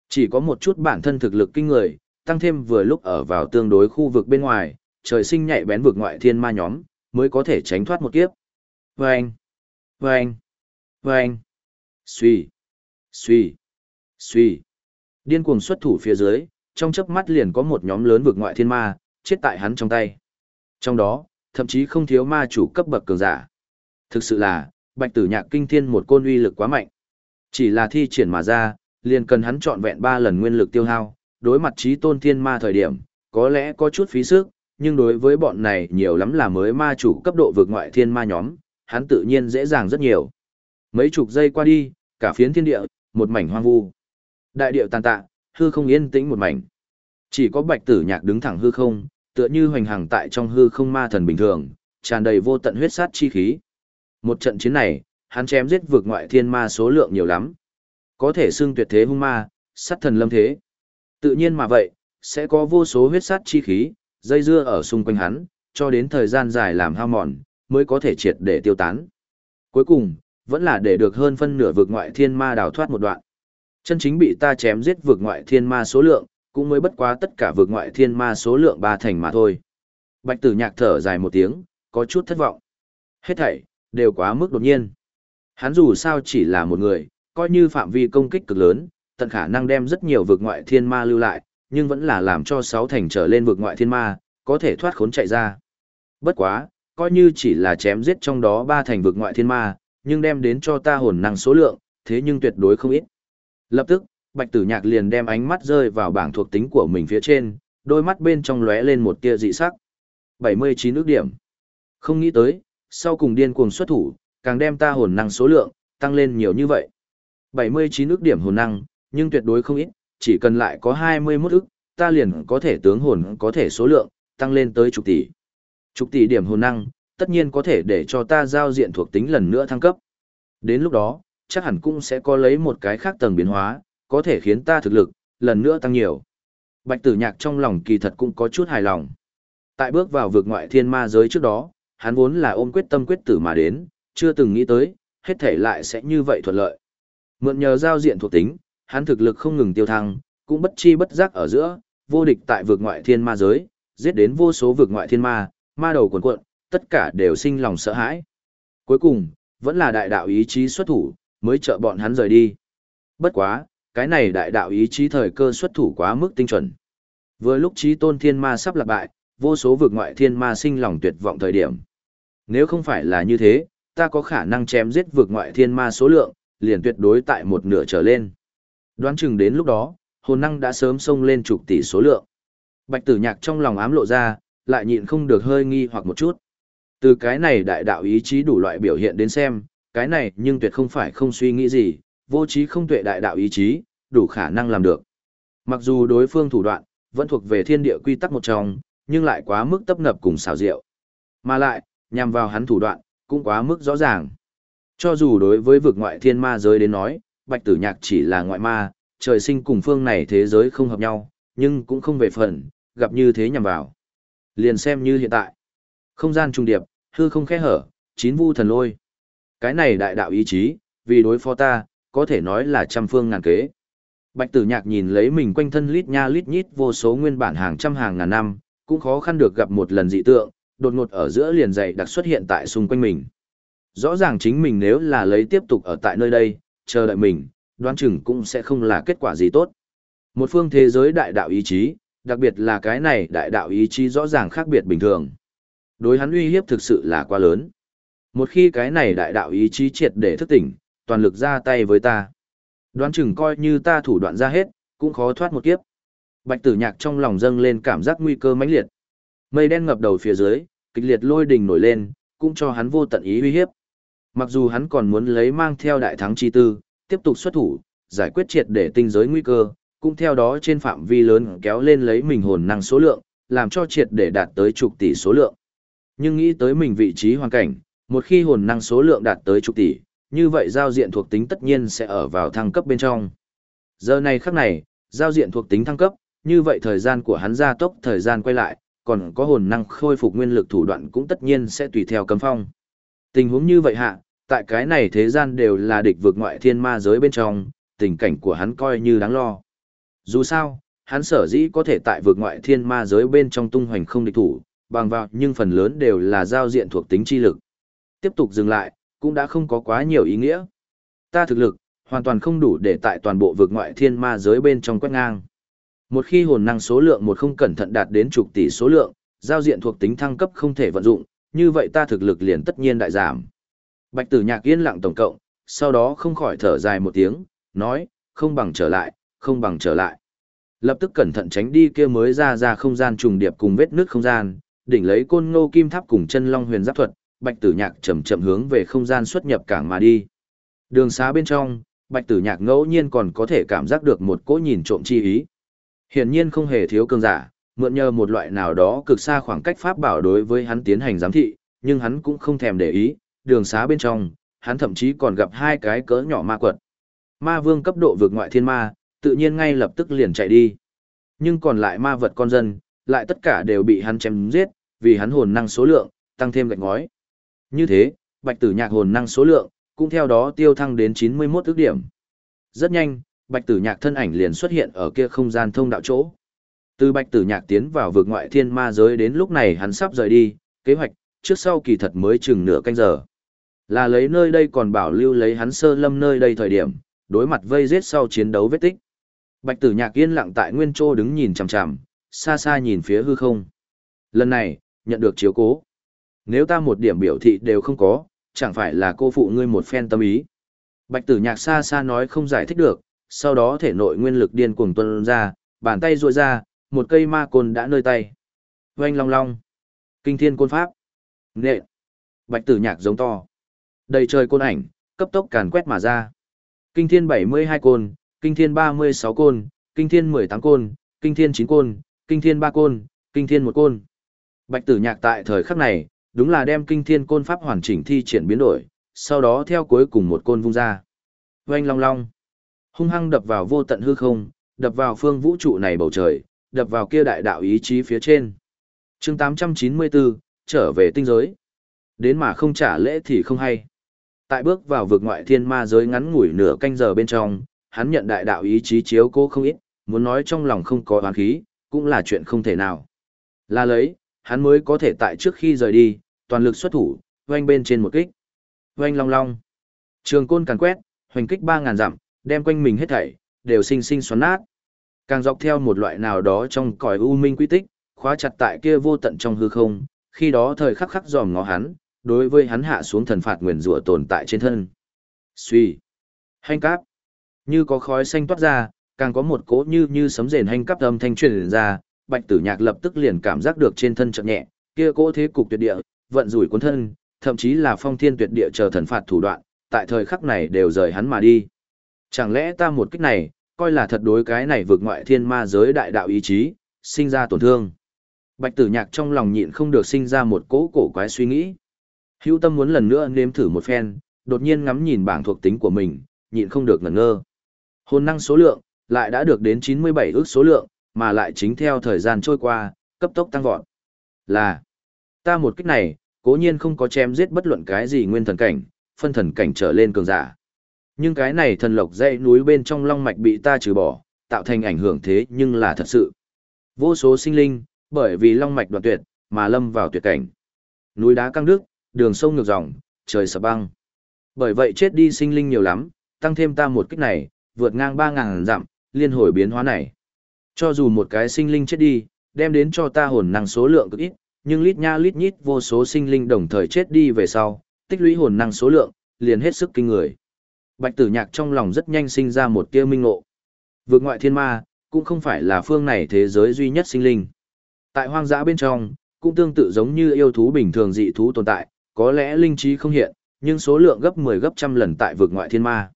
Chỉ có một chút bản thân thực lực kinh người, tăng thêm vừa lúc ở vào tương đối khu vực bên ngoài, trời sinh nhạy bén vực ngoại thiên ma nhóm, mới có thể tránh thoát một kiếp. Vâng! Vâng! Vâng! Xuy! Xuy! Xuy! Điên cuồng xuất thủ phía dưới, trong chớp mắt liền có một nhóm lớn vực ngoại thiên ma, chết tại hắn trong tay. Trong đó, thậm chí không thiếu ma chủ cấp bậc cường giả. Thực sự là, bạch tử nhạc kinh thiên một côn uy lực quá mạnh. Chỉ là thi triển mà ra, liền cần hắn trọn vẹn ba lần nguyên lực tiêu hao, đối mặt trí tôn thiên ma thời điểm, có lẽ có chút phí sức, nhưng đối với bọn này nhiều lắm là mới ma chủ cấp độ vượt ngoại thiên ma nhóm, hắn tự nhiên dễ dàng rất nhiều. Mấy chục giây qua đi, cả phiến thiên địa, một mảnh hoang vu. Đại điệu tàn tạ, hư không yên tĩnh một mảnh. Chỉ có bạch tử nhạc đứng thẳng hư không, tựa như hoành hàng tại trong hư không ma thần bình thường, tràn đầy vô tận huyết sát chi khí. Một trận chiến này, hắn chém giết vượt ngoại thiên ma số lượng nhiều lắm. Có thể xưng tuyệt thế hung ma, sát thần lâm thế. Tự nhiên mà vậy, sẽ có vô số huyết sát chi khí, dây dưa ở xung quanh hắn, cho đến thời gian dài làm hao mòn, mới có thể triệt để tiêu tán. Cuối cùng, vẫn là để được hơn phân nửa vực ngoại thiên ma đào thoát một đoạn. Chân chính bị ta chém giết vực ngoại thiên ma số lượng, cũng mới bất quá tất cả vực ngoại thiên ma số lượng ba thành mà thôi. Bạch tử nhạc thở dài một tiếng, có chút thất vọng. Hết thảy, đều quá mức đột nhiên. Hắn dù sao chỉ là một người, coi như phạm vi công kích cực lớn, tận khả năng đem rất nhiều vực ngoại thiên ma lưu lại, nhưng vẫn là làm cho sáu thành trở lên vực ngoại thiên ma, có thể thoát khốn chạy ra. Bất quá, coi như chỉ là chém giết trong đó ba thành vực ngoại thiên ma, nhưng đem đến cho ta hồn năng số lượng, thế nhưng tuyệt đối không ít. Lập tức, Bạch Tử Nhạc liền đem ánh mắt rơi vào bảng thuộc tính của mình phía trên, đôi mắt bên trong lóe lên một tia dị sắc. 79 ước điểm. Không nghĩ tới, sau cùng điên cuồng xuất thủ, càng đem ta hồn năng số lượng tăng lên nhiều như vậy. 79 ước điểm hồn năng, nhưng tuyệt đối không ít, chỉ cần lại có 21 ức, ta liền có thể tướng hồn có thể số lượng, tăng lên tới chục tỷ. Chục tỷ điểm hồn năng, tất nhiên có thể để cho ta giao diện thuộc tính lần nữa thăng cấp. Đến lúc đó, chắc hẳn cũng sẽ có lấy một cái khác tầng biến hóa, có thể khiến ta thực lực, lần nữa tăng nhiều. Bạch tử nhạc trong lòng kỳ thật cũng có chút hài lòng. Tại bước vào vực ngoại thiên ma giới trước đó, hắn vốn là ôm quyết tâm quyết tử mà đến, chưa từng nghĩ tới, hết thể lại sẽ như vậy thuận lợi. Mượn nhờ giao diện thuộc tính, hắn thực lực không ngừng tiêu thăng, cũng bất chi bất giác ở giữa, vô địch tại vực ngoại thiên ma giới, giết đến vô số vực ngoại thiên ma, ma đầu cuộn cuộn, tất cả đều sinh lòng sợ hãi. Cuối cùng, vẫn là đại đạo ý chí xuất thủ, mới trợ bọn hắn rời đi. Bất quá, cái này đại đạo ý chí thời cơ xuất thủ quá mức tinh chuẩn. Vừa lúc trí tôn thiên ma sắp lạc bại, vô số vực ngoại thiên ma sinh lòng tuyệt vọng thời điểm. Nếu không phải là như thế, ta có khả năng chém giết vực ngoại thiên ma số lượng, liền tuyệt đối tại một nửa trở lên. Đoán chừng đến lúc đó, hồn năng đã sớm xông lên chục tỷ số lượng. Bạch tử nhạc trong lòng ám lộ ra, lại nhịn không được hơi nghi hoặc một chút. Từ cái này đại đạo ý chí đủ loại biểu hiện đến xem, cái này nhưng tuyệt không phải không suy nghĩ gì, vô trí không tuệ đại đạo ý chí, đủ khả năng làm được. Mặc dù đối phương thủ đoạn, vẫn thuộc về thiên địa quy tắc một trong, nhưng lại quá mức tấp nập cùng xảo diệu. Mà lại, nhằm vào hắn thủ đoạn, cũng quá mức rõ ràng. Cho dù đối với vực ngoại thiên ma giới đến nói, bạch tử nhạc chỉ là ngoại ma, trời sinh cùng phương này thế giới không hợp nhau, nhưng cũng không về phần, gặp như thế nhằm vào. Liền xem như hiện tại. Không gian trung điệp, hư không khẽ hở, chín vu thần lôi. Cái này đại đạo ý chí, vì đối phó ta, có thể nói là trăm phương ngàn kế. Bạch tử nhạc nhìn lấy mình quanh thân lít nha lít nhít vô số nguyên bản hàng trăm hàng ngàn năm, cũng khó khăn được gặp một lần dị tượng, đột ngột ở giữa liền dày đặc xuất hiện tại xung quanh mình. Rõ ràng chính mình nếu là lấy tiếp tục ở tại nơi đây, chờ đợi mình, đoán chừng cũng sẽ không là kết quả gì tốt. Một phương thế giới đại đạo ý chí, đặc biệt là cái này đại đạo ý chí rõ ràng khác biệt bình thường. Đối hắn uy hiếp thực sự là quá lớn. Một khi cái này đại đạo ý chí triệt để thức tỉnh, toàn lực ra tay với ta. Đoán chừng coi như ta thủ đoạn ra hết, cũng khó thoát một kiếp. Bạch tử nhạc trong lòng dâng lên cảm giác nguy cơ mãnh liệt. Mây đen ngập đầu phía dưới, kịch liệt lôi đình nổi lên, cũng cho hắn vô tận ý uy hiếp. Mặc dù hắn còn muốn lấy mang theo đại thắng chi tư, tiếp tục xuất thủ, giải quyết triệt để tinh giới nguy cơ, cũng theo đó trên phạm vi lớn kéo lên lấy mình hồn năng số lượng, làm cho triệt để đạt tới chục tỷ số lượng. Nhưng nghĩ tới mình vị trí hoàn cảnh, một khi hồn năng số lượng đạt tới chục tỷ, như vậy giao diện thuộc tính tất nhiên sẽ ở vào thăng cấp bên trong. Giờ này khắc này, giao diện thuộc tính thăng cấp, như vậy thời gian của hắn gia tốc thời gian quay lại, còn có hồn năng khôi phục nguyên lực thủ đoạn cũng tất nhiên sẽ tùy theo cấm phong. Tình huống như vậy hạ, tại cái này thế gian đều là địch vực ngoại thiên ma giới bên trong, tình cảnh của hắn coi như đáng lo. Dù sao, hắn sở dĩ có thể tại vực ngoại thiên ma giới bên trong tung hoành không địch thủ, bằng vào nhưng phần lớn đều là giao diện thuộc tính chi lực. Tiếp tục dừng lại, cũng đã không có quá nhiều ý nghĩa. Ta thực lực, hoàn toàn không đủ để tại toàn bộ vực ngoại thiên ma giới bên trong quét ngang. Một khi hồn năng số lượng một không cẩn thận đạt đến chục tỷ số lượng, giao diện thuộc tính thăng cấp không thể vận dụng, như vậy ta thực lực liền tất nhiên đại giảm. Bạch tử nhạc yên lặng tổng cộng, sau đó không khỏi thở dài một tiếng, nói, không bằng trở lại, không bằng trở lại. Lập tức cẩn thận tránh đi kia mới ra ra không gian trùng điệp cùng vết nước không gian, đỉnh lấy côn ngô kim tháp cùng chân long huyền giáp thuật, bạch tử nhạc chậm chậm hướng về không gian xuất nhập cảng mà đi. Đường xá bên trong, bạch tử nhạc ngẫu nhiên còn có thể cảm giác được một cỗ nhìn trộm chi ý. Hiển nhiên không hề thiếu cường giả, mượn nhờ một loại nào đó cực xa khoảng cách pháp bảo đối với hắn tiến hành giám thị, nhưng hắn cũng không thèm để ý, đường xá bên trong, hắn thậm chí còn gặp hai cái cỡ nhỏ ma quật. Ma vương cấp độ vượt ngoại thiên ma, tự nhiên ngay lập tức liền chạy đi. Nhưng còn lại ma vật con dân, lại tất cả đều bị hắn chém giết, vì hắn hồn năng số lượng, tăng thêm gạch ngói. Như thế, bạch tử nhạc hồn năng số lượng, cũng theo đó tiêu thăng đến 91 ước điểm. Rất nhanh, bạch tử nhạc thân ảnh liền xuất hiện ở kia không gian thông đạo chỗ. Từ bạch tử nhạc tiến vào vực ngoại thiên ma giới đến lúc này hắn sắp rời đi, kế hoạch, trước sau kỳ thật mới chừng nửa canh giờ. Là lấy nơi đây còn bảo lưu lấy hắn sơ lâm nơi đây thời điểm, đối mặt vây giết sau chiến đấu vết tích. Bạch tử nhạc yên lặng tại nguyên trô đứng nhìn chằm chằm, xa xa nhìn phía hư không. Lần này, nhận được chiếu cố. Nếu ta một điểm biểu thị đều không có, chẳng phải là cô phụ ngươi một phen tâm ý. Bạch tử nhạc xa xa nói không giải thích được, sau đó thể nội nguyên lực điên cuồng tuân ra, bàn tay ruội ra, một cây ma côn đã nơi tay. Oanh long long. Kinh thiên côn pháp. Nệ. Bạch tử nhạc giống to. Đầy trời côn ảnh, cấp tốc càn quét mà ra. Kinh thiên 72 côn, kinh thiên 36 côn, kinh thiên 18 côn, kinh thiên 9 côn, kinh thiên 3 côn, kinh thiên 1 côn. Bạch tử nhạc tại thời khắc này, đúng là đem kinh thiên côn pháp hoàn chỉnh thi triển biến đổi, sau đó theo cuối cùng một côn vung ra. Oanh long long. Hung hăng đập vào vô tận hư không, đập vào phương vũ trụ này bầu trời, đập vào kia đại đạo ý chí phía trên. chương 894, trở về tinh giới. Đến mà không trả lễ thì không hay. Tại bước vào vực ngoại thiên ma giới ngắn ngủi nửa canh giờ bên trong, hắn nhận đại đạo ý chí chiếu cố không ít, muốn nói trong lòng không có oán khí, cũng là chuyện không thể nào. Là lấy, hắn mới có thể tại trước khi rời đi, toàn lực xuất thủ, oanh bên trên một kích. Oanh long long. Trường côn càn quét, hoành kích 3000 dặm, đem quanh mình hết thảy, đều sinh sinh xoắn nát. Càng dọc theo một loại nào đó trong cõi u minh quy tích, khóa chặt tại kia vô tận trong hư không, khi đó thời khắc khắc giòm ngó hắn, đối với hắn hạ xuống thần phạt nguyền rủa tồn tại trên thân. Suy, hành cáp, như có khói xanh toát ra, càng có một cỗ như như sấm rền hành cáp âm thanh truyền ra, Bạch Tử Nhạc lập tức liền cảm giác được trên thân chậm nhẹ, kia cỗ thế cục tuyệt địa, vận rủi cuốn thân, thậm chí là phong thiên tuyệt địa chờ thần phạt thủ đoạn, tại thời khắc này đều rời hắn mà đi. Chẳng lẽ ta một kích này, coi là thật đối cái này vượt ngoại thiên ma giới đại đạo ý chí, sinh ra tổn thương. Bạch tử nhạc trong lòng nhịn không được sinh ra một cỗ cổ quái suy nghĩ. Hữu tâm muốn lần nữa nếm thử một phen, đột nhiên ngắm nhìn bảng thuộc tính của mình, nhịn không được ngẩn ngơ. Hồn năng số lượng, lại đã được đến 97 ước số lượng, mà lại chính theo thời gian trôi qua, cấp tốc tăng vọt. Là, ta một kích này, cố nhiên không có chém giết bất luận cái gì nguyên thần cảnh, phân thần cảnh trở lên cường giả. Nhưng cái này thần lộc dãy núi bên trong long mạch bị ta trừ bỏ, tạo thành ảnh hưởng thế nhưng là thật sự. Vô số sinh linh, bởi vì long mạch đoạn tuyệt, mà lâm vào tuyệt cảnh. Núi đá căng đứt đường sông ngược dòng, trời sập băng. Bởi vậy chết đi sinh linh nhiều lắm, tăng thêm ta một kích này, vượt ngang 3.000 dặm, liên hồi biến hóa này. Cho dù một cái sinh linh chết đi, đem đến cho ta hồn năng số lượng cực ít, nhưng lít nha lít nhít vô số sinh linh đồng thời chết đi về sau, tích lũy hồn năng số lượng, liền hết sức kinh người. Bạch tử nhạc trong lòng rất nhanh sinh ra một tia minh ngộ. Vượt ngoại thiên ma, cũng không phải là phương này thế giới duy nhất sinh linh. Tại hoang dã bên trong, cũng tương tự giống như yêu thú bình thường dị thú tồn tại, có lẽ linh trí không hiện, nhưng số lượng gấp 10 gấp trăm lần tại vượt ngoại thiên ma.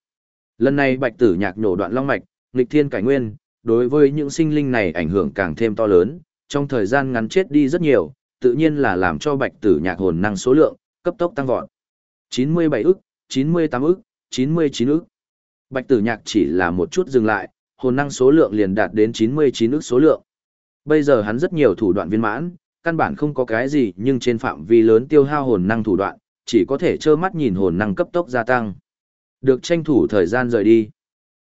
Lần này bạch tử nhạc nổ đoạn long mạch, nghịch thiên cải nguyên, đối với những sinh linh này ảnh hưởng càng thêm to lớn, trong thời gian ngắn chết đi rất nhiều, tự nhiên là làm cho bạch tử nhạc hồn năng số lượng, cấp tốc tăng vọt. 97 ức, 98 ức, 99 ức. Bạch tử nhạc chỉ là một chút dừng lại, hồn năng số lượng liền đạt đến 99 ức số lượng. Bây giờ hắn rất nhiều thủ đoạn viên mãn, căn bản không có cái gì nhưng trên phạm vi lớn tiêu hao hồn năng thủ đoạn, chỉ có thể trơ mắt nhìn hồn năng cấp tốc gia tăng. Được tranh thủ thời gian rời đi.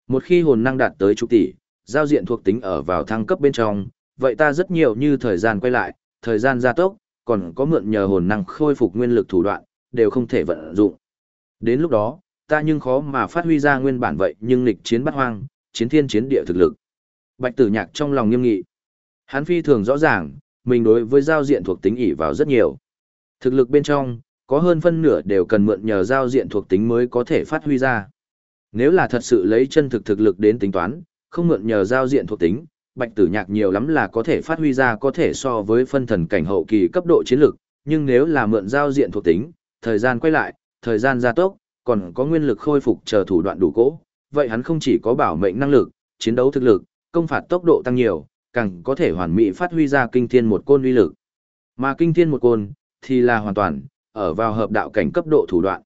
Một khi hồn năng đạt tới chục tỷ, giao diện thuộc tính ở vào thăng cấp bên trong, vậy ta rất nhiều như thời gian quay lại, thời gian gia tốc, còn có mượn nhờ hồn năng khôi phục nguyên lực thủ đoạn, đều không thể vận dụng. Đến lúc đó, ta nhưng khó mà phát huy ra nguyên bản vậy nhưng lịch chiến bắt hoang, chiến thiên chiến địa thực lực. Bạch tử nhạc trong lòng nghiêm nghị. Hắn phi thường rõ ràng, mình đối với giao diện thuộc tính ỷ vào rất nhiều. Thực lực bên trong, có hơn phân nửa đều cần mượn nhờ giao diện thuộc tính mới có thể phát huy ra. Nếu là thật sự lấy chân thực thực lực đến tính toán, không mượn nhờ giao diện thuộc tính, bạch tử nhạc nhiều lắm là có thể phát huy ra có thể so với phân thần cảnh hậu kỳ cấp độ chiến lực, nhưng nếu là mượn giao diện thuộc tính, thời gian quay lại, thời gian gia tốc, còn có nguyên lực khôi phục chờ thủ đoạn đủ cố, vậy hắn không chỉ có bảo mệnh năng lực, chiến đấu thực lực, công phạt tốc độ tăng nhiều, càng có thể hoàn mỹ phát huy ra kinh thiên một côn uy lực. Mà kinh thiên một côn, thì là hoàn toàn, ở vào hợp đạo cảnh cấp độ thủ đoạn.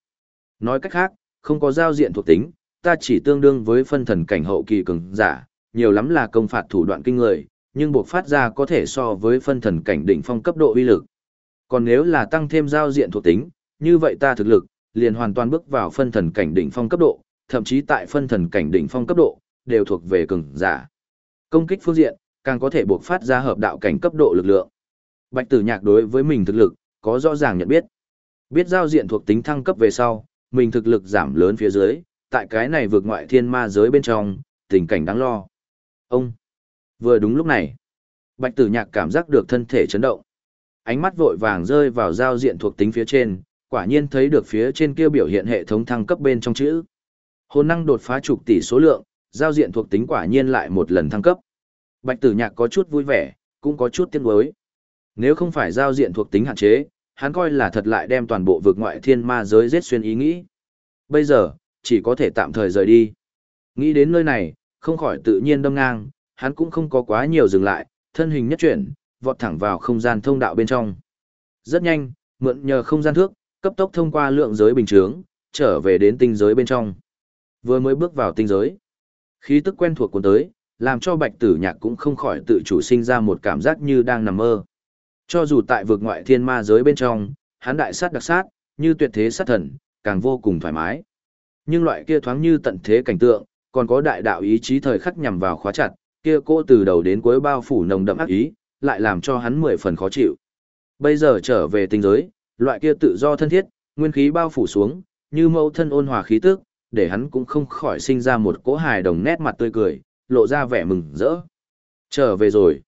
Nói cách khác, không có giao diện thuộc tính, ta chỉ tương đương với phân thần cảnh hậu kỳ cường giả, nhiều lắm là công phạt thủ đoạn kinh người, nhưng buộc phát ra có thể so với phân thần cảnh đỉnh phong cấp độ uy lực. Còn nếu là tăng thêm giao diện thuộc tính, như vậy ta thực lực, liền hoàn toàn bước vào phân thần cảnh đỉnh phong cấp độ, thậm chí tại phân thần cảnh đỉnh phong cấp độ, đều thuộc về cường giả. Công kích phương diện, càng có thể buộc phát ra hợp đạo cảnh cấp độ lực lượng. Bạch Tử Nhạc đối với mình thực lực, có rõ ràng nhận biết. Biết giao diện thuộc tính thăng cấp về sau, mình thực lực giảm lớn phía dưới, tại cái này vượt ngoại thiên ma giới bên trong, tình cảnh đáng lo. Ông! Vừa đúng lúc này, Bạch Tử Nhạc cảm giác được thân thể chấn động. Ánh mắt vội vàng rơi vào giao diện thuộc tính phía trên, quả nhiên thấy được phía trên kia biểu hiện hệ thống thăng cấp bên trong chữ. Hồn năng đột phá chục tỷ số lượng, giao diện thuộc tính quả nhiên lại một lần thăng cấp. Bạch Tử Nhạc có chút vui vẻ, cũng có chút tiếc nuối. Nếu không phải giao diện thuộc tính hạn chế, hắn coi là thật lại đem toàn bộ vực ngoại thiên ma giới giết xuyên ý nghĩ. Bây giờ, chỉ có thể tạm thời rời đi. Nghĩ đến nơi này, không khỏi tự nhiên đâm ngang, hắn cũng không có quá nhiều dừng lại, thân hình nhất chuyển, vọt thẳng vào không gian thông đạo bên trong. Rất nhanh, mượn nhờ không gian thước, cấp tốc thông qua lượng giới bình chướng, trở về đến tinh giới bên trong. Vừa mới bước vào tinh giới, khí tức quen thuộc cuốn tới, làm cho bạch tử nhạc cũng không khỏi tự chủ sinh ra một cảm giác như đang nằm mơ. Cho dù tại vực ngoại thiên ma giới bên trong, hắn đại sát đặc sát, như tuyệt thế sát thần, càng vô cùng thoải mái. Nhưng loại kia thoáng như tận thế cảnh tượng, còn có đại đạo ý chí thời khắc nhằm vào khóa chặt, kia cô từ đầu đến cuối bao phủ nồng đậm ác ý, lại làm cho hắn mười phần khó chịu. Bây giờ trở về tinh giới, loại kia tự do thân thiết, nguyên khí bao phủ xuống, như mẫu thân ôn hòa khí tức, để hắn cũng không khỏi sinh ra một cỗ hài đồng nét mặt tươi cười, lộ ra vẻ mừng rỡ. Trở về rồi.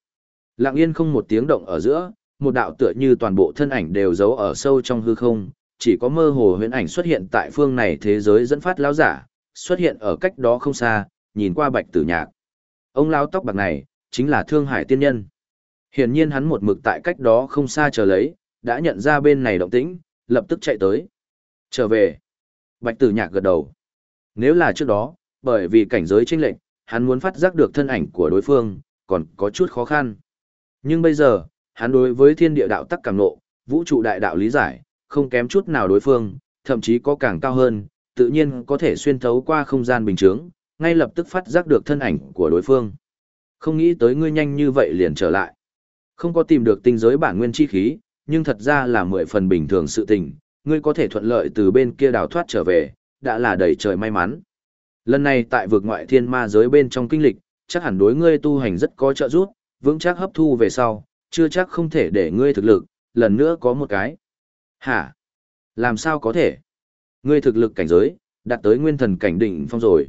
Lặng yên không một tiếng động ở giữa, một đạo tựa như toàn bộ thân ảnh đều giấu ở sâu trong hư không, chỉ có mơ hồ huyễn ảnh xuất hiện tại phương này thế giới dẫn phát lão giả, xuất hiện ở cách đó không xa, nhìn qua Bạch Tử Nhạc. Ông lão tóc bạc này, chính là Thương Hải tiên nhân. Hiển nhiên hắn một mực tại cách đó không xa chờ lấy, đã nhận ra bên này động tĩnh, lập tức chạy tới. Trở về. Bạch Tử Nhạc gật đầu. Nếu là trước đó, bởi vì cảnh giới chênh lệch, hắn muốn phát giác được thân ảnh của đối phương, còn có chút khó khăn. Nhưng bây giờ, hắn đối với thiên địa đạo tắc cảm nộ, vũ trụ đại đạo lý giải, không kém chút nào đối phương, thậm chí có càng cao hơn, tự nhiên có thể xuyên thấu qua không gian bình thường, ngay lập tức phát giác được thân ảnh của đối phương. Không nghĩ tới ngươi nhanh như vậy liền trở lại. Không có tìm được tinh giới bản nguyên chi khí, nhưng thật ra là mười phần bình thường sự tình, ngươi có thể thuận lợi từ bên kia đào thoát trở về, đã là đầy trời may mắn. Lần này tại vực ngoại thiên ma giới bên trong kinh lịch, chắc hẳn đối ngươi tu hành rất có trợ giúp, vững chắc hấp thu về sau, chưa chắc không thể để ngươi thực lực, lần nữa có một cái. Hả? Làm sao có thể? Ngươi thực lực cảnh giới, đạt tới nguyên thần cảnh đỉnh phong rồi.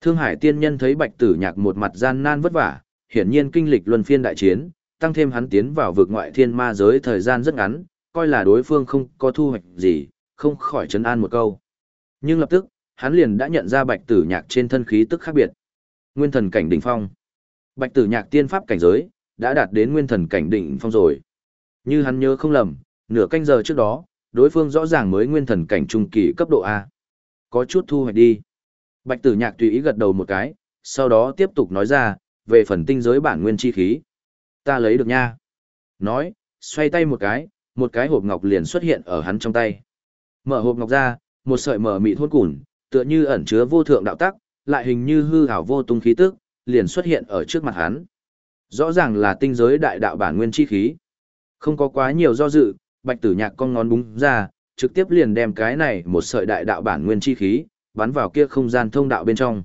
Thương Hải tiên nhân thấy Bạch Tử Nhạc một mặt gian nan vất vả, hiển nhiên kinh lịch luân phiên đại chiến, tăng thêm hắn tiến vào vực ngoại thiên ma giới thời gian rất ngắn, coi là đối phương không có thu hoạch gì, không khỏi chấn an một câu. Nhưng lập tức, hắn liền đã nhận ra Bạch Tử Nhạc trên thân khí tức khác biệt. Nguyên thần cảnh đỉnh phong. Bạch Tử Nhạc tiên pháp cảnh giới đã đạt đến nguyên thần cảnh đỉnh phong rồi. Như hắn nhớ không lầm, nửa canh giờ trước đó, đối phương rõ ràng mới nguyên thần cảnh trung kỳ cấp độ A. Có chút thu hoạch đi. Bạch tử nhạc tùy ý gật đầu một cái, sau đó tiếp tục nói ra, về phần tinh giới bản nguyên chi khí. Ta lấy được nha. Nói, xoay tay một cái, một cái hộp ngọc liền xuất hiện ở hắn trong tay. Mở hộp ngọc ra, một sợi mở mịt hôn cùn, tựa như ẩn chứa vô thượng đạo tắc, lại hình như hư ảo vô tung khí tức, liền xuất hiện ở trước mặt hắn. Rõ ràng là tinh giới đại đạo bản nguyên chi khí. Không có quá nhiều do dự, bạch tử nhạc con ngón búng ra, trực tiếp liền đem cái này một sợi đại đạo bản nguyên chi khí, bắn vào kia không gian thông đạo bên trong.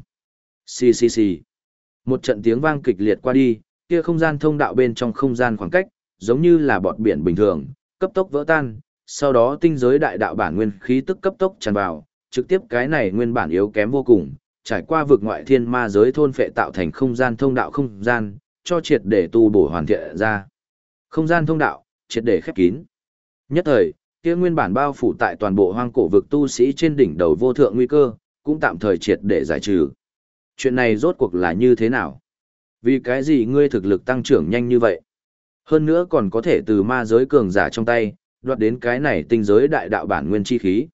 Xì xì xì. Một trận tiếng vang kịch liệt qua đi, kia không gian thông đạo bên trong không gian khoảng cách, giống như là bọt biển bình thường, cấp tốc vỡ tan, sau đó tinh giới đại đạo bản nguyên khí tức cấp tốc tràn vào, trực tiếp cái này nguyên bản yếu kém vô cùng, trải qua vực ngoại thiên ma giới thôn phệ tạo thành không gian thông đạo không gian, cho triệt để tu bổ hoàn thiện ra. Không gian thông đạo, triệt để khép kín. Nhất thời, kia nguyên bản bao phủ tại toàn bộ hoang cổ vực tu sĩ trên đỉnh đầu vô thượng nguy cơ, cũng tạm thời triệt để giải trừ. Chuyện này rốt cuộc là như thế nào? Vì cái gì ngươi thực lực tăng trưởng nhanh như vậy? Hơn nữa còn có thể từ ma giới cường giả trong tay, đoạt đến cái này tinh giới đại đạo bản nguyên chi khí.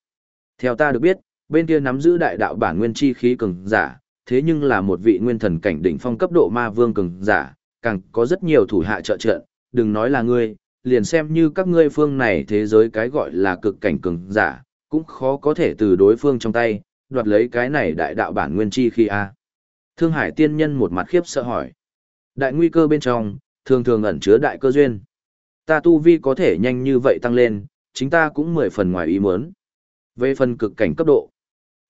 Theo ta được biết, bên kia nắm giữ đại đạo bản nguyên chi khí cường giả, thế nhưng là một vị nguyên thần cảnh đỉnh phong cấp độ ma vương cường giả, càng có rất nhiều thủ hạ trợ trợ, đừng nói là ngươi, liền xem như các ngươi phương này thế giới cái gọi là cực cảnh cường giả, cũng khó có thể từ đối phương trong tay, đoạt lấy cái này đại đạo bản nguyên chi khi a. Thương Hải tiên nhân một mặt khiếp sợ hỏi. Đại nguy cơ bên trong, thường thường ẩn chứa đại cơ duyên. Ta tu vi có thể nhanh như vậy tăng lên, chính ta cũng mười phần ngoài ý muốn. Về phần cực cảnh cấp độ,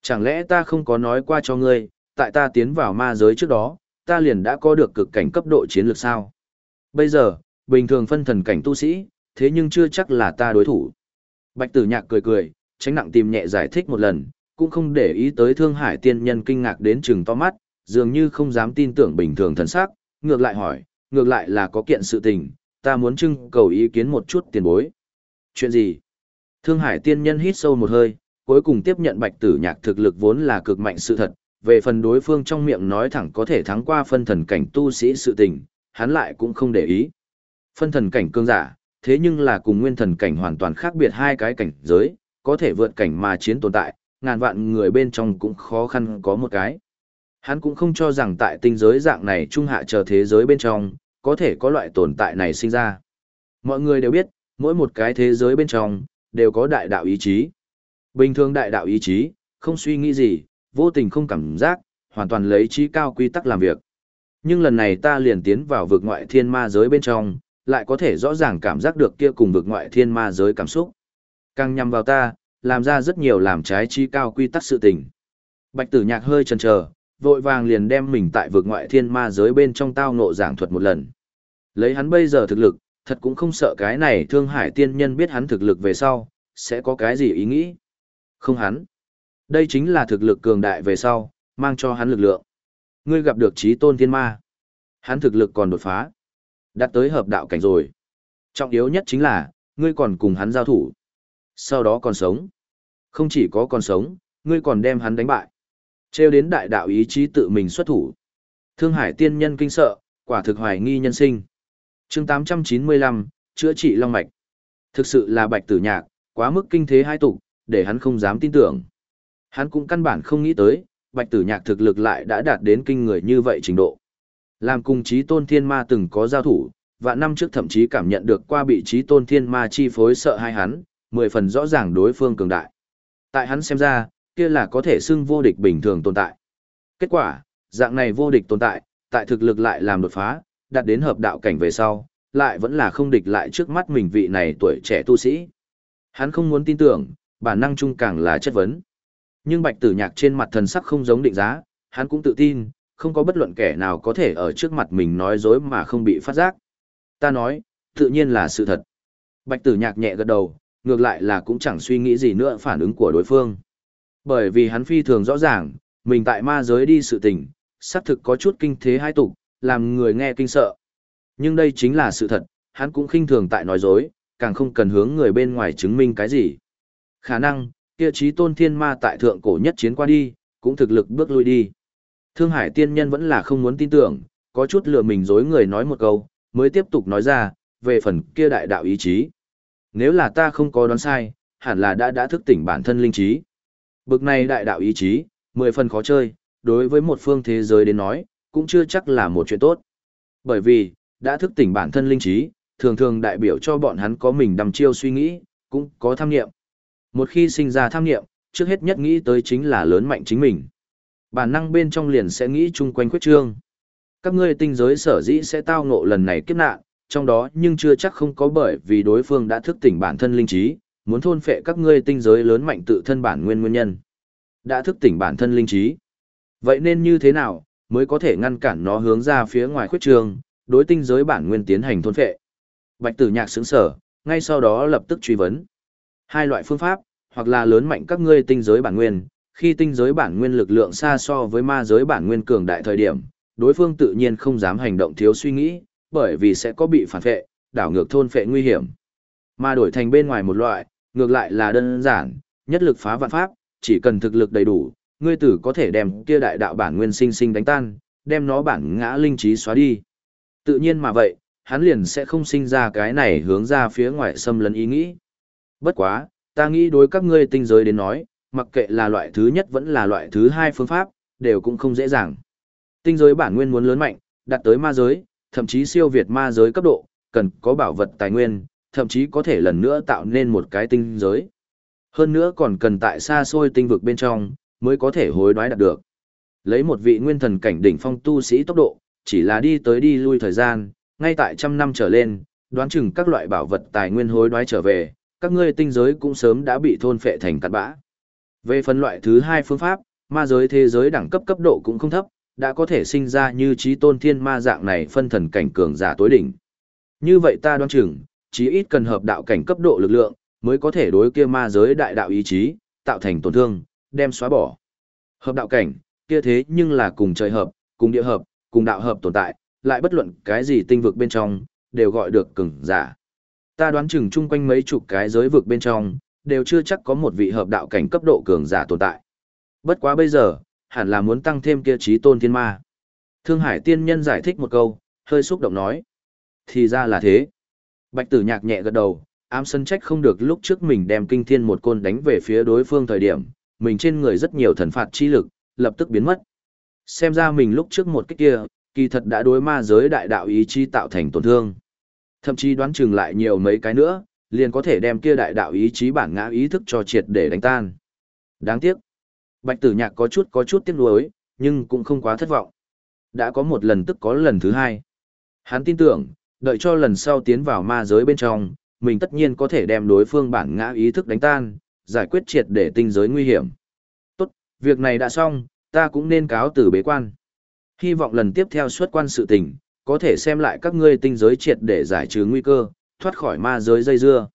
chẳng lẽ ta không có nói qua cho ngươi, tại ta tiến vào ma giới trước đó, ta liền đã có được cực cảnh cấp độ chiến lược sao? Bây giờ, bình thường phân thần cảnh tu sĩ, thế nhưng chưa chắc là ta đối thủ. Bạch tử nhạc cười cười, tránh nặng tìm nhẹ giải thích một lần, cũng không để ý tới thương hải tiên nhân kinh ngạc đến chừng to mắt, dường như không dám tin tưởng bình thường thần sắc, ngược lại hỏi, ngược lại là có kiện sự tình, ta muốn trưng cầu ý kiến một chút tiền bối. Chuyện gì? Thương hải tiên nhân hít sâu một hơi, cuối cùng tiếp nhận bạch tử nhạc thực lực vốn là cực mạnh sự thật, về phần đối phương trong miệng nói thẳng có thể thắng qua phân thần cảnh tu sĩ sự tình, hắn lại cũng không để ý. Phân thần cảnh cương giả, thế nhưng là cùng nguyên thần cảnh hoàn toàn khác biệt hai cái cảnh giới, có thể vượt cảnh mà chiến tồn tại, ngàn vạn người bên trong cũng khó khăn có một cái. Hắn cũng không cho rằng tại tinh giới dạng này trung hạ chờ thế giới bên trong, có thể có loại tồn tại này sinh ra. Mọi người đều biết, mỗi một cái thế giới bên trong, đều có đại đạo ý chí. Bình thường đại đạo ý chí, không suy nghĩ gì, vô tình không cảm giác, hoàn toàn lấy trí cao quy tắc làm việc. Nhưng lần này ta liền tiến vào vực ngoại thiên ma giới bên trong, lại có thể rõ ràng cảm giác được kia cùng vực ngoại thiên ma giới cảm xúc. Càng nhằm vào ta, làm ra rất nhiều làm trái trí cao quy tắc sự tình. Bạch tử nhạc hơi chần chờ, vội vàng liền đem mình tại vực ngoại thiên ma giới bên trong tao ngộ giảng thuật một lần. Lấy hắn bây giờ thực lực, thật cũng không sợ cái này thương hải tiên nhân biết hắn thực lực về sau, sẽ có cái gì ý nghĩ. Không hắn. Đây chính là thực lực cường đại về sau, mang cho hắn lực lượng. Ngươi gặp được trí tôn thiên ma. Hắn thực lực còn đột phá. Đạt tới hợp đạo cảnh rồi. Trọng yếu nhất chính là, ngươi còn cùng hắn giao thủ. Sau đó còn sống. Không chỉ có còn sống, ngươi còn đem hắn đánh bại. Trêu đến đại đạo ý chí tự mình xuất thủ. Thương Hải tiên nhân kinh sợ, quả thực hoài nghi nhân sinh. chương 895, chữa trị long mạch. Thực sự là bạch tử nhạc, quá mức kinh thế hai tục, để hắn không dám tin tưởng. Hắn cũng căn bản không nghĩ tới, bạch tử nhạc thực lực lại đã đạt đến kinh người như vậy trình độ. Làm cùng chí tôn thiên ma từng có giao thủ, và năm trước thậm chí cảm nhận được qua bị chí tôn thiên ma chi phối sợ hai hắn, mười phần rõ ràng đối phương cường đại. Tại hắn xem ra, kia là có thể xưng vô địch bình thường tồn tại. Kết quả, dạng này vô địch tồn tại, tại thực lực lại làm đột phá, đạt đến hợp đạo cảnh về sau, lại vẫn là không địch lại trước mắt mình vị này tuổi trẻ tu sĩ. Hắn không muốn tin tưởng, bản năng chung càng là chất vấn. Nhưng bạch tử nhạc trên mặt thần sắc không giống định giá, hắn cũng tự tin, không có bất luận kẻ nào có thể ở trước mặt mình nói dối mà không bị phát giác. Ta nói, tự nhiên là sự thật. Bạch tử nhạc nhẹ gật đầu, ngược lại là cũng chẳng suy nghĩ gì nữa phản ứng của đối phương. Bởi vì hắn phi thường rõ ràng, mình tại ma giới đi sự tình, xác thực có chút kinh thế hai tục, làm người nghe kinh sợ. Nhưng đây chính là sự thật, hắn cũng khinh thường tại nói dối, càng không cần hướng người bên ngoài chứng minh cái gì. Khả năng, kia trí tôn thiên ma tại thượng cổ nhất chiến qua đi, cũng thực lực bước lui đi. Thương Hải tiên nhân vẫn là không muốn tin tưởng, có chút lừa mình dối người nói một câu, mới tiếp tục nói ra, về phần kia đại đạo ý chí. Nếu là ta không có đoán sai, hẳn là đã đã thức tỉnh bản thân linh trí. Bực này đại đạo ý chí, mười phần khó chơi, đối với một phương thế giới đến nói, cũng chưa chắc là một chuyện tốt. Bởi vì, đã thức tỉnh bản thân linh trí, thường thường đại biểu cho bọn hắn có mình đầm chiêu suy nghĩ, cũng có tham nghiệm. Một khi sinh ra tham nghiệm, trước hết nhất nghĩ tới chính là lớn mạnh chính mình. Bản năng bên trong liền sẽ nghĩ chung quanh khuyết trương. Các ngươi tinh giới sở dĩ sẽ tao ngộ lần này kiếp nạn, trong đó nhưng chưa chắc không có bởi vì đối phương đã thức tỉnh bản thân linh trí, muốn thôn phệ các ngươi tinh giới lớn mạnh tự thân bản nguyên nguyên nhân. Đã thức tỉnh bản thân linh trí. Vậy nên như thế nào, mới có thể ngăn cản nó hướng ra phía ngoài khuyết trường, đối tinh giới bản nguyên tiến hành thôn phệ? Bạch tử nhạc sững sở, ngay sau đó lập tức truy vấn. Hai loại phương pháp, hoặc là lớn mạnh các ngươi tinh giới bản nguyên, khi tinh giới bản nguyên lực lượng xa so với ma giới bản nguyên cường đại thời điểm, đối phương tự nhiên không dám hành động thiếu suy nghĩ, bởi vì sẽ có bị phản phệ, đảo ngược thôn phệ nguy hiểm. Mà đổi thành bên ngoài một loại, ngược lại là đơn giản, nhất lực phá vạn pháp, chỉ cần thực lực đầy đủ, ngươi tử có thể đem kia đại đạo bản nguyên sinh sinh đánh tan, đem nó bản ngã linh trí xóa đi. Tự nhiên mà vậy, hắn liền sẽ không sinh ra cái này hướng ra phía ngoài xâm lấn ý nghĩ. Bất quá, ta nghĩ đối các ngươi tinh giới đến nói, mặc kệ là loại thứ nhất vẫn là loại thứ hai phương pháp, đều cũng không dễ dàng. Tinh giới bản nguyên muốn lớn mạnh, đạt tới ma giới, thậm chí siêu việt ma giới cấp độ, cần có bảo vật tài nguyên, thậm chí có thể lần nữa tạo nên một cái tinh giới. Hơn nữa còn cần tại xa xôi tinh vực bên trong, mới có thể hối đoái đạt được. Lấy một vị nguyên thần cảnh đỉnh phong tu sĩ tốc độ, chỉ là đi tới đi lui thời gian, ngay tại trăm năm trở lên, đoán chừng các loại bảo vật tài nguyên hối đoái trở về, các ngươi tinh giới cũng sớm đã bị thôn phệ thành cát bã. Về phân loại thứ hai phương pháp, ma giới thế giới đẳng cấp cấp độ cũng không thấp, đã có thể sinh ra như trí tôn thiên ma dạng này phân thần cảnh cường giả tối đỉnh. Như vậy ta đoán chừng, chí ít cần hợp đạo cảnh cấp độ lực lượng, mới có thể đối kia ma giới đại đạo ý chí, tạo thành tổn thương, đem xóa bỏ. Hợp đạo cảnh, kia thế nhưng là cùng trời hợp, cùng địa hợp, cùng đạo hợp tồn tại, lại bất luận cái gì tinh vực bên trong, đều gọi được cường giả. Ta đoán chừng chung quanh mấy chục cái giới vực bên trong, đều chưa chắc có một vị hợp đạo cảnh cấp độ cường giả tồn tại. Bất quá bây giờ, hẳn là muốn tăng thêm kia trí tôn thiên ma. Thương Hải tiên nhân giải thích một câu, hơi xúc động nói. Thì ra là thế. Bạch tử nhạc nhẹ gật đầu, ám sân trách không được lúc trước mình đem kinh thiên một côn đánh về phía đối phương thời điểm, mình trên người rất nhiều thần phạt chi lực, lập tức biến mất. Xem ra mình lúc trước một cái kia, kỳ thật đã đối ma giới đại đạo ý chí tạo thành tổn thương. Thậm chí đoán chừng lại nhiều mấy cái nữa, liền có thể đem kia đại đạo ý chí bản ngã ý thức cho triệt để đánh tan. Đáng tiếc. Bạch tử nhạc có chút có chút tiếc nuối, nhưng cũng không quá thất vọng. Đã có một lần tức có lần thứ hai. Hắn tin tưởng, đợi cho lần sau tiến vào ma giới bên trong, mình tất nhiên có thể đem đối phương bản ngã ý thức đánh tan, giải quyết triệt để tinh giới nguy hiểm. Tốt, việc này đã xong, ta cũng nên cáo từ bế quan. Hy vọng lần tiếp theo xuất quan sự tình, có thể xem lại các ngươi tinh giới triệt để giải trừ nguy cơ, thoát khỏi ma giới dây dưa.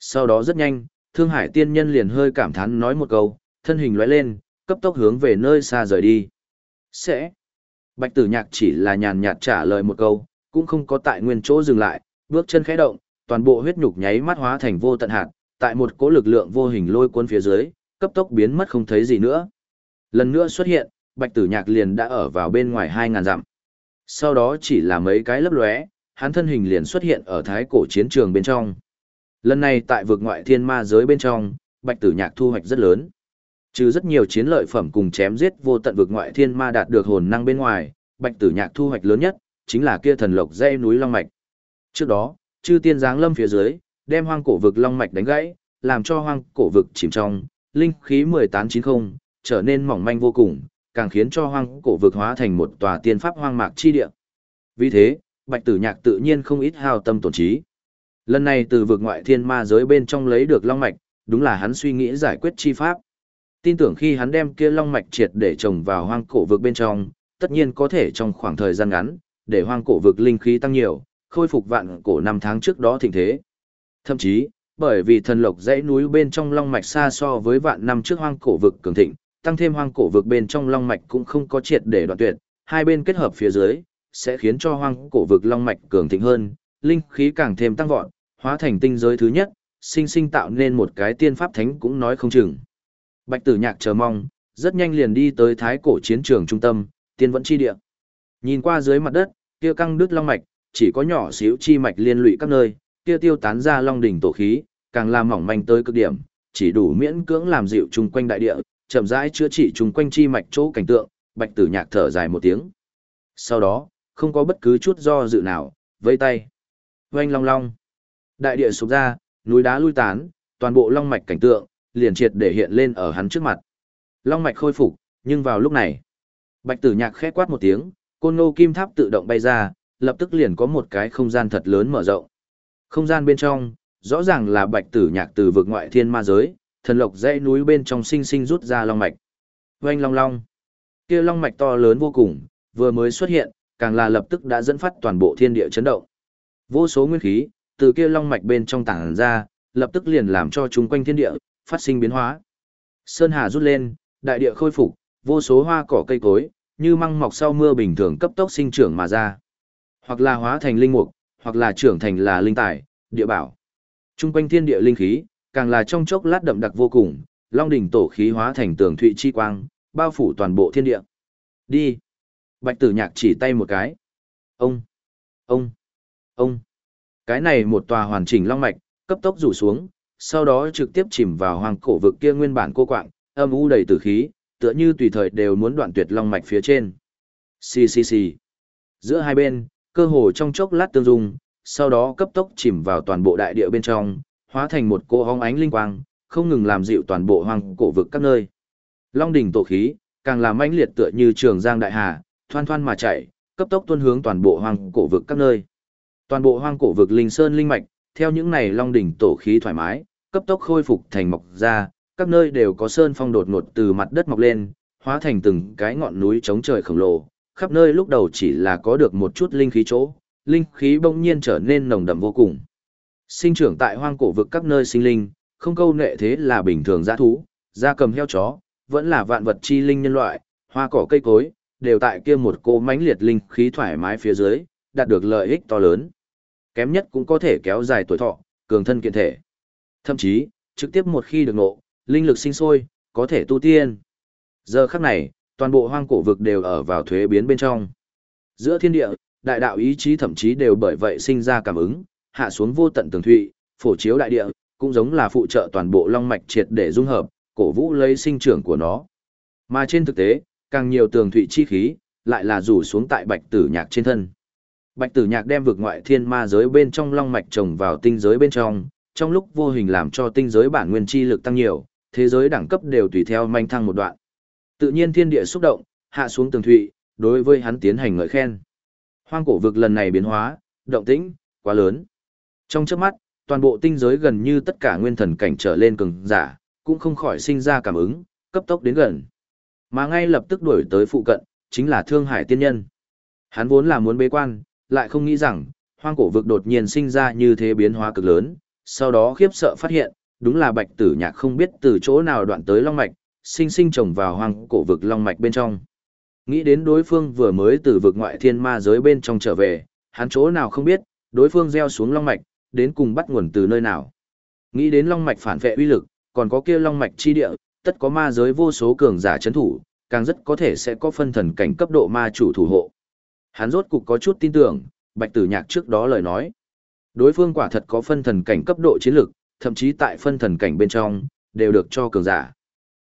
Sau đó rất nhanh, Thương Hải tiên nhân liền hơi cảm thán nói một câu, thân hình lóe lên, cấp tốc hướng về nơi xa rời đi. Sẽ. Bạch tử nhạc chỉ là nhàn nhạt trả lời một câu, cũng không có tại nguyên chỗ dừng lại, bước chân khẽ động, toàn bộ huyết nhục nháy mắt hóa thành vô tận hạt, tại một cỗ lực lượng vô hình lôi cuốn phía dưới, cấp tốc biến mất không thấy gì nữa. Lần nữa xuất hiện, Bạch Tử Nhạc liền đã ở vào bên ngoài 2000 dặm. Sau đó chỉ là mấy cái lấp lóe, hắn thân hình liền xuất hiện ở thái cổ chiến trường bên trong. Lần này tại vực ngoại thiên ma giới bên trong, Bạch Tử Nhạc thu hoạch rất lớn. Trừ rất nhiều chiến lợi phẩm cùng chém giết vô tận vực ngoại thiên ma đạt được hồn năng bên ngoài, Bạch Tử Nhạc thu hoạch lớn nhất chính là kia thần lộc dây núi long mạch. Trước đó, chư tiên giáng lâm phía dưới, đem hoang cổ vực long mạch đánh gãy, làm cho hoang cổ vực chìm trong, linh khí 1890, trở nên mỏng manh vô cùng, càng khiến cho hoang cổ vực hóa thành một tòa tiên pháp hoang mạc chi địa. Vì thế, Bạch Tử Nhạc tự nhiên không ít hao tâm tổn trí. Lần này từ vực ngoại thiên ma giới bên trong lấy được long mạch, đúng là hắn suy nghĩ giải quyết chi pháp. Tin tưởng khi hắn đem kia long mạch triệt để trồng vào hoang cổ vực bên trong, tất nhiên có thể trong khoảng thời gian ngắn, để hoang cổ vực linh khí tăng nhiều, khôi phục vạn cổ năm tháng trước đó thịnh thế. Thậm chí, bởi vì thần lộc dãy núi bên trong long mạch xa so với vạn năm trước hoang cổ vực cường thịnh, tăng thêm hoang cổ vực bên trong long mạch cũng không có triệt để đoạn tuyệt, hai bên kết hợp phía dưới, sẽ khiến cho hoang cổ vực long mạch cường thịnh hơn, linh khí càng thêm tăng vọt, hóa thành tinh giới thứ nhất, sinh sinh tạo nên một cái tiên pháp thánh cũng nói không chừng. Bạch Tử Nhạc chờ mong, rất nhanh liền đi tới thái cổ chiến trường trung tâm, tiên vẫn chi địa. Nhìn qua dưới mặt đất, kia căng đứt long mạch, chỉ có nhỏ xíu chi mạch liên lụy các nơi, kia tiêu tán ra long đỉnh tổ khí, càng làm mỏng manh tới cực điểm, chỉ đủ miễn cưỡng làm dịu chung quanh đại địa, chậm rãi chữa trị chung quanh chi mạch chỗ cảnh tượng, Bạch Tử Nhạc thở dài một tiếng. Sau đó, không có bất cứ chút do dự nào, vây tay. Oanh long long. Đại địa sụp ra, núi đá lui tán, toàn bộ long mạch cảnh tượng, liền triệt để hiện lên ở hắn trước mặt. Long mạch khôi phục, nhưng vào lúc này, Bạch Tử Nhạc khẽ quát một tiếng, côn ngô kim tháp tự động bay ra, lập tức liền có một cái không gian thật lớn mở rộng. Không gian bên trong, rõ ràng là Bạch Tử Nhạc từ vực ngoại thiên ma giới, thần lộc dãy núi bên trong sinh sinh rút ra long mạch. Oanh long long. Kia long mạch to lớn vô cùng, vừa mới xuất hiện, càng là lập tức đã dẫn phát toàn bộ thiên địa chấn động. Vô số nguyên khí từ kia long mạch bên trong tảng ra, lập tức liền làm cho chúng quanh thiên địa phát sinh biến hóa. Sơn hà rút lên, đại địa khôi phục, vô số hoa cỏ cây cối, như măng mọc sau mưa bình thường cấp tốc sinh trưởng mà ra. Hoặc là hóa thành linh mục, hoặc là trưởng thành là linh tài, địa bảo. Trung quanh thiên địa linh khí, càng là trong chốc lát đậm đặc vô cùng, long đỉnh tổ khí hóa thành tường thụy chi quang, bao phủ toàn bộ thiên địa. Đi. Bạch tử nhạc chỉ tay một cái. Ông. Ông. Ông. Cái này một tòa hoàn chỉnh long mạch, cấp tốc rủ xuống, sau đó trực tiếp chìm vào hoàng cổ vực kia nguyên bản cô quạng, âm u đầy tử khí, tựa như tùy thời đều muốn đoạn tuyệt long mạch phía trên. Xì xì xì. Giữa hai bên, cơ hồ trong chốc lát tương dung, sau đó cấp tốc chìm vào toàn bộ đại địa bên trong, hóa thành một cô hóng ánh linh quang, không ngừng làm dịu toàn bộ hoàng cổ vực các nơi. Long đỉnh tổ khí, càng làm mãnh liệt tựa như trường giang đại hà, thoan thoan mà chạy, cấp tốc tuôn hướng toàn bộ hoang cổ vực các nơi. Toàn bộ hoang cổ vực linh sơn linh mạch, theo những này long đỉnh tổ khí thoải mái, cấp tốc khôi phục thành mọc ra, các nơi đều có sơn phong đột ngột từ mặt đất mọc lên, hóa thành từng cái ngọn núi chống trời khổng lồ, khắp nơi lúc đầu chỉ là có được một chút linh khí chỗ, linh khí bỗng nhiên trở nên nồng đậm vô cùng. Sinh trưởng tại hoang cổ vực các nơi sinh linh, không câu nệ thế là bình thường giã thú, da cầm heo chó, vẫn là vạn vật chi linh nhân loại, hoa cỏ cây cối, đều tại kia một cô mãnh liệt linh khí thoải mái phía dưới, đạt được lợi ích to lớn. Kém nhất cũng có thể kéo dài tuổi thọ, cường thân kiện thể. Thậm chí, trực tiếp một khi được nộ, linh lực sinh sôi, có thể tu tiên. Giờ khắc này, toàn bộ hoang cổ vực đều ở vào thuế biến bên trong. Giữa thiên địa, đại đạo ý chí thậm chí đều bởi vậy sinh ra cảm ứng, hạ xuống vô tận tường thụy, phổ chiếu đại địa, cũng giống là phụ trợ toàn bộ long mạch triệt để dung hợp, cổ vũ lấy sinh trưởng của nó. Mà trên thực tế, càng nhiều tường thụy chi khí, lại là rủ xuống tại bạch tử nhạc trên thân. Bạch tử nhạc đem vực ngoại thiên ma giới bên trong long mạch trồng vào tinh giới bên trong, trong lúc vô hình làm cho tinh giới bản nguyên chi lực tăng nhiều, thế giới đẳng cấp đều tùy theo manh thăng một đoạn. Tự nhiên thiên địa xúc động, hạ xuống tường thụy, đối với hắn tiến hành ngợi khen. Hoang cổ vực lần này biến hóa, động tĩnh, quá lớn. Trong chớp mắt, toàn bộ tinh giới gần như tất cả nguyên thần cảnh trở lên cường giả, cũng không khỏi sinh ra cảm ứng, cấp tốc đến gần. Mà ngay lập tức đuổi tới phụ cận, chính là Thương Hải Tiên Nhân. Hắn vốn là muốn bế quan, lại không nghĩ rằng, hoang cổ vực đột nhiên sinh ra như thế biến hóa cực lớn, sau đó khiếp sợ phát hiện, đúng là bạch tử nhạc không biết từ chỗ nào đoạn tới long mạch, sinh sinh trồng vào hoang cổ vực long mạch bên trong. Nghĩ đến đối phương vừa mới từ vực ngoại thiên ma giới bên trong trở về, hắn chỗ nào không biết, đối phương gieo xuống long mạch, đến cùng bắt nguồn từ nơi nào. Nghĩ đến long mạch phản vệ uy lực, còn có kia long mạch chi địa, tất có ma giới vô số cường giả chấn thủ, càng rất có thể sẽ có phân thần cảnh cấp độ ma chủ thủ hộ. Hắn rốt cục có chút tin tưởng, Bạch Tử Nhạc trước đó lời nói. Đối phương quả thật có phân thần cảnh cấp độ chiến lực, thậm chí tại phân thần cảnh bên trong, đều được cho cường giả.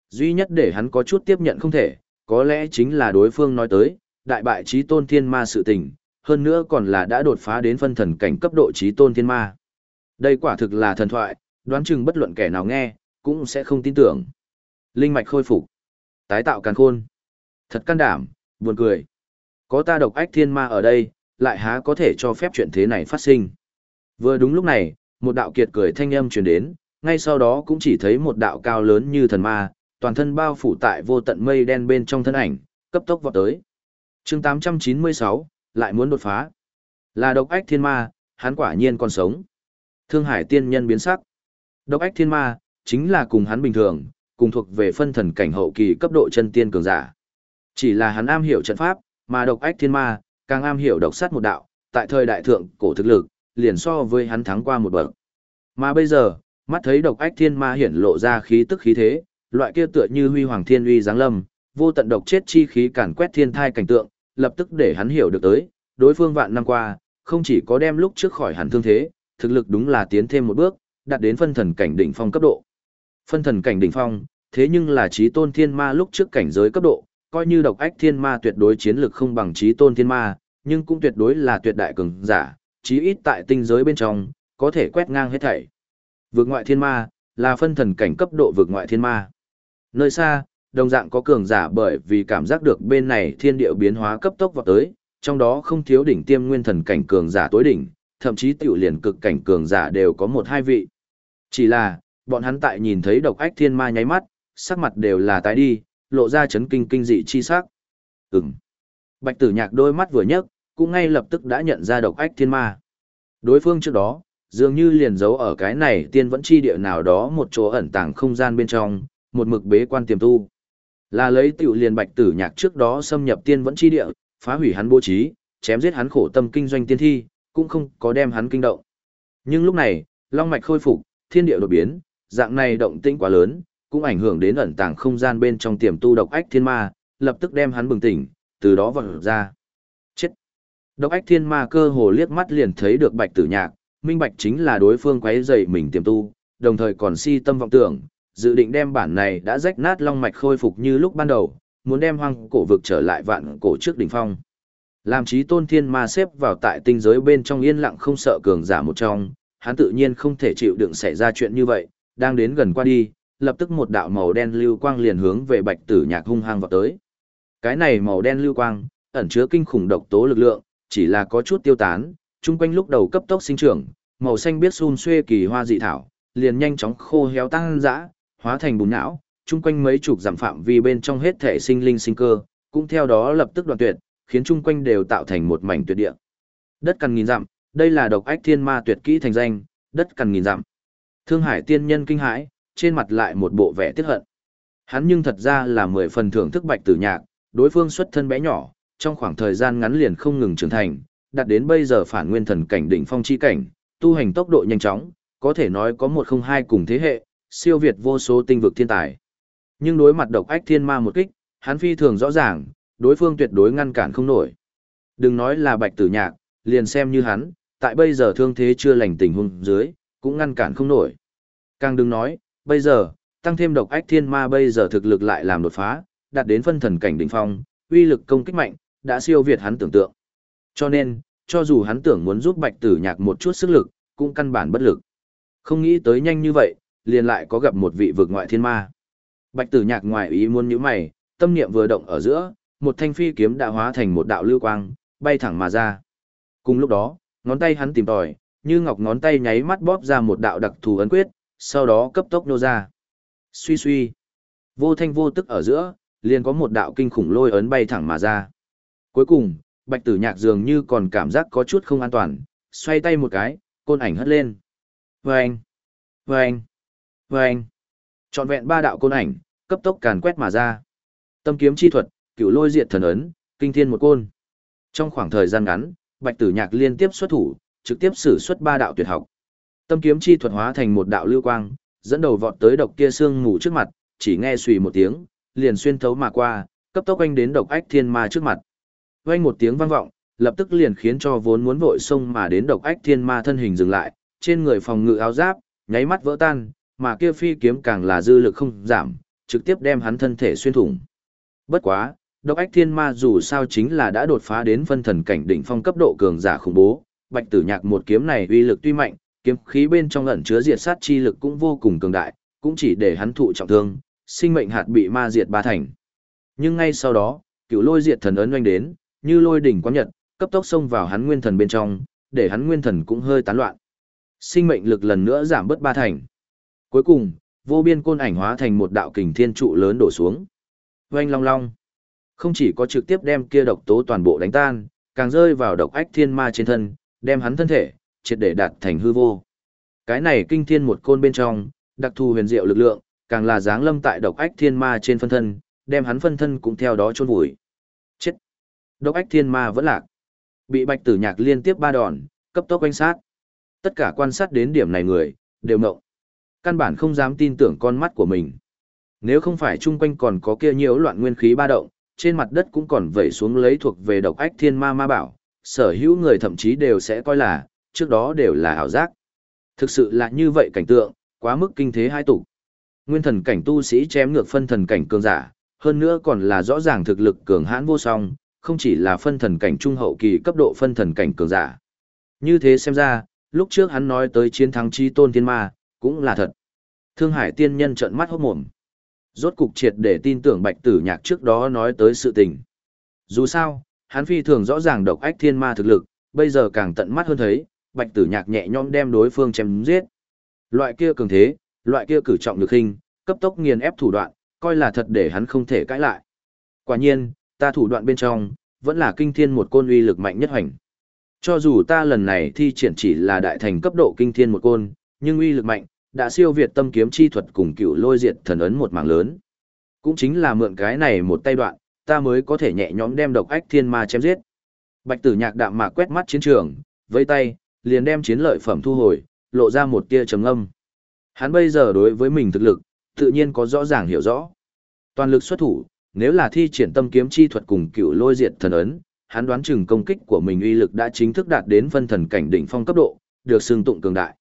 Duy nhất để hắn có chút tiếp nhận không thể, có lẽ chính là đối phương nói tới, đại bại trí tôn thiên ma sự tình, hơn nữa còn là đã đột phá đến phân thần cảnh cấp độ trí tôn thiên ma. Đây quả thực là thần thoại, đoán chừng bất luận kẻ nào nghe, cũng sẽ không tin tưởng. Linh mạch khôi phục, tái tạo càn khôn. Thật can đảm, buồn cười. Có ta độc ách thiên ma ở đây, lại há có thể cho phép chuyện thế này phát sinh. Vừa đúng lúc này, một đạo kiệt cười thanh âm truyền đến, ngay sau đó cũng chỉ thấy một đạo cao lớn như thần ma, toàn thân bao phủ tại vô tận mây đen bên trong thân ảnh, cấp tốc vọt tới. chương 896, lại muốn đột phá. Là độc ách thiên ma, hắn quả nhiên còn sống. Thương hải tiên nhân biến sắc. Độc ách thiên ma, chính là cùng hắn bình thường, cùng thuộc về phân thần cảnh hậu kỳ cấp độ chân tiên cường giả. Chỉ là hắn am hiểu trận pháp, mà độc ách thiên ma, càng am hiểu độc sát một đạo, tại thời đại thượng cổ thực lực, liền so với hắn thắng qua một bậc. Mà bây giờ, mắt thấy độc ách thiên ma hiển lộ ra khí tức khí thế, loại kia tựa như huy hoàng thiên uy giáng lâm, vô tận độc chết chi khí càn quét thiên thai cảnh tượng, lập tức để hắn hiểu được tới, đối phương vạn năm qua, không chỉ có đem lúc trước khỏi hẳn thương thế, thực lực đúng là tiến thêm một bước, đạt đến phân thần cảnh đỉnh phong cấp độ. Phân thần cảnh đỉnh phong, thế nhưng là trí tôn thiên ma lúc trước cảnh giới cấp độ, coi như độc ách thiên ma tuyệt đối chiến lực không bằng trí tôn thiên ma, nhưng cũng tuyệt đối là tuyệt đại cường giả, chí ít tại tinh giới bên trong, có thể quét ngang hết thảy. Vượt ngoại thiên ma, là phân thần cảnh cấp độ vượt ngoại thiên ma. Nơi xa, đồng dạng có cường giả bởi vì cảm giác được bên này thiên địa biến hóa cấp tốc vào tới, trong đó không thiếu đỉnh tiêm nguyên thần cảnh cường giả tối đỉnh, thậm chí tiểu liền cực cảnh cường giả đều có một hai vị. Chỉ là, bọn hắn tại nhìn thấy độc ách thiên ma nháy mắt, sắc mặt đều là tái đi, lộ ra chấn kinh kinh dị chi sắc. Ừm. Bạch tử nhạc đôi mắt vừa nhấc, cũng ngay lập tức đã nhận ra độc ách thiên ma. Đối phương trước đó, dường như liền giấu ở cái này tiên vẫn chi địa nào đó một chỗ ẩn tàng không gian bên trong, một mực bế quan tiềm tu. Là lấy tiểu liền bạch tử nhạc trước đó xâm nhập tiên vẫn chi địa, phá hủy hắn bố trí, chém giết hắn khổ tâm kinh doanh tiên thi, cũng không có đem hắn kinh động. Nhưng lúc này, long mạch khôi phục, thiên địa đột biến, dạng này động tĩnh quá lớn, cũng ảnh hưởng đến ẩn tàng không gian bên trong tiềm tu độc ách thiên ma, lập tức đem hắn bừng tỉnh, từ đó vọt ra. Chết! Độc ách thiên ma cơ hồ liếc mắt liền thấy được bạch tử nhạc, minh bạch chính là đối phương quấy dậy mình tiềm tu, đồng thời còn si tâm vọng tưởng, dự định đem bản này đã rách nát long mạch khôi phục như lúc ban đầu, muốn đem hoang cổ vực trở lại vạn cổ trước đỉnh phong. Làm trí tôn thiên ma xếp vào tại tinh giới bên trong yên lặng không sợ cường giả một trong, hắn tự nhiên không thể chịu đựng xảy ra chuyện như vậy, đang đến gần qua đi, lập tức một đạo màu đen lưu quang liền hướng về bạch tử nhạc hung hăng vào tới. Cái này màu đen lưu quang, ẩn chứa kinh khủng độc tố lực lượng, chỉ là có chút tiêu tán, chung quanh lúc đầu cấp tốc sinh trưởng, màu xanh biết xun xuê kỳ hoa dị thảo, liền nhanh chóng khô héo tăng dã, hóa thành bùn não, chung quanh mấy chục giảm phạm vi bên trong hết thể sinh linh sinh cơ, cũng theo đó lập tức đoạn tuyệt, khiến chung quanh đều tạo thành một mảnh tuyệt địa. Đất cằn nghìn dặm, đây là độc ách thiên ma tuyệt kỹ thành danh, đất cằn nghìn dặm. Thương Hải tiên nhân kinh hãi, trên mặt lại một bộ vẻ tiếc hận. Hắn nhưng thật ra là mười phần thưởng thức bạch tử nhạc, đối phương xuất thân bé nhỏ, trong khoảng thời gian ngắn liền không ngừng trưởng thành, đạt đến bây giờ phản nguyên thần cảnh đỉnh phong chi cảnh, tu hành tốc độ nhanh chóng, có thể nói có một không hai cùng thế hệ, siêu việt vô số tinh vực thiên tài. Nhưng đối mặt độc ách thiên ma một kích, hắn phi thường rõ ràng, đối phương tuyệt đối ngăn cản không nổi. Đừng nói là bạch tử nhạc, liền xem như hắn, tại bây giờ thương thế chưa lành tình huống dưới, cũng ngăn cản không nổi. Càng đừng nói, bây giờ, tăng thêm độc ách thiên ma bây giờ thực lực lại làm đột phá, đạt đến phân thần cảnh đỉnh phong, uy lực công kích mạnh, đã siêu việt hắn tưởng tượng. Cho nên, cho dù hắn tưởng muốn giúp bạch tử nhạc một chút sức lực, cũng căn bản bất lực. Không nghĩ tới nhanh như vậy, liền lại có gặp một vị vực ngoại thiên ma. Bạch tử nhạc ngoài ý muốn nhíu mày, tâm niệm vừa động ở giữa, một thanh phi kiếm đã hóa thành một đạo lưu quang, bay thẳng mà ra. Cùng lúc đó, ngón tay hắn tìm tòi, như ngọc ngón tay nháy mắt bóp ra một đạo đặc thù ấn quyết, sau đó cấp tốc nô ra. Suy suy. Vô thanh vô tức ở giữa, liền có một đạo kinh khủng lôi ấn bay thẳng mà ra. Cuối cùng, bạch tử nhạc dường như còn cảm giác có chút không an toàn, xoay tay một cái, côn ảnh hất lên. Vâng! Vâng! Vâng! Chọn vẹn ba đạo côn ảnh, cấp tốc càn quét mà ra. Tâm kiếm chi thuật, cửu lôi diệt thần ấn, kinh thiên một côn. Trong khoảng thời gian ngắn, Bạch Tử Nhạc liên tiếp xuất thủ, trực tiếp sử xuất ba đạo tuyệt học. Tâm kiếm chi thuật hóa thành một đạo lưu quang, dẫn đầu vọt tới độc kia xương mù trước mặt, chỉ nghe xùy một tiếng, liền xuyên thấu mà qua, cấp tốc anh đến độc ách thiên ma trước mặt. Vang một tiếng vang vọng, lập tức liền khiến cho vốn muốn vội xông mà đến độc ách thiên ma thân hình dừng lại, trên người phòng ngự áo giáp, nháy mắt vỡ tan, mà kia phi kiếm càng là dư lực không giảm, trực tiếp đem hắn thân thể xuyên thủng. Bất quá, độc ách thiên ma dù sao chính là đã đột phá đến phân thần cảnh đỉnh phong cấp độ cường giả khủng bố, bạch tử nhạc một kiếm này uy lực tuy mạnh, kiếm khí bên trong ẩn chứa diệt sát chi lực cũng vô cùng cường đại, cũng chỉ để hắn thụ trọng thương, sinh mệnh hạt bị ma diệt ba thành. Nhưng ngay sau đó, cựu lôi diệt thần ấn oanh đến, như lôi đỉnh quán nhật, cấp tốc xông vào hắn nguyên thần bên trong, để hắn nguyên thần cũng hơi tán loạn. Sinh mệnh lực lần nữa giảm bớt ba thành. Cuối cùng, vô biên côn ảnh hóa thành một đạo kình thiên trụ lớn đổ xuống. Oanh long long. Không chỉ có trực tiếp đem kia độc tố toàn bộ đánh tan, càng rơi vào độc ách thiên ma trên thân, đem hắn thân thể, triệt để đạt thành hư vô. Cái này kinh thiên một côn bên trong, đặc thù huyền diệu lực lượng, càng là dáng lâm tại độc ách thiên ma trên phân thân, đem hắn phân thân cũng theo đó chôn vùi. Chết! Độc ách thiên ma vẫn lạc. Bị bạch tử nhạc liên tiếp ba đòn, cấp tốc quanh sát. Tất cả quan sát đến điểm này người, đều ngộng. Căn bản không dám tin tưởng con mắt của mình. Nếu không phải chung quanh còn có kia nhiều loạn nguyên khí ba động, trên mặt đất cũng còn vẩy xuống lấy thuộc về độc ách thiên ma ma bảo, sở hữu người thậm chí đều sẽ coi là, trước đó đều là ảo giác. Thực sự là như vậy cảnh tượng, quá mức kinh thế hai tục. Nguyên thần cảnh tu sĩ chém ngược phân thần cảnh cường giả, hơn nữa còn là rõ ràng thực lực cường hãn vô song, không chỉ là phân thần cảnh trung hậu kỳ cấp độ phân thần cảnh cường giả. Như thế xem ra, lúc trước hắn nói tới chiến thắng chi tôn thiên ma, cũng là thật. Thương Hải tiên nhân trợn mắt hốt mồm. Rốt cục triệt để tin tưởng bạch tử nhạc trước đó nói tới sự tình. Dù sao, hắn phi thường rõ ràng độc ách thiên ma thực lực, bây giờ càng tận mắt hơn thấy, bạch tử nhạc nhẹ nhõm đem đối phương chém giết. Loại kia cường thế, loại kia cử trọng lực hình, cấp tốc nghiền ép thủ đoạn, coi là thật để hắn không thể cãi lại. Quả nhiên, ta thủ đoạn bên trong, vẫn là kinh thiên một côn uy lực mạnh nhất hoành. Cho dù ta lần này thi triển chỉ là đại thành cấp độ kinh thiên một côn, nhưng uy lực mạnh, đã siêu việt tâm kiếm chi thuật cùng cựu lôi diệt thần ấn một mảng lớn. Cũng chính là mượn cái này một tay đoạn, ta mới có thể nhẹ nhõm đem độc ách thiên ma chém giết. Bạch tử nhạc đạm mạc quét mắt chiến trường, với tay, liền đem chiến lợi phẩm thu hồi, lộ ra một tia trầm âm. Hắn bây giờ đối với mình thực lực, tự nhiên có rõ ràng hiểu rõ. Toàn lực xuất thủ, nếu là thi triển tâm kiếm chi thuật cùng cựu lôi diệt thần ấn, hắn đoán chừng công kích của mình uy lực đã chính thức đạt đến phân thần cảnh đỉnh phong cấp độ, được xưng tụng cường đại.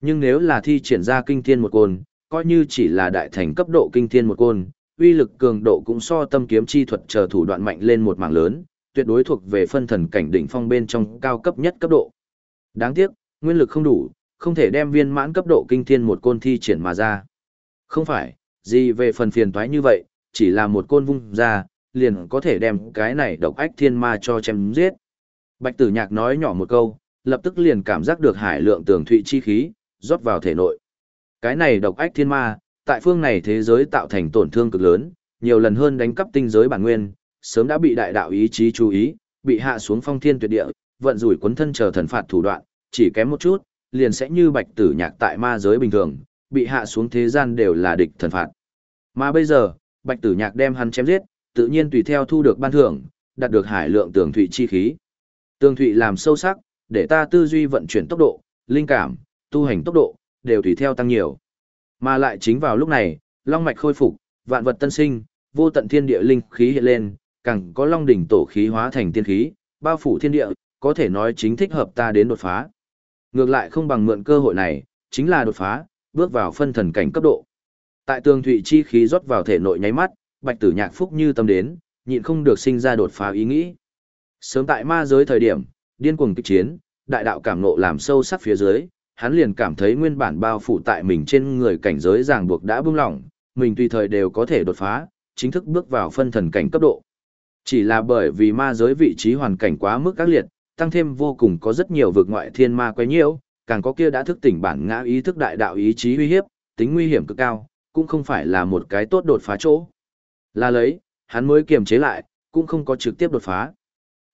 Nhưng nếu là thi triển ra kinh thiên một côn, coi như chỉ là đại thành cấp độ kinh thiên một côn, uy lực cường độ cũng so tâm kiếm chi thuật chờ thủ đoạn mạnh lên một mảng lớn, tuyệt đối thuộc về phân thần cảnh đỉnh phong bên trong cao cấp nhất cấp độ. Đáng tiếc, nguyên lực không đủ, không thể đem viên mãn cấp độ kinh thiên một côn thi triển mà ra. Không phải, gì về phần phiền toái như vậy, chỉ là một côn vung ra, liền có thể đem cái này độc ách thiên ma cho chém giết. Bạch tử nhạc nói nhỏ một câu, lập tức liền cảm giác được hải lượng tường thụy chi khí, rót vào thể nội. Cái này độc ách thiên ma, tại phương này thế giới tạo thành tổn thương cực lớn, nhiều lần hơn đánh cắp tinh giới bản nguyên, sớm đã bị đại đạo ý chí chú ý, bị hạ xuống phong thiên tuyệt địa, vận rủi cuốn thân chờ thần phạt thủ đoạn, chỉ kém một chút, liền sẽ như bạch tử nhạc tại ma giới bình thường, bị hạ xuống thế gian đều là địch thần phạt. Mà bây giờ, bạch tử nhạc đem hắn chém giết, tự nhiên tùy theo thu được ban thưởng, đạt được hải lượng tường thụy chi khí. Tường thụy làm sâu sắc, để ta tư duy vận chuyển tốc độ, linh cảm, tu hành tốc độ, đều tùy theo tăng nhiều. Mà lại chính vào lúc này, long mạch khôi phục, vạn vật tân sinh, vô tận thiên địa linh khí hiện lên, càng có long đỉnh tổ khí hóa thành tiên khí, bao phủ thiên địa, có thể nói chính thích hợp ta đến đột phá. Ngược lại không bằng mượn cơ hội này, chính là đột phá, bước vào phân thần cảnh cấp độ. Tại tường thủy chi khí rót vào thể nội nháy mắt, bạch tử nhạc phúc như tâm đến, nhịn không được sinh ra đột phá ý nghĩ. Sớm tại ma giới thời điểm, điên cuồng kích chiến, đại đạo cảm nộ làm sâu sắc phía dưới, hắn liền cảm thấy nguyên bản bao phủ tại mình trên người cảnh giới ràng buộc đã buông lỏng, mình tùy thời đều có thể đột phá, chính thức bước vào phân thần cảnh cấp độ. Chỉ là bởi vì ma giới vị trí hoàn cảnh quá mức các liệt, tăng thêm vô cùng có rất nhiều vực ngoại thiên ma quấy nhiễu, càng có kia đã thức tỉnh bản ngã ý thức đại đạo ý chí uy hiếp, tính nguy hiểm cực cao, cũng không phải là một cái tốt đột phá chỗ. Là lấy, hắn mới kiềm chế lại, cũng không có trực tiếp đột phá.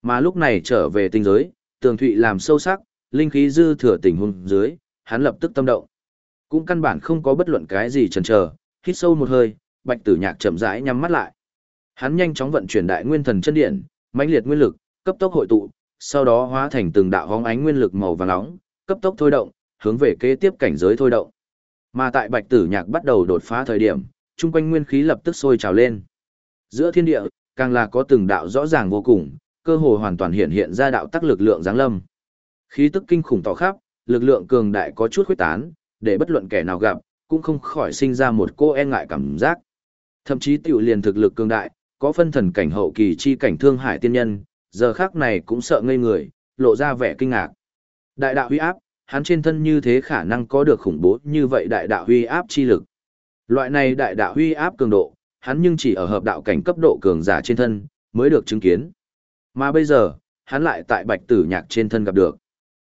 Mà lúc này trở về tinh giới, tường thụy làm sâu sắc, linh khí dư thừa tình huống dưới, hắn lập tức tâm động. Cũng căn bản không có bất luận cái gì chần chờ, hít sâu một hơi, bạch tử nhạc chậm rãi nhắm mắt lại. Hắn nhanh chóng vận chuyển đại nguyên thần chân điện, mãnh liệt nguyên lực, cấp tốc hội tụ, sau đó hóa thành từng đạo hóng ánh nguyên lực màu vàng nóng, cấp tốc thôi động, hướng về kế tiếp cảnh giới thôi động. Mà tại Bạch Tử Nhạc bắt đầu đột phá thời điểm, chung quanh nguyên khí lập tức sôi trào lên. Giữa thiên địa, càng là có từng đạo rõ ràng vô cùng, cơ hồ hoàn toàn hiện hiện ra đạo tắc lực lượng giáng lâm. Khí tức kinh khủng tỏ khắp, lực lượng cường đại có chút khuếch tán, để bất luận kẻ nào gặp, cũng không khỏi sinh ra một cô e ngại cảm giác. Thậm chí tiểu liền thực lực cường đại, có phân thần cảnh hậu kỳ chi cảnh thương hải tiên nhân, giờ khác này cũng sợ ngây người, lộ ra vẻ kinh ngạc. Đại đạo huy áp, hắn trên thân như thế khả năng có được khủng bố như vậy đại đạo huy áp chi lực. Loại này đại đạo huy áp cường độ, hắn nhưng chỉ ở hợp đạo cảnh cấp độ cường giả trên thân, mới được chứng kiến. Mà bây giờ, hắn lại tại bạch tử nhạc trên thân gặp được.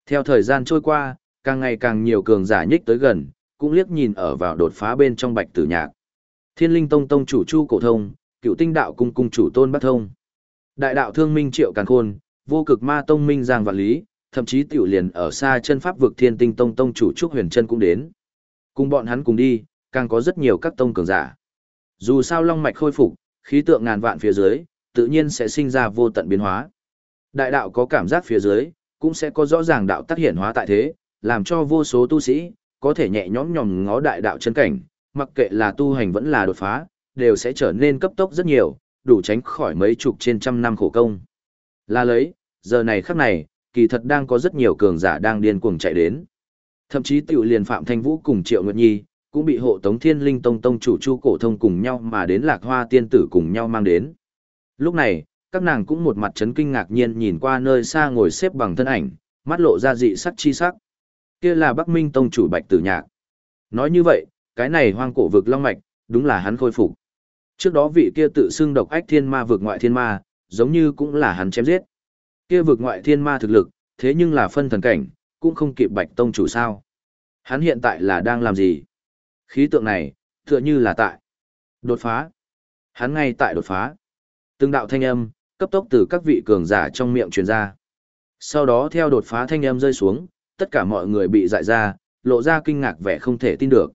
Theo thời gian trôi qua, càng ngày càng nhiều cường giả nhích tới gần, cũng liếc nhìn ở vào đột phá bên trong bạch tử nhạc. Thiên linh tông tông chủ chu cổ thông, cựu tinh đạo cung cung chủ tôn bắt thông. Đại đạo thương minh triệu càn khôn, vô cực ma tông minh giang vạn lý, thậm chí tiểu liền ở xa chân pháp vực thiên tinh tông tông chủ trúc huyền chân cũng đến. Cùng bọn hắn cùng đi, càng có rất nhiều các tông cường giả. Dù sao long mạch khôi phục, khí tượng ngàn vạn phía dưới, tự nhiên sẽ sinh ra vô tận biến hóa. Đại đạo có cảm giác phía dưới, cũng sẽ có rõ ràng đạo tác hiện hóa tại thế, làm cho vô số tu sĩ, có thể nhẹ nhõm nhòm ngó đại đạo chân cảnh, mặc kệ là tu hành vẫn là đột phá, đều sẽ trở nên cấp tốc rất nhiều, đủ tránh khỏi mấy chục trên trăm năm khổ công. Là lấy, giờ này khắc này, kỳ thật đang có rất nhiều cường giả đang điên cuồng chạy đến. Thậm chí tiểu liền Phạm Thanh Vũ cùng Triệu Nguyệt Nhi, cũng bị hộ tống thiên linh tông tông chủ chu cổ thông cùng nhau mà đến lạc hoa tiên tử cùng nhau mang đến. Lúc này, các nàng cũng một mặt chấn kinh ngạc nhiên nhìn qua nơi xa ngồi xếp bằng thân ảnh, mắt lộ ra dị sắc chi sắc. Kia là Bắc Minh tông chủ Bạch Tử Nhạc. Nói như vậy, cái này hoang cổ vực long mạch, đúng là hắn khôi phục. Trước đó vị kia tự xưng độc ách thiên ma vực ngoại thiên ma, giống như cũng là hắn chém giết. Kia vực ngoại thiên ma thực lực, thế nhưng là phân thần cảnh, cũng không kịp Bạch tông chủ sao? Hắn hiện tại là đang làm gì? Khí tượng này, tựa như là tại đột phá. Hắn ngay tại đột phá. Từng đạo thanh âm, cấp tốc từ các vị cường giả trong miệng truyền ra. Sau đó theo đột phá thanh âm rơi xuống, tất cả mọi người bị dại ra, lộ ra kinh ngạc vẻ không thể tin được.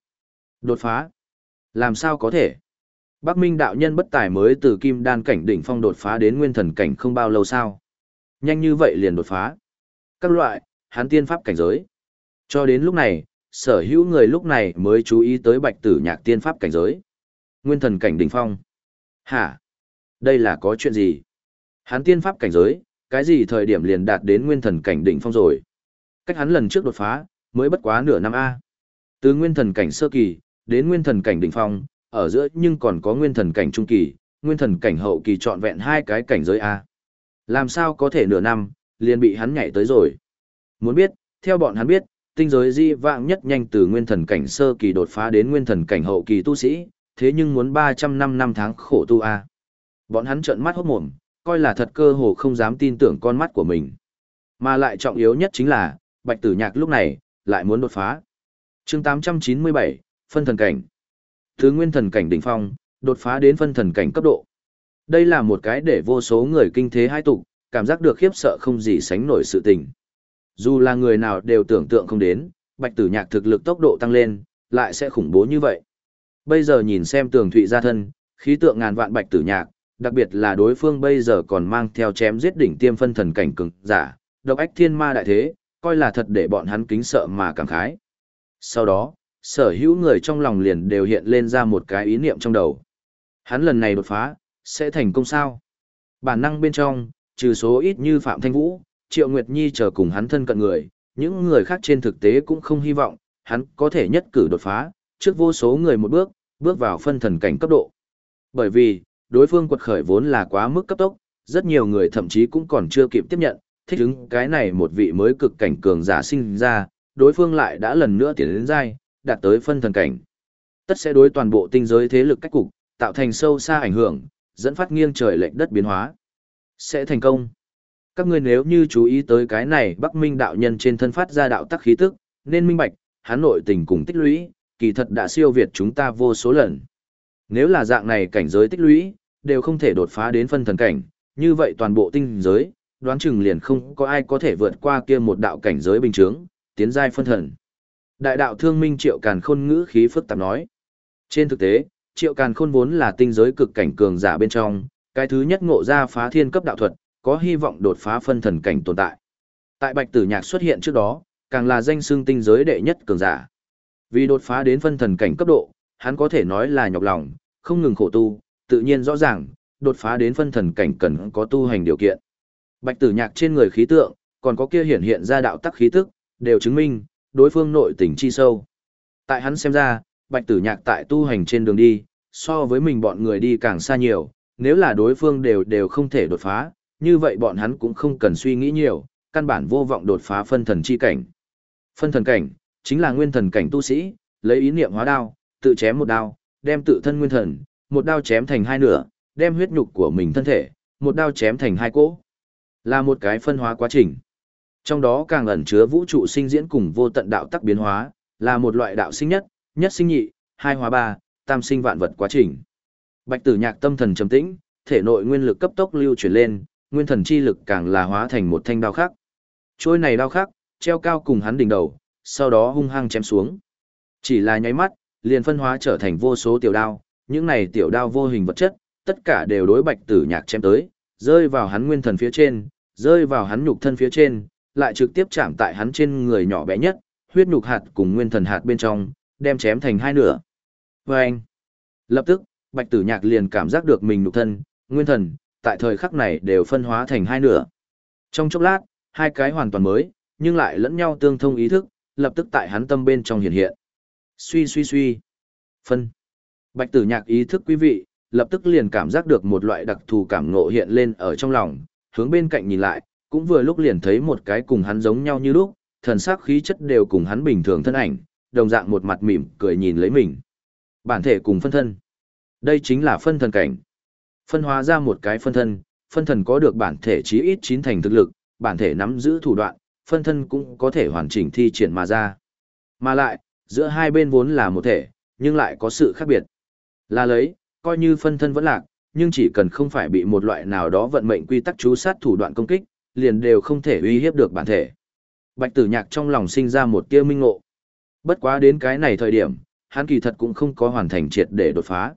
Đột phá? Làm sao có thể? Bắc Minh đạo nhân bất tài mới từ kim đan cảnh đỉnh phong đột phá đến nguyên thần cảnh không bao lâu sao? Nhanh như vậy liền đột phá. Các loại, hắn tiên pháp cảnh giới. Cho đến lúc này, sở hữu người lúc này mới chú ý tới bạch tử nhạc tiên pháp cảnh giới. Nguyên thần cảnh đỉnh phong. Hả? Đây là có chuyện gì? Hắn tiên pháp cảnh giới, cái gì thời điểm liền đạt đến nguyên thần cảnh đỉnh phong rồi? Cách hắn lần trước đột phá, mới bất quá nửa năm A. Từ nguyên thần cảnh sơ kỳ, đến nguyên thần cảnh đỉnh phong, ở giữa nhưng còn có nguyên thần cảnh trung kỳ, nguyên thần cảnh hậu kỳ trọn vẹn hai cái cảnh giới A. Làm sao có thể nửa năm, liền bị hắn nhảy tới rồi. Muốn biết, theo bọn hắn biết, tinh giới di vãng nhất nhanh từ nguyên thần cảnh sơ kỳ đột phá đến nguyên thần cảnh hậu kỳ tu sĩ, thế nhưng muốn 305 năm tháng khổ tu A. Bọn hắn trợn mắt hốt mồm, coi là thật cơ hồ không dám tin tưởng con mắt của mình. Mà lại trọng yếu nhất chính là, bạch tử nhạc lúc này, lại muốn đột phá. chương 897, phân thần cảnh. Thứ nguyên thần cảnh đỉnh phong, đột phá đến phân thần cảnh cấp độ. Đây là một cái để vô số người kinh thế hai tục, cảm giác được khiếp sợ không gì sánh nổi sự tình. Dù là người nào đều tưởng tượng không đến, bạch tử nhạc thực lực tốc độ tăng lên, lại sẽ khủng bố như vậy. Bây giờ nhìn xem tường thụy gia thân, khí tượng ngàn vạn bạch tử nhạc, đặc biệt là đối phương bây giờ còn mang theo chém giết đỉnh tiêm phân thần cảnh cường giả, độc ách thiên ma đại thế, coi là thật để bọn hắn kính sợ mà cảm khái. Sau đó, sở hữu người trong lòng liền đều hiện lên ra một cái ý niệm trong đầu. Hắn lần này đột phá, sẽ thành công sao? Bản năng bên trong, trừ số ít như Phạm Thanh Vũ, Triệu Nguyệt Nhi chờ cùng hắn thân cận người, những người khác trên thực tế cũng không hy vọng, hắn có thể nhất cử đột phá, trước vô số người một bước, bước vào phân thần cảnh cấp độ. Bởi vì, đối phương quật khởi vốn là quá mức cấp tốc, rất nhiều người thậm chí cũng còn chưa kịp tiếp nhận, thích ứng cái này một vị mới cực cảnh cường giả sinh ra, đối phương lại đã lần nữa tiến đến giai, đạt tới phân thần cảnh. Tất sẽ đối toàn bộ tinh giới thế lực cách cục, tạo thành sâu xa ảnh hưởng, dẫn phát nghiêng trời lệch đất biến hóa. Sẽ thành công. Các ngươi nếu như chú ý tới cái này Bắc Minh đạo nhân trên thân phát ra đạo tắc khí tức, nên minh bạch, hắn nội tình cùng tích lũy, kỳ thật đã siêu việt chúng ta vô số lần. Nếu là dạng này cảnh giới tích lũy, đều không thể đột phá đến phân thần cảnh, như vậy toàn bộ tinh giới, đoán chừng liền không có ai có thể vượt qua kia một đạo cảnh giới bình thường, tiến giai phân thần. Đại đạo thương minh triệu càn khôn ngữ khí phức tạp nói. Trên thực tế, triệu càn khôn vốn là tinh giới cực cảnh cường giả bên trong, cái thứ nhất ngộ ra phá thiên cấp đạo thuật, có hy vọng đột phá phân thần cảnh tồn tại. Tại Bạch Tử Nhạc xuất hiện trước đó, càng là danh xưng tinh giới đệ nhất cường giả. Vì đột phá đến phân thần cảnh cấp độ, hắn có thể nói là nhọc lòng, không ngừng khổ tu, tự nhiên rõ ràng, đột phá đến phân thần cảnh cần có tu hành điều kiện. Bạch Tử Nhạc trên người khí tượng, còn có kia hiển hiện ra đạo tắc khí tức, đều chứng minh đối phương nội tình chi sâu. Tại hắn xem ra, Bạch Tử Nhạc tại tu hành trên đường đi, so với mình bọn người đi càng xa nhiều, nếu là đối phương đều đều không thể đột phá, như vậy bọn hắn cũng không cần suy nghĩ nhiều, căn bản vô vọng đột phá phân thần chi cảnh. Phân thần cảnh, chính là nguyên thần cảnh tu sĩ, lấy ý niệm hóa đao, tự chém một đao, đem tự thân nguyên thần, một đao chém thành hai nửa, đem huyết nhục của mình thân thể, một đao chém thành hai cỗ. Là một cái phân hóa quá trình. Trong đó càng ẩn chứa vũ trụ sinh diễn cùng vô tận đạo tắc biến hóa, là một loại đạo sinh nhất, nhất sinh nhị, hai hóa ba, tam sinh vạn vật quá trình. Bạch Tử Nhạc tâm thần trầm tĩnh, thể nội nguyên lực cấp tốc lưu chuyển lên, nguyên thần chi lực càng là hóa thành một thanh đao khắc. Trôi này đao khắc, treo cao cùng hắn đỉnh đầu, sau đó hung hăng chém xuống. Chỉ là nháy mắt, liền phân hóa trở thành vô số tiểu đao, những này tiểu đao vô hình vật chất, tất cả đều đối Bạch Tử Nhạc chém tới, rơi vào hắn nguyên thần phía trên, rơi vào hắn nhục thân phía trên, lại trực tiếp chạm tại hắn trên người nhỏ bé nhất, huyết nhục hạt cùng nguyên thần hạt bên trong, đem chém thành hai nửa. Và anh, lập tức, Bạch Tử Nhạc liền cảm giác được mình nhục thân, nguyên thần, tại thời khắc này đều phân hóa thành hai nửa. Trong chốc lát, hai cái hoàn toàn mới, nhưng lại lẫn nhau tương thông ý thức, lập tức tại hắn tâm bên trong hiện hiện. Suy suy suy. Phân. Bạch Tử Nhạc ý thức quý vị, lập tức liền cảm giác được một loại đặc thù cảm ngộ hiện lên ở trong lòng, hướng bên cạnh nhìn lại, cũng vừa lúc liền thấy một cái cùng hắn giống nhau như lúc, thần sắc khí chất đều cùng hắn bình thường thân ảnh, đồng dạng một mặt mỉm cười nhìn lấy mình. Bản thể cùng phân thân. Đây chính là phân thần cảnh. Phân hóa ra một cái phân thân, phân thần có được bản thể chí ít chín thành thực lực, bản thể nắm giữ thủ đoạn, phân thân cũng có thể hoàn chỉnh thi triển mà ra. Mà lại, giữa hai bên vốn là một thể, nhưng lại có sự khác biệt. Là lấy, coi như phân thân vẫn lạc, nhưng chỉ cần không phải bị một loại nào đó vận mệnh quy tắc chú sát thủ đoạn công kích, liền đều không thể uy hiếp được bản thể. Bạch tử nhạc trong lòng sinh ra một tia minh ngộ. Bất quá đến cái này thời điểm, hắn kỳ thật cũng không có hoàn thành triệt để đột phá.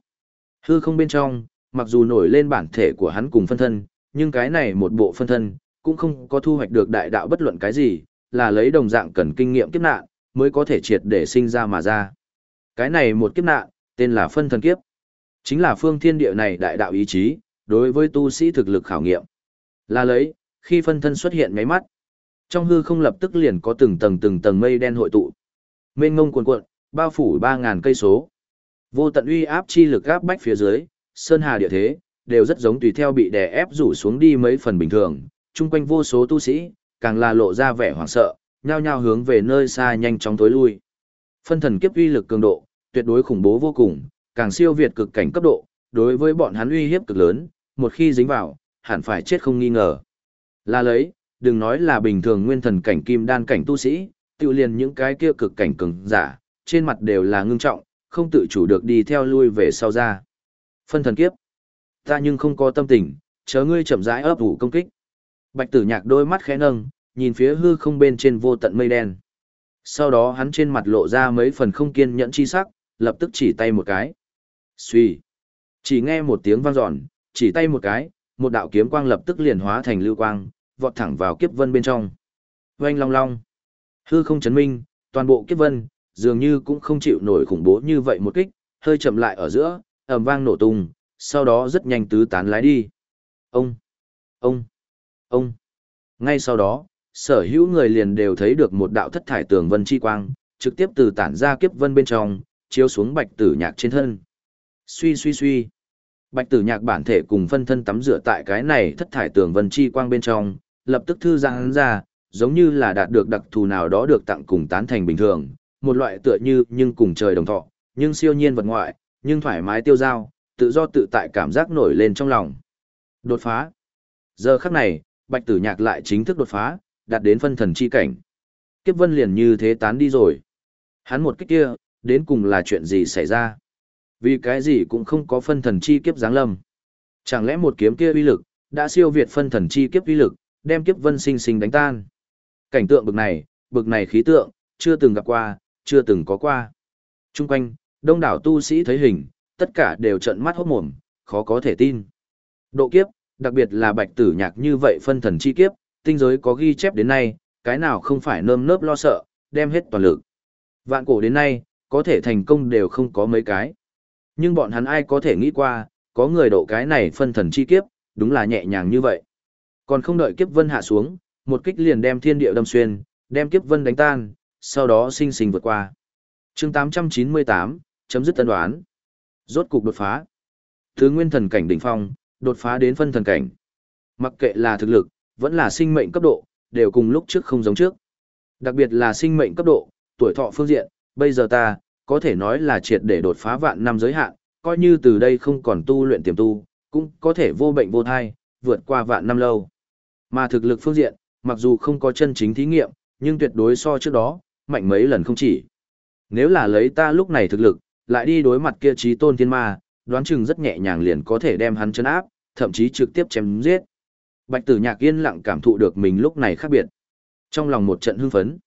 Hư không bên trong, mặc dù nổi lên bản thể của hắn cùng phân thân, nhưng cái này một bộ phân thân, cũng không có thu hoạch được đại đạo bất luận cái gì, là lấy đồng dạng cần kinh nghiệm kiếp nạn, mới có thể triệt để sinh ra mà ra. Cái này một kiếp nạn, tên là phân thân kiếp. Chính là phương thiên địa này đại đạo ý chí, đối với tu sĩ thực lực khảo nghiệm. Là lấy, khi phân thân xuất hiện mấy mắt, trong hư không lập tức liền có từng tầng từng tầng mây đen hội tụ. Mênh ngông cuồn cuộn, bao phủ ba ngàn cây số. Vô tận uy áp chi lực áp bách phía dưới, sơn hà địa thế, đều rất giống tùy theo bị đè ép rủ xuống đi mấy phần bình thường, chung quanh vô số tu sĩ, càng là lộ ra vẻ hoảng sợ, nhao nhao hướng về nơi xa nhanh chóng tối lui. Phân thần kiếp uy lực cường độ, tuyệt đối khủng bố vô cùng, càng siêu việt cực cảnh cấp độ, đối với bọn hắn uy hiếp cực lớn, một khi dính vào, hẳn phải chết không nghi ngờ. Là lấy, đừng nói là bình thường nguyên thần cảnh kim đan cảnh tu sĩ, tự liền những cái kia cực cảnh cường giả, trên mặt đều là ngưng trọng, không tự chủ được đi theo lui về sau ra. Phân thần kiếp. Ta nhưng không có tâm tình, chớ ngươi chậm rãi ấp ủ công kích. Bạch tử nhạc đôi mắt khẽ nâng, nhìn phía hư không bên trên vô tận mây đen. Sau đó hắn trên mặt lộ ra mấy phần không kiên nhẫn chi sắc, lập tức chỉ tay một cái. Xuy. Chỉ nghe một tiếng vang dọn, chỉ tay một cái, một đạo kiếm quang lập tức liền hóa thành lưu quang, vọt thẳng vào kiếp vân bên trong. Oanh long long. Hư không chấn minh, toàn bộ kiếp vân, dường như cũng không chịu nổi khủng bố như vậy một kích, hơi chậm lại ở giữa, ầm vang nổ tung, sau đó rất nhanh tứ tán lái đi. Ông, ông, ông. Ngay sau đó, sở hữu người liền đều thấy được một đạo thất thải tường vân chi quang, trực tiếp từ tản ra kiếp vân bên trong, chiếu xuống bạch tử nhạc trên thân. Suy suy suy. Bạch tử nhạc bản thể cùng phân thân tắm rửa tại cái này thất thải tường vân chi quang bên trong, lập tức thư giãn ra, giống như là đạt được đặc thù nào đó được tặng cùng tán thành bình thường, một loại tựa như nhưng cùng trời đồng thọ, nhưng siêu nhiên vật ngoại, nhưng thoải mái tiêu dao, tự do tự tại cảm giác nổi lên trong lòng. Đột phá. Giờ khắc này, Bạch Tử Nhạc lại chính thức đột phá, đạt đến phân thần chi cảnh. Kiếp vân liền như thế tán đi rồi. Hắn một cái kia, đến cùng là chuyện gì xảy ra? Vì cái gì cũng không có phân thần chi kiếp giáng lâm. Chẳng lẽ một kiếm kia uy lực, đã siêu việt phân thần chi kiếp uy lực, đem kiếp vân sinh sinh đánh tan. Cảnh tượng bực này, bực này khí tượng, chưa từng gặp qua, chưa từng có qua. Trung quanh, đông đảo tu sĩ thấy hình, tất cả đều trợn mắt hốt mồm, khó có thể tin. Độ kiếp, đặc biệt là bạch tử nhạc như vậy phân thần chi kiếp, tinh giới có ghi chép đến nay, cái nào không phải nơm nớp lo sợ, đem hết toàn lực. Vạn cổ đến nay, có thể thành công đều không có mấy cái. Nhưng bọn hắn ai có thể nghĩ qua, có người độ cái này phân thần chi kiếp, đúng là nhẹ nhàng như vậy. Còn không đợi kiếp vân hạ xuống, một kích liền đem thiên địa đâm xuyên, đem kiếp vân đánh tan, sau đó sinh sinh vượt qua. chương 898, chấm dứt tân đoán. Rốt cục đột phá. Thứ nguyên thần cảnh đỉnh phong, đột phá đến phân thần cảnh. Mặc kệ là thực lực, vẫn là sinh mệnh cấp độ, đều cùng lúc trước không giống trước. Đặc biệt là sinh mệnh cấp độ, tuổi thọ phương diện, bây giờ ta, có thể nói là triệt để đột phá vạn năm giới hạn, coi như từ đây không còn tu luyện tiềm tu, cũng có thể vô bệnh vô thai, vượt qua vạn năm lâu. Mà thực lực phương diện, mặc dù không có chân chính thí nghiệm, nhưng tuyệt đối so trước đó, mạnh mấy lần không chỉ. Nếu là lấy ta lúc này thực lực, lại đi đối mặt kia trí tôn thiên ma, đoán chừng rất nhẹ nhàng liền có thể đem hắn chấn áp, thậm chí trực tiếp chém giết. Bạch tử nhạc yên lặng cảm thụ được mình lúc này khác biệt. Trong lòng một trận hưng phấn.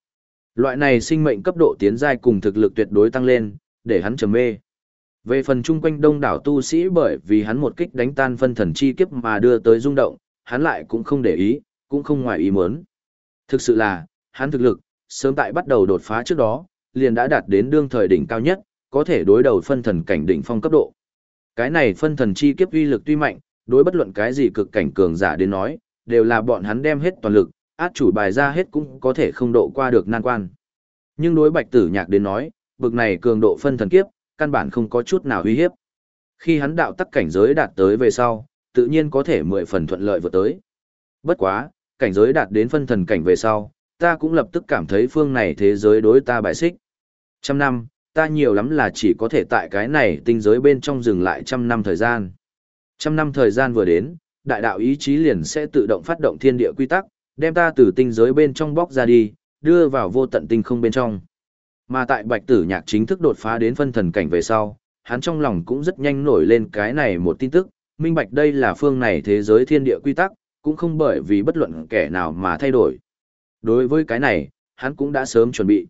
Loại này sinh mệnh cấp độ tiến giai cùng thực lực tuyệt đối tăng lên, để hắn trầm mê. Về phần chung quanh đông đảo tu sĩ bởi vì hắn một kích đánh tan phân thần chi kiếp mà đưa tới rung động, hắn lại cũng không để ý, cũng không ngoài ý muốn. Thực sự là, hắn thực lực, sớm tại bắt đầu đột phá trước đó, liền đã đạt đến đương thời đỉnh cao nhất, có thể đối đầu phân thần cảnh đỉnh phong cấp độ. Cái này phân thần chi kiếp uy lực tuy mạnh, đối bất luận cái gì cực cảnh cường giả đến nói, đều là bọn hắn đem hết toàn lực, át chủ bài ra hết cũng có thể không độ qua được nan quan. Nhưng đối bạch tử nhạc đến nói, bực này cường độ phân thần kiếp, căn bản không có chút nào uy hiếp. Khi hắn đạo tắc cảnh giới đạt tới về sau, tự nhiên có thể mười phần thuận lợi vượt tới. Bất quá, cảnh giới đạt đến phân thần cảnh về sau, ta cũng lập tức cảm thấy phương này thế giới đối ta bại xích. Trăm năm, ta nhiều lắm là chỉ có thể tại cái này tinh giới bên trong dừng lại trăm năm thời gian. Trăm năm thời gian vừa đến, đại đạo ý chí liền sẽ tự động phát động thiên địa quy tắc, đem ta từ tinh giới bên trong bóc ra đi, đưa vào vô tận tinh không bên trong. Mà tại bạch tử nhạc chính thức đột phá đến phân thần cảnh về sau, hắn trong lòng cũng rất nhanh nổi lên cái này một tin tức, minh bạch đây là phương này thế giới thiên địa quy tắc, cũng không bởi vì bất luận kẻ nào mà thay đổi. Đối với cái này, hắn cũng đã sớm chuẩn bị.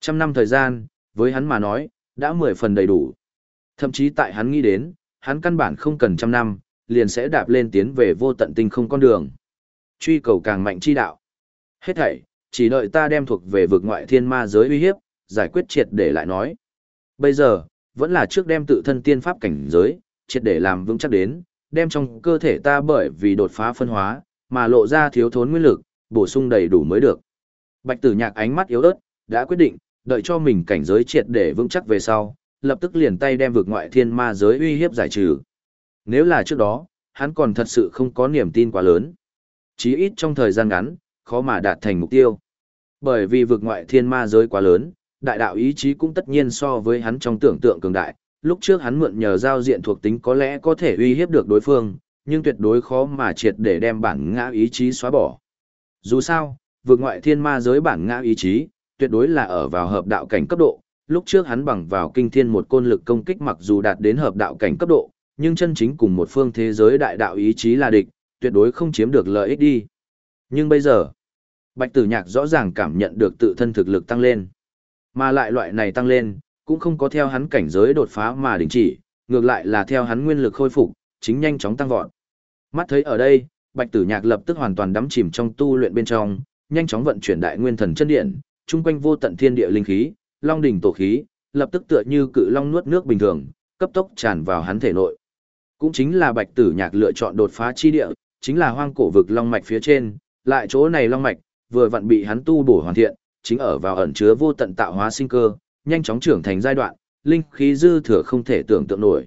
Trăm năm thời gian, với hắn mà nói, đã mười phần đầy đủ. Thậm chí tại hắn nghĩ đến, hắn căn bản không cần trăm năm, liền sẽ đạp lên tiến về vô tận tinh không con đường. Truy cầu càng mạnh chi đạo. Hết thảy, chỉ đợi ta đem thuộc về vực ngoại thiên ma giới uy hiếp, giải quyết triệt để lại nói. Bây giờ, vẫn là trước đem tự thân tiên pháp cảnh giới, triệt để làm vững chắc đến, đem trong cơ thể ta bởi vì đột phá phân hóa, mà lộ ra thiếu thốn nguyên lực, bổ sung đầy đủ mới được. Bạch tử nhạc ánh mắt yếu ớt, đã quyết định, đợi cho mình cảnh giới triệt để vững chắc về sau, lập tức liền tay đem vực ngoại thiên ma giới uy hiếp giải trừ. Nếu là trước đó, hắn còn thật sự không có niềm tin quá lớn. Chí ít trong thời gian ngắn, khó mà đạt thành mục tiêu. Bởi vì vực ngoại thiên ma giới quá lớn, đại đạo ý chí cũng tất nhiên so với hắn trong tưởng tượng cường đại. Lúc trước hắn mượn nhờ giao diện thuộc tính có lẽ có thể uy hiếp được đối phương, nhưng tuyệt đối khó mà triệt để đem bản ngã ý chí xóa bỏ. Dù sao, vượt ngoại thiên ma giới bản ngã ý chí, tuyệt đối là ở vào hợp đạo cảnh cấp độ. Lúc trước hắn bằng vào kinh thiên một côn lực công kích mặc dù đạt đến hợp đạo cảnh cấp độ, nhưng chân chính cùng một phương thế giới đại đạo ý chí là địch, tuyệt đối không chiếm được lợi ích đi. Nhưng bây giờ, Bạch Tử Nhạc rõ ràng cảm nhận được tự thân thực lực tăng lên. Mà lại loại này tăng lên, cũng không có theo hắn cảnh giới đột phá mà đình chỉ, ngược lại là theo hắn nguyên lực khôi phục, chính nhanh chóng tăng vọt. Mắt thấy ở đây, Bạch Tử Nhạc lập tức hoàn toàn đắm chìm trong tu luyện bên trong, nhanh chóng vận chuyển đại nguyên thần chân điện, trung quanh vô tận thiên địa linh khí, long đỉnh tổ khí, lập tức tựa như cự long nuốt nước bình thường, cấp tốc tràn vào hắn thể nội. Cũng chính là Bạch Tử Nhạc lựa chọn đột phá chi địa, chính là hoang cổ vực long mạch phía trên, lại chỗ này long mạch vừa vặn bị hắn tu bổ hoàn thiện, chính ở vào ẩn chứa vô tận tạo hóa sinh cơ, nhanh chóng trưởng thành giai đoạn, linh khí dư thừa không thể tưởng tượng nổi.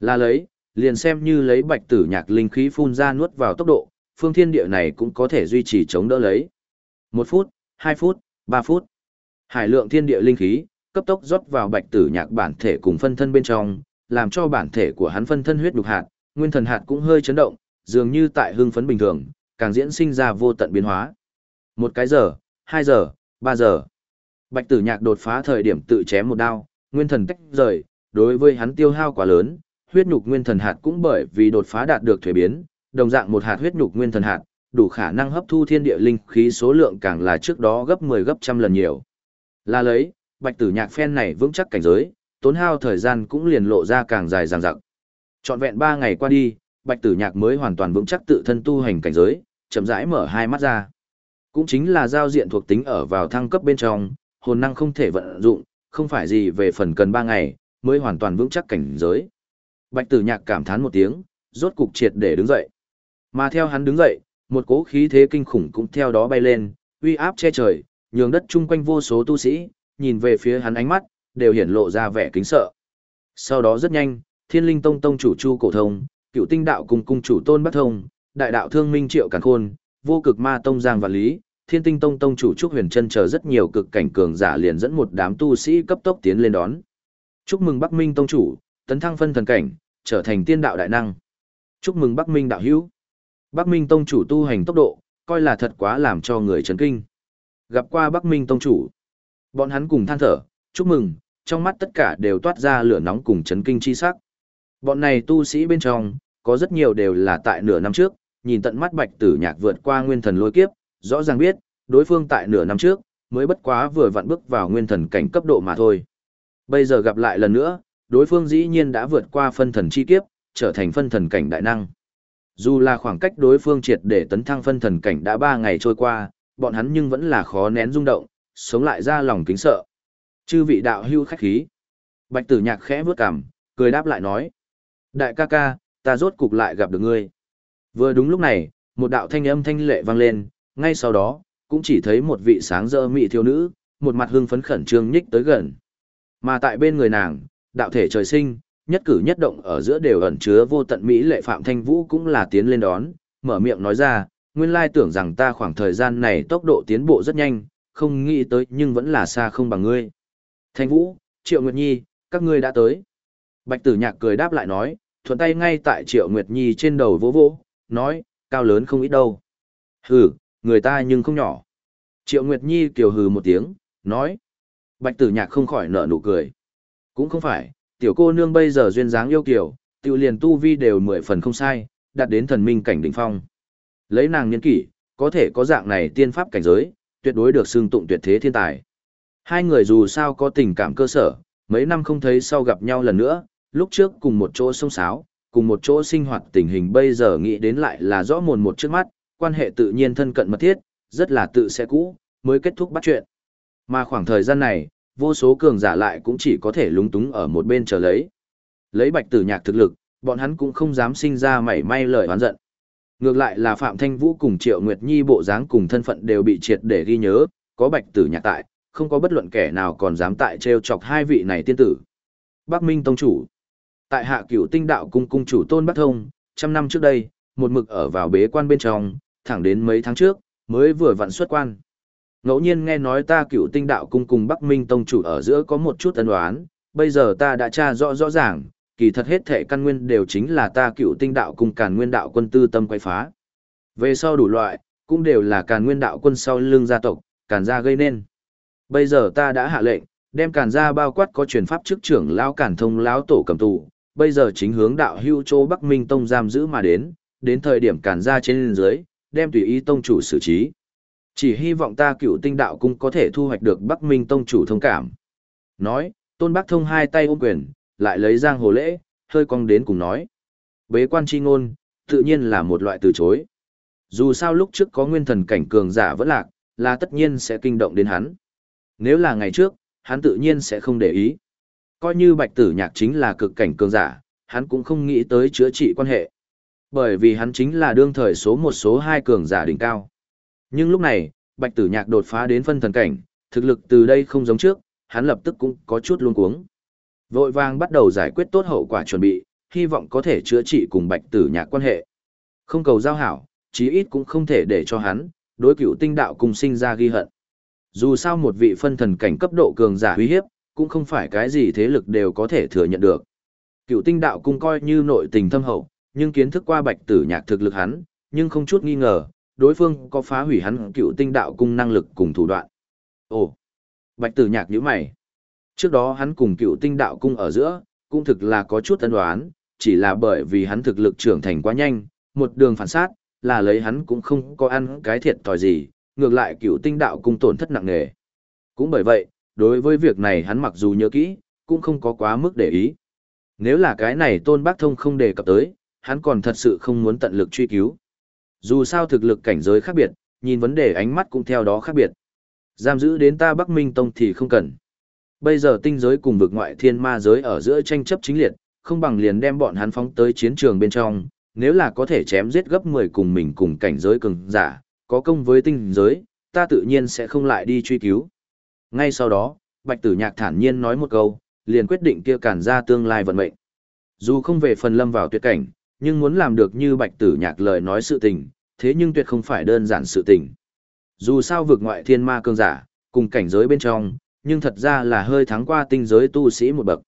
Là lấy, liền xem như lấy bạch tử nhạc linh khí phun ra nuốt vào tốc độ, phương thiên địa này cũng có thể duy trì chống đỡ lấy. Một phút, hai phút, ba phút. Hải lượng thiên địa linh khí, cấp tốc rót vào bạch tử nhạc bản thể cùng phân thân bên trong, làm cho bản thể của hắn phân thân huyết đục hạt, nguyên thần hạt cũng hơi chấn động, dường như tại hưng phấn bình thường, càng diễn sinh ra vô tận biến hóa. Một cái giờ, hai giờ, ba giờ. Bạch tử nhạc đột phá thời điểm tự chém một đao, nguyên thần tách rời, đối với hắn tiêu hao quá lớn, huyết nhục nguyên thần hạt cũng bởi vì đột phá đạt được thuế biến, đồng dạng một hạt huyết nhục nguyên thần hạt, đủ khả năng hấp thu thiên địa linh khí số lượng càng là trước đó gấp 10 gấp trăm lần nhiều. Là lấy, bạch tử nhạc phen này vững chắc cảnh giới, tốn hao thời gian cũng liền lộ ra càng dài dằng dặc. Trọn vẹn 3 ngày qua đi, Bạch Tử Nhạc mới hoàn toàn vững chắc tự thân tu hành cảnh giới, chậm rãi mở hai mắt ra. Cũng chính là giao diện thuộc tính ở vào thăng cấp bên trong, hồn năng không thể vận dụng, không phải gì về phần cần 3 ngày, mới hoàn toàn vững chắc cảnh giới. Bạch Tử Nhạc cảm thán một tiếng, rốt cục triệt để đứng dậy. Mà theo hắn đứng dậy, một cỗ khí thế kinh khủng cũng theo đó bay lên, uy áp che trời, nhường đất chung quanh vô số tu sĩ, nhìn về phía hắn ánh mắt, đều hiển lộ ra vẻ kính sợ. Sau đó rất nhanh, Thiên Linh Tông tông chủ Chu Cổ Thông, Cựu Tinh Đạo cùng cung chủ Tôn Bắc Thông, Đại đạo Thương Minh Triệu Càn Khôn, Vô Cực Ma Tông Giang và Lý, Thiên Tinh Tông tông chủ Trúc Huyền Chân chờ rất nhiều cực cảnh cường giả liền dẫn một đám tu sĩ cấp tốc tiến lên đón. Chúc mừng Bắc Minh tông chủ, tấn thăng phân thần cảnh, trở thành tiên đạo đại năng. Chúc mừng Bắc Minh đạo hữu. Bắc Minh tông chủ tu hành tốc độ, coi là thật quá làm cho người chấn kinh. Gặp qua Bắc Minh tông chủ, bọn hắn cùng than thở, chúc mừng, trong mắt tất cả đều toát ra lửa nóng cùng chấn kinh chi sắc. Bọn này tu sĩ bên trong, có rất nhiều đều là tại nửa năm trước, nhìn tận mắt Bạch Tử Nhạc vượt qua nguyên thần lôi kiếp, rõ ràng biết, đối phương tại nửa năm trước, mới bất quá vừa vặn bước vào nguyên thần cảnh cấp độ mà thôi. Bây giờ gặp lại lần nữa, đối phương dĩ nhiên đã vượt qua phân thần chi kiếp, trở thành phân thần cảnh đại năng. Dù là khoảng cách đối phương triệt để tấn thăng phân thần cảnh đã 3 ngày trôi qua, bọn hắn nhưng vẫn là khó nén rung động, sống lại ra lòng kính sợ. Chư vị đạo hưu khách khí. Bạch tử nhạc khẽ bước cằm, cười đáp lại nói. Đại ca ca, ta rốt cục lại gặp được ngươi. Vừa đúng lúc này, một đạo thanh âm thanh lệ vang lên, ngay sau đó, cũng chỉ thấy một vị sáng dơ mị thiếu nữ, một mặt hưng phấn khẩn trương nhích tới gần. Mà tại bên người nàng, đạo thể trời sinh, nhất cử nhất động ở giữa đều ẩn chứa vô tận mỹ lệ Phạm Thanh Vũ cũng là tiến lên đón, mở miệng nói ra, nguyên lai tưởng rằng ta khoảng thời gian này tốc độ tiến bộ rất nhanh, không nghĩ tới nhưng vẫn là xa không bằng ngươi. Thanh Vũ, Triệu Nguyệt Nhi, các ngươi đã tới. Bạch Tử Nhạc cười đáp lại nói, thuận tay ngay tại Triệu Nguyệt Nhi trên đầu vỗ vỗ, nói, cao lớn không ít đâu. Hừ, người ta nhưng không nhỏ. Triệu Nguyệt Nhi kiều hừ một tiếng, nói. Bạch tử nhạc không khỏi nở nụ cười. Cũng không phải, tiểu cô nương bây giờ duyên dáng yêu kiều, tiêu liền tu vi đều mười phần không sai, đạt đến thần minh cảnh đỉnh phong. Lấy nàng nhân kỷ, có thể có dạng này tiên pháp cảnh giới, tuyệt đối được xưng tụng tuyệt thế thiên tài. Hai người dù sao có tình cảm cơ sở, mấy năm không thấy sau gặp nhau lần nữa, lúc trước cùng một chỗ sông sáo, cùng một chỗ sinh hoạt tình hình bây giờ nghĩ đến lại là rõ mồn một trước mắt, quan hệ tự nhiên thân cận mật thiết, rất là tự sẽ cũ, mới kết thúc bắt chuyện. Mà khoảng thời gian này, vô số cường giả lại cũng chỉ có thể lúng túng ở một bên chờ lấy. Lấy bạch tử nhạc thực lực, bọn hắn cũng không dám sinh ra mảy may lời oán giận. Ngược lại là Phạm Thanh Vũ cùng Triệu Nguyệt Nhi bộ dáng cùng thân phận đều bị triệt để ghi nhớ, có bạch tử nhạc tại, không có bất luận kẻ nào còn dám tại trêu chọc hai vị này tiên tử. Bắc Minh Tông Chủ Tại hạ cửu tinh đạo cung cung chủ Tôn Bắc Thông, trăm năm trước đây, một mực ở vào bế quan bên trong, thẳng đến mấy tháng trước, mới vừa vặn xuất quan. Ngẫu nhiên nghe nói ta cựu tinh đạo cung cùng Bắc Minh Tông chủ ở giữa có một chút ân oán, bây giờ ta đã tra rõ rõ ràng, kỳ thật hết thể căn nguyên đều chính là ta cựu tinh đạo cung càn nguyên đạo quân tư tâm quay phá. Về sau đủ loại, cũng đều là càn nguyên đạo quân sau lưng gia tộc, càn gia gây nên. Bây giờ ta đã hạ lệnh, đem càn gia bao quát có truyền pháp chức trưởng lão càn thông lão tổ cầm tù, bây giờ chính hướng đạo hưu châu Bắc Minh Tông giam giữ mà đến, đến thời điểm càn gia trên dưới, đem tùy ý tông chủ xử trí. Chỉ hy vọng ta cựu tinh đạo cung có thể thu hoạch được Bắc Minh tông chủ thông cảm. Nói, tôn bác thông hai tay ôm quyền, lại lấy giang hồ lễ, hơi cong đến cùng nói. Bế quan chi ngôn, tự nhiên là một loại từ chối. Dù sao lúc trước có nguyên thần cảnh cường giả vẫn lạc, là tất nhiên sẽ kinh động đến hắn. Nếu là ngày trước, hắn tự nhiên sẽ không để ý. Coi như bạch tử nhạc chính là cực cảnh cường giả, hắn cũng không nghĩ tới chữa trị quan hệ. Bởi vì hắn chính là đương thời số một số hai cường giả đỉnh cao. Nhưng lúc này, bạch tử nhạc đột phá đến phân thần cảnh, thực lực từ đây không giống trước, hắn lập tức cũng có chút luống cuống. Vội vàng bắt đầu giải quyết tốt hậu quả chuẩn bị, hy vọng có thể chữa trị cùng bạch tử nhạc quan hệ. Không cầu giao hảo, chí ít cũng không thể để cho hắn, đối cựu tinh đạo cùng sinh ra ghi hận. Dù sao một vị phân thần cảnh cấp độ cường giả uy hiếp, cũng không phải cái gì thế lực đều có thể thừa nhận được. Cựu tinh đạo cung coi như nội tình thâm hậu, nhưng kiến thức qua bạch tử nhạc thực lực hắn, nhưng không chút nghi ngờ, đối phương có phá hủy hắn cựu tinh đạo cung năng lực cùng thủ đoạn. Ồ, bạch tử nhạc nhíu mày. Trước đó hắn cùng cựu tinh đạo cung ở giữa, cũng thực là có chút tân đoán, chỉ là bởi vì hắn thực lực trưởng thành quá nhanh, một đường phản sát, là lấy hắn cũng không có ăn cái thiệt thòi gì, ngược lại cựu tinh đạo cung tổn thất nặng nề. Cũng bởi vậy, đối với việc này hắn mặc dù nhớ kỹ, cũng không có quá mức để ý. Nếu là cái này tôn bác thông không đề cập tới, hắn còn thật sự không muốn tận lực truy cứu. Dù sao thực lực cảnh giới khác biệt, nhìn vấn đề ánh mắt cũng theo đó khác biệt. Giam giữ đến ta Bắc Minh Tông thì không cần. Bây giờ tinh giới cùng vực ngoại thiên ma giới ở giữa tranh chấp chính liệt, không bằng liền đem bọn hắn phóng tới chiến trường bên trong, nếu là có thể chém giết gấp 10 cùng mình cùng cảnh giới cường giả, có công với tinh giới, ta tự nhiên sẽ không lại đi truy cứu. Ngay sau đó, Bạch Tử Nhạc thản nhiên nói một câu, liền quyết định kia cản ra tương lai vận mệnh. Dù không về phần lâm vào tuyệt cảnh, nhưng muốn làm được như Bạch Tử Nhạc lời nói sự tình, thế nhưng tuyệt không phải đơn giản sự tình. Dù sao vực ngoại thiên ma cương giả, cùng cảnh giới bên trong, nhưng thật ra là hơi thắng qua tinh giới tu sĩ một bậc.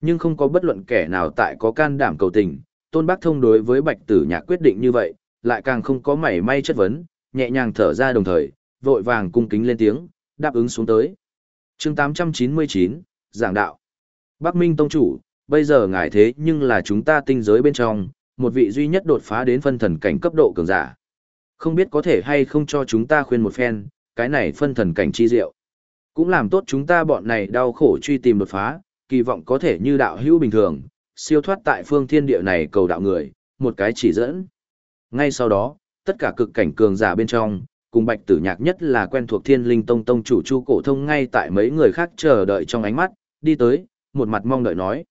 Nhưng không có bất luận kẻ nào tại có can đảm cầu tình, Tôn Bác Thông đối với Bạch Tử Nhạc quyết định như vậy, lại càng không có mảy may chất vấn, nhẹ nhàng thở ra đồng thời, vội vàng cung kính lên tiếng, đáp ứng xuống tới. chương 899, Giảng Đạo. Bắc Minh Tông Chủ, bây giờ ngài thế nhưng là chúng ta tinh giới bên trong, một vị duy nhất đột phá đến phân thần cảnh cấp độ cường giả. Không biết có thể hay không cho chúng ta khuyên một phen, cái này phân thần cảnh chi diệu. Cũng làm tốt chúng ta bọn này đau khổ truy tìm đột phá, kỳ vọng có thể như đạo hữu bình thường, siêu thoát tại phương thiên địa này cầu đạo người, một cái chỉ dẫn. Ngay sau đó, tất cả cực cảnh cường giả bên trong, cùng bạch tử nhạc nhất là quen thuộc thiên linh tông tông chủ chu cổ thông ngay tại mấy người khác chờ đợi trong ánh mắt, đi tới, một mặt mong đợi nói.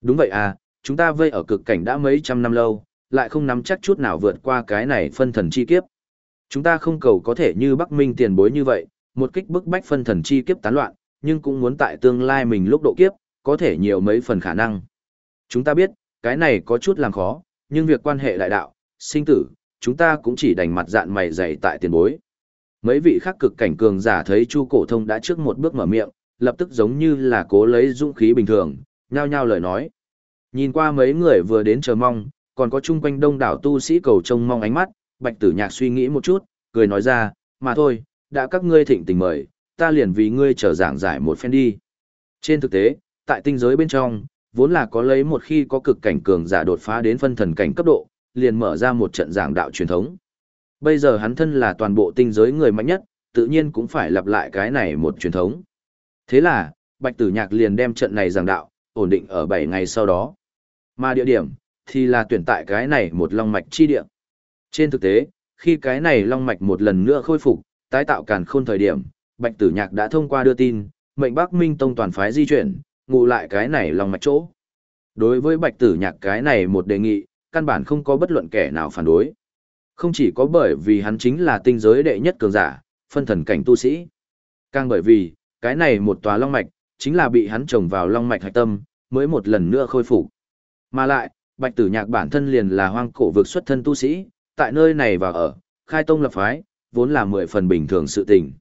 Đúng vậy à, chúng ta vây ở cực cảnh đã mấy trăm năm lâu, lại không nắm chắc chút nào vượt qua cái này phân thần chi kiếp. Chúng ta không cầu có thể như Bắc Minh tiền bối như vậy, một kích bức bách phân thần chi kiếp tán loạn, nhưng cũng muốn tại tương lai mình lúc độ kiếp, có thể nhiều mấy phần khả năng. Chúng ta biết, cái này có chút làm khó, nhưng việc quan hệ đại đạo, sinh tử, chúng ta cũng chỉ đành mặt dạn mày dày tại tiền bối. Mấy vị khác cực cảnh cường giả thấy Chu Cổ Thông đã trước một bước mở miệng, lập tức giống như là cố lấy dũng khí bình thường, nhao nhao lời nói. Nhìn qua mấy người vừa đến chờ mong, còn có chung quanh đông đảo tu sĩ cầu trông mong ánh mắt, Bạch Tử Nhạc suy nghĩ một chút, cười nói ra, mà thôi, đã các ngươi thịnh tình mời, ta liền vì ngươi trở giảng giải một phen đi. Trên thực tế, tại tinh giới bên trong, vốn là có lấy một khi có cực cảnh cường giả đột phá đến phân thần cảnh cấp độ, liền mở ra một trận giảng đạo truyền thống. Bây giờ hắn thân là toàn bộ tinh giới người mạnh nhất, tự nhiên cũng phải lặp lại cái này một truyền thống. Thế là, Bạch Tử Nhạc liền đem trận này giảng đạo, ổn định ở 7 ngày sau đó. Mà địa điểm, thì là tuyển tại cái này một long mạch chi địa. Trên thực tế, khi cái này long mạch một lần nữa khôi phục, tái tạo càn khôn thời điểm, Bạch Tử Nhạc đã thông qua đưa tin, mệnh Bắc Minh Tông toàn phái di chuyển, ngụ lại cái này long mạch chỗ. Đối với Bạch Tử Nhạc cái này một đề nghị, căn bản không có bất luận kẻ nào phản đối. Không chỉ có bởi vì hắn chính là tinh giới đệ nhất cường giả, phân thần cảnh tu sĩ. Càng bởi vì, cái này một tòa long mạch, chính là bị hắn trồng vào long mạch hạch tâm, mới một lần nữa khôi phục. Mà lại, Bạch Tử Nhạc bản thân liền là hoang cổ vực xuất thân tu sĩ, tại nơi này và ở, khai tông lập phái, vốn là mười phần bình thường sự tình.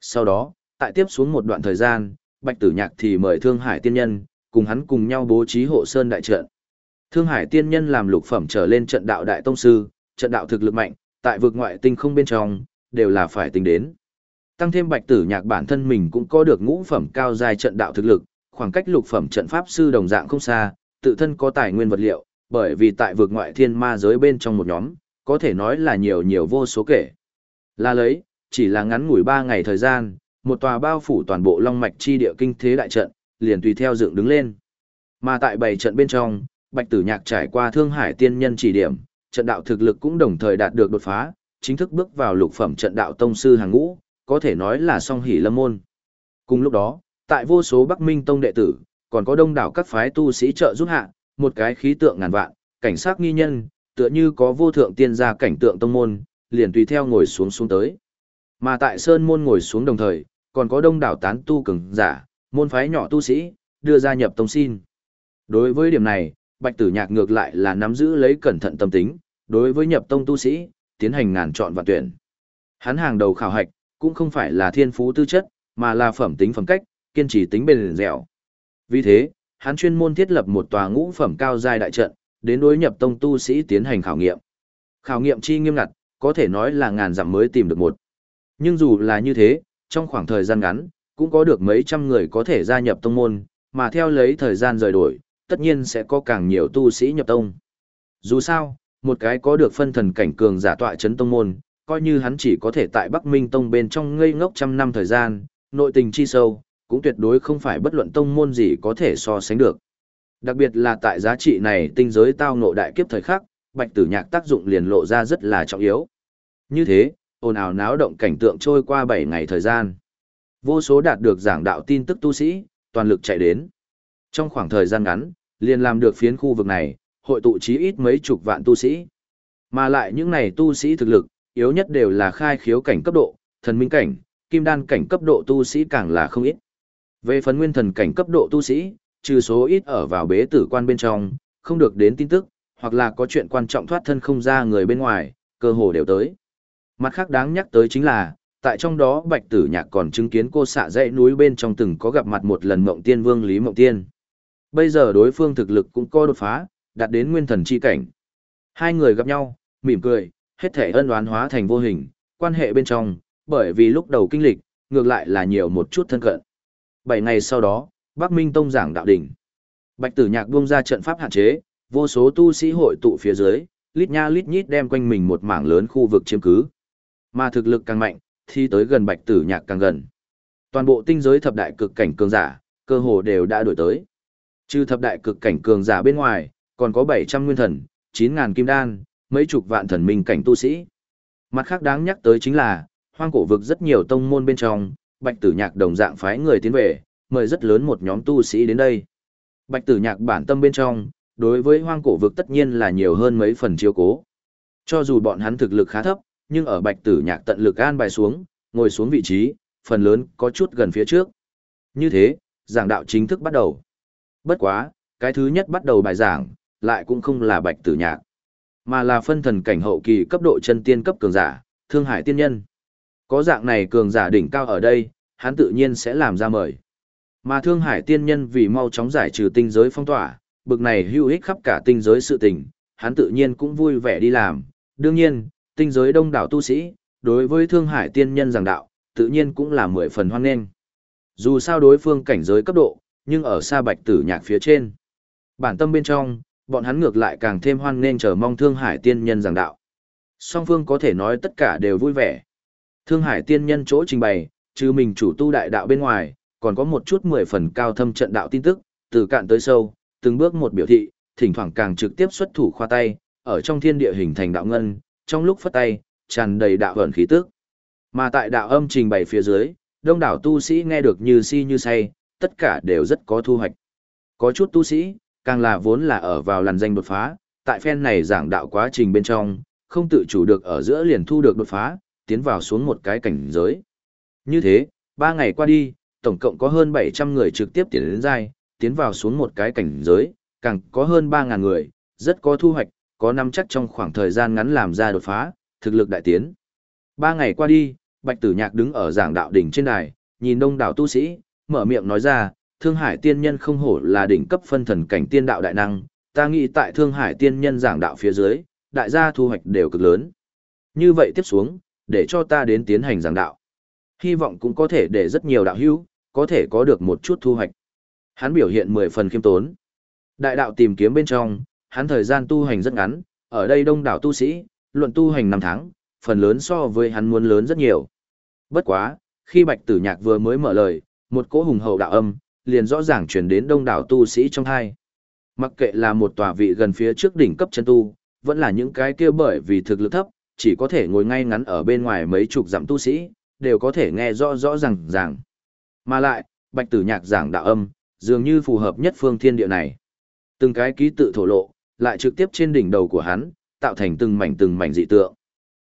Sau đó, tại tiếp xuống một đoạn thời gian, Bạch Tử Nhạc thì mời Thương Hải Tiên Nhân, cùng hắn cùng nhau bố trí hộ sơn đại trận. Thương Hải Tiên Nhân làm lục phẩm trở lên trận đạo đại tông sư, trận đạo thực lực mạnh, tại vực ngoại tinh không bên trong, đều là phải tính đến. Tăng thêm Bạch Tử Nhạc bản thân mình cũng có được ngũ phẩm cao dài trận đạo thực lực, khoảng cách lục phẩm trận pháp sư đồng dạng không xa, tự thân có tài nguyên vật liệu, bởi vì tại vực ngoại thiên ma giới bên trong một nhóm, có thể nói là nhiều nhiều vô số kể. Là lấy, chỉ là ngắn ngủi 3 ngày thời gian, một tòa bao phủ toàn bộ long mạch chi địa kinh thế đại trận, liền tùy theo dựng đứng lên. Mà tại bảy trận bên trong, Bạch Tử Nhạc trải qua Thương Hải tiên nhân chỉ điểm, trận đạo thực lực cũng đồng thời đạt được đột phá, chính thức bước vào lục phẩm trận đạo tông sư hàng ngũ, có thể nói là song hỷ lâm môn. Cùng lúc đó, tại vô số Bắc Minh tông đệ tử, còn có đông đảo các phái tu sĩ trợ giúp hạ, một cái khí tượng ngàn vạn, cảnh sát nghi nhân, tựa như có vô thượng tiên gia cảnh tượng tông môn, liền tùy theo ngồi xuống xuống tới. Mà tại sơn môn ngồi xuống đồng thời, còn có đông đảo tán tu cường giả, môn phái nhỏ tu sĩ, đưa ra nhập tông xin. Đối với điểm này, Bạch Tử Nhạc ngược lại là nắm giữ lấy cẩn thận tâm tính, đối với nhập tông tu sĩ, tiến hành ngàn chọn và tuyển. Hắn hàng đầu khảo hạch, cũng không phải là thiên phú tư chất, mà là phẩm tính phẩm cách, kiên trì tính bền dẻo. Vì thế, hắn chuyên môn thiết lập một tòa ngũ phẩm cao giai đại trận, đến đối nhập tông tu sĩ tiến hành khảo nghiệm. Khảo nghiệm chi nghiêm ngặt, có thể nói là ngàn dặm mới tìm được một. Nhưng dù là như thế, trong khoảng thời gian ngắn, cũng có được mấy trăm người có thể gia nhập tông môn, mà theo lấy thời gian rời đổi, tất nhiên sẽ có càng nhiều tu sĩ nhập tông. Dù sao, một cái có được phân thần cảnh cường giả tọa chấn tông môn, coi như hắn chỉ có thể tại Bắc Minh Tông bên trong ngây ngốc trăm năm thời gian, nội tình chi sâu, cũng tuyệt đối không phải bất luận tông môn gì có thể so sánh được. Đặc biệt là tại giá trị này tinh giới tao ngộ đại kiếp thời khắc, bạch tử nhạc tác dụng liền lộ ra rất là trọng yếu. Như thế, ồn ào náo động cảnh tượng trôi qua 7 ngày thời gian. Vô số đạt được giảng đạo tin tức tu sĩ, toàn lực chạy đến. Trong khoảng thời gian ngắn, liền làm được phiến khu vực này, hội tụ chí ít mấy chục vạn tu sĩ. Mà lại những này tu sĩ thực lực, yếu nhất đều là khai khiếu cảnh cấp độ, thần minh cảnh, kim đan cảnh cấp độ tu sĩ càng là không ít. Về phần nguyên thần cảnh cấp độ tu sĩ, trừ số ít ở vào bế tử quan bên trong, không được đến tin tức, hoặc là có chuyện quan trọng thoát thân không ra người bên ngoài, cơ hồ đều tới. Mặt khác đáng nhắc tới chính là, tại trong đó Bạch Tử Nhạc còn chứng kiến cô xạ dãy núi bên trong từng có gặp mặt một lần Mộng Tiên Vương Lý Mộng Tiên. Bây giờ đối phương thực lực cũng có đột phá, đạt đến nguyên thần chi cảnh. Hai người gặp nhau, mỉm cười, hết thể ân oán hóa thành vô hình, quan hệ bên trong, bởi vì lúc đầu kinh lịch, ngược lại là nhiều một chút thân cận. Bảy ngày sau đó, Bắc Minh Tông giảng đạo đỉnh. Bạch Tử Nhạc buông ra trận pháp hạn chế, vô số tu sĩ hội tụ phía dưới, lít nha lít nhít đem quanh mình một mảng lớn khu vực chiếm cứ. Mà thực lực càng mạnh, thì tới gần Bạch Tử Nhạc càng gần. Toàn bộ tinh giới thập đại cực cảnh cường giả, cơ hồ đều đã đổi tới. Trừ thập đại cực cảnh cường giả bên ngoài, còn có 700 nguyên thần, 9000 kim đan, mấy chục vạn thần minh cảnh tu sĩ. Mặt khác đáng nhắc tới chính là, hoang cổ vực rất nhiều tông môn bên trong, Bạch Tử Nhạc đồng dạng phái người tiến về, mời rất lớn một nhóm tu sĩ đến đây. Bạch Tử Nhạc bản tâm bên trong, đối với hoang cổ vực tất nhiên là nhiều hơn mấy phần chiếu cố. Cho dù bọn hắn thực lực khá thấp, nhưng ở Bạch Tử Nhạc tận lực an bài xuống, ngồi xuống vị trí, phần lớn có chút gần phía trước. Như thế, giảng đạo chính thức bắt đầu. Bất quá, cái thứ nhất bắt đầu bài giảng, lại cũng không là Bạch Tử Nhạc, mà là phân thần cảnh hậu kỳ cấp độ chân tiên cấp cường giả, Thương Hải tiên nhân. Có dạng này cường giả đỉnh cao ở đây, hắn tự nhiên sẽ làm ra mời. Mà Thương Hải tiên nhân vì mau chóng giải trừ tinh giới phong tỏa, bực này hữu ích khắp cả tinh giới sự tình, hắn tự nhiên cũng vui vẻ đi làm. Đương nhiên, tinh giới đông đảo tu sĩ, đối với Thương Hải tiên nhân giảng đạo, tự nhiên cũng là mười phần hoan nghênh. Dù sao đối phương cảnh giới cấp độ, nhưng ở xa bạch tử nhạc phía trên. Bản tâm bên trong, bọn hắn ngược lại càng thêm hoan nghênh chờ mong Thương Hải tiên nhân giảng đạo. Song phương có thể nói tất cả đều vui vẻ. Thương Hải tiên nhân chỗ trình bày, trừ mình chủ tu đại đạo bên ngoài, còn có một chút mười phần cao thâm trận đạo tin tức, từ cạn tới sâu, từng bước một biểu thị, thỉnh thoảng càng trực tiếp xuất thủ khoa tay, ở trong thiên địa hình thành đạo ngân, trong lúc phất tay, tràn đầy đạo vận khí tức. Mà tại đạo âm trình bày phía dưới, đông đảo tu sĩ nghe được như si như say, tất cả đều rất có thu hoạch. Có chút tu sĩ, càng là vốn là ở vào làn danh đột phá, tại phen này giảng đạo quá trình bên trong, không tự chủ được ở giữa liền thu được đột phá, tiến vào xuống một cái cảnh giới. Như thế, ba ngày qua đi, tổng cộng có hơn 700 người trực tiếp tiến đến giai, tiến vào xuống một cái cảnh giới, càng có hơn 3.000 người, rất có thu hoạch, có năm chắc trong khoảng thời gian ngắn làm ra đột phá, thực lực đại tiến. Ba ngày qua đi, Bạch Tử Nhạc đứng ở giảng đạo đỉnh trên đài, nhìn đông đảo tu sĩ, mở miệng nói ra, Thương Hải tiên nhân không hổ là đỉnh cấp phân thần cảnh tiên đạo đại năng, ta nghĩ tại Thương Hải tiên nhân giảng đạo phía dưới, đại gia thu hoạch đều cực lớn. Như vậy tiếp xuống, để cho ta đến tiến hành giảng đạo. Hy vọng cũng có thể để rất nhiều đạo hữu, có thể có được một chút thu hoạch. Hắn biểu hiện mười phần khiêm tốn. Đại đạo tìm kiếm bên trong, hắn thời gian tu hành rất ngắn, ở đây đông đảo tu sĩ, luận tu hành năm tháng, phần lớn so với hắn muốn lớn rất nhiều. Bất quá, khi Bạch Tử Nhạc vừa mới mở lời, một cỗ hùng hậu đạo âm, liền rõ ràng chuyển đến đông đảo tu sĩ trong hai. Mặc kệ là một tòa vị gần phía trước đỉnh cấp chân tu, vẫn là những cái kia bởi vì thực lực thấp, chỉ có thể ngồi ngay ngắn ở bên ngoài mấy chục dặm tu sĩ, đều có thể nghe rõ rõ ràng ràng. Mà lại, Bạch Tử Nhạc giảng đạo âm, dường như phù hợp nhất phương thiên địa này. Từng cái ký tự thổ lộ, lại trực tiếp trên đỉnh đầu của hắn, tạo thành từng mảnh từng mảnh dị tượng.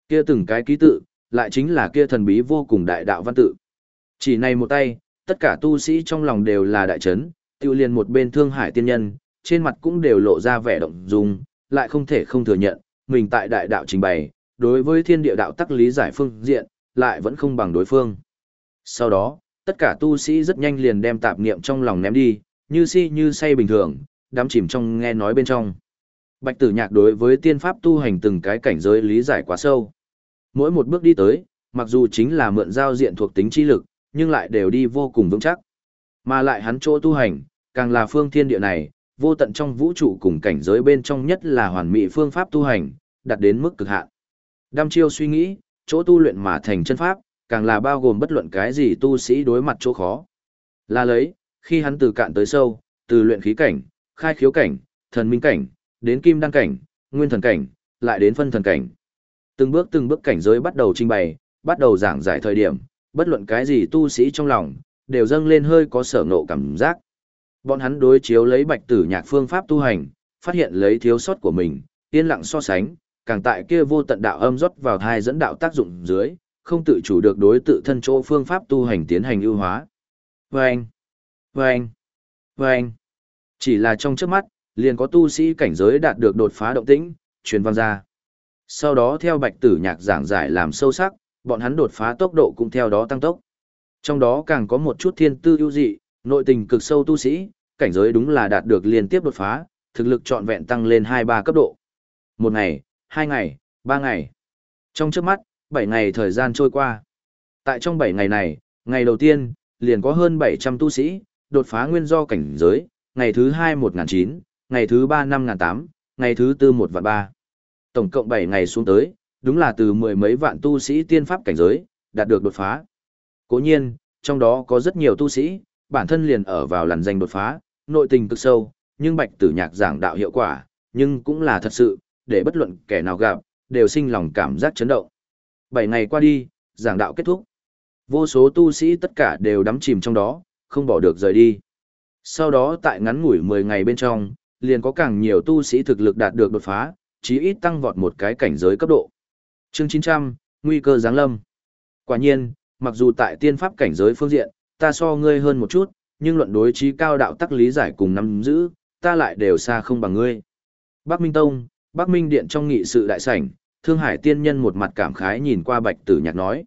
Kia từng cái ký tự, lại chính là kia thần bí vô cùng đại đạo văn tự. Chỉ này một tay, tất cả tu sĩ trong lòng đều là đại chấn, tiêu liền một bên thương hải tiên nhân, trên mặt cũng đều lộ ra vẻ động dung, lại không thể không thừa nhận, mình tại đại đạo trình bày, đối với thiên địa đạo tắc lý giải phương diện, lại vẫn không bằng đối phương. Sau đó, tất cả tu sĩ rất nhanh liền đem tạp niệm trong lòng ném đi, như si như say bình thường, đắm chìm trong nghe nói bên trong. Bạch tử nhạc đối với tiên pháp tu hành từng cái cảnh giới lý giải quá sâu. Mỗi một bước đi tới, mặc dù chính là mượn giao diện thuộc tính chi lực, nhưng lại đều đi vô cùng vững chắc. Mà lại hắn chỗ tu hành, càng là phương thiên địa này, vô tận trong vũ trụ cùng cảnh giới bên trong nhất là hoàn mỹ phương pháp tu hành, đạt đến mức cực hạn. Đam chiêu suy nghĩ, chỗ tu luyện mà thành chân pháp, càng là bao gồm bất luận cái gì tu sĩ đối mặt chỗ khó. Là lấy, khi hắn từ cạn tới sâu, từ luyện khí cảnh, khai khiếu cảnh, thần minh cảnh, đến kim đăng cảnh, nguyên thần cảnh, lại đến phân thần cảnh. Từng bước từng bước cảnh giới bắt đầu trình bày, bắt đầu giảng giải thời điểm, bất luận cái gì tu sĩ trong lòng, đều dâng lên hơi có sở ngộ cảm giác. Bọn hắn đối chiếu lấy bạch tử nhạc phương pháp tu hành, phát hiện lấy thiếu sót của mình, yên lặng so sánh, càng tại kia vô tận đạo âm rót vào thai dẫn đạo tác dụng dưới, không tự chủ được đối tự thân chỗ phương pháp tu hành tiến hành ưu hóa. Vâng! Vâng! Vâng! Chỉ là trong trước mắt, liền có tu sĩ cảnh giới đạt được đột phá động tĩnh, truyền vang ra. Sau đó theo bạch tử nhạc giảng giải làm sâu sắc, bọn hắn đột phá tốc độ cũng theo đó tăng tốc. Trong đó càng có một chút thiên tư ưu dị, nội tình cực sâu tu sĩ, cảnh giới đúng là đạt được liên tiếp đột phá, thực lực trọn vẹn tăng lên 2-3 cấp độ. Một ngày, hai ngày, ba ngày. Trong trước mắt, bảy ngày thời gian trôi qua. Tại trong bảy ngày này, ngày đầu tiên, liền có hơn 700 tu sĩ, đột phá nguyên do cảnh giới, ngày thứ 2 1.900, ngày thứ 3 5.800, ngày thứ 4 1 vạn ba. Tổng cộng bảy ngày xuống tới, đúng là từ mười mấy vạn tu sĩ tiên pháp cảnh giới, đạt được đột phá. Cố nhiên, trong đó có rất nhiều tu sĩ, bản thân liền ở vào làn danh đột phá, nội tình cực sâu, nhưng bạch tử nhạc giảng đạo hiệu quả, nhưng cũng là thật sự, để bất luận kẻ nào gặp, đều sinh lòng cảm giác chấn động. Bảy ngày qua đi, giảng đạo kết thúc. Vô số tu sĩ tất cả đều đắm chìm trong đó, không bỏ được rời đi. Sau đó tại ngắn ngủi 10 ngày bên trong, liền có càng nhiều tu sĩ thực lực đạt được đột phá, chí ít tăng vọt một cái cảnh giới cấp độ. Chương 900, nguy cơ giáng lâm. Quả nhiên, mặc dù tại tiên pháp cảnh giới phương diện, ta so ngươi hơn một chút, nhưng luận đối trí cao đạo tắc lý giải cùng nắm giữ, ta lại đều xa không bằng ngươi. Bắc Minh Tông, Bắc Minh Điện trong nghị sự đại sảnh, Thương Hải tiên nhân một mặt cảm khái nhìn qua Bạch Tử Nhạc nói.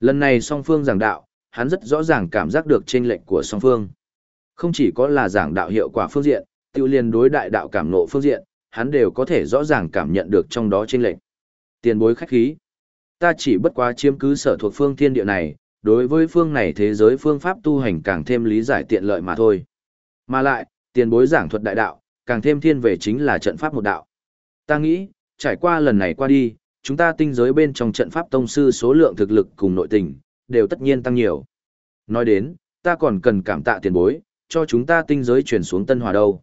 Lần này song phương giảng đạo, hắn rất rõ ràng cảm giác được chênh lệnh của song phương. Không chỉ có là giảng đạo hiệu quả phương diện, tiêu liên đối đại đạo cảm nộ phương diện, hắn đều có thể rõ ràng cảm nhận được trong đó chênh lệnh. Tiền bối khách khí. Ta chỉ bất quá chiếm cứ sở thuộc phương thiên địa này, đối với phương này thế giới phương pháp tu hành càng thêm lý giải tiện lợi mà thôi. Mà lại, tiền bối giảng thuật đại đạo, càng thêm thiên về chính là trận pháp một đạo. Ta nghĩ, trải qua lần này qua đi, chúng ta tinh giới bên trong trận pháp tông sư số lượng thực lực cùng nội tình, đều tất nhiên tăng nhiều. Nói đến, ta còn cần cảm tạ tiền bối, cho chúng ta tinh giới chuyển xuống tân hòa đâu.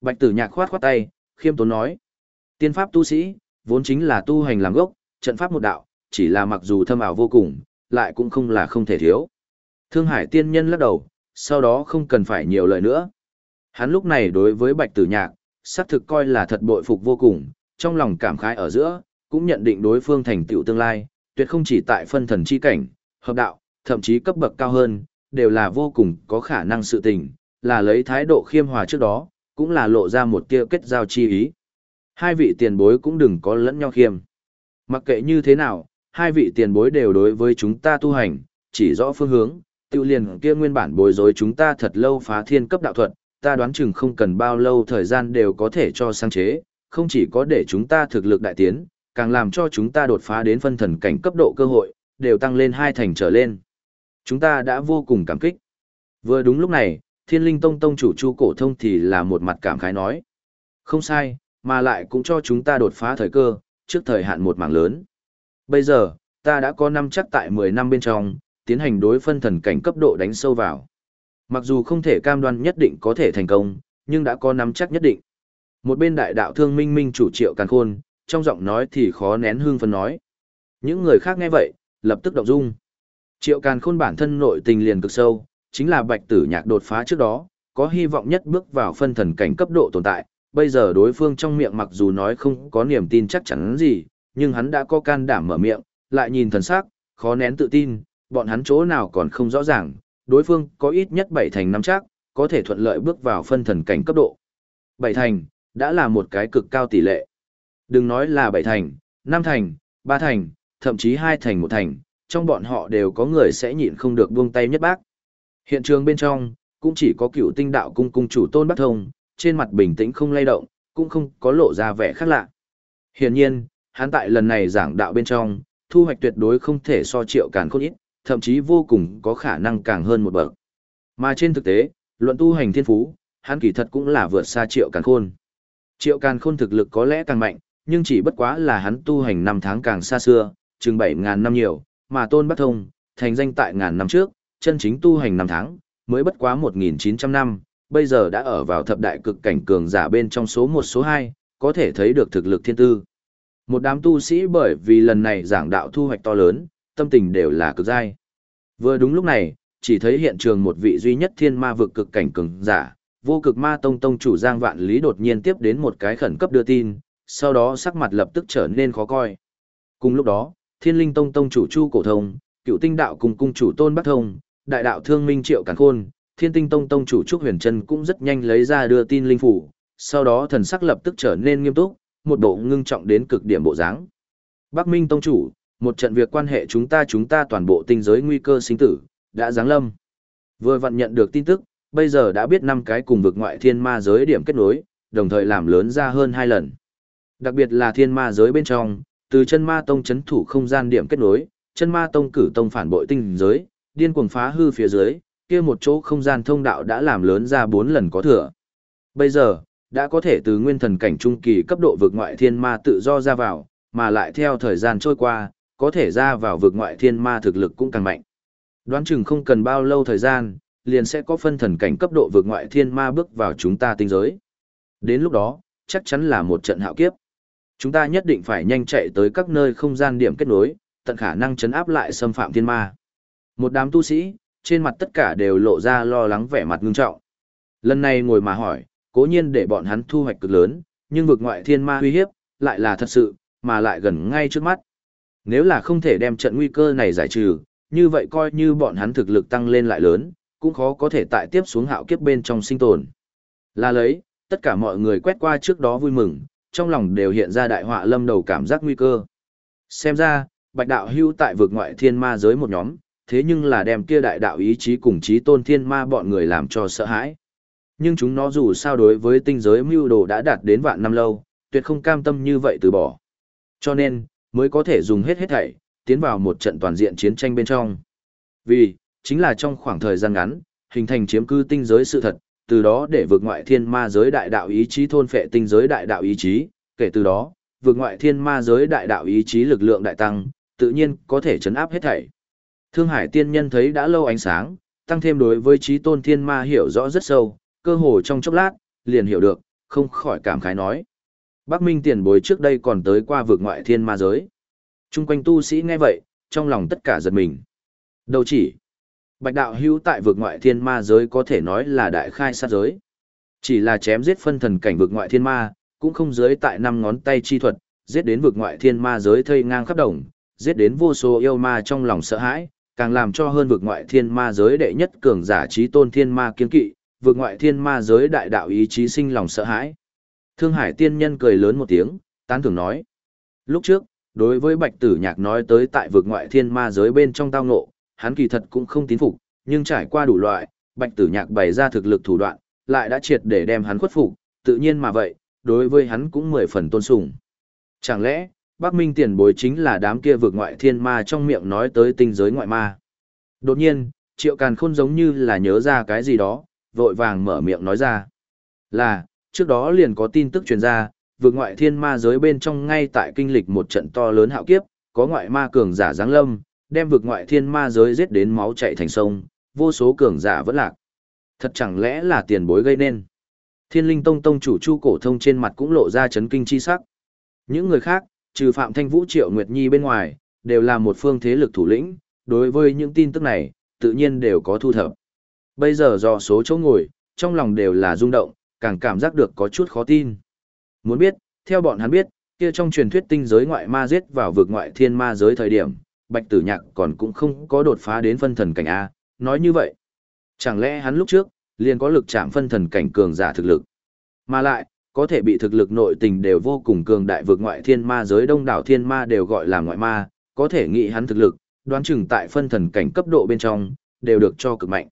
Bạch tử nhạc khoát khoát tay, khiêm tốn nói. Tiên pháp tu sĩ, vốn chính là tu hành làm gốc, trận pháp một đạo, chỉ là mặc dù thâm ảo vô cùng, lại cũng không là không thể thiếu. Thương Hải tiên nhân lắc đầu, sau đó không cần phải nhiều lời nữa. Hắn lúc này đối với Bạch Tử Nhạc, xác thực coi là thật bội phục vô cùng, trong lòng cảm khái ở giữa, cũng nhận định đối phương thành tựu tương lai, tuyệt không chỉ tại phân thần chi cảnh, hợp đạo, thậm chí cấp bậc cao hơn, đều là vô cùng có khả năng sự tình, là lấy thái độ khiêm hòa trước đó, cũng là lộ ra một tia kết giao chi ý. Hai vị tiền bối cũng đừng có lẫn nhau khiêm. Mặc kệ như thế nào, hai vị tiền bối đều đối với chúng ta tu hành, chỉ rõ phương hướng, tiêu liền kia nguyên bản bối rối chúng ta thật lâu phá thiên cấp đạo thuật, ta đoán chừng không cần bao lâu thời gian đều có thể cho sáng chế, không chỉ có để chúng ta thực lực đại tiến, càng làm cho chúng ta đột phá đến phân thần cảnh cấp độ cơ hội, đều tăng lên hai thành trở lên. Chúng ta đã vô cùng cảm kích. Vừa đúng lúc này, Thiên Linh Tông Tông chủ Chu Cổ Thông thì là một mặt cảm khái nói. Không sai, mà lại cũng cho chúng ta đột phá thời cơ, trước thời hạn một mảng lớn. Bây giờ, ta đã có năm chắc tại 10 năm bên trong, tiến hành đối phân thần cảnh cấp độ đánh sâu vào. Mặc dù không thể cam đoan nhất định có thể thành công, nhưng đã có nắm chắc nhất định. Một bên đại đạo thương minh minh chủ triệu càn khôn, trong giọng nói thì khó nén hương phân nói. Những người khác nghe vậy, lập tức động dung. Triệu càn khôn bản thân nội tình liền cực sâu, chính là bạch tử nhạc đột phá trước đó, có hy vọng nhất bước vào phân thần cảnh cấp độ tồn tại. Bây giờ đối phương trong miệng mặc dù nói không có niềm tin chắc chắn gì, nhưng hắn đã có can đảm mở miệng, lại nhìn thần sắc, khó nén tự tin, bọn hắn chỗ nào còn không rõ ràng, đối phương có ít nhất bảy thành năm chắc, có thể thuận lợi bước vào phân thần cảnh cấp độ. Bảy thành, đã là một cái cực cao tỷ lệ. Đừng nói là bảy thành, năm thành, ba thành, thậm chí hai thành một thành, trong bọn họ đều có người sẽ nhịn không được buông tay nhất bác. Hiện trường bên trong, cũng chỉ có cựu tinh đạo cung cung chủ tôn bắc thông, trên mặt bình tĩnh không lay động, cũng không có lộ ra vẻ khác lạ. Hiển nhiên, hắn tại lần này giảng đạo bên trong, thu hoạch tuyệt đối không thể so triệu càn khôn ít, thậm chí vô cùng có khả năng càng hơn một bậc. Mà trên thực tế, luận tu hành thiên phú, hắn kỳ thật cũng là vượt xa triệu càn khôn. Triệu càn khôn thực lực có lẽ càng mạnh, nhưng chỉ bất quá là hắn tu hành năm tháng càng xa xưa, chừng 7.000 năm nhiều, mà tôn bắc thông, thành danh tại ngàn năm trước, chân chính tu hành năm tháng, mới bất quá 1.900 năm, bây giờ đã ở vào thập đại cực cảnh cường giả bên trong số một số hai, có thể thấy được thực lực thiên tư. Một đám tu sĩ bởi vì lần này giảng đạo thu hoạch to lớn, tâm tình đều là cực dai. Vừa đúng lúc này, chỉ thấy hiện trường một vị duy nhất thiên ma vực cực cảnh cường giả, vô cực ma tông tông chủ Giang Vạn Lý đột nhiên tiếp đến một cái khẩn cấp đưa tin, sau đó sắc mặt lập tức trở nên khó coi. Cùng lúc đó, Thiên Linh Tông tông chủ Chu Cổ Thông, Cựu Tinh Đạo cùng cung chủ Tôn Bắc Thông, Đại đạo Thương Minh Triệu Càn Khôn, Thiên Tinh Tông tông chủ Trúc Huyền Trân cũng rất nhanh lấy ra đưa tin linh phủ, sau đó thần sắc lập tức trở nên nghiêm túc, một bộ ngưng trọng đến cực điểm bộ dáng. Bắc Minh tông chủ, một trận việc quan hệ chúng ta chúng ta toàn bộ tinh giới nguy cơ sinh tử, đã giáng lâm. Vừa vặn nhận được tin tức, bây giờ đã biết năm cái cùng vực ngoại thiên ma giới điểm kết nối, đồng thời làm lớn ra hơn hai lần. Đặc biệt là thiên ma giới bên trong, từ chân ma tông chấn thủ không gian điểm kết nối, chân ma tông cử tông phản bội tinh giới, điên cuồng phá hư phía dưới, kia một chỗ không gian thông đạo đã làm lớn ra bốn lần có thừa. Bây giờ, đã có thể từ nguyên thần cảnh trung kỳ cấp độ vực ngoại thiên ma tự do ra vào, mà lại theo thời gian trôi qua, có thể ra vào vực ngoại thiên ma thực lực cũng càng mạnh. Đoán chừng không cần bao lâu thời gian, liền sẽ có phân thần cảnh cấp độ vực ngoại thiên ma bước vào chúng ta tinh giới. Đến lúc đó, chắc chắn là một trận hạo kiếp. Chúng ta nhất định phải nhanh chạy tới các nơi không gian điểm kết nối, tận khả năng chấn áp lại xâm phạm thiên ma. Một đám tu sĩ, trên mặt tất cả đều lộ ra lo lắng vẻ mặt ngưng trọng. Lần này ngồi mà hỏi, cố nhiên để bọn hắn thu hoạch cực lớn, nhưng vực ngoại thiên ma uy hiếp, lại là thật sự, mà lại gần ngay trước mắt. Nếu là không thể đem trận nguy cơ này giải trừ, như vậy coi như bọn hắn thực lực tăng lên lại lớn, cũng khó có thể tại tiếp xuống hạo kiếp bên trong sinh tồn. Là lấy, tất cả mọi người quét qua trước đó vui mừng, trong lòng đều hiện ra đại họa lâm đầu cảm giác nguy cơ. Xem ra, bạch đạo hưu tại vực ngoại thiên ma giới một nhóm, thế nhưng là đem kia đại đạo ý chí cùng chí tôn thiên ma bọn người làm cho sợ hãi. Nhưng chúng nó dù sao đối với tinh giới mưu đồ đã đạt đến vạn năm lâu, tuyệt không cam tâm như vậy từ bỏ. Cho nên, mới có thể dùng hết hết thảy, tiến vào một trận toàn diện chiến tranh bên trong. Vì, chính là trong khoảng thời gian ngắn, hình thành chiếm cư tinh giới sự thật, từ đó để vượt ngoại thiên ma giới đại đạo ý chí thôn phệ tinh giới đại đạo ý chí, kể từ đó, vượt ngoại thiên ma giới đại đạo ý chí lực lượng đại tăng, tự nhiên có thể chấn áp hết thảy. Thương Hải tiên nhân thấy đã lâu ánh sáng, tăng thêm đối với trí tôn thiên ma hiểu rõ rất sâu, cơ hồ trong chốc lát, liền hiểu được, không khỏi cảm khái nói. Bắc Minh tiền bối trước đây còn tới qua vực ngoại thiên ma giới. Trung quanh tu sĩ nghe vậy, trong lòng tất cả giật mình. Đầu chỉ, bạch đạo hữu tại vực ngoại thiên ma giới có thể nói là đại khai sát giới. Chỉ là chém giết phân thần cảnh vực ngoại thiên ma, cũng không giới tại năm ngón tay chi thuật, giết đến vực ngoại thiên ma giới thây ngang khắp đồng, giết đến vô số yêu ma trong lòng sợ hãi, càng làm cho hơn vực ngoại thiên ma giới đệ nhất cường giả trí tôn thiên ma kiên kỵ, vực ngoại thiên ma giới đại đạo ý chí sinh lòng sợ hãi. Thương Hải tiên nhân cười lớn một tiếng, tán thưởng nói. Lúc trước, đối với bạch tử nhạc nói tới tại vực ngoại thiên ma giới bên trong tao ngộ, hắn kỳ thật cũng không tín phục, nhưng trải qua đủ loại, bạch tử nhạc bày ra thực lực thủ đoạn, lại đã triệt để đem hắn khuất phục, tự nhiên mà vậy, đối với hắn cũng mười phần tôn sùng. Chẳng lẽ, Bắc Minh tiền bối chính là đám kia vực ngoại thiên ma trong miệng nói tới tinh giới ngoại ma. Đột nhiên, triệu càn khôn giống như là nhớ ra cái gì đó, vội vàng mở miệng nói ra. Là, trước đó liền có tin tức truyền ra, vượt ngoại thiên ma giới bên trong ngay tại kinh lịch một trận to lớn hạo kiếp, có ngoại ma cường giả giáng lâm, đem vượt ngoại thiên ma giới giết đến máu chảy thành sông, vô số cường giả vẫn lạc. Thật chẳng lẽ là tiền bối gây nên. Thiên linh tông tông chủ chu cổ thông trên mặt cũng lộ ra chấn kinh chi sắc. Những người khác, trừ Phạm Thanh Vũ Triệu Nguyệt Nhi bên ngoài, đều là một phương thế lực thủ lĩnh, đối với những tin tức này, tự nhiên đều có thu thập. Bây giờ do số chỗ ngồi, trong lòng đều là rung động, càng cảm giác được có chút khó tin. Muốn biết, theo bọn hắn biết, kia trong truyền thuyết tinh giới ngoại ma giết vào vực ngoại thiên ma giới thời điểm, Bạch Tử Nhạc còn cũng không có đột phá đến phân thần cảnh A, nói như vậy. Chẳng lẽ hắn lúc trước, liền có lực chạm phân thần cảnh cường giả thực lực. Mà lại, có thể bị thực lực nội tình đều vô cùng cường đại vực ngoại thiên ma giới đông đảo thiên ma đều gọi là ngoại ma, có thể nghĩ hắn thực lực, đoán chừng tại phân thần cảnh cấp độ bên trong, đều được cho cực mạnh.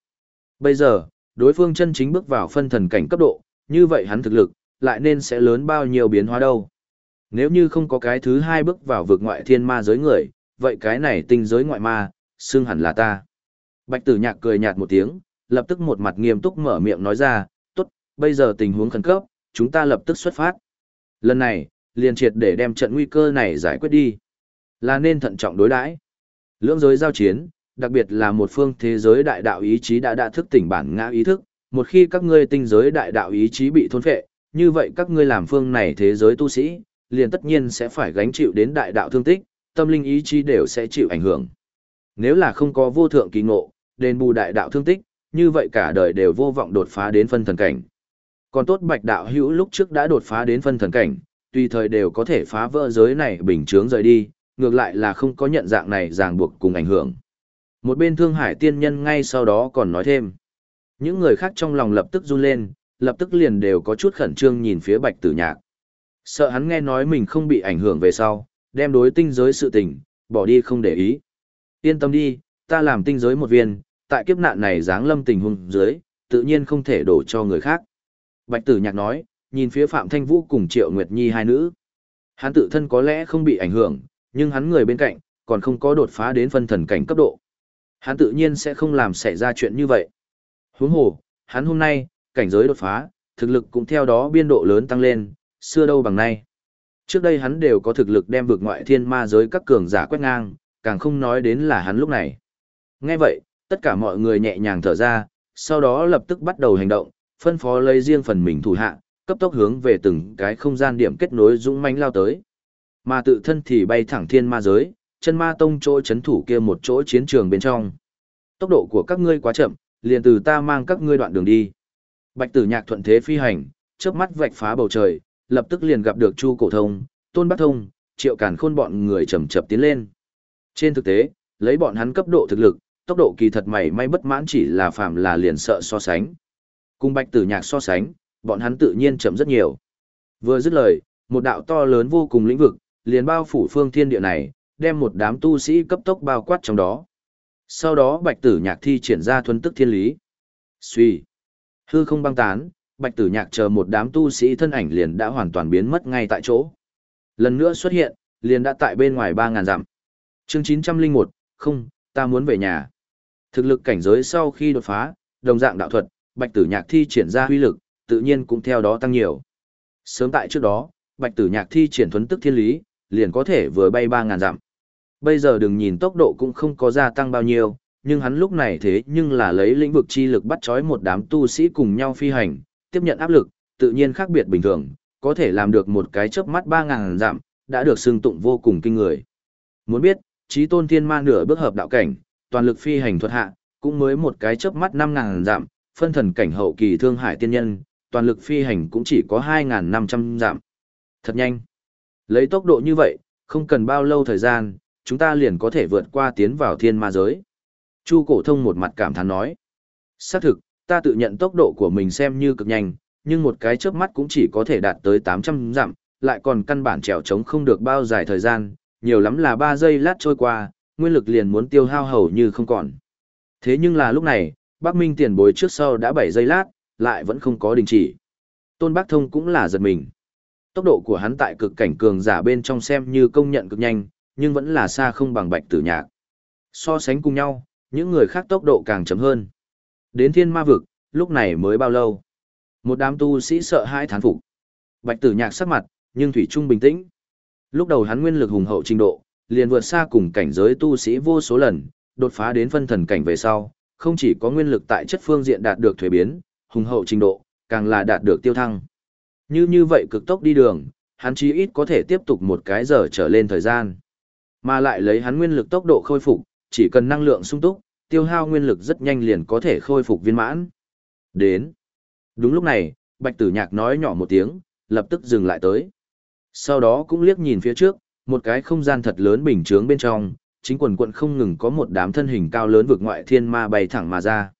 Bây giờ, đối phương chân chính bước vào phân thần cảnh cấp độ, như vậy hắn thực lực, lại nên sẽ lớn bao nhiêu biến hóa đâu. Nếu như không có cái thứ hai bước vào vực ngoại thiên ma giới người, vậy cái này tinh giới ngoại ma, xương hẳn là ta. Bạch tử nhạc cười nhạt một tiếng, lập tức một mặt nghiêm túc mở miệng nói ra, tốt, bây giờ tình huống khẩn cấp, chúng ta lập tức xuất phát. Lần này, liền triệt để đem trận nguy cơ này giải quyết đi. Là nên thận trọng đối đãi. Lưỡng giới giao chiến, đặc biệt là một phương thế giới đại đạo ý chí đã đã thức tỉnh bản ngã ý thức, một khi các ngươi tinh giới đại đạo ý chí bị thôn phệ, như vậy các ngươi làm phương này thế giới tu sĩ, liền tất nhiên sẽ phải gánh chịu đến đại đạo thương tích, tâm linh ý chí đều sẽ chịu ảnh hưởng. Nếu là không có vô thượng kỳ ngộ, đền bù đại đạo thương tích, như vậy cả đời đều vô vọng đột phá đến phân thần cảnh. Còn tốt bạch đạo hữu lúc trước đã đột phá đến phân thần cảnh, tùy thời đều có thể phá vỡ giới này bình chướng rời đi, ngược lại là không có nhận dạng này ràng buộc cùng ảnh hưởng. Một bên Thương Hải tiên nhân ngay sau đó còn nói thêm. Những người khác trong lòng lập tức run lên, lập tức liền đều có chút khẩn trương nhìn phía bạch tử nhạc. Sợ hắn nghe nói mình không bị ảnh hưởng về sau, đem đối tinh giới sự tình, bỏ đi không để ý. Yên tâm đi, ta làm tinh giới một viên, tại kiếp nạn này dáng lâm tình huống dưới, tự nhiên không thể đổ cho người khác. Bạch tử nhạc nói, nhìn phía Phạm Thanh Vũ cùng Triệu Nguyệt Nhi hai nữ. Hắn tự thân có lẽ không bị ảnh hưởng, nhưng hắn người bên cạnh, còn không có đột phá đến phân thần cảnh cấp độ. Hắn tự nhiên sẽ không làm xảy ra chuyện như vậy. Huống hồ, hắn hôm nay, cảnh giới đột phá, thực lực cũng theo đó biên độ lớn tăng lên, xưa đâu bằng nay. Trước đây hắn đều có thực lực đem vượt ngoại thiên ma giới các cường giả quét ngang, càng không nói đến là hắn lúc này. Nghe vậy, tất cả mọi người nhẹ nhàng thở ra, sau đó lập tức bắt đầu hành động, phân phó lấy riêng phần mình thủ hạ, cấp tốc hướng về từng cái không gian điểm kết nối dũng mãnh lao tới. Mà tự thân thì bay thẳng thiên ma giới, chân ma tông chỗ chấn thủ kia một chỗ chiến trường bên trong. Tốc độ của các ngươi quá chậm, liền từ ta mang các ngươi đoạn đường đi. Bạch tử nhạc thuận thế phi hành, chớp mắt vạch phá bầu trời, lập tức liền gặp được Chu Cổ Thông, Tôn Bắc Thông, Triệu cản Khôn bọn người chậm chậm tiến lên. Trên thực tế, lấy bọn hắn cấp độ thực lực, tốc độ kỳ thật mảy may bất mãn chỉ là phạm là liền sợ so sánh. Cùng Bạch Tử Nhạc so sánh, bọn hắn tự nhiên chậm rất nhiều. Vừa dứt lời, một đạo to lớn vô cùng lĩnh vực, liền bao phủ phương thiên địa này, đem một đám tu sĩ cấp tốc bao quát trong đó. Sau đó Bạch Tử Nhạc thi triển ra thuần tức thiên lý. Suy. Hư không băng tán, Bạch Tử Nhạc chờ một đám tu sĩ thân ảnh liền đã hoàn toàn biến mất ngay tại chỗ. Lần nữa xuất hiện, liền đã tại bên ngoài 3000 dặm. Chương 901, không, ta muốn về nhà. Thực lực cảnh giới sau khi đột phá, đồng dạng đạo thuật, Bạch Tử Nhạc thi triển ra huy lực, tự nhiên cũng theo đó tăng nhiều. Sớm tại trước đó, Bạch Tử Nhạc thi triển thuấn tức thiên lý, liền có thể vừa bay 3000 dặm. Bây giờ đừng nhìn tốc độ cũng không có gia tăng bao nhiêu, nhưng hắn lúc này thế nhưng là lấy lĩnh vực chi lực bắt chói một đám tu sĩ cùng nhau phi hành, tiếp nhận áp lực, tự nhiên khác biệt bình thường, có thể làm được một cái chớp mắt 3000 giảm đã được xưng tụng vô cùng kinh người. Muốn biết, trí tôn thiên ma nửa bước hợp đạo cảnh, toàn lực phi hành thuật hạ, cũng mới một cái chớp mắt 5000 giảm phân thần cảnh hậu kỳ thương hải tiên nhân, toàn lực phi hành cũng chỉ có 2500 giảm Thật nhanh. Lấy tốc độ như vậy, không cần bao lâu thời gian, chúng ta liền có thể vượt qua tiến vào thiên ma giới. Chu cổ thông một mặt cảm thán nói. Xác thực, ta tự nhận tốc độ của mình xem như cực nhanh, nhưng một cái chớp mắt cũng chỉ có thể đạt tới 800 dặm, lại còn căn bản trèo trống không được bao dài thời gian, nhiều lắm là 3 giây lát trôi qua, nguyên lực liền muốn tiêu hao hầu như không còn. Thế nhưng là lúc này, Bắc Minh tiền bối trước sau đã 7 giây lát, lại vẫn không có đình chỉ. Tôn Bác Thông cũng là giật mình. Tốc độ của hắn tại cực cảnh cường giả bên trong xem như công nhận cực nhanh, nhưng vẫn là xa không bằng bạch tử nhạc. So sánh cùng nhau, những người khác tốc độ càng chậm hơn. Đến thiên ma vực, lúc này mới bao lâu? Một đám tu sĩ sợ hãi thán phục. Bạch tử nhạc sắc mặt, nhưng Thủy Trung bình tĩnh. Lúc đầu hắn nguyên lực hùng hậu trình độ, liền vượt xa cùng cảnh giới tu sĩ vô số lần, đột phá đến phân thần cảnh về sau, không chỉ có nguyên lực tại chất phương diện đạt được thuế biến, hùng hậu trình độ, càng là đạt được tiêu thăng. Như như vậy cực tốc đi đường, hắn chí ít có thể tiếp tục một cái giờ trở lên thời gian. Mà lại lấy hắn nguyên lực tốc độ khôi phục, chỉ cần năng lượng sung túc, tiêu hao nguyên lực rất nhanh liền có thể khôi phục viên mãn. Đến. Đúng lúc này, Bạch Tử Nhạc nói nhỏ một tiếng, lập tức dừng lại tới. Sau đó cũng liếc nhìn phía trước, một cái không gian thật lớn bình chướng bên trong, chính quần quận không ngừng có một đám thân hình cao lớn vực ngoại thiên ma bay thẳng mà ra.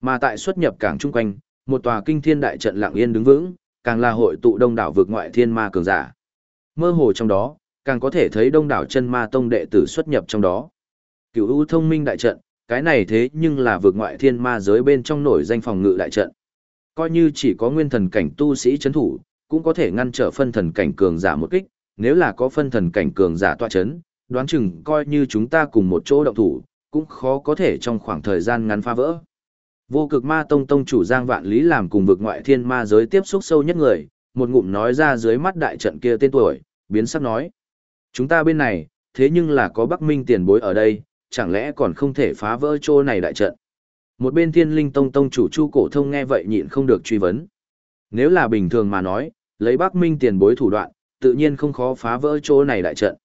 Mà tại xuất nhập cảng trung quanh, một tòa kinh thiên đại trận lặng yên đứng vững, càng là hội tụ đông đảo vực ngoại thiên ma cường giả. Mơ hồ trong đó, càng có thể thấy đông đảo chân ma tông đệ tử xuất nhập trong đó. Cửu U thông minh đại trận, cái này thế nhưng là vượt ngoại thiên ma giới bên trong nổi danh phòng ngự đại trận. Coi như chỉ có nguyên thần cảnh tu sĩ chấn thủ, cũng có thể ngăn trở phân thần cảnh cường giả một kích, nếu là có phân thần cảnh cường giả tọa chấn, đoán chừng coi như chúng ta cùng một chỗ động thủ, cũng khó có thể trong khoảng thời gian ngắn phá vỡ. Vô cực ma tông tông chủ Giang Vạn Lý làm cùng vực ngoại thiên ma giới tiếp xúc sâu nhất người, một ngụm nói ra dưới mắt đại trận kia tên tuổi, biến sắc nói. Chúng ta bên này, thế nhưng là có Bắc Minh tiền bối ở đây, chẳng lẽ còn không thể phá vỡ chỗ này đại trận. Một bên thiên linh tông tông chủ chu cổ thông nghe vậy nhịn không được truy vấn. Nếu là bình thường mà nói, lấy Bắc Minh tiền bối thủ đoạn, tự nhiên không khó phá vỡ chỗ này đại trận.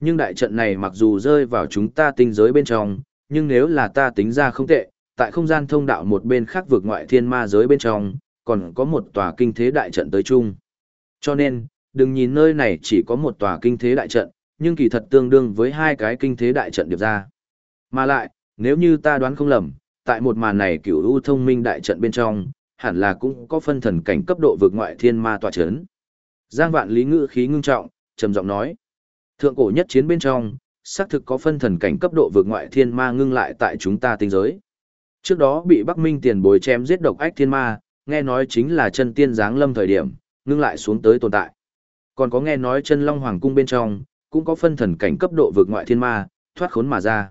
Nhưng đại trận này mặc dù rơi vào chúng ta tinh giới bên trong, nhưng nếu là ta tính ra không tệ, tại không gian thông đạo một bên khác vượt ngoại thiên ma giới bên trong, còn có một tòa kinh thế đại trận tới chung. Cho nên, đừng nhìn nơi này chỉ có một tòa kinh thế đại trận, nhưng kỳ thật tương đương với hai cái kinh thế đại trận điệp ra. Mà lại, nếu như ta đoán không lầm, tại một màn này cửu u thông minh đại trận bên trong, hẳn là cũng có phân thần cảnh cấp độ vượt ngoại thiên ma tòa chấn. Giang vạn lý ngữ khí ngưng trọng, trầm giọng nói. Thượng cổ nhất chiến bên trong, xác thực có phân thần cảnh cấp độ vượt ngoại thiên ma ngưng lại tại chúng ta tinh giới. Trước đó bị Bắc Minh tiền bối chém giết độc ách thiên ma, nghe nói chính là chân tiên giáng lâm thời điểm, ngưng lại xuống tới tồn tại. Còn có nghe nói chân long hoàng cung bên trong, cũng có phân thần cảnh cấp độ vượt ngoại thiên ma, thoát khốn mà ra.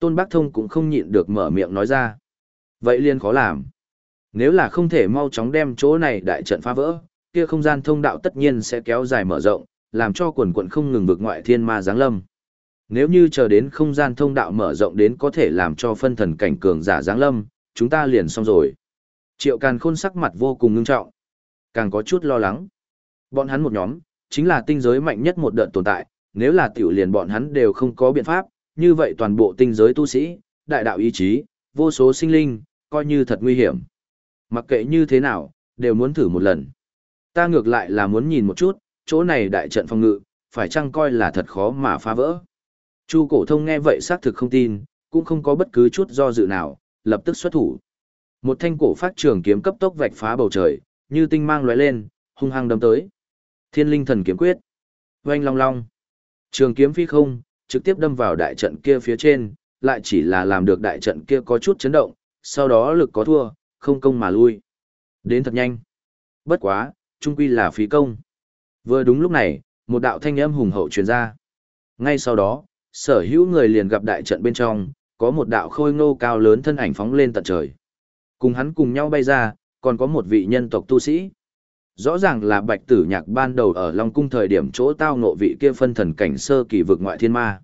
Tôn Bác Thông cũng không nhịn được mở miệng nói ra. Vậy liền khó làm. Nếu là không thể mau chóng đem chỗ này đại trận phá vỡ, kia không gian thông đạo tất nhiên sẽ kéo dài mở rộng, làm cho quần quận không ngừng vượt ngoại thiên ma giáng lâm. Nếu như chờ đến không gian thông đạo mở rộng đến có thể làm cho phân thần cảnh cường giả giáng lâm, chúng ta liền xong rồi. Triệu Càn Khôn sắc mặt vô cùng ngưng trọng, càng có chút lo lắng. Bọn hắn một nhóm, chính là tinh giới mạnh nhất một đợt tồn tại, nếu là tiểu liền bọn hắn đều không có biện pháp, như vậy toàn bộ tinh giới tu sĩ, đại đạo ý chí, vô số sinh linh, coi như thật nguy hiểm. Mặc kệ như thế nào, đều muốn thử một lần. Ta ngược lại là muốn nhìn một chút, chỗ này đại trận phòng ngự, phải chăng coi là thật khó mà phá vỡ. Chu cổ thông nghe vậy xác thực không tin, cũng không có bất cứ chút do dự nào, lập tức xuất thủ. Một thanh cổ phát trường kiếm cấp tốc vạch phá bầu trời, như tinh mang lóe lên, hung hăng đâm tới. Thiên linh thần kiếm quyết. Oanh long long. Trường kiếm phi không, trực tiếp đâm vào đại trận kia phía trên, lại chỉ là làm được đại trận kia có chút chấn động, sau đó lực có thua, không công mà lui. Đến thật nhanh. Bất quá, trung quy là phí công. Vừa đúng lúc này, một đạo thanh âm hùng hậu truyền ra. Ngay sau đó, sở hữu người liền gặp đại trận bên trong, có một đạo khôi ngô cao lớn thân ảnh phóng lên tận trời. Cùng hắn cùng nhau bay ra, còn có một vị nhân tộc tu sĩ. Rõ ràng là bạch tử nhạc ban đầu ở Long Cung thời điểm chỗ tao ngộ vị kia phân thần cảnh sơ kỳ vực ngoại thiên ma.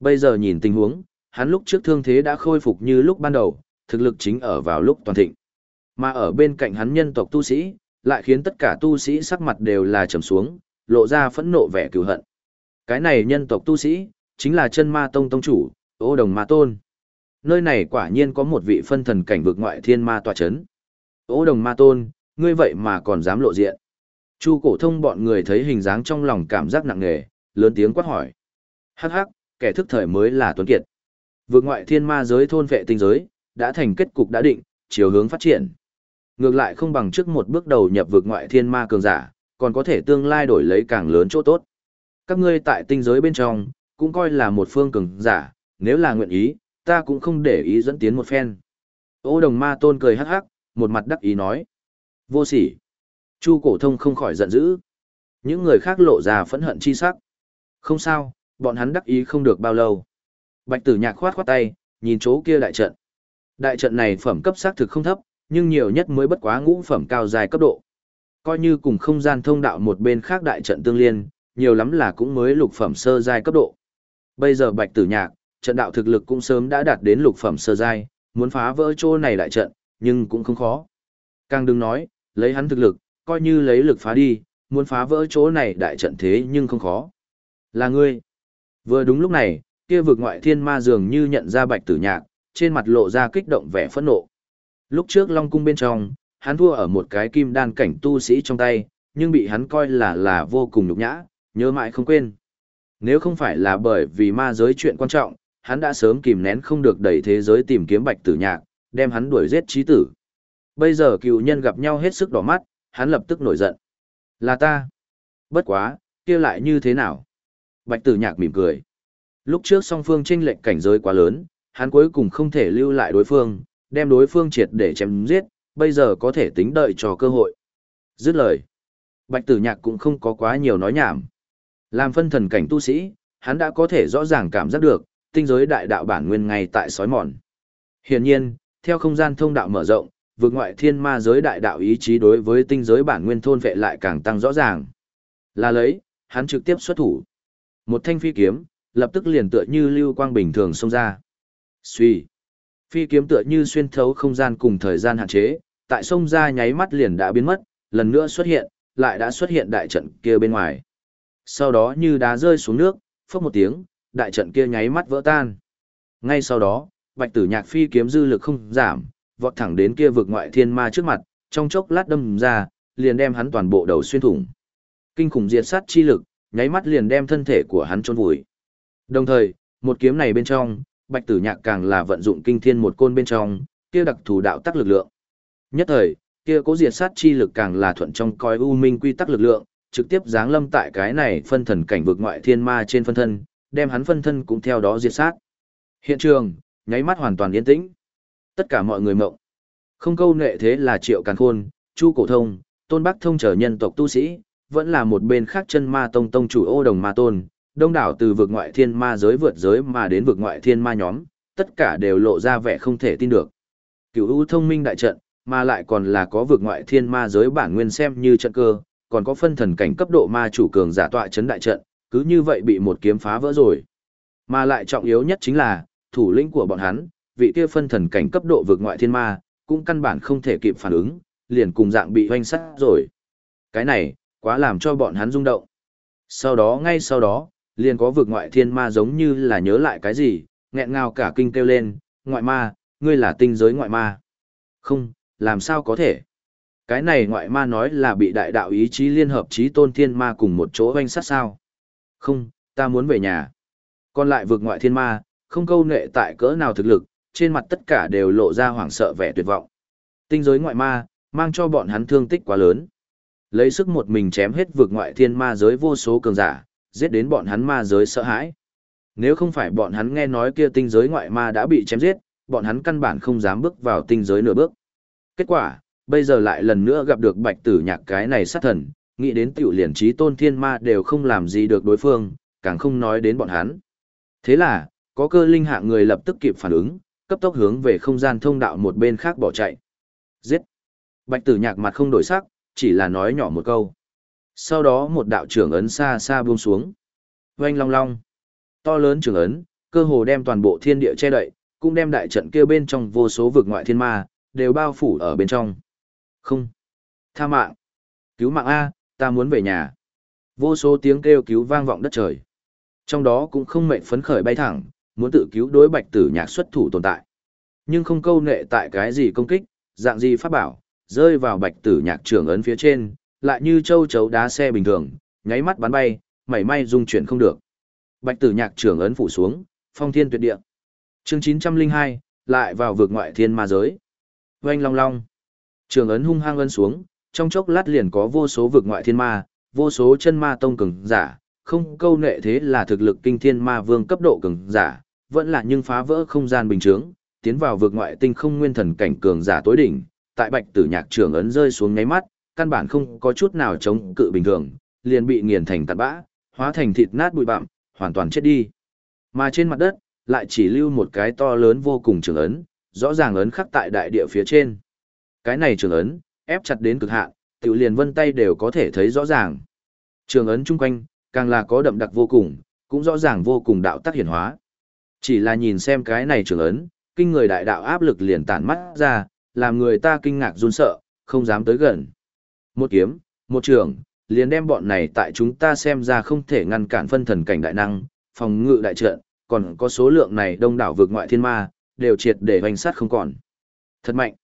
Bây giờ nhìn tình huống, hắn lúc trước thương thế đã khôi phục như lúc ban đầu, thực lực chính ở vào lúc toàn thịnh. Mà ở bên cạnh hắn nhân tộc tu sĩ, lại khiến tất cả tu sĩ sắc mặt đều là trầm xuống, lộ ra phẫn nộ vẻ cừu hận. Cái này nhân tộc tu sĩ, chính là chân ma tông tông chủ, ô đồng ma tôn. Nơi này quả nhiên có một vị phân thần cảnh vực ngoại thiên ma tòa chấn. Ô đồng ma tôn, ngươi vậy mà còn dám lộ diện. Chu cổ thông bọn người thấy hình dáng trong lòng cảm giác nặng nề, lớn tiếng quát hỏi. Hắc hắc, kẻ thức thời mới là tuấn kiệt. Vượt ngoại thiên ma giới thôn vệ tinh giới, đã thành kết cục đã định, chiều hướng phát triển. Ngược lại không bằng trước một bước đầu nhập vượt ngoại thiên ma cường giả, còn có thể tương lai đổi lấy càng lớn chỗ tốt. Các ngươi tại tinh giới bên trong, cũng coi là một phương cường giả, nếu là nguyện ý, ta cũng không để ý dẫn tiến một phen. Ô đồng ma tôn cười hắc hắc, một mặt đắc ý nói. Vô sỉ. Chu cổ thông không khỏi giận dữ. Những người khác lộ ra phẫn hận chi sắc. Không sao, bọn hắn đắc ý không được bao lâu. Bạch tử nhạc khoát khoát tay, nhìn chỗ kia đại trận. Đại trận này phẩm cấp xác thực không thấp, nhưng nhiều nhất mới bất quá ngũ phẩm cao dài cấp độ. Coi như cùng không gian thông đạo một bên khác đại trận tương liên, nhiều lắm là cũng mới lục phẩm sơ giai cấp độ. Bây giờ Bạch Tử Nhạc, trận đạo thực lực cũng sớm đã đạt đến lục phẩm sơ giai, muốn phá vỡ chỗ này đại trận, nhưng cũng không khó. Càng đừng nói, lấy hắn thực lực, coi như lấy lực phá đi, muốn phá vỡ chỗ này đại trận thế nhưng không khó. Là ngươi. Vừa đúng lúc này, kia vực ngoại thiên ma dường như nhận ra bạch tử nhạc, trên mặt lộ ra kích động vẻ phẫn nộ. Lúc trước Long Cung bên trong, hắn thua ở một cái kim đan cảnh tu sĩ trong tay, nhưng bị hắn coi là là vô cùng nhục nhã, nhớ mãi không quên. Nếu không phải là bởi vì ma giới chuyện quan trọng, hắn đã sớm kìm nén không được đẩy thế giới tìm kiếm bạch tử nhạc, đem hắn đuổi giết trí tử. Bây giờ cựu nhân gặp nhau hết sức đỏ mắt, hắn lập tức nổi giận. Là ta. Bất quá, kia lại như thế nào? Bạch tử nhạc mỉm cười. Lúc trước song phương tranh lệch cảnh giới quá lớn, hắn cuối cùng không thể lưu lại đối phương, đem đối phương triệt để chém giết, bây giờ có thể tính đợi cho cơ hội. Dứt lời. Bạch tử nhạc cũng không có quá nhiều nói nhảm. Làm phân thần cảnh tu sĩ, hắn đã có thể rõ ràng cảm giác được, tinh giới đại đạo bản nguyên ngay tại sói mòn. Hiển nhiên, theo không gian thông đạo mở rộng, vượt ngoại thiên ma giới đại đạo ý chí đối với tinh giới bản nguyên thôn vệ lại càng tăng rõ ràng. Là lấy, hắn trực tiếp xuất thủ. Một thanh phi kiếm, lập tức liền tựa như lưu quang bình thường xông ra. Xuy. Phi kiếm tựa như xuyên thấu không gian cùng thời gian hạn chế, tại sông ra nháy mắt liền đã biến mất, lần nữa xuất hiện, lại đã xuất hiện đại trận kia bên ngoài. Sau đó như đá rơi xuống nước, phốc một tiếng, đại trận kia nháy mắt vỡ tan. Ngay sau đó, Bạch Tử Nhạc phi kiếm dư lực không giảm, vọt thẳng đến kia vực ngoại thiên ma trước mặt, trong chốc lát đâm ra, liền đem hắn toàn bộ đầu xuyên thủng. Kinh khủng diệt sát chi lực, nháy mắt liền đem thân thể của hắn chôn vùi. Đồng thời, một kiếm này bên trong, Bạch Tử Nhạc càng là vận dụng kinh thiên một côn bên trong, kia đặc thù đạo tắc lực lượng. Nhất thời, kia cố diệt sát chi lực càng là thuận trong coi u minh quy tắc lực lượng, trực tiếp giáng lâm tại cái này phân thần cảnh vực ngoại thiên ma trên phân thân, đem hắn phân thân cũng theo đó diệt sát. Hiện trường, nháy mắt hoàn toàn yên tĩnh. Tất cả mọi người mộng. Không câu nệ thế là Triệu Càn Khôn, Chu Cổ Thông, Tôn Bắc Thông trở nhân tộc tu sĩ, vẫn là một bên khác chân ma tông tông chủ ô đồng ma tôn, đông đảo từ vực ngoại thiên ma giới vượt giới mà đến vực ngoại thiên ma nhóm, tất cả đều lộ ra vẻ không thể tin được. Cửu u thông minh đại trận, mà lại còn là có vực ngoại thiên ma giới bản nguyên xem như trận cơ, còn có phân thần cảnh cấp độ ma chủ cường giả tọa chấn đại trận, cứ như vậy bị một kiếm phá vỡ rồi. Mà lại trọng yếu nhất chính là, thủ lĩnh của bọn hắn, vị kia phân thần cảnh cấp độ vực ngoại thiên ma, cũng căn bản không thể kịp phản ứng, liền cùng dạng bị hoanh sắt. rồi. Cái này, quá làm cho bọn hắn rung động. Sau đó ngay sau đó, liền có vực ngoại thiên ma giống như là nhớ lại cái gì, nghẹn ngào cả kinh kêu lên, ngoại ma, ngươi là tinh giới ngoại ma. Không, làm sao có thể? Cái này ngoại ma nói là bị đại đạo ý chí liên hợp chí tôn thiên ma cùng một chỗ hoanh sát sao. Không, ta muốn về nhà. Còn lại vực ngoại thiên ma, không câu nệ tại cỡ nào thực lực, trên mặt tất cả đều lộ ra hoảng sợ vẻ tuyệt vọng. Tinh giới ngoại ma, mang cho bọn hắn thương tích quá lớn. Lấy sức một mình chém hết vực ngoại thiên ma giới vô số cường giả, giết đến bọn hắn ma giới sợ hãi. Nếu không phải bọn hắn nghe nói kia tinh giới ngoại ma đã bị chém giết, bọn hắn căn bản không dám bước vào tinh giới nửa bước. Kết quả, bây giờ lại lần nữa gặp được bạch tử nhạc cái này sát thần, nghĩ đến tiểu liền trí tôn thiên ma đều không làm gì được đối phương, càng không nói đến bọn hắn. Thế là, có cơ linh hạng người lập tức kịp phản ứng, cấp tốc hướng về không gian thông đạo một bên khác bỏ chạy. Giết! Bạch tử nhạc mặt không đổi sắc, chỉ là nói nhỏ một câu. Sau đó một đạo trưởng ấn xa xa buông xuống. Oanh long long. To lớn trưởng ấn, cơ hồ đem toàn bộ thiên địa che đậy, cũng đem đại trận kia bên trong vô số vực ngoại thiên ma, đều bao phủ ở bên trong. Không. Tha mạng. Cứu mạng A, ta muốn về nhà. Vô số tiếng kêu cứu vang vọng đất trời. Trong đó cũng không mệnh phấn khởi bay thẳng, muốn tự cứu đối bạch tử nhạc xuất thủ tồn tại. Nhưng không câu nệ tại cái gì công kích, dạng gì pháp bảo, rơi vào bạch tử nhạc trưởng ấn phía trên, lại như châu chấu đá xe bình thường, nháy mắt bắn bay, mảy may dung chuyển không được. Bạch tử nhạc trưởng ấn phủ xuống, phong thiên tuyệt địa. Chương 902, lại vào vực ngoại thiên ma giới. Oanh long long. Trường ấn hung hăng ấn xuống, trong chốc lát liền có vô số vực ngoại thiên ma, vô số chân ma tông cường giả, không câu nệ thế là thực lực kinh thiên ma vương cấp độ cường giả, vẫn là nhưng phá vỡ không gian bình thường, tiến vào vực ngoại tinh không nguyên thần cảnh cường giả tối đỉnh, tại bạch tử nhạc trường ấn rơi xuống nháy mắt, căn bản không có chút nào chống cự bình thường, liền bị nghiền thành tạt bã, hóa thành thịt nát bụi bặm, hoàn toàn chết đi. Mà trên mặt đất, lại chỉ lưu một cái to lớn vô cùng trường ấn, rõ ràng ấn khắc tại đại địa phía trên. Cái này trường ấn, ép chặt đến cực hạn, tiểu liền vân tay đều có thể thấy rõ ràng. Trường ấn chung quanh, càng là có đậm đặc vô cùng, cũng rõ ràng vô cùng đạo tác hiển hóa. Chỉ là nhìn xem cái này trường ấn, kinh người đại đạo áp lực liền tản mắt ra, làm người ta kinh ngạc run sợ, không dám tới gần. Một kiếm, một trường, liền đem bọn này tại chúng ta xem ra không thể ngăn cản phân thần cảnh đại năng, phòng ngự đại trận, còn có số lượng này đông đảo vượt ngoại thiên ma, đều triệt để hoành sát không còn. Thật mạnh.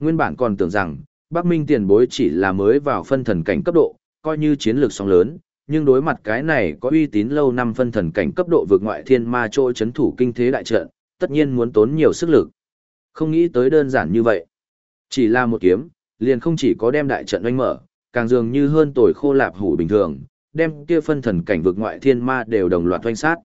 Nguyên bản còn tưởng rằng, Bắc Minh tiền bối chỉ là mới vào phân thần cảnh cấp độ, coi như chiến lược song lớn, nhưng đối mặt cái này có uy tín lâu năm phân thần cảnh cấp độ vượt ngoại thiên ma trôi chấn thủ kinh thế đại trận, tất nhiên muốn tốn nhiều sức lực. Không nghĩ tới đơn giản như vậy. Chỉ là một kiếm, liền không chỉ có đem đại trận oanh mở, càng dường như hơn tồi khô lạp hủ bình thường, đem kia phân thần cảnh vượt ngoại thiên ma đều đồng loạt oanh sát.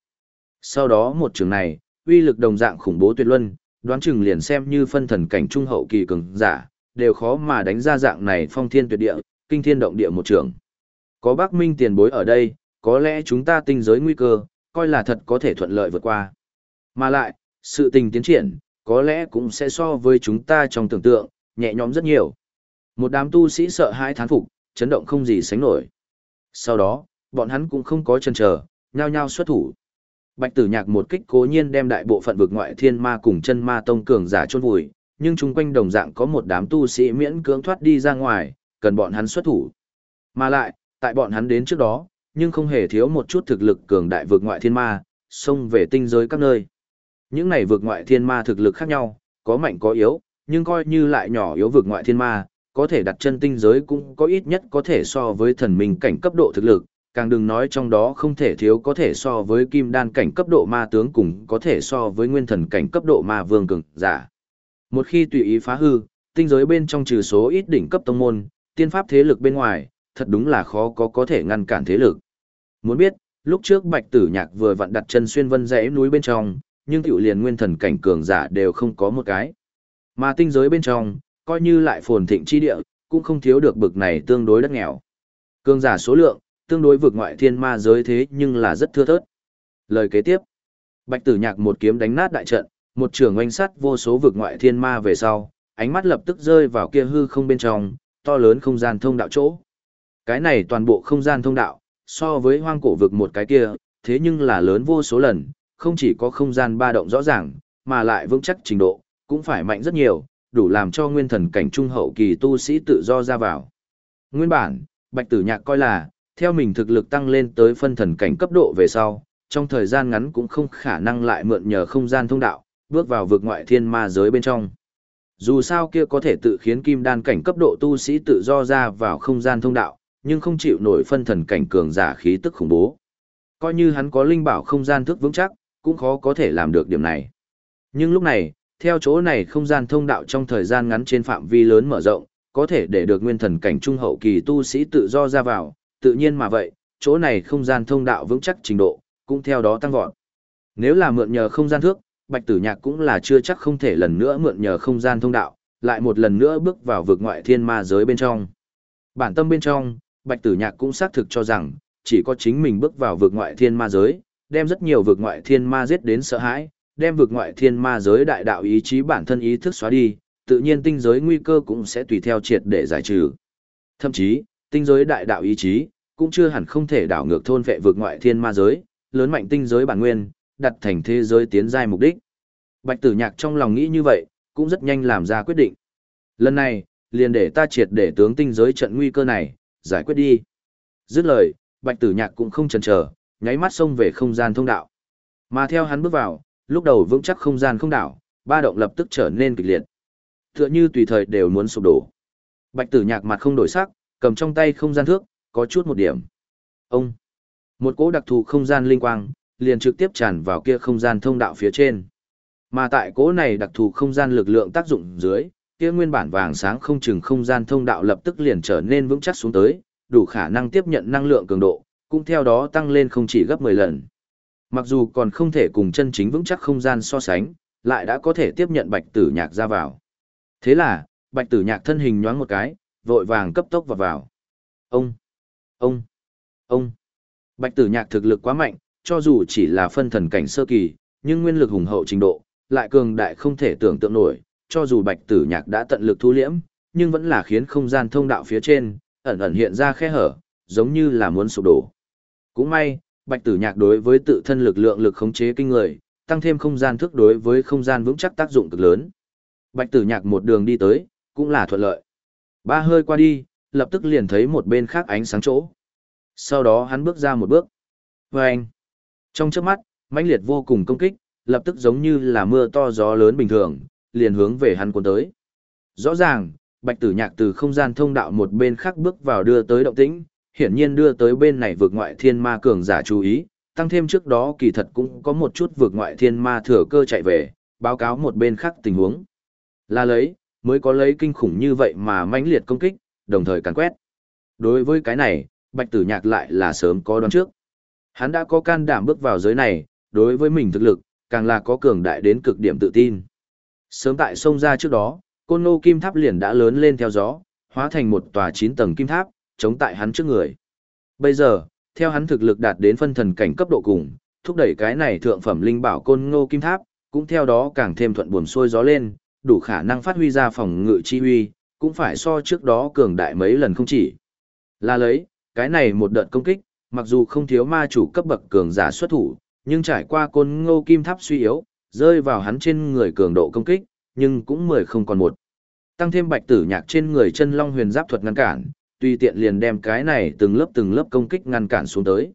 Sau đó một trường này, uy lực đồng dạng khủng bố tuyệt luân, đoán chừng liền xem như phân thần cảnh trung hậu kỳ cường giả, đều khó mà đánh ra dạng này phong thiên tuyệt địa, kinh thiên động địa một trường. Có Bắc Minh tiền bối ở đây, có lẽ chúng ta tinh giới nguy cơ, coi là thật có thể thuận lợi vượt qua. Mà lại, sự tình tiến triển, có lẽ cũng sẽ so với chúng ta trong tưởng tượng, nhẹ nhõm rất nhiều. Một đám tu sĩ sợ hãi thán phục, chấn động không gì sánh nổi. Sau đó, bọn hắn cũng không có chần chờ, nhao nhao xuất thủ. Bạch Tử Nhạc một kích cố nhiên đem đại bộ phận vực ngoại thiên ma cùng chân ma tông cường giả chôn vùi, nhưng chung quanh đồng dạng có một đám tu sĩ miễn cưỡng thoát đi ra ngoài, cần bọn hắn xuất thủ. Mà lại, tại bọn hắn đến trước đó, nhưng không hề thiếu một chút thực lực cường đại vượt ngoại thiên ma, xông về tinh giới các nơi. Những này vượt ngoại thiên ma thực lực khác nhau, có mạnh có yếu, nhưng coi như lại nhỏ yếu vượt ngoại thiên ma, có thể đặt chân tinh giới cũng có ít nhất có thể so với thần minh cảnh cấp độ thực lực, càng đừng nói trong đó không thể thiếu có thể so với kim đan cảnh cấp độ ma tướng cùng có thể so với nguyên thần cảnh cấp độ ma vương cường giả. Một khi tùy ý phá hư, tinh giới bên trong trừ số ít đỉnh cấp tông môn, tiên pháp thế lực bên ngoài, thật đúng là khó có có thể ngăn cản thế lực. Muốn biết, lúc trước Bạch Tử Nhạc vừa vặn đặt chân xuyên vân dãy núi bên trong, nhưng tiểu liền nguyên thần cảnh cường giả đều không có một cái. Mà tinh giới bên trong, coi như lại phồn thịnh chi địa, cũng không thiếu được bực này tương đối đất nghèo. Cường giả số lượng, tương đối vượt ngoại thiên ma giới thế nhưng là rất thưa thớt. Lời kế tiếp, Bạch Tử Nhạc một kiếm đánh nát đại trận, một trường oanh sắt vô số vực ngoại thiên ma về sau, ánh mắt lập tức rơi vào kia hư không bên trong, to lớn không gian thông đạo chỗ. Cái này toàn bộ không gian thông đạo, so với hoang cổ vực một cái kia, thế nhưng là lớn vô số lần, không chỉ có không gian ba động rõ ràng, mà lại vững chắc trình độ, cũng phải mạnh rất nhiều, đủ làm cho nguyên thần cảnh trung hậu kỳ tu sĩ tự do ra vào. Nguyên bản, Bạch Tử Nhạc coi là, theo mình thực lực tăng lên tới phân thần cảnh cấp độ về sau, trong thời gian ngắn cũng không khả năng lại mượn nhờ không gian thông đạo, bước vào vực ngoại thiên ma giới bên trong. Dù sao kia có thể tự khiến kim đan cảnh cấp độ tu sĩ tự do ra vào không gian thông đạo, nhưng không chịu nổi phân thần cảnh cường giả khí tức khủng bố. Coi như hắn có linh bảo không gian thức vững chắc, cũng khó có thể làm được điểm này. Nhưng lúc này, theo chỗ này không gian thông đạo trong thời gian ngắn trên phạm vi lớn mở rộng, có thể để được nguyên thần cảnh trung hậu kỳ tu sĩ tự do ra vào, tự nhiên mà vậy, chỗ này không gian thông đạo vững chắc trình độ, cũng theo đó tăng vọt. Nếu là mượn nhờ không gian thước, Bạch Tử Nhạc cũng là chưa chắc không thể lần nữa mượn nhờ không gian thông đạo, lại một lần nữa bước vào vực ngoại thiên ma giới bên trong. Bản tâm bên trong, Bạch Tử Nhạc cũng xác thực cho rằng, chỉ có chính mình bước vào vực ngoại thiên ma giới, đem rất nhiều vực ngoại thiên ma giết đến sợ hãi, đem vực ngoại thiên ma giới đại đạo ý chí bản thân ý thức xóa đi, tự nhiên tinh giới nguy cơ cũng sẽ tùy theo triệt để giải trừ. Thậm chí, tinh giới đại đạo ý chí cũng chưa hẳn không thể đảo ngược thôn vệ vực ngoại thiên ma giới, lớn mạnh tinh giới bản nguyên, đặt thành thế giới tiến giai mục đích. Bạch Tử Nhạc trong lòng nghĩ như vậy, cũng rất nhanh làm ra quyết định. Lần này, liền để ta triệt để tướng tinh giới trận nguy cơ này, giải quyết đi. Dứt lời, Bạch Tử Nhạc cũng không chần chờ, nháy mắt xông về không gian thông đạo. Mà theo hắn bước vào, lúc đầu vững chắc không gian không đảo, ba động lập tức trở nên kịch liệt. Tựa như tùy thời đều muốn sụp đổ. Bạch Tử Nhạc mặt không đổi sắc, cầm trong tay không gian thước, có chút một điểm. Ông, một cỗ đặc thù không gian linh quang, liền trực tiếp tràn vào kia không gian thông đạo phía trên. Mà tại cỗ này đặc thù không gian lực lượng tác dụng dưới, kia nguyên bản vàng sáng không chừng không gian thông đạo lập tức liền trở nên vững chắc xuống tới, đủ khả năng tiếp nhận năng lượng cường độ, cũng theo đó tăng lên không chỉ gấp 10 lần. Mặc dù còn không thể cùng chân chính vững chắc không gian so sánh, lại đã có thể tiếp nhận bạch tử nhạc ra vào. Thế là, bạch tử nhạc thân hình nhoáng một cái, vội vàng cấp tốc vào vào. Ông, ông, ông. Bạch tử nhạc thực lực quá mạnh, cho dù chỉ là phân thần cảnh sơ kỳ, nhưng nguyên lực hùng hậu trình độ, lại cường đại không thể tưởng tượng nổi, cho dù bạch tử nhạc đã tận lực thu liễm, nhưng vẫn là khiến không gian thông đạo phía trên, ẩn ẩn hiện ra khe hở, giống như là muốn sụp đổ. Cũng may, bạch tử nhạc đối với tự thân lực lượng lực khống chế kinh người, tăng thêm không gian thức đối với không gian vững chắc tác dụng cực lớn. Bạch tử nhạc một đường đi tới, cũng là thuận lợi. Ba hơi qua đi, lập tức liền thấy một bên khác ánh sáng chỗ. Sau đó hắn bước ra một bước. Và anh, trong chớp mắt, mãnh liệt vô cùng công kích, lập tức giống như là mưa to gió lớn bình thường, liền hướng về hắn cuốn tới. Rõ ràng, bạch tử nhạc từ không gian thông đạo một bên khác bước vào đưa tới động tĩnh, hiển nhiên đưa tới bên này vượt ngoại thiên ma cường giả chú ý, tăng thêm trước đó kỳ thật cũng có một chút vượt ngoại thiên ma thừa cơ chạy về, báo cáo một bên khác tình huống. Là lấy, mới có lấy kinh khủng như vậy mà mãnh liệt công kích, đồng thời càn quét. Đối với cái này, bạch tử nhạc lại là sớm có đoán trước. Hắn đã có can đảm bước vào giới này, đối với mình thực lực, càng là có cường đại đến cực điểm tự tin. Sớm tại sông ra trước đó, côn nô kim tháp liền đã lớn lên theo gió, hóa thành một tòa 9 tầng kim tháp, chống tại hắn trước người. Bây giờ, theo hắn thực lực đạt đến phân thần cảnh cấp độ cùng, thúc đẩy cái này thượng phẩm linh bảo côn ngô kim tháp, cũng theo đó càng thêm thuận buồm xuôi gió lên, đủ khả năng phát huy ra phòng ngự chi huy, cũng phải so trước đó cường đại mấy lần không chỉ. Là lấy, cái này một đợt công kích, mặc dù không thiếu ma chủ cấp bậc cường giả xuất thủ, Nhưng trải qua côn ngô kim tháp suy yếu, rơi vào hắn trên người cường độ công kích, nhưng cũng mười không còn một. Tăng thêm bạch tử nhạc trên người chân long huyền giáp thuật ngăn cản, tùy tiện liền đem cái này từng lớp từng lớp công kích ngăn cản xuống tới.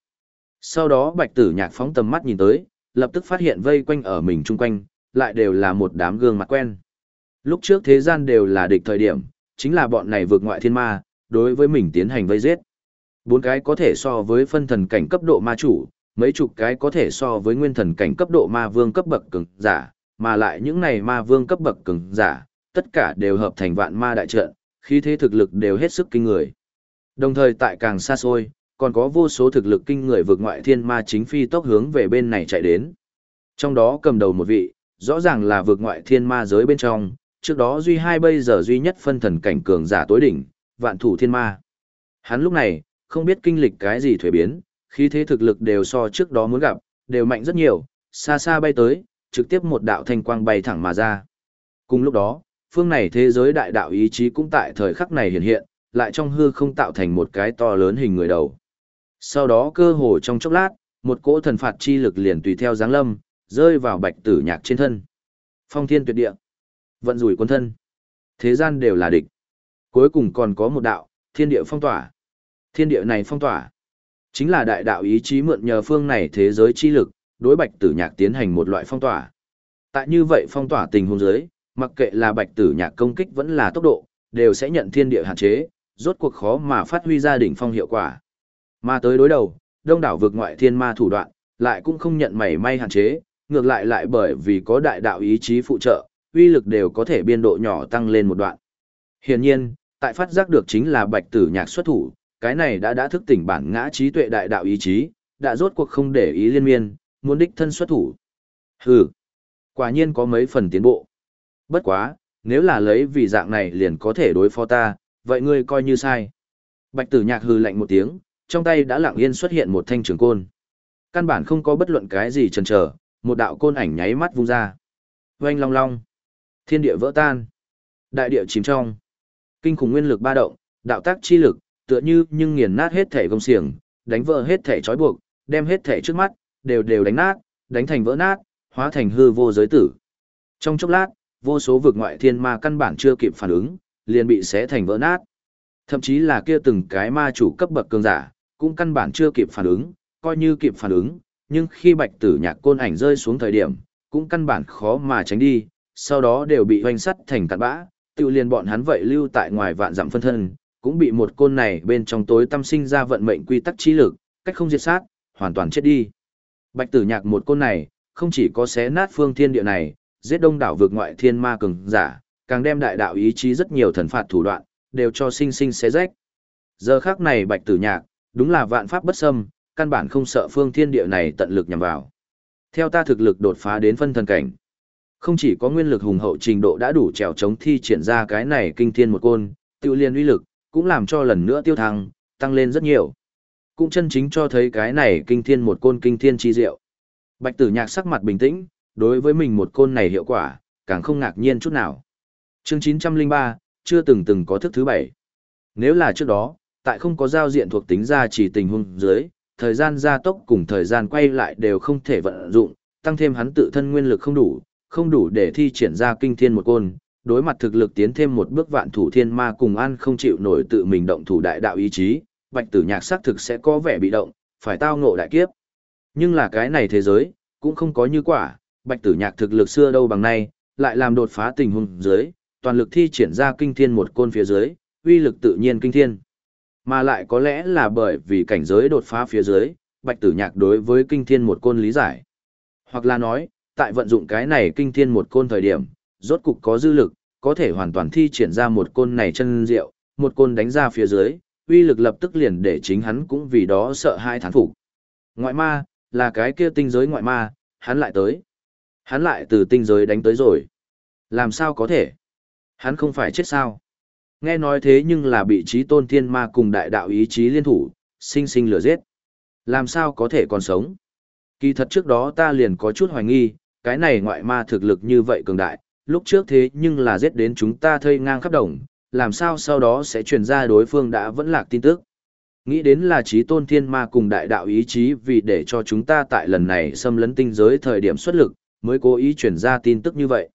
Sau đó bạch tử nhạc phóng tầm mắt nhìn tới, lập tức phát hiện vây quanh ở mình chung quanh, lại đều là một đám gương mặt quen. Lúc trước thế gian đều là địch thời điểm, chính là bọn này vượt ngoại thiên ma, đối với mình tiến hành vây giết. Bốn cái có thể so với phân thần cảnh cấp độ ma chủ, mấy chục cái có thể so với nguyên thần cảnh cấp độ ma vương cấp bậc cường giả, mà lại những này ma vương cấp bậc cường giả, tất cả đều hợp thành vạn ma đại trận, khí thế thực lực đều hết sức kinh người. Đồng thời tại càng xa xôi, còn có vô số thực lực kinh người vượt ngoại thiên ma chính phi tốc hướng về bên này chạy đến. Trong đó cầm đầu một vị, rõ ràng là vượt ngoại thiên ma giới bên trong, trước đó duy hai bây giờ duy nhất phân thần cảnh cường giả tối đỉnh, vạn thủ thiên ma. Hắn lúc này, không biết kinh lịch cái gì thuế biến, khí thế thực lực đều so trước đó muốn gặp, đều mạnh rất nhiều, xa xa bay tới, trực tiếp một đạo thanh quang bay thẳng mà ra. Cùng lúc đó, phương này thế giới đại đạo ý chí cũng tại thời khắc này hiện hiện, lại trong hư không tạo thành một cái to lớn hình người đầu. Sau đó cơ hồ trong chốc lát, một cỗ thần phạt chi lực liền tùy theo dáng lâm, rơi vào bạch tử nhạc trên thân. Phong thiên tuyệt địa, vận rủi quân thân. Thế gian đều là địch. Cuối cùng còn có một đạo, thiên địa phong tỏa. Thiên địa này phong tỏa. Chính là đại đạo ý chí mượn nhờ phương này thế giới chi lực, đối bạch tử nhạc tiến hành một loại phong tỏa. Tại như vậy phong tỏa tình huống giới, mặc kệ là bạch tử nhạc công kích vẫn là tốc độ, đều sẽ nhận thiên địa hạn chế, rốt cuộc khó mà phát huy ra đỉnh phong hiệu quả. Mà tới đối đầu, đông đảo vực ngoại thiên ma thủ đoạn, lại cũng không nhận mảy may hạn chế, ngược lại lại bởi vì có đại đạo ý chí phụ trợ, uy lực đều có thể biên độ nhỏ tăng lên một đoạn. Hiển nhiên, tại phát giác được chính là bạch tử nhạc xuất thủ, cái này đã đã thức tỉnh bản ngã trí tuệ đại đạo ý chí, đã rốt cuộc không để ý liên miên, muốn đích thân xuất thủ. Hừ, quả nhiên có mấy phần tiến bộ. Bất quá, nếu là lấy vì dạng này liền có thể đối phó ta, vậy ngươi coi như sai. Bạch tử nhạc hừ lạnh một tiếng, trong tay đã lặng yên xuất hiện một thanh trường côn. Căn bản không có bất luận cái gì chần chờ, một đạo côn ảnh nháy mắt vung ra. Oanh long long, thiên địa vỡ tan, đại địa chìm trong. Kinh khủng nguyên lực ba động, đạo tác chi lực, tựa như nhưng nghiền nát hết thể gông xiềng, đánh vỡ hết thể trói buộc, đem hết thể trước mắt, đều đều đánh nát, đánh thành vỡ nát, hóa thành hư vô giới tử. Trong chốc lát, vô số vực ngoại thiên ma căn bản chưa kịp phản ứng, liền bị xé thành vỡ nát. Thậm chí là kia từng cái ma chủ cấp bậc cường giả, cũng căn bản chưa kịp phản ứng, coi như kịp phản ứng, nhưng khi bạch tử nhạc côn ảnh rơi xuống thời điểm, cũng căn bản khó mà tránh đi, sau đó đều bị hoành sắt thành cạn bã, tự liền bọn hắn vậy lưu tại ngoài vạn dặm phân thân, cũng bị một côn này bên trong tối tâm sinh ra vận mệnh quy tắc trí lực, cách không diệt sát, hoàn toàn chết đi. Bạch tử nhạc một côn này, không chỉ có xé nát phương thiên địa này, giết đông đảo vực ngoại thiên ma cường giả, càng đem đại đạo ý chí rất nhiều thần phạt thủ đoạn, đều cho sinh sinh xé rách. Giờ khắc này bạch tử nhạc, đúng là vạn pháp bất xâm, căn bản không sợ phương thiên địa này tận lực nhằm vào. Theo ta thực lực đột phá đến phân thần cảnh, không chỉ có nguyên lực hùng hậu trình độ đã đủ trèo chống thi triển ra cái này kinh thiên một côn, tiêu liên uy lực, cũng làm cho lần nữa tiêu thăng, tăng lên rất nhiều. Cũng chân chính cho thấy cái này kinh thiên một côn kinh thiên chi diệu. Bạch tử nhạc sắc mặt bình tĩnh, đối với mình một côn này hiệu quả, càng không ngạc nhiên chút nào. Chương 903, chưa từng từng có thức thứ bảy. Nếu là trước đó, tại không có giao diện thuộc tính ra chỉ tình huống dưới, thời gian gia tốc cùng thời gian quay lại đều không thể vận dụng, tăng thêm hắn tự thân nguyên lực không đủ, không đủ để thi triển ra kinh thiên một côn, đối mặt thực lực tiến thêm một bước vạn thủ thiên ma cùng ăn không chịu nổi tự mình động thủ đại đạo ý chí, bạch tử nhạc xác thực sẽ có vẻ bị động, phải tao ngộ đại kiếp. Nhưng là cái này thế giới, cũng không có như quả, bạch tử nhạc thực lực xưa đâu bằng nay, lại làm đột phá tình huống dưới, toàn lực thi triển ra kinh thiên một côn phía dưới, uy lực tự nhiên kinh thiên. Mà lại có lẽ là bởi vì cảnh giới đột phá phía dưới, bạch tử nhạc đối với kinh thiên một côn lý giải. Hoặc là nói, tại vận dụng cái này kinh thiên một côn thời điểm, rốt cục có dư lực, có thể hoàn toàn thi triển ra một côn này chân diệu, một côn đánh ra phía dưới, uy lực lập tức liền để chính hắn cũng vì đó sợ hai thán phục. Ngoại ma, là cái kia tinh giới ngoại ma, hắn lại tới. Hắn lại từ tinh giới đánh tới rồi. Làm sao có thể? Hắn không phải chết sao? Nghe nói thế nhưng là bị trí tôn thiên ma cùng đại đạo ý chí liên thủ, sinh sinh lửa giết. Làm sao có thể còn sống? Kỳ thật trước đó ta liền có chút hoài nghi, cái này ngoại ma thực lực như vậy cường đại, lúc trước thế nhưng là giết đến chúng ta thây ngang khắp đồng, làm sao sau đó sẽ truyền ra đối phương đã vẫn lạc tin tức. Nghĩ đến là trí tôn thiên ma cùng đại đạo ý chí vì để cho chúng ta tại lần này xâm lấn tinh giới thời điểm xuất lực, mới cố ý truyền ra tin tức như vậy.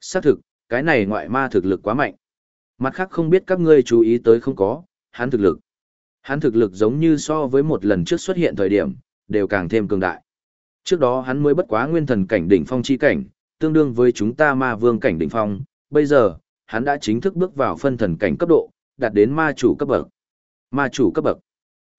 Xác thực, cái này ngoại ma thực lực quá mạnh. Mặt khác không biết các ngươi chú ý tới không có, hắn thực lực. Hắn thực lực giống như so với một lần trước xuất hiện thời điểm, đều càng thêm cường đại. Trước đó hắn mới bất quá nguyên thần cảnh đỉnh phong chi cảnh, tương đương với chúng ta ma vương cảnh đỉnh phong, bây giờ, hắn đã chính thức bước vào phân thần cảnh cấp độ, đạt đến ma chủ cấp bậc. Ma chủ cấp bậc.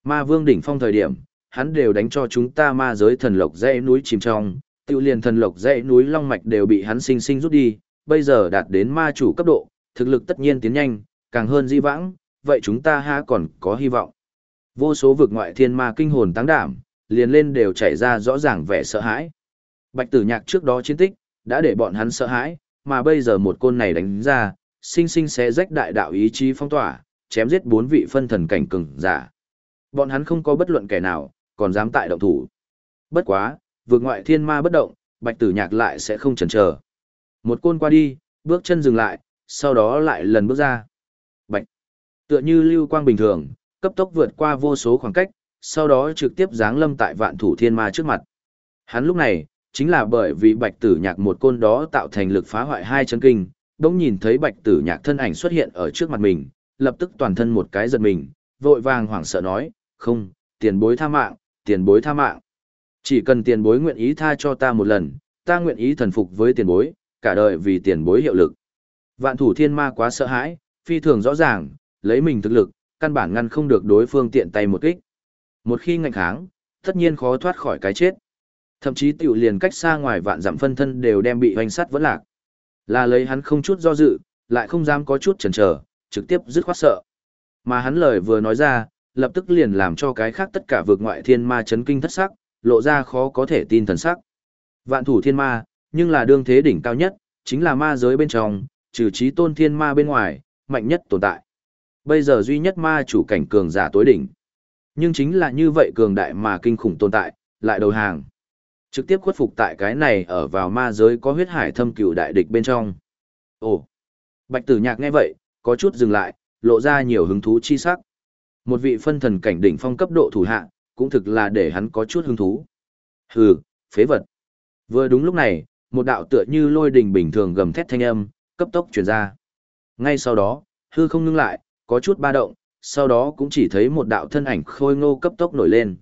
Ma vương đỉnh phong thời điểm, hắn đều đánh cho chúng ta ma giới thần lộc dãy núi chìm trong, tiêu liền thần lộc dãy núi long mạch đều bị hắn sinh sinh rút đi, bây giờ đạt đến ma chủ cấp độ, thực lực tất nhiên tiến nhanh, càng hơn di vãng, vậy chúng ta ha còn có hy vọng. Vô số vực ngoại thiên ma kinh hồn tăng đảm, liền lên đều chảy ra rõ ràng vẻ sợ hãi. Bạch tử nhạc trước đó chiến tích, đã để bọn hắn sợ hãi, mà bây giờ một côn này đánh ra, sinh sinh sẽ rách đại đạo ý chí phong tỏa, chém giết bốn vị phân thần cảnh cường giả. Bọn hắn không có bất luận kẻ nào, còn dám tại động thủ. Bất quá, vượt ngoại thiên ma bất động, bạch tử nhạc lại sẽ không chần chờ. Một côn qua đi, bước chân dừng lại, sau đó lại lần bước ra. Bạch. Tựa như lưu quang bình thường, cấp tốc vượt qua vô số khoảng cách, sau đó trực tiếp giáng lâm tại vạn thủ thiên ma trước mặt. Hắn lúc này, chính là bởi vì bạch tử nhạc một côn đó tạo thành lực phá hoại hai chân kinh, đống nhìn thấy bạch tử nhạc thân ảnh xuất hiện ở trước mặt mình, lập tức toàn thân một cái giật mình, vội vàng hoảng sợ nói, không, tiền bối tha mạng, tiền bối tha mạng. Chỉ cần tiền bối nguyện ý tha cho ta một lần, ta nguyện ý thần phục với tiền bối, cả đời vì tiền bối hiệu lực. Vạn thủ thiên ma quá sợ hãi, phi thường rõ ràng, lấy mình thực lực, căn bản ngăn không được đối phương tiện tay một kích. Một khi ngạnh kháng, tất nhiên khó thoát khỏi cái chết. Thậm chí tiểu liền cách xa ngoài vạn dặm phân thân đều đem bị hoành sắt vẫn lạc. Là lấy hắn không chút do dự, lại không dám có chút chần chờ, trực tiếp dứt khoát sợ. Mà hắn lời vừa nói ra, lập tức liền làm cho cái khác tất cả vượt ngoại thiên ma chấn kinh thất sắc, lộ ra khó có thể tin thần sắc. Vạn thủ thiên ma, nhưng là đương thế đỉnh cao nhất, chính là ma giới bên trong, trừ trí tôn thiên ma bên ngoài, mạnh nhất tồn tại. Bây giờ duy nhất ma chủ cảnh cường giả tối đỉnh. Nhưng chính là như vậy cường đại mà kinh khủng tồn tại, lại đầu hàng. Trực tiếp khuất phục tại cái này ở vào ma giới có huyết hải thâm cửu đại địch bên trong. Ồ! Bạch tử nhạc nghe vậy, có chút dừng lại, lộ ra nhiều hứng thú chi sắc. Một vị phân thần cảnh đỉnh phong cấp độ thủ hạ, cũng thực là để hắn có chút hứng thú. Hừ, phế vật. Vừa đúng lúc này, một đạo tựa như lôi đình bình thường gầm thét thanh âm, cấp tốc truyền ra. Ngay sau đó, hư không ngưng lại, có chút ba động, sau đó cũng chỉ thấy một đạo thân ảnh khôi ngô cấp tốc nổi lên.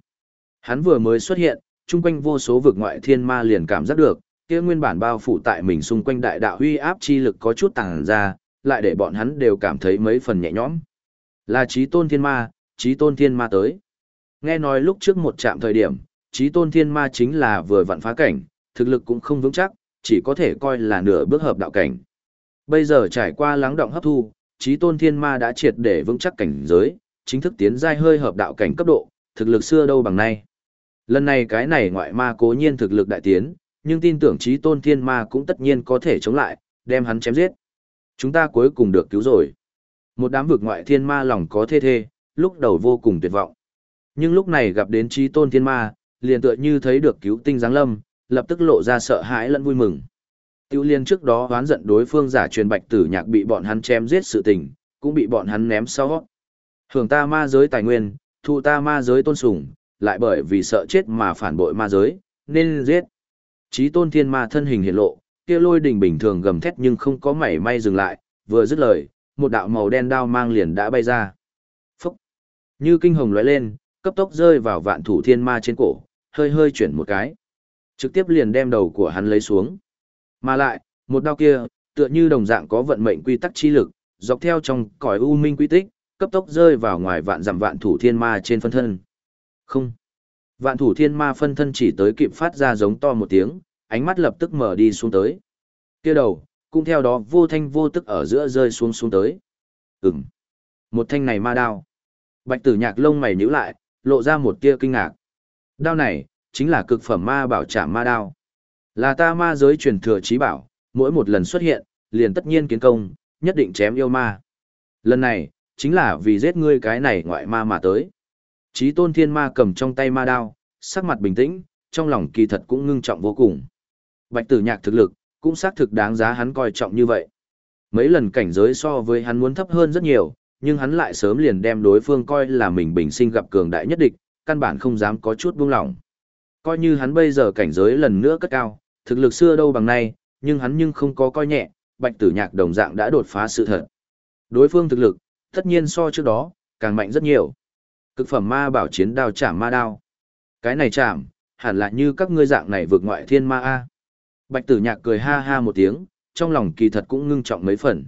Hắn vừa mới xuất hiện, chung quanh vô số vực ngoại thiên ma liền cảm giác được, kia nguyên bản bao phủ tại mình xung quanh đại đạo huy áp chi lực có chút tàng ra, lại để bọn hắn đều cảm thấy mấy phần nhẹ nhõm. Là trí tôn thiên ma, trí tôn thiên ma tới. Nghe nói lúc trước một chạm thời điểm, trí tôn thiên ma chính là vừa vặn phá cảnh, thực lực cũng không vững chắc, chỉ có thể coi là nửa bước hợp đạo cảnh. Bây giờ trải qua lắng động hấp thu, trí tôn thiên ma đã triệt để vững chắc cảnh giới, chính thức tiến giai hơi hợp đạo cảnh cấp độ, thực lực xưa đâu bằng nay. Lần này cái này ngoại ma cố nhiên thực lực đại tiến, nhưng tin tưởng trí tôn thiên ma cũng tất nhiên có thể chống lại, đem hắn chém giết. Chúng ta cuối cùng được cứu rồi. Một đám vực ngoại thiên ma lòng có thê thê, lúc đầu vô cùng tuyệt vọng. Nhưng lúc này gặp đến trí tôn thiên ma, liền tựa như thấy được cứu tinh giáng lâm, lập tức lộ ra sợ hãi lẫn vui mừng. Tiêu liên trước đó hoán giận đối phương giả truyền bạch tử nhạc bị bọn hắn chém giết sự tình, cũng bị bọn hắn ném sau. Hưởng ta ma giới tài nguyên, thụ ta ma giới tôn sùng, lại bởi vì sợ chết mà phản bội ma giới, nên giết. Chí tôn thiên ma thân hình hiện lộ, kia lôi đình bình thường gầm thét nhưng không có mảy may dừng lại, vừa dứt lời, một đạo màu đen đao mang liền đã bay ra. Phúc! Như kinh hồng lóe lên, cấp tốc rơi vào vạn thủ thiên ma trên cổ, hơi hơi chuyển một cái. Trực tiếp liền đem đầu của hắn lấy xuống. Mà lại, một đao kia, tựa như đồng dạng có vận mệnh quy tắc chi lực, dọc theo trong cõi u minh quy tích, cấp tốc rơi vào ngoài vạn dặm vạn thủ thiên ma trên phân thân. Không. Vạn thủ thiên ma phân thân chỉ tới kịp phát ra giống to một tiếng, ánh mắt lập tức mở đi xuống tới. Kia đầu, cũng theo đó vô thanh vô tức ở giữa rơi xuống xuống tới. Ừm. Một thanh này ma đao. Bạch tử nhạc lông mày nhíu lại, lộ ra một tia kinh ngạc. Đao này, chính là cực phẩm ma bảo trảm ma đao. Là ta ma giới truyền thừa trí bảo, mỗi một lần xuất hiện, liền tất nhiên kiến công, nhất định chém yêu ma. Lần này, chính là vì giết ngươi cái này ngoại ma mà tới. Chí tôn thiên ma cầm trong tay ma đao, sắc mặt bình tĩnh, trong lòng kỳ thật cũng ngưng trọng vô cùng. Bạch tử nhạc thực lực, cũng xác thực đáng giá hắn coi trọng như vậy. Mấy lần cảnh giới so với hắn muốn thấp hơn rất nhiều, nhưng hắn lại sớm liền đem đối phương coi là mình bình sinh gặp cường đại nhất địch, căn bản không dám có chút buông lỏng. Coi như hắn bây giờ cảnh giới lần nữa cất cao, thực lực xưa đâu bằng nay, nhưng hắn nhưng không có coi nhẹ, bạch tử nhạc đồng dạng đã đột phá sự thật. Đối phương thực lực, tất nhiên so trước đó, càng mạnh rất nhiều. Cực phẩm ma bảo chiến đao chạm ma đao. Cái này chạm, hẳn là như các ngươi dạng này vượt ngoại thiên ma A. Bạch tử nhạc cười ha ha một tiếng, trong lòng kỳ thật cũng ngưng trọng mấy phần.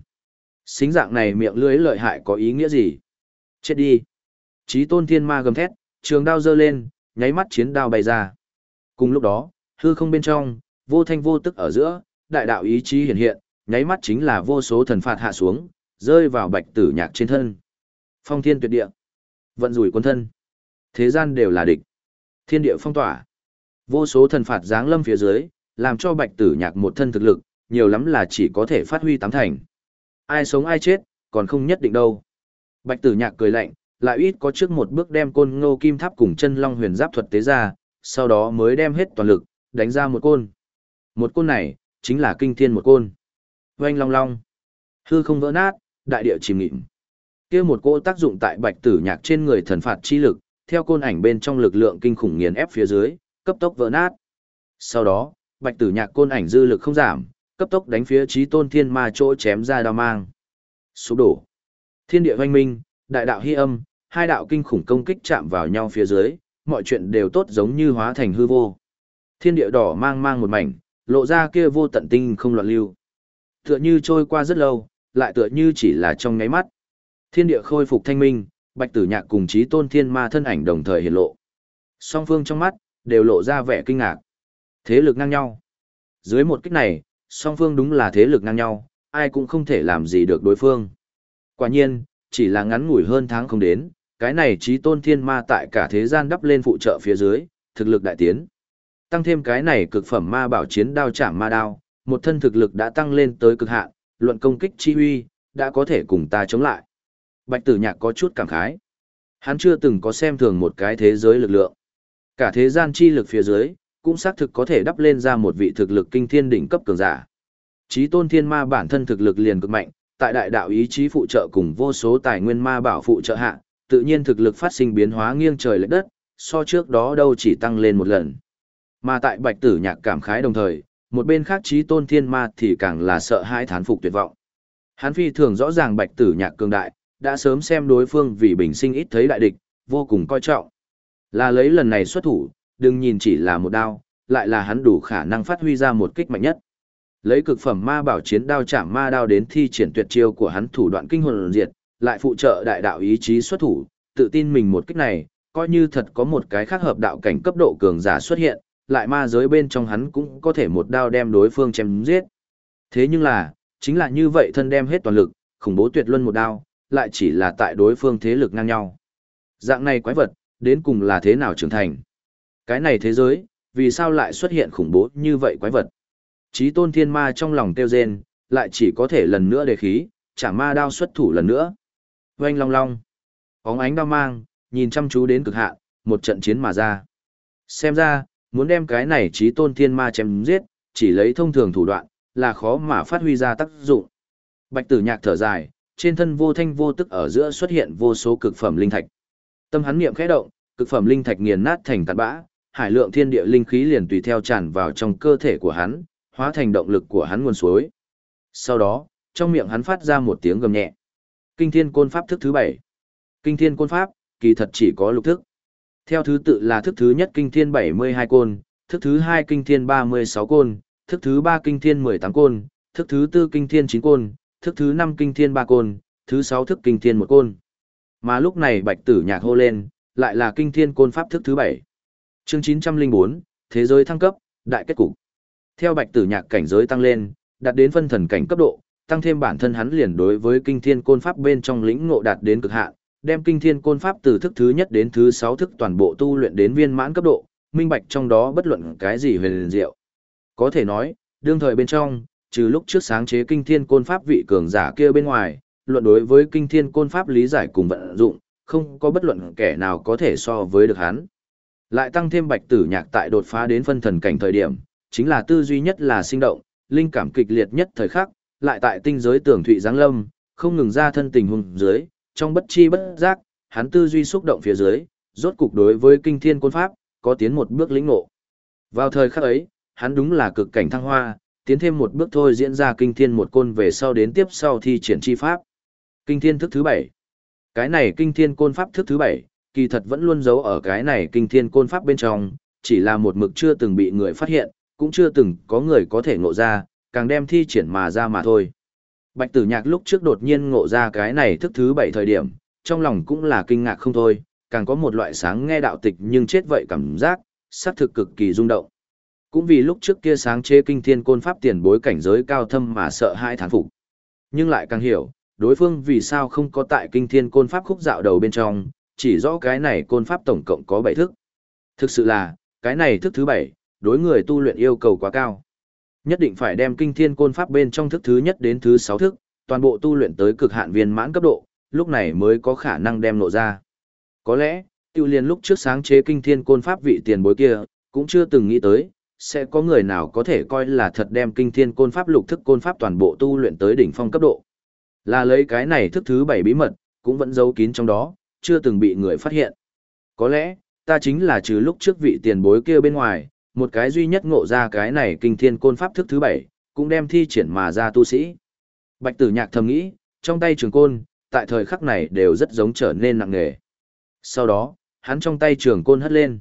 Xính dạng này miệng lưới lợi hại có ý nghĩa gì? Chết đi. Chí tôn thiên ma gầm thét, trường đao giơ lên, nháy mắt chiến đao bay ra. Cùng lúc đó, hư không bên trong, vô thanh vô tức ở giữa, đại đạo ý chí hiện hiện, nháy mắt chính là vô số thần phạt hạ xuống, rơi vào bạch tử nhạc trên thân. Phong thiên tuyệt địa, vận rủi quân thân. Thế gian đều là địch. Thiên địa phong tỏa. Vô số thần phạt giáng lâm phía dưới, làm cho bạch tử nhạc một thân thực lực, nhiều lắm là chỉ có thể phát huy tám thành. Ai sống ai chết, còn không nhất định đâu. Bạch tử nhạc cười lạnh, lại ít có trước một bước đem côn ngô kim tháp cùng chân long huyền giáp thuật tế ra, sau đó mới đem hết toàn lực, đánh ra một côn. Một côn này, chính là kinh thiên một côn. Oanh long long. Hư không vỡ nát, đại địa chìm nghịm kia một cỗ tác dụng tại bạch tử nhạc trên người thần phạt chi lực, theo côn ảnh bên trong lực lượng kinh khủng nghiền ép phía dưới, cấp tốc vỡ nát. Sau đó, bạch tử nhạc côn ảnh dư lực không giảm, cấp tốc đánh phía trí tôn thiên ma chỗ chém ra đao mang. Sụp đổ. Thiên địa hoanh minh, đại đạo hy âm, hai đạo kinh khủng công kích chạm vào nhau phía dưới, mọi chuyện đều tốt giống như hóa thành hư vô. Thiên địa đỏ mang mang một mảnh, lộ ra kia vô tận tinh không loạn lưu. Tựa như trôi qua rất lâu, lại tựa như chỉ là trong ngáy mắt. Thiên địa khôi phục thanh minh, bạch tử nhạc cùng chí tôn thiên ma thân ảnh đồng thời hiện lộ. Song phương trong mắt, đều lộ ra vẻ kinh ngạc. Thế lực ngang nhau. Dưới một kích này, song phương đúng là thế lực ngang nhau, ai cũng không thể làm gì được đối phương. Quả nhiên, chỉ là ngắn ngủi hơn tháng không đến, cái này trí tôn thiên ma tại cả thế gian đắp lên phụ trợ phía dưới, thực lực đại tiến. Tăng thêm cái này cực phẩm ma bảo chiến đao chạm ma đao, một thân thực lực đã tăng lên tới cực hạn, luận công kích chi uy đã có thể cùng ta chống lại. Bạch tử nhạc có chút cảm khái. Hắn chưa từng có xem thường một cái thế giới lực lượng. Cả thế gian chi lực phía dưới, cũng xác thực có thể đắp lên ra một vị thực lực kinh thiên đỉnh cấp cường giả. Chí tôn thiên ma bản thân thực lực liền cực mạnh, tại đại đạo ý chí phụ trợ cùng vô số tài nguyên ma bảo phụ trợ hạ, tự nhiên thực lực phát sinh biến hóa nghiêng trời lệch đất, so trước đó đâu chỉ tăng lên một lần. Mà tại bạch tử nhạc cảm khái đồng thời, một bên khác trí tôn thiên ma thì càng là sợ hãi thán phục tuyệt vọng. Hán phi thường rõ ràng bạch tử nhạc cường đại, đã sớm xem đối phương vì bình sinh ít thấy đại địch, vô cùng coi trọng. Là lấy lần này xuất thủ, đừng nhìn chỉ là một đao, lại là hắn đủ khả năng phát huy ra một kích mạnh nhất. Lấy cực phẩm ma bảo chiến đao chạm ma đao đến thi triển tuyệt chiêu của hắn thủ đoạn kinh hồn diệt, lại phụ trợ đại đạo ý chí xuất thủ, tự tin mình một kích này, coi như thật có một cái khác hợp đạo cảnh cấp độ cường giả xuất hiện, lại ma giới bên trong hắn cũng có thể một đao đem đối phương chém giết. Thế nhưng là, chính là như vậy thân đem hết toàn lực, khủng bố tuyệt luân một đao, lại chỉ là tại đối phương thế lực ngang nhau. Dạng này quái vật, đến cùng là thế nào trưởng thành? Cái này thế giới, vì sao lại xuất hiện khủng bố như vậy quái vật? Chí tôn thiên ma trong lòng tiêu rên, lại chỉ có thể lần nữa đề khí, chả ma đao xuất thủ lần nữa. Oanh long long. Bóng ánh đao mang, nhìn chăm chú đến cực hạn, một trận chiến mà ra. Xem ra, muốn đem cái này chí tôn thiên ma chém giết, chỉ lấy thông thường thủ đoạn, là khó mà phát huy ra tác dụng. Bạch tử nhạc thở dài, trên thân vô thanh vô tức ở giữa xuất hiện vô số cực phẩm linh thạch. Tâm hắn niệm khẽ động, cực phẩm linh thạch nghiền nát thành tạt bã, hải lượng thiên địa linh khí liền tùy theo tràn vào trong cơ thể của hắn, hóa thành động lực của hắn nguồn suối. Sau đó, trong miệng hắn phát ra một tiếng gầm nhẹ. Kinh thiên côn pháp thức thứ bảy. Kinh thiên côn pháp, kỳ thật chỉ có lục thức. Theo thứ tự là thức thứ nhất kinh thiên 72 côn, thức thứ hai kinh thiên 36 côn, thức thứ ba kinh thiên 18 côn, thức thứ tư kinh thiên 9 côn, thức thứ năm kinh thiên ba côn, thứ sáu thức kinh thiên một côn. Mà lúc này bạch tử nhạc hô lên, lại là kinh thiên côn pháp thức thứ bảy. Chương 904, Thế giới thăng cấp, đại kết cục. Theo bạch tử nhạc cảnh giới tăng lên, đạt đến phân thần cảnh cấp độ, tăng thêm bản thân hắn liền đối với kinh thiên côn pháp bên trong lĩnh ngộ đạt đến cực hạn, đem kinh thiên côn pháp từ thức thứ nhất đến thứ sáu thức toàn bộ tu luyện đến viên mãn cấp độ, minh bạch trong đó bất luận cái gì huyền diệu. Có thể nói, đương thời bên trong, trừ lúc trước sáng chế kinh thiên côn pháp vị cường giả kia bên ngoài, luận đối với kinh thiên côn pháp lý giải cùng vận dụng, không có bất luận kẻ nào có thể so với được hắn. Lại tăng thêm bạch tử nhạc tại đột phá đến phân thần cảnh thời điểm, chính là tư duy nhất là sinh động, linh cảm kịch liệt nhất thời khắc, lại tại tinh giới tưởng thụy giáng lâm, không ngừng ra thân tình hùng dưới, trong bất chi bất giác, hắn tư duy xúc động phía dưới, rốt cục đối với kinh thiên côn pháp, có tiến một bước lĩnh ngộ. Vào thời khắc ấy, hắn đúng là cực cảnh thăng hoa, tiến thêm một bước thôi diễn ra kinh thiên một côn về sau đến tiếp sau thi triển chi pháp. Kinh thiên thức thứ bảy. Cái này kinh thiên côn pháp thức thứ bảy, kỳ thật vẫn luôn giấu ở cái này kinh thiên côn pháp bên trong, chỉ là một mực chưa từng bị người phát hiện, cũng chưa từng có người có thể ngộ ra, càng đem thi triển mà ra mà thôi. Bạch tử nhạc lúc trước đột nhiên ngộ ra cái này thức thứ bảy thời điểm, trong lòng cũng là kinh ngạc không thôi, càng có một loại sáng nghe đạo tịch nhưng chết vậy cảm giác, xác thực cực kỳ rung động. Cũng vì lúc trước kia sáng chế kinh thiên côn pháp tiền bối cảnh giới cao thâm mà sợ hai thán phục. Nhưng lại càng hiểu, đối phương vì sao không có tại kinh thiên côn pháp khúc dạo đầu bên trong, chỉ rõ cái này côn pháp tổng cộng có 7 thức. Thực sự là, cái này thức thứ 7, đối người tu luyện yêu cầu quá cao. Nhất định phải đem kinh thiên côn pháp bên trong thức thứ nhất đến thứ 6 thức, toàn bộ tu luyện tới cực hạn viên mãn cấp độ, lúc này mới có khả năng đem nộ ra. Có lẽ, tiêu liên lúc trước sáng chế kinh thiên côn pháp vị tiền bối kia, cũng chưa từng nghĩ tới, sẽ có người nào có thể coi là thật đem kinh thiên côn pháp lục thức côn pháp toàn bộ tu luyện tới đỉnh phong cấp độ. Là lấy cái này thức thứ bảy bí mật, cũng vẫn giấu kín trong đó, chưa từng bị người phát hiện. Có lẽ, ta chính là trừ lúc trước vị tiền bối kia bên ngoài, một cái duy nhất ngộ ra cái này kinh thiên côn pháp thức thứ bảy, cũng đem thi triển mà ra tu sĩ. Bạch tử nhạc thầm nghĩ, trong tay trường côn, tại thời khắc này đều rất giống trở nên nặng nề. Sau đó, hắn trong tay trường côn hất lên.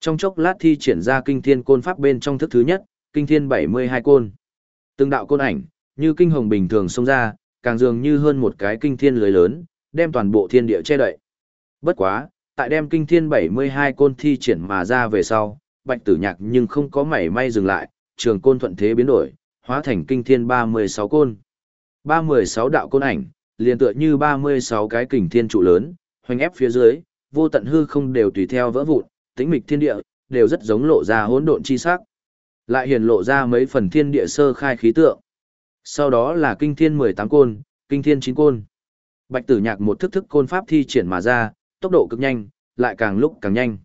Trong chốc lát thi triển ra kinh thiên côn pháp bên trong thức thứ nhất, kinh thiên 72 côn. Từng đạo côn ảnh, như kinh hồng bình thường xông ra, càng dường như hơn một cái kinh thiên lưới lớn, đem toàn bộ thiên địa che đậy. Bất quá, tại đem kinh thiên 72 côn thi triển mà ra về sau, bạch tử nhạc nhưng không có mảy may dừng lại, trường côn thuận thế biến đổi, hóa thành kinh thiên 36 côn. 36 đạo côn ảnh, liền tựa như 36 cái kình thiên trụ lớn, hoành ép phía dưới, vô tận hư không đều tùy theo vỡ vụn, tĩnh mịch thiên địa, đều rất giống lộ ra hỗn độn chi sắc. Lại hiển lộ ra mấy phần thiên địa sơ khai khí tượng. Sau đó là kinh thiên 18 côn, kinh thiên 9 côn. Bạch tử nhạc một thức thức côn pháp thi triển mà ra, tốc độ cực nhanh, lại càng lúc càng nhanh.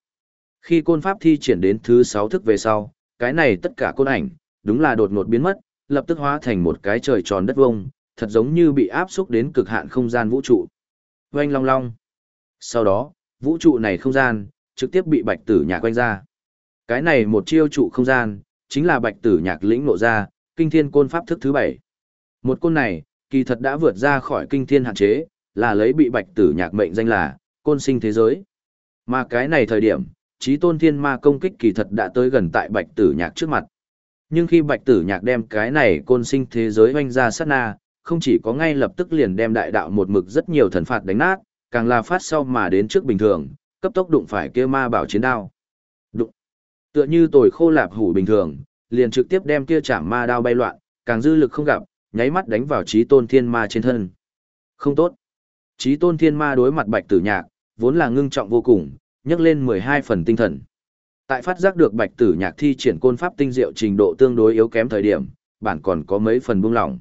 Khi côn pháp thi triển đến thứ 6 thức về sau, cái này tất cả côn ảnh, đúng là đột ngột biến mất, lập tức hóa thành một cái trời tròn đất vông, thật giống như bị áp xúc đến cực hạn không gian vũ trụ. Oanh long long. Sau đó, vũ trụ này không gian, trực tiếp bị bạch tử nhạc quanh ra. Cái này một chiêu trụ không gian, chính là bạch tử nhạc lĩnh nộ ra, kinh thiên côn pháp thức thứ bảy. Một côn này, kỳ thật đã vượt ra khỏi kinh thiên hạn chế, là lấy bị bạch tử nhạc mệnh danh là, côn sinh thế giới. Mà cái này thời điểm, trí tôn thiên ma công kích kỳ thật đã tới gần tại bạch tử nhạc trước mặt. Nhưng khi bạch tử nhạc đem cái này côn sinh thế giới hoanh ra sát na, không chỉ có ngay lập tức liền đem đại đạo một mực rất nhiều thần phạt đánh nát, càng là phát sau mà đến trước bình thường, cấp tốc đụng phải kia ma bảo chiến đao. Đụng. Tựa như tồi khô lạp hủ bình thường, liền trực tiếp đem kia chạm ma đao bay loạn, càng dư lực không gặp, nháy mắt đánh vào trí tôn thiên ma trên thân. Không tốt. Trí tôn thiên ma đối mặt bạch tử nhạc, vốn là ngưng trọng vô cùng, nhấc lên 12 phần tinh thần. Tại phát giác được bạch tử nhạc thi triển côn pháp tinh diệu trình độ tương đối yếu kém thời điểm, bản còn có mấy phần buông lỏng.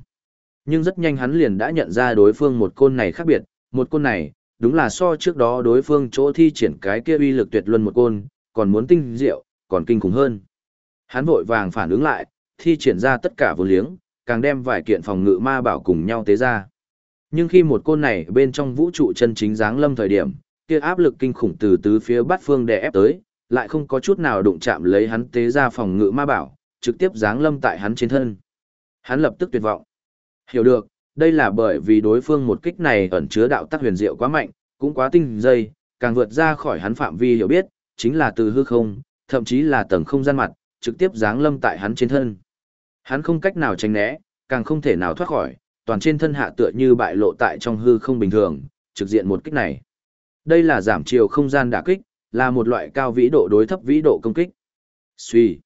Nhưng rất nhanh hắn liền đã nhận ra đối phương một côn này khác biệt, một côn này, đúng là so trước đó đối phương chỗ thi triển cái kia uy lực tuyệt luân một côn, còn muốn tinh diệu, còn kinh khủng hơn. Hắn vội vàng phản ứng lại, thi triển ra tất cả vô liếng, càng đem vài kiện phòng ngự ma bảo cùng nhau tế ra. Nhưng khi một côn này bên trong vũ trụ chân chính dáng lâm thời điểm, kia áp lực kinh khủng từ tứ phía bát phương đè ép tới, lại không có chút nào đụng chạm lấy hắn tế ra phòng ngự ma bảo, trực tiếp dáng lâm tại hắn trên thân. Hắn lập tức tuyệt vọng. Hiểu được, đây là bởi vì đối phương một kích này ẩn chứa đạo tắc huyền diệu quá mạnh, cũng quá tinh dây, càng vượt ra khỏi hắn phạm vi hiểu biết, chính là từ hư không, thậm chí là tầng không gian mặt, trực tiếp giáng lâm tại hắn trên thân. Hắn không cách nào tránh né, càng không thể nào thoát khỏi, toàn trên thân hạ tựa như bại lộ tại trong hư không bình thường, trực diện một kích này. Đây là giảm chiều không gian đả kích, là một loại cao vĩ độ đối thấp vĩ độ công kích. Suy.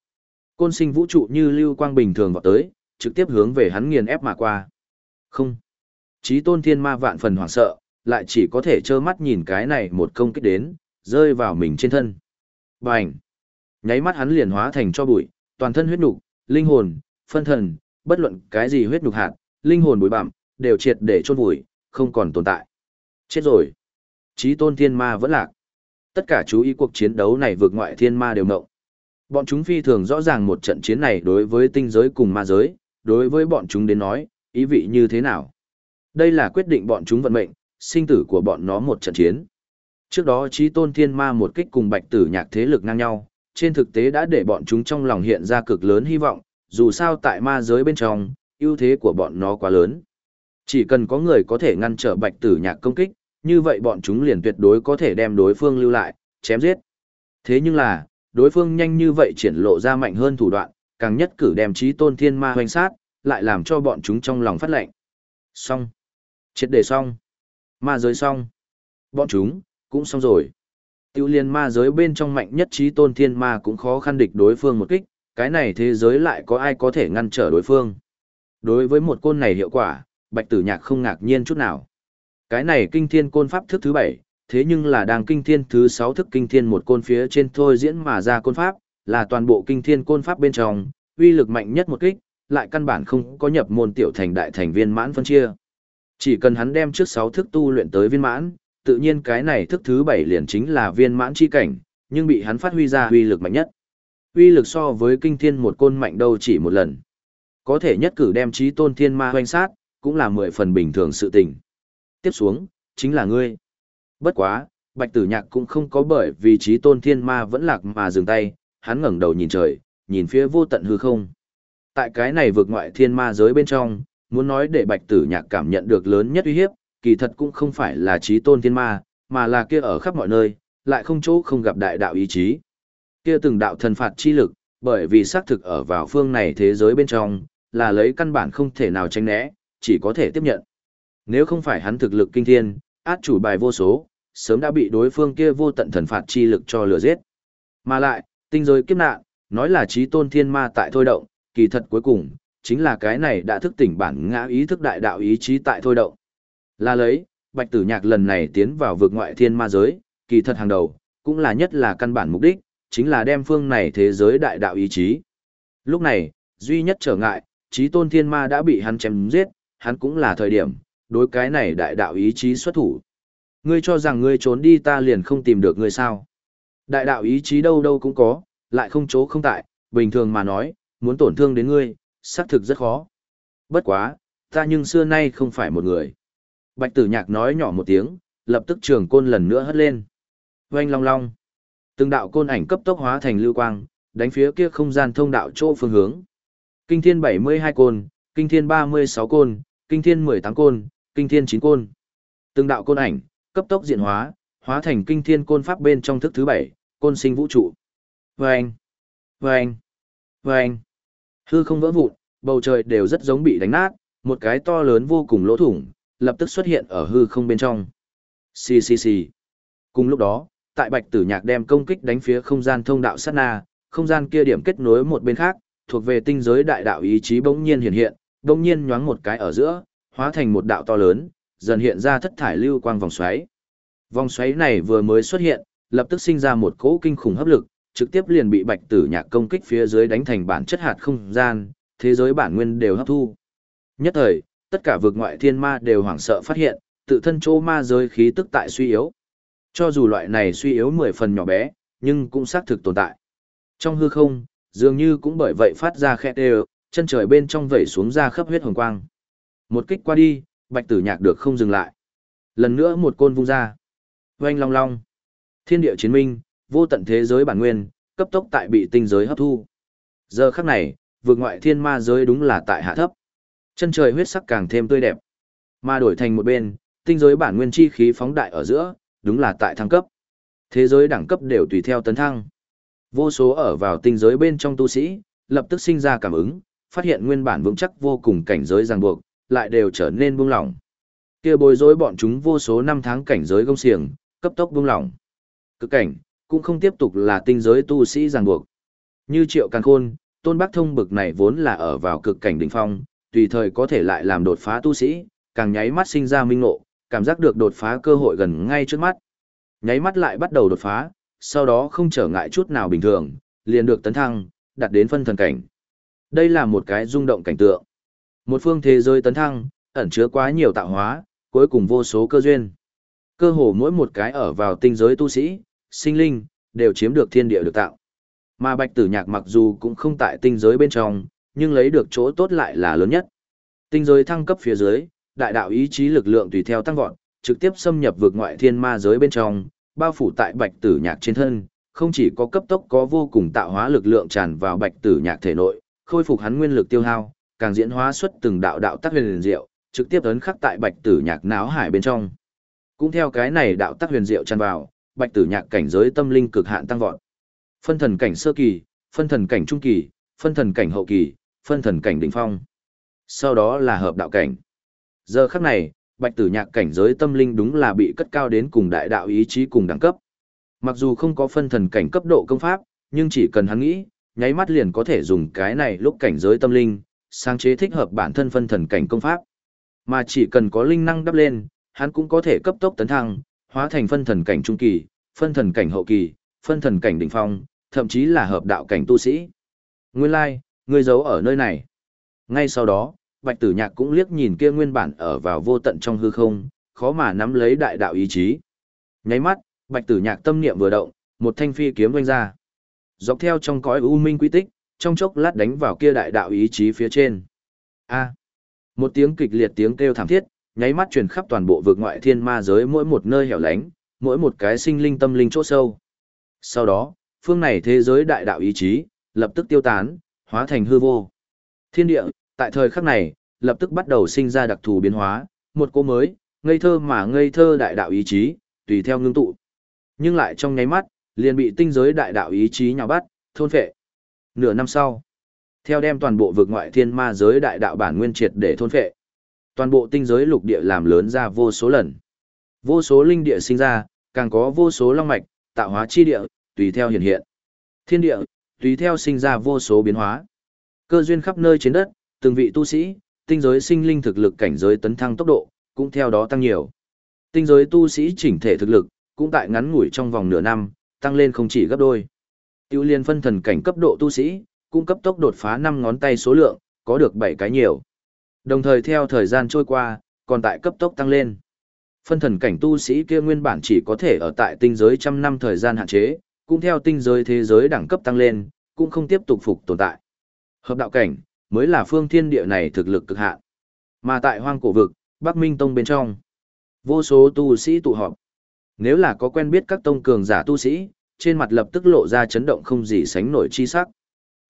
Côn sinh vũ trụ như lưu quang bình thường vào tới, trực tiếp hướng về hắn nghiền ép mà qua. Không. Chí tôn thiên ma vạn phần hoảng sợ, lại chỉ có thể trơ mắt nhìn cái này một công kích đến, rơi vào mình trên thân. Bành! Nháy mắt hắn liền hóa thành cho bụi, toàn thân huyết nục, linh hồn, phân thần, bất luận cái gì huyết nục hạt, linh hồn bụi bặm, đều triệt để chôn vùi, không còn tồn tại. Chết rồi! Chí tôn thiên ma vẫn lạc. Tất cả chú ý cuộc chiến đấu này vượt ngoại thiên ma đều ngộng. Bọn chúng phi thường rõ ràng một trận chiến này đối với tinh giới cùng ma giới, đối với bọn chúng đến nói, ý vị như thế nào. Đây là quyết định bọn chúng vận mệnh, sinh tử của bọn nó một trận chiến. Trước đó trí tôn thiên ma một kích cùng bạch tử nhạc thế lực ngang nhau, trên thực tế đã để bọn chúng trong lòng hiện ra cực lớn hy vọng, dù sao tại ma giới bên trong, ưu thế của bọn nó quá lớn. Chỉ cần có người có thể ngăn trở bạch tử nhạc công kích, như vậy bọn chúng liền tuyệt đối có thể đem đối phương lưu lại, chém giết. Thế nhưng là, đối phương nhanh như vậy triển lộ ra mạnh hơn thủ đoạn, càng nhất cử đem trí tôn thiên ma hoành sát, lại làm cho bọn chúng trong lòng phát lệnh. Xong. Triệt đề xong. Ma giới xong. Bọn chúng, cũng xong rồi. Tiêu liên ma giới bên trong mạnh nhất trí tôn thiên ma cũng khó khăn địch đối phương một kích, cái này thế giới lại có ai có thể ngăn trở đối phương. Đối với một côn này hiệu quả, bạch tử nhạc không ngạc nhiên chút nào. Cái này kinh thiên côn pháp thức thứ bảy, thế nhưng là đang kinh thiên thứ sáu thức kinh thiên một côn phía trên thôi diễn mà ra côn pháp, là toàn bộ kinh thiên côn pháp bên trong, uy lực mạnh nhất một kích, lại căn bản không có nhập môn tiểu thành đại thành viên mãn phân chia. Chỉ cần hắn đem trước sáu thức tu luyện tới viên mãn, tự nhiên cái này thức thứ bảy liền chính là viên mãn chi cảnh, nhưng bị hắn phát huy ra uy lực mạnh nhất. Uy lực so với kinh thiên một côn mạnh đâu chỉ một lần. Có thể nhất cử đem trí tôn thiên ma hoanh sát, cũng là mười phần bình thường sự tình. Tiếp xuống, chính là ngươi. Bất quá, bạch tử nhạc cũng không có bởi vì trí tôn thiên ma vẫn lạc mà dừng tay, hắn ngẩng đầu nhìn trời, nhìn phía vô tận hư không. Tại cái này vượt ngoại thiên ma giới bên trong, muốn nói để bạch tử nhạc cảm nhận được lớn nhất uy hiếp, kỳ thật cũng không phải là trí tôn thiên ma, mà là kia ở khắp mọi nơi, lại không chỗ không gặp đại đạo ý chí. Kia từng đạo thần phạt chi lực, bởi vì xác thực ở vào phương này thế giới bên trong, là lấy căn bản không thể nào tránh né, chỉ có thể tiếp nhận. Nếu không phải hắn thực lực kinh thiên, át chủ bài vô số, sớm đã bị đối phương kia vô tận thần phạt chi lực cho lừa giết. Mà lại, tinh giới kiếp nạn, nói là trí tôn thiên ma tại thôi động, kỳ thật cuối cùng, chính là cái này đã thức tỉnh bản ngã ý thức đại đạo ý chí tại thôi động. Là lấy, bạch tử nhạc lần này tiến vào vực ngoại thiên ma giới, kỳ thật hàng đầu, cũng là nhất là căn bản mục đích, chính là đem phương này thế giới đại đạo ý chí. Lúc này, duy nhất trở ngại, trí tôn thiên ma đã bị hắn chém giết, hắn cũng là thời điểm, đối cái này đại đạo ý chí xuất thủ. Ngươi cho rằng ngươi trốn đi ta liền không tìm được ngươi sao. Đại đạo ý chí đâu đâu cũng có, lại không chỗ không tại, bình thường mà nói, muốn tổn thương đến ngươi, xác thực rất khó. Bất quá, ta nhưng xưa nay không phải một người. Bạch tử nhạc nói nhỏ một tiếng, lập tức trường côn lần nữa hất lên. Oanh long long. Từng đạo côn ảnh cấp tốc hóa thành lưu quang, đánh phía kia không gian thông đạo chỗ phương hướng. Kinh thiên 72 côn, kinh thiên 36 côn, kinh thiên 18 côn, kinh thiên 9 côn. Từng đạo côn ảnh, cấp tốc diện hóa, hóa thành kinh thiên côn pháp bên trong thức thứ bảy, côn sinh vũ trụ. Vâng! Vâng! Vâng! Hư không vỡ vụn, bầu trời đều rất giống bị đánh nát, một cái to lớn vô cùng lỗ thủng, lập tức xuất hiện ở hư không bên trong. Xì xì xì. Cùng lúc đó, tại bạch tử nhạc đem công kích đánh phía không gian thông đạo sát na, không gian kia điểm kết nối một bên khác, thuộc về tinh giới đại đạo ý chí bỗng nhiên hiện hiện, bỗng nhiên nhoáng một cái ở giữa, hóa thành một đạo to lớn, dần hiện ra thất thải lưu quang vòng xoáy. Vòng xoáy này vừa mới xuất hiện, lập tức sinh ra một cỗ kinh khủng hấp lực, trực tiếp liền bị bạch tử nhạc công kích phía dưới đánh thành bản chất hạt không gian, thế giới bản nguyên đều hấp thu. Nhất thời, tất cả vực ngoại thiên ma đều hoảng sợ phát hiện, tự thân chỗ ma giới khí tức tại suy yếu. Cho dù loại này suy yếu mười phần nhỏ bé, nhưng cũng xác thực tồn tại. Trong hư không, dường như cũng bởi vậy phát ra khẽ đều, chân trời bên trong vẩy xuống ra khắp huyết hồng quang. Một kích qua đi, bạch tử nhạc được không dừng lại. Lần nữa một côn vung ra. Oanh long long. Thiên địa chiến minh, vô tận thế giới bản nguyên, cấp tốc tại bị tinh giới hấp thu. Giờ khắc này, vượt ngoại thiên ma giới đúng là tại hạ thấp. Chân trời huyết sắc càng thêm tươi đẹp. Mà đổi thành một bên, tinh giới bản nguyên chi khí phóng đại ở giữa, đúng là tại thăng cấp. Thế giới đẳng cấp đều tùy theo tấn thăng. Vô số ở vào tinh giới bên trong tu sĩ, lập tức sinh ra cảm ứng, phát hiện nguyên bản vững chắc vô cùng cảnh giới ràng buộc, lại đều trở nên buông lỏng. Kia bối rối bọn chúng vô số năm tháng cảnh giới gông xiềng, cấp tốc buông lỏng. Cực cảnh, cũng không tiếp tục là tinh giới tu sĩ ràng buộc. Như Triệu Càn Khôn, Tôn Bắc Thông bực này vốn là ở vào cực cảnh đỉnh phong, tùy thời có thể lại làm đột phá tu sĩ, càng nháy mắt sinh ra minh ngộ, cảm giác được đột phá cơ hội gần ngay trước mắt. Nháy mắt lại bắt đầu đột phá, sau đó không trở ngại chút nào bình thường, liền được tấn thăng, đạt đến phân thần cảnh. Đây là một cái rung động cảnh tượng. Một phương thế giới tấn thăng, ẩn chứa quá nhiều tạo hóa, cuối cùng vô số cơ duyên. Cơ hồ mỗi một cái ở vào tinh giới tu sĩ, sinh linh, đều chiếm được thiên địa được tạo. Mà bạch tử nhạc mặc dù cũng không tại tinh giới bên trong, nhưng lấy được chỗ tốt lại là lớn nhất. Tinh giới thăng cấp phía dưới, đại đạo ý chí lực lượng tùy theo tăng vọt, trực tiếp xâm nhập vượt ngoại thiên ma giới bên trong, bao phủ tại bạch tử nhạc trên thân, không chỉ có cấp tốc có vô cùng tạo hóa lực lượng tràn vào bạch tử nhạc thể nội, khôi phục hắn nguyên lực tiêu hao, càng diễn hóa xuất từng đạo đạo tác huyền diệu, trực tiếp ấn khắc tại bạch tử nhạc náo hải bên trong. Cũng theo cái này đạo tác huyền diệu tràn vào, bạch tử nhạc cảnh giới tâm linh cực hạn tăng vọt. Phân thần cảnh sơ kỳ, phân thần cảnh trung kỳ, phân thần cảnh hậu kỳ, phân thần cảnh đỉnh phong. Sau đó là hợp đạo cảnh. Giờ khắc này, bạch tử nhạc cảnh giới tâm linh đúng là bị cất cao đến cùng đại đạo ý chí cùng đẳng cấp. Mặc dù không có phân thần cảnh cấp độ công pháp, nhưng chỉ cần hắn nghĩ, nháy mắt liền có thể dùng cái này lúc cảnh giới tâm linh, sáng chế thích hợp bản thân phân thần cảnh công pháp. Mà chỉ cần có linh năng đắp lên, hắn cũng có thể cấp tốc tấn thăng, hóa thành phân thần cảnh trung kỳ, phân thần cảnh hậu kỳ, phân thần cảnh đỉnh phong, thậm chí là hợp đạo cảnh tu sĩ. Nguyên lai, like, ngươi giấu ở nơi này. Ngay sau đó, Bạch Tử Nhạc cũng liếc nhìn kia nguyên bản ở vào vô tận trong hư không, khó mà nắm lấy đại đạo ý chí. Nháy mắt, Bạch Tử Nhạc tâm niệm vừa động, một thanh phi kiếm vung ra. Dọc theo trong cõi u minh quy tích, trong chốc lát đánh vào kia đại đạo ý chí phía trên. A. Một tiếng kịch liệt tiếng kêu thảm thiết, nháy mắt truyền khắp toàn bộ vực ngoại thiên ma giới mỗi một nơi hẻo lánh, mỗi một cái sinh linh tâm linh chỗ sâu. Sau đó, phương này thế giới đại đạo ý chí, lập tức tiêu tán, hóa thành hư vô. Thiên địa, tại thời khắc này, lập tức bắt đầu sinh ra đặc thù biến hóa, một cô mới, ngây thơ mà ngây thơ đại đạo ý chí, tùy theo ngưng tụ. Nhưng lại trong nháy mắt, liền bị tinh giới đại đạo ý chí nhào bắt, thôn phệ. Nửa năm sau, theo đem toàn bộ vực ngoại thiên ma giới đại đạo bản nguyên triệt để thôn phệ. Toàn bộ tinh giới lục địa làm lớn ra vô số lần. Vô số linh địa sinh ra, càng có vô số long mạch, tạo hóa chi địa, tùy theo hiện hiện. Thiên địa, tùy theo sinh ra vô số biến hóa. Cơ duyên khắp nơi trên đất, từng vị tu sĩ, tinh giới sinh linh thực lực cảnh giới tấn thăng tốc độ, cũng theo đó tăng nhiều. Tinh giới tu sĩ chỉnh thể thực lực, cũng tại ngắn ngủi trong vòng nửa năm, tăng lên không chỉ gấp đôi. Tiêu liên phân thần cảnh cấp độ tu sĩ, cũng cấp tốc đột phá 5 ngón tay số lượng, có được 7 cái nhiều. Đồng thời theo thời gian trôi qua, còn tại cấp tốc tăng lên. Phân thần cảnh tu sĩ kia nguyên bản chỉ có thể ở tại tinh giới trăm năm thời gian hạn chế, cũng theo tinh giới thế giới đẳng cấp tăng lên, cũng không tiếp tục phục tồn tại. Hợp đạo cảnh, mới là phương thiên địa này thực lực cực hạn. Mà tại hoang cổ vực, Bắc Minh Tông bên trong, vô số tu sĩ tụ họp. Nếu là có quen biết các tông cường giả tu sĩ, trên mặt lập tức lộ ra chấn động không gì sánh nổi chi sắc.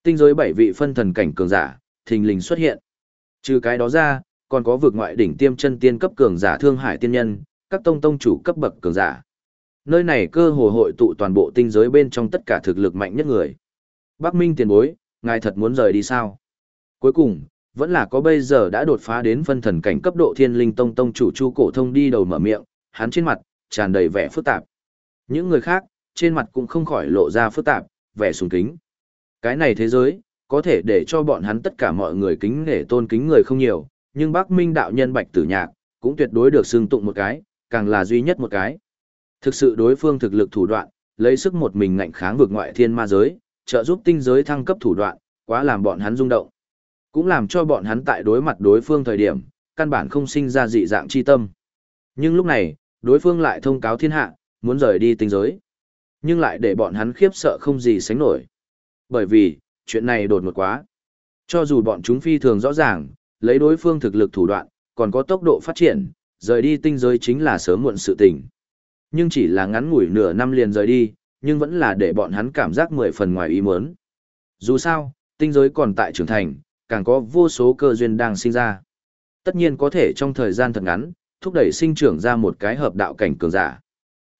Tinh giới bảy vị phân thần cảnh cường giả, thình lình xuất hiện. Trừ cái đó ra, còn có vực ngoại đỉnh tiêm chân tiên cấp cường giả Thương Hải tiên nhân, các tông tông chủ cấp bậc cường giả. Nơi này cơ hồ hội tụ toàn bộ tinh giới bên trong tất cả thực lực mạnh nhất người. Bắc Minh tiền bối, ngài thật muốn rời đi sao? Cuối cùng, vẫn là có bây giờ đã đột phá đến phân thần cảnh cấp độ thiên linh tông tông chủ chu cổ thông đi đầu mở miệng, hắn trên mặt, tràn đầy vẻ phức tạp. Những người khác, trên mặt cũng không khỏi lộ ra phức tạp, vẻ sùng kính. Cái này thế giới, có thể để cho bọn hắn tất cả mọi người kính nể tôn kính người không nhiều, nhưng Bắc Minh đạo nhân Bạch Tử Nhạc, cũng tuyệt đối được xưng tụng một cái, càng là duy nhất một cái. Thực sự đối phương thực lực thủ đoạn, lấy sức một mình ngạnh kháng vượt ngoại thiên ma giới, trợ giúp tinh giới thăng cấp thủ đoạn, quá làm bọn hắn rung động. Cũng làm cho bọn hắn tại đối mặt đối phương thời điểm, căn bản không sinh ra dị dạng chi tâm. Nhưng lúc này, đối phương lại thông cáo thiên hạ, muốn rời đi tinh giới. Nhưng lại để bọn hắn khiếp sợ không gì sánh nổi. Bởi vì, chuyện này đột ngột quá. Cho dù bọn chúng phi thường rõ ràng, lấy đối phương thực lực thủ đoạn, còn có tốc độ phát triển, rời đi tinh giới chính là sớm muộn sự tình. Nhưng chỉ là ngắn ngủi nửa năm liền rời đi, nhưng vẫn là để bọn hắn cảm giác mười phần ngoài ý muốn. Dù sao, tinh giới còn tại trưởng thành, càng có vô số cơ duyên đang sinh ra. Tất nhiên có thể trong thời gian thật ngắn, thúc đẩy sinh trưởng ra một cái hợp đạo cảnh cường giả.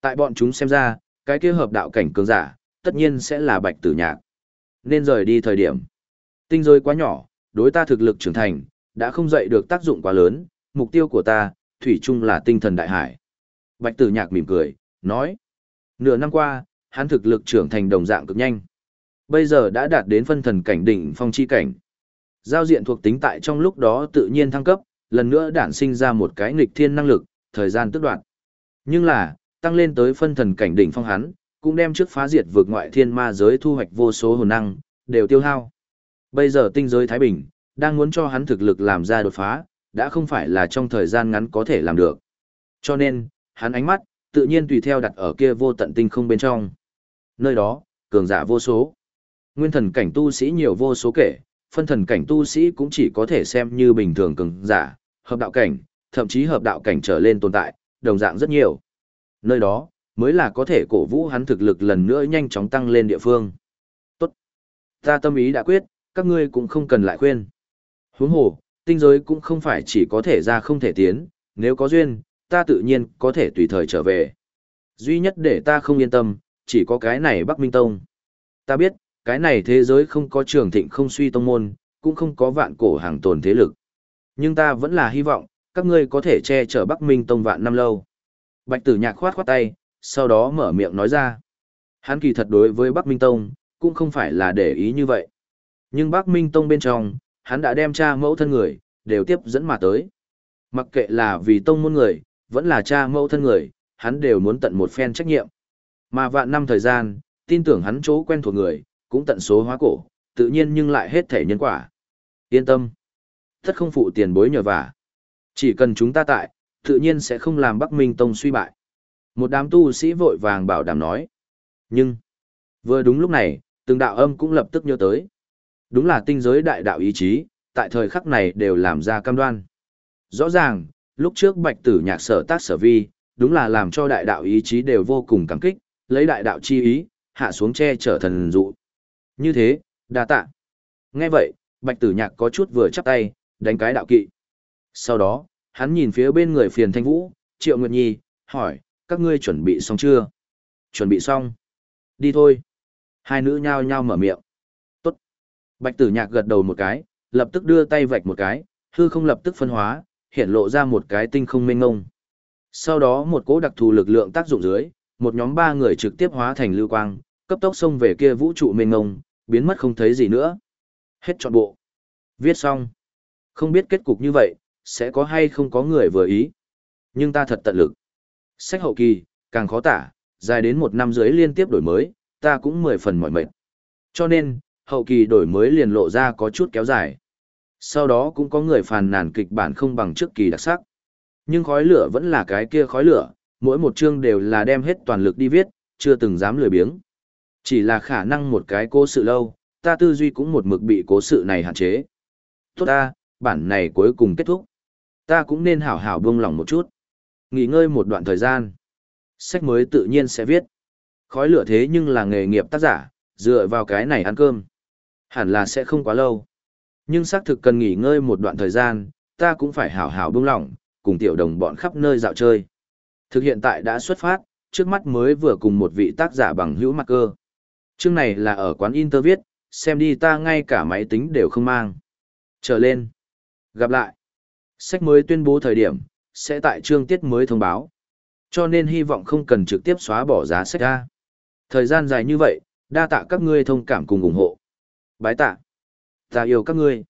Tại bọn chúng xem ra, cái kia hợp đạo cảnh cường giả, tất nhiên sẽ là bạch tử nhạc. Nên rời đi thời điểm. Tinh rơi quá nhỏ, đối ta thực lực trưởng thành, đã không dậy được tác dụng quá lớn, mục tiêu của ta, thủy chung là tinh thần đại hải. Bạch tử nhạc mỉm cười, nói. Nửa năm qua, hắn thực lực trưởng thành đồng dạng cực nhanh. Bây giờ đã đạt đến phân thần cảnh đỉnh phong chi cảnh. Giao diện thuộc tính tại trong lúc đó tự nhiên thăng cấp, lần nữa đản sinh ra một cái nghịch thiên năng lực, thời gian tức đoạn. Nhưng là, tăng lên tới phân thần cảnh đỉnh phong hắn, cũng đem trước phá diệt vượt ngoại thiên ma giới thu hoạch vô số hồn năng, đều tiêu hao. Bây giờ tinh giới Thái Bình, đang muốn cho hắn thực lực làm ra đột phá, đã không phải là trong thời gian ngắn có thể làm được. Cho nên, hắn ánh mắt, tự nhiên tùy theo đặt ở kia vô tận tinh không bên trong. Nơi đó, cường giả vô số. Nguyên thần cảnh tu sĩ nhiều vô số kể, phân thần cảnh tu sĩ cũng chỉ có thể xem như bình thường cường giả, hợp đạo cảnh, thậm chí hợp đạo cảnh trở lên tồn tại, đồng dạng rất nhiều. Nơi đó, mới là có thể cổ vũ hắn thực lực lần nữa nhanh chóng tăng lên địa phương. Tốt. Ta tâm ý đã quyết, các ngươi cũng không cần lại khuyên. Huống hồ, tinh giới cũng không phải chỉ có thể ra không thể tiến, nếu có duyên, ta tự nhiên có thể tùy thời trở về. Duy nhất để ta không yên tâm, chỉ có cái này Bắc Minh Tông. Ta biết, cái này thế giới không có trường thịnh không suy tông môn, cũng không có vạn cổ hàng tồn thế lực. Nhưng ta vẫn là hy vọng, các ngươi có thể che chở Bắc Minh Tông vạn năm lâu. Bạch tử nhạc khoát khoát tay, sau đó mở miệng nói ra. Hắn kỳ thật đối với Bắc Minh Tông, cũng không phải là để ý như vậy. Nhưng Bắc Minh Tông bên trong, hắn đã đem cha mẫu thân người, đều tiếp dẫn mà tới. Mặc kệ là vì tông môn người, vẫn là cha mẫu thân người, hắn đều muốn tận một phen trách nhiệm. Mà vạn năm thời gian, tin tưởng hắn chỗ quen thuộc người, cũng tận số hóa cổ, tự nhiên nhưng lại hết thể nhân quả. Yên tâm. Thất không phụ tiền bối nhờ vả. Chỉ cần chúng ta tại, tự nhiên sẽ không làm Bắc Minh Tông suy bại. Một đám tu sĩ vội vàng bảo đảm nói. Nhưng, vừa đúng lúc này, từng đạo âm cũng lập tức nhớ tới. Đúng là tinh giới đại đạo ý chí, tại thời khắc này đều làm ra cam đoan. Rõ ràng, lúc trước bạch tử nhạc sở tác sở vi, đúng là làm cho đại đạo ý chí đều vô cùng cảm kích, lấy đại đạo chi ý, hạ xuống che chở thần dụ. Như thế, đa tạ. Nghe vậy, bạch tử nhạc có chút vừa chắp tay, đánh cái đạo kỵ. Sau đó, hắn nhìn phía bên người phiền thanh vũ, triệu nguyệt nhi, hỏi, các ngươi chuẩn bị xong chưa? Chuẩn bị xong. Đi thôi. Hai nữ nhao nhao mở miệng. Tốt. Bạch tử nhạc gật đầu một cái, lập tức đưa tay vạch một cái, hư không lập tức phân hóa, hiện lộ ra một cái tinh không mênh ngông. Sau đó một cỗ đặc thù lực lượng tác dụng dưới, một nhóm ba người trực tiếp hóa thành lưu quang, cấp tốc xông về kia vũ trụ mênh ngông, biến mất không thấy gì nữa. Hết trọn bộ. Viết xong. Không biết kết cục như vậy, sẽ có hay không có người vừa ý. Nhưng ta thật tận lực. Sách hậu kỳ, càng khó tả, dài đến một năm dưới liên tiếp đổi mới, ta cũng mười phần mỏi mệt. Cho nên, hậu kỳ đổi mới liền lộ ra có chút kéo dài. Sau đó cũng có người phàn nàn kịch bản không bằng trước kỳ đặc sắc. Nhưng khói lửa vẫn là cái kia khói lửa, mỗi một chương đều là đem hết toàn lực đi viết, chưa từng dám lười biếng. Chỉ là khả năng một cái cố sự lâu, ta tư duy cũng một mực bị cố sự này hạn chế. Tốt ta, bản này cuối cùng kết thúc. Ta cũng nên hảo hảo buông lòng một chút. Nghỉ ngơi một đoạn thời gian. Sách mới tự nhiên sẽ viết. Khói lửa thế nhưng là nghề nghiệp tác giả, dựa vào cái này ăn cơm. Hẳn là sẽ không quá lâu. Nhưng xác thực cần nghỉ ngơi một đoạn thời gian, ta cũng phải hảo hảo buông lỏng, cùng tiểu đồng bọn khắp nơi dạo chơi. Thực hiện tại đã xuất phát, trước mắt mới vừa cùng một vị tác giả bằng hữu mặt cơ. Chương này là ở quán Inter viết, xem đi ta ngay cả máy tính đều không mang. Trở lên. Gặp lại. Sách mới tuyên bố thời điểm, sẽ tại chương tiết mới thông báo. Cho nên hy vọng không cần trực tiếp xóa bỏ giá sách ra. Thời gian dài như vậy, đa tạ các ngươi thông cảm cùng ủng hộ. Bái tạ. Ta yêu các ngươi.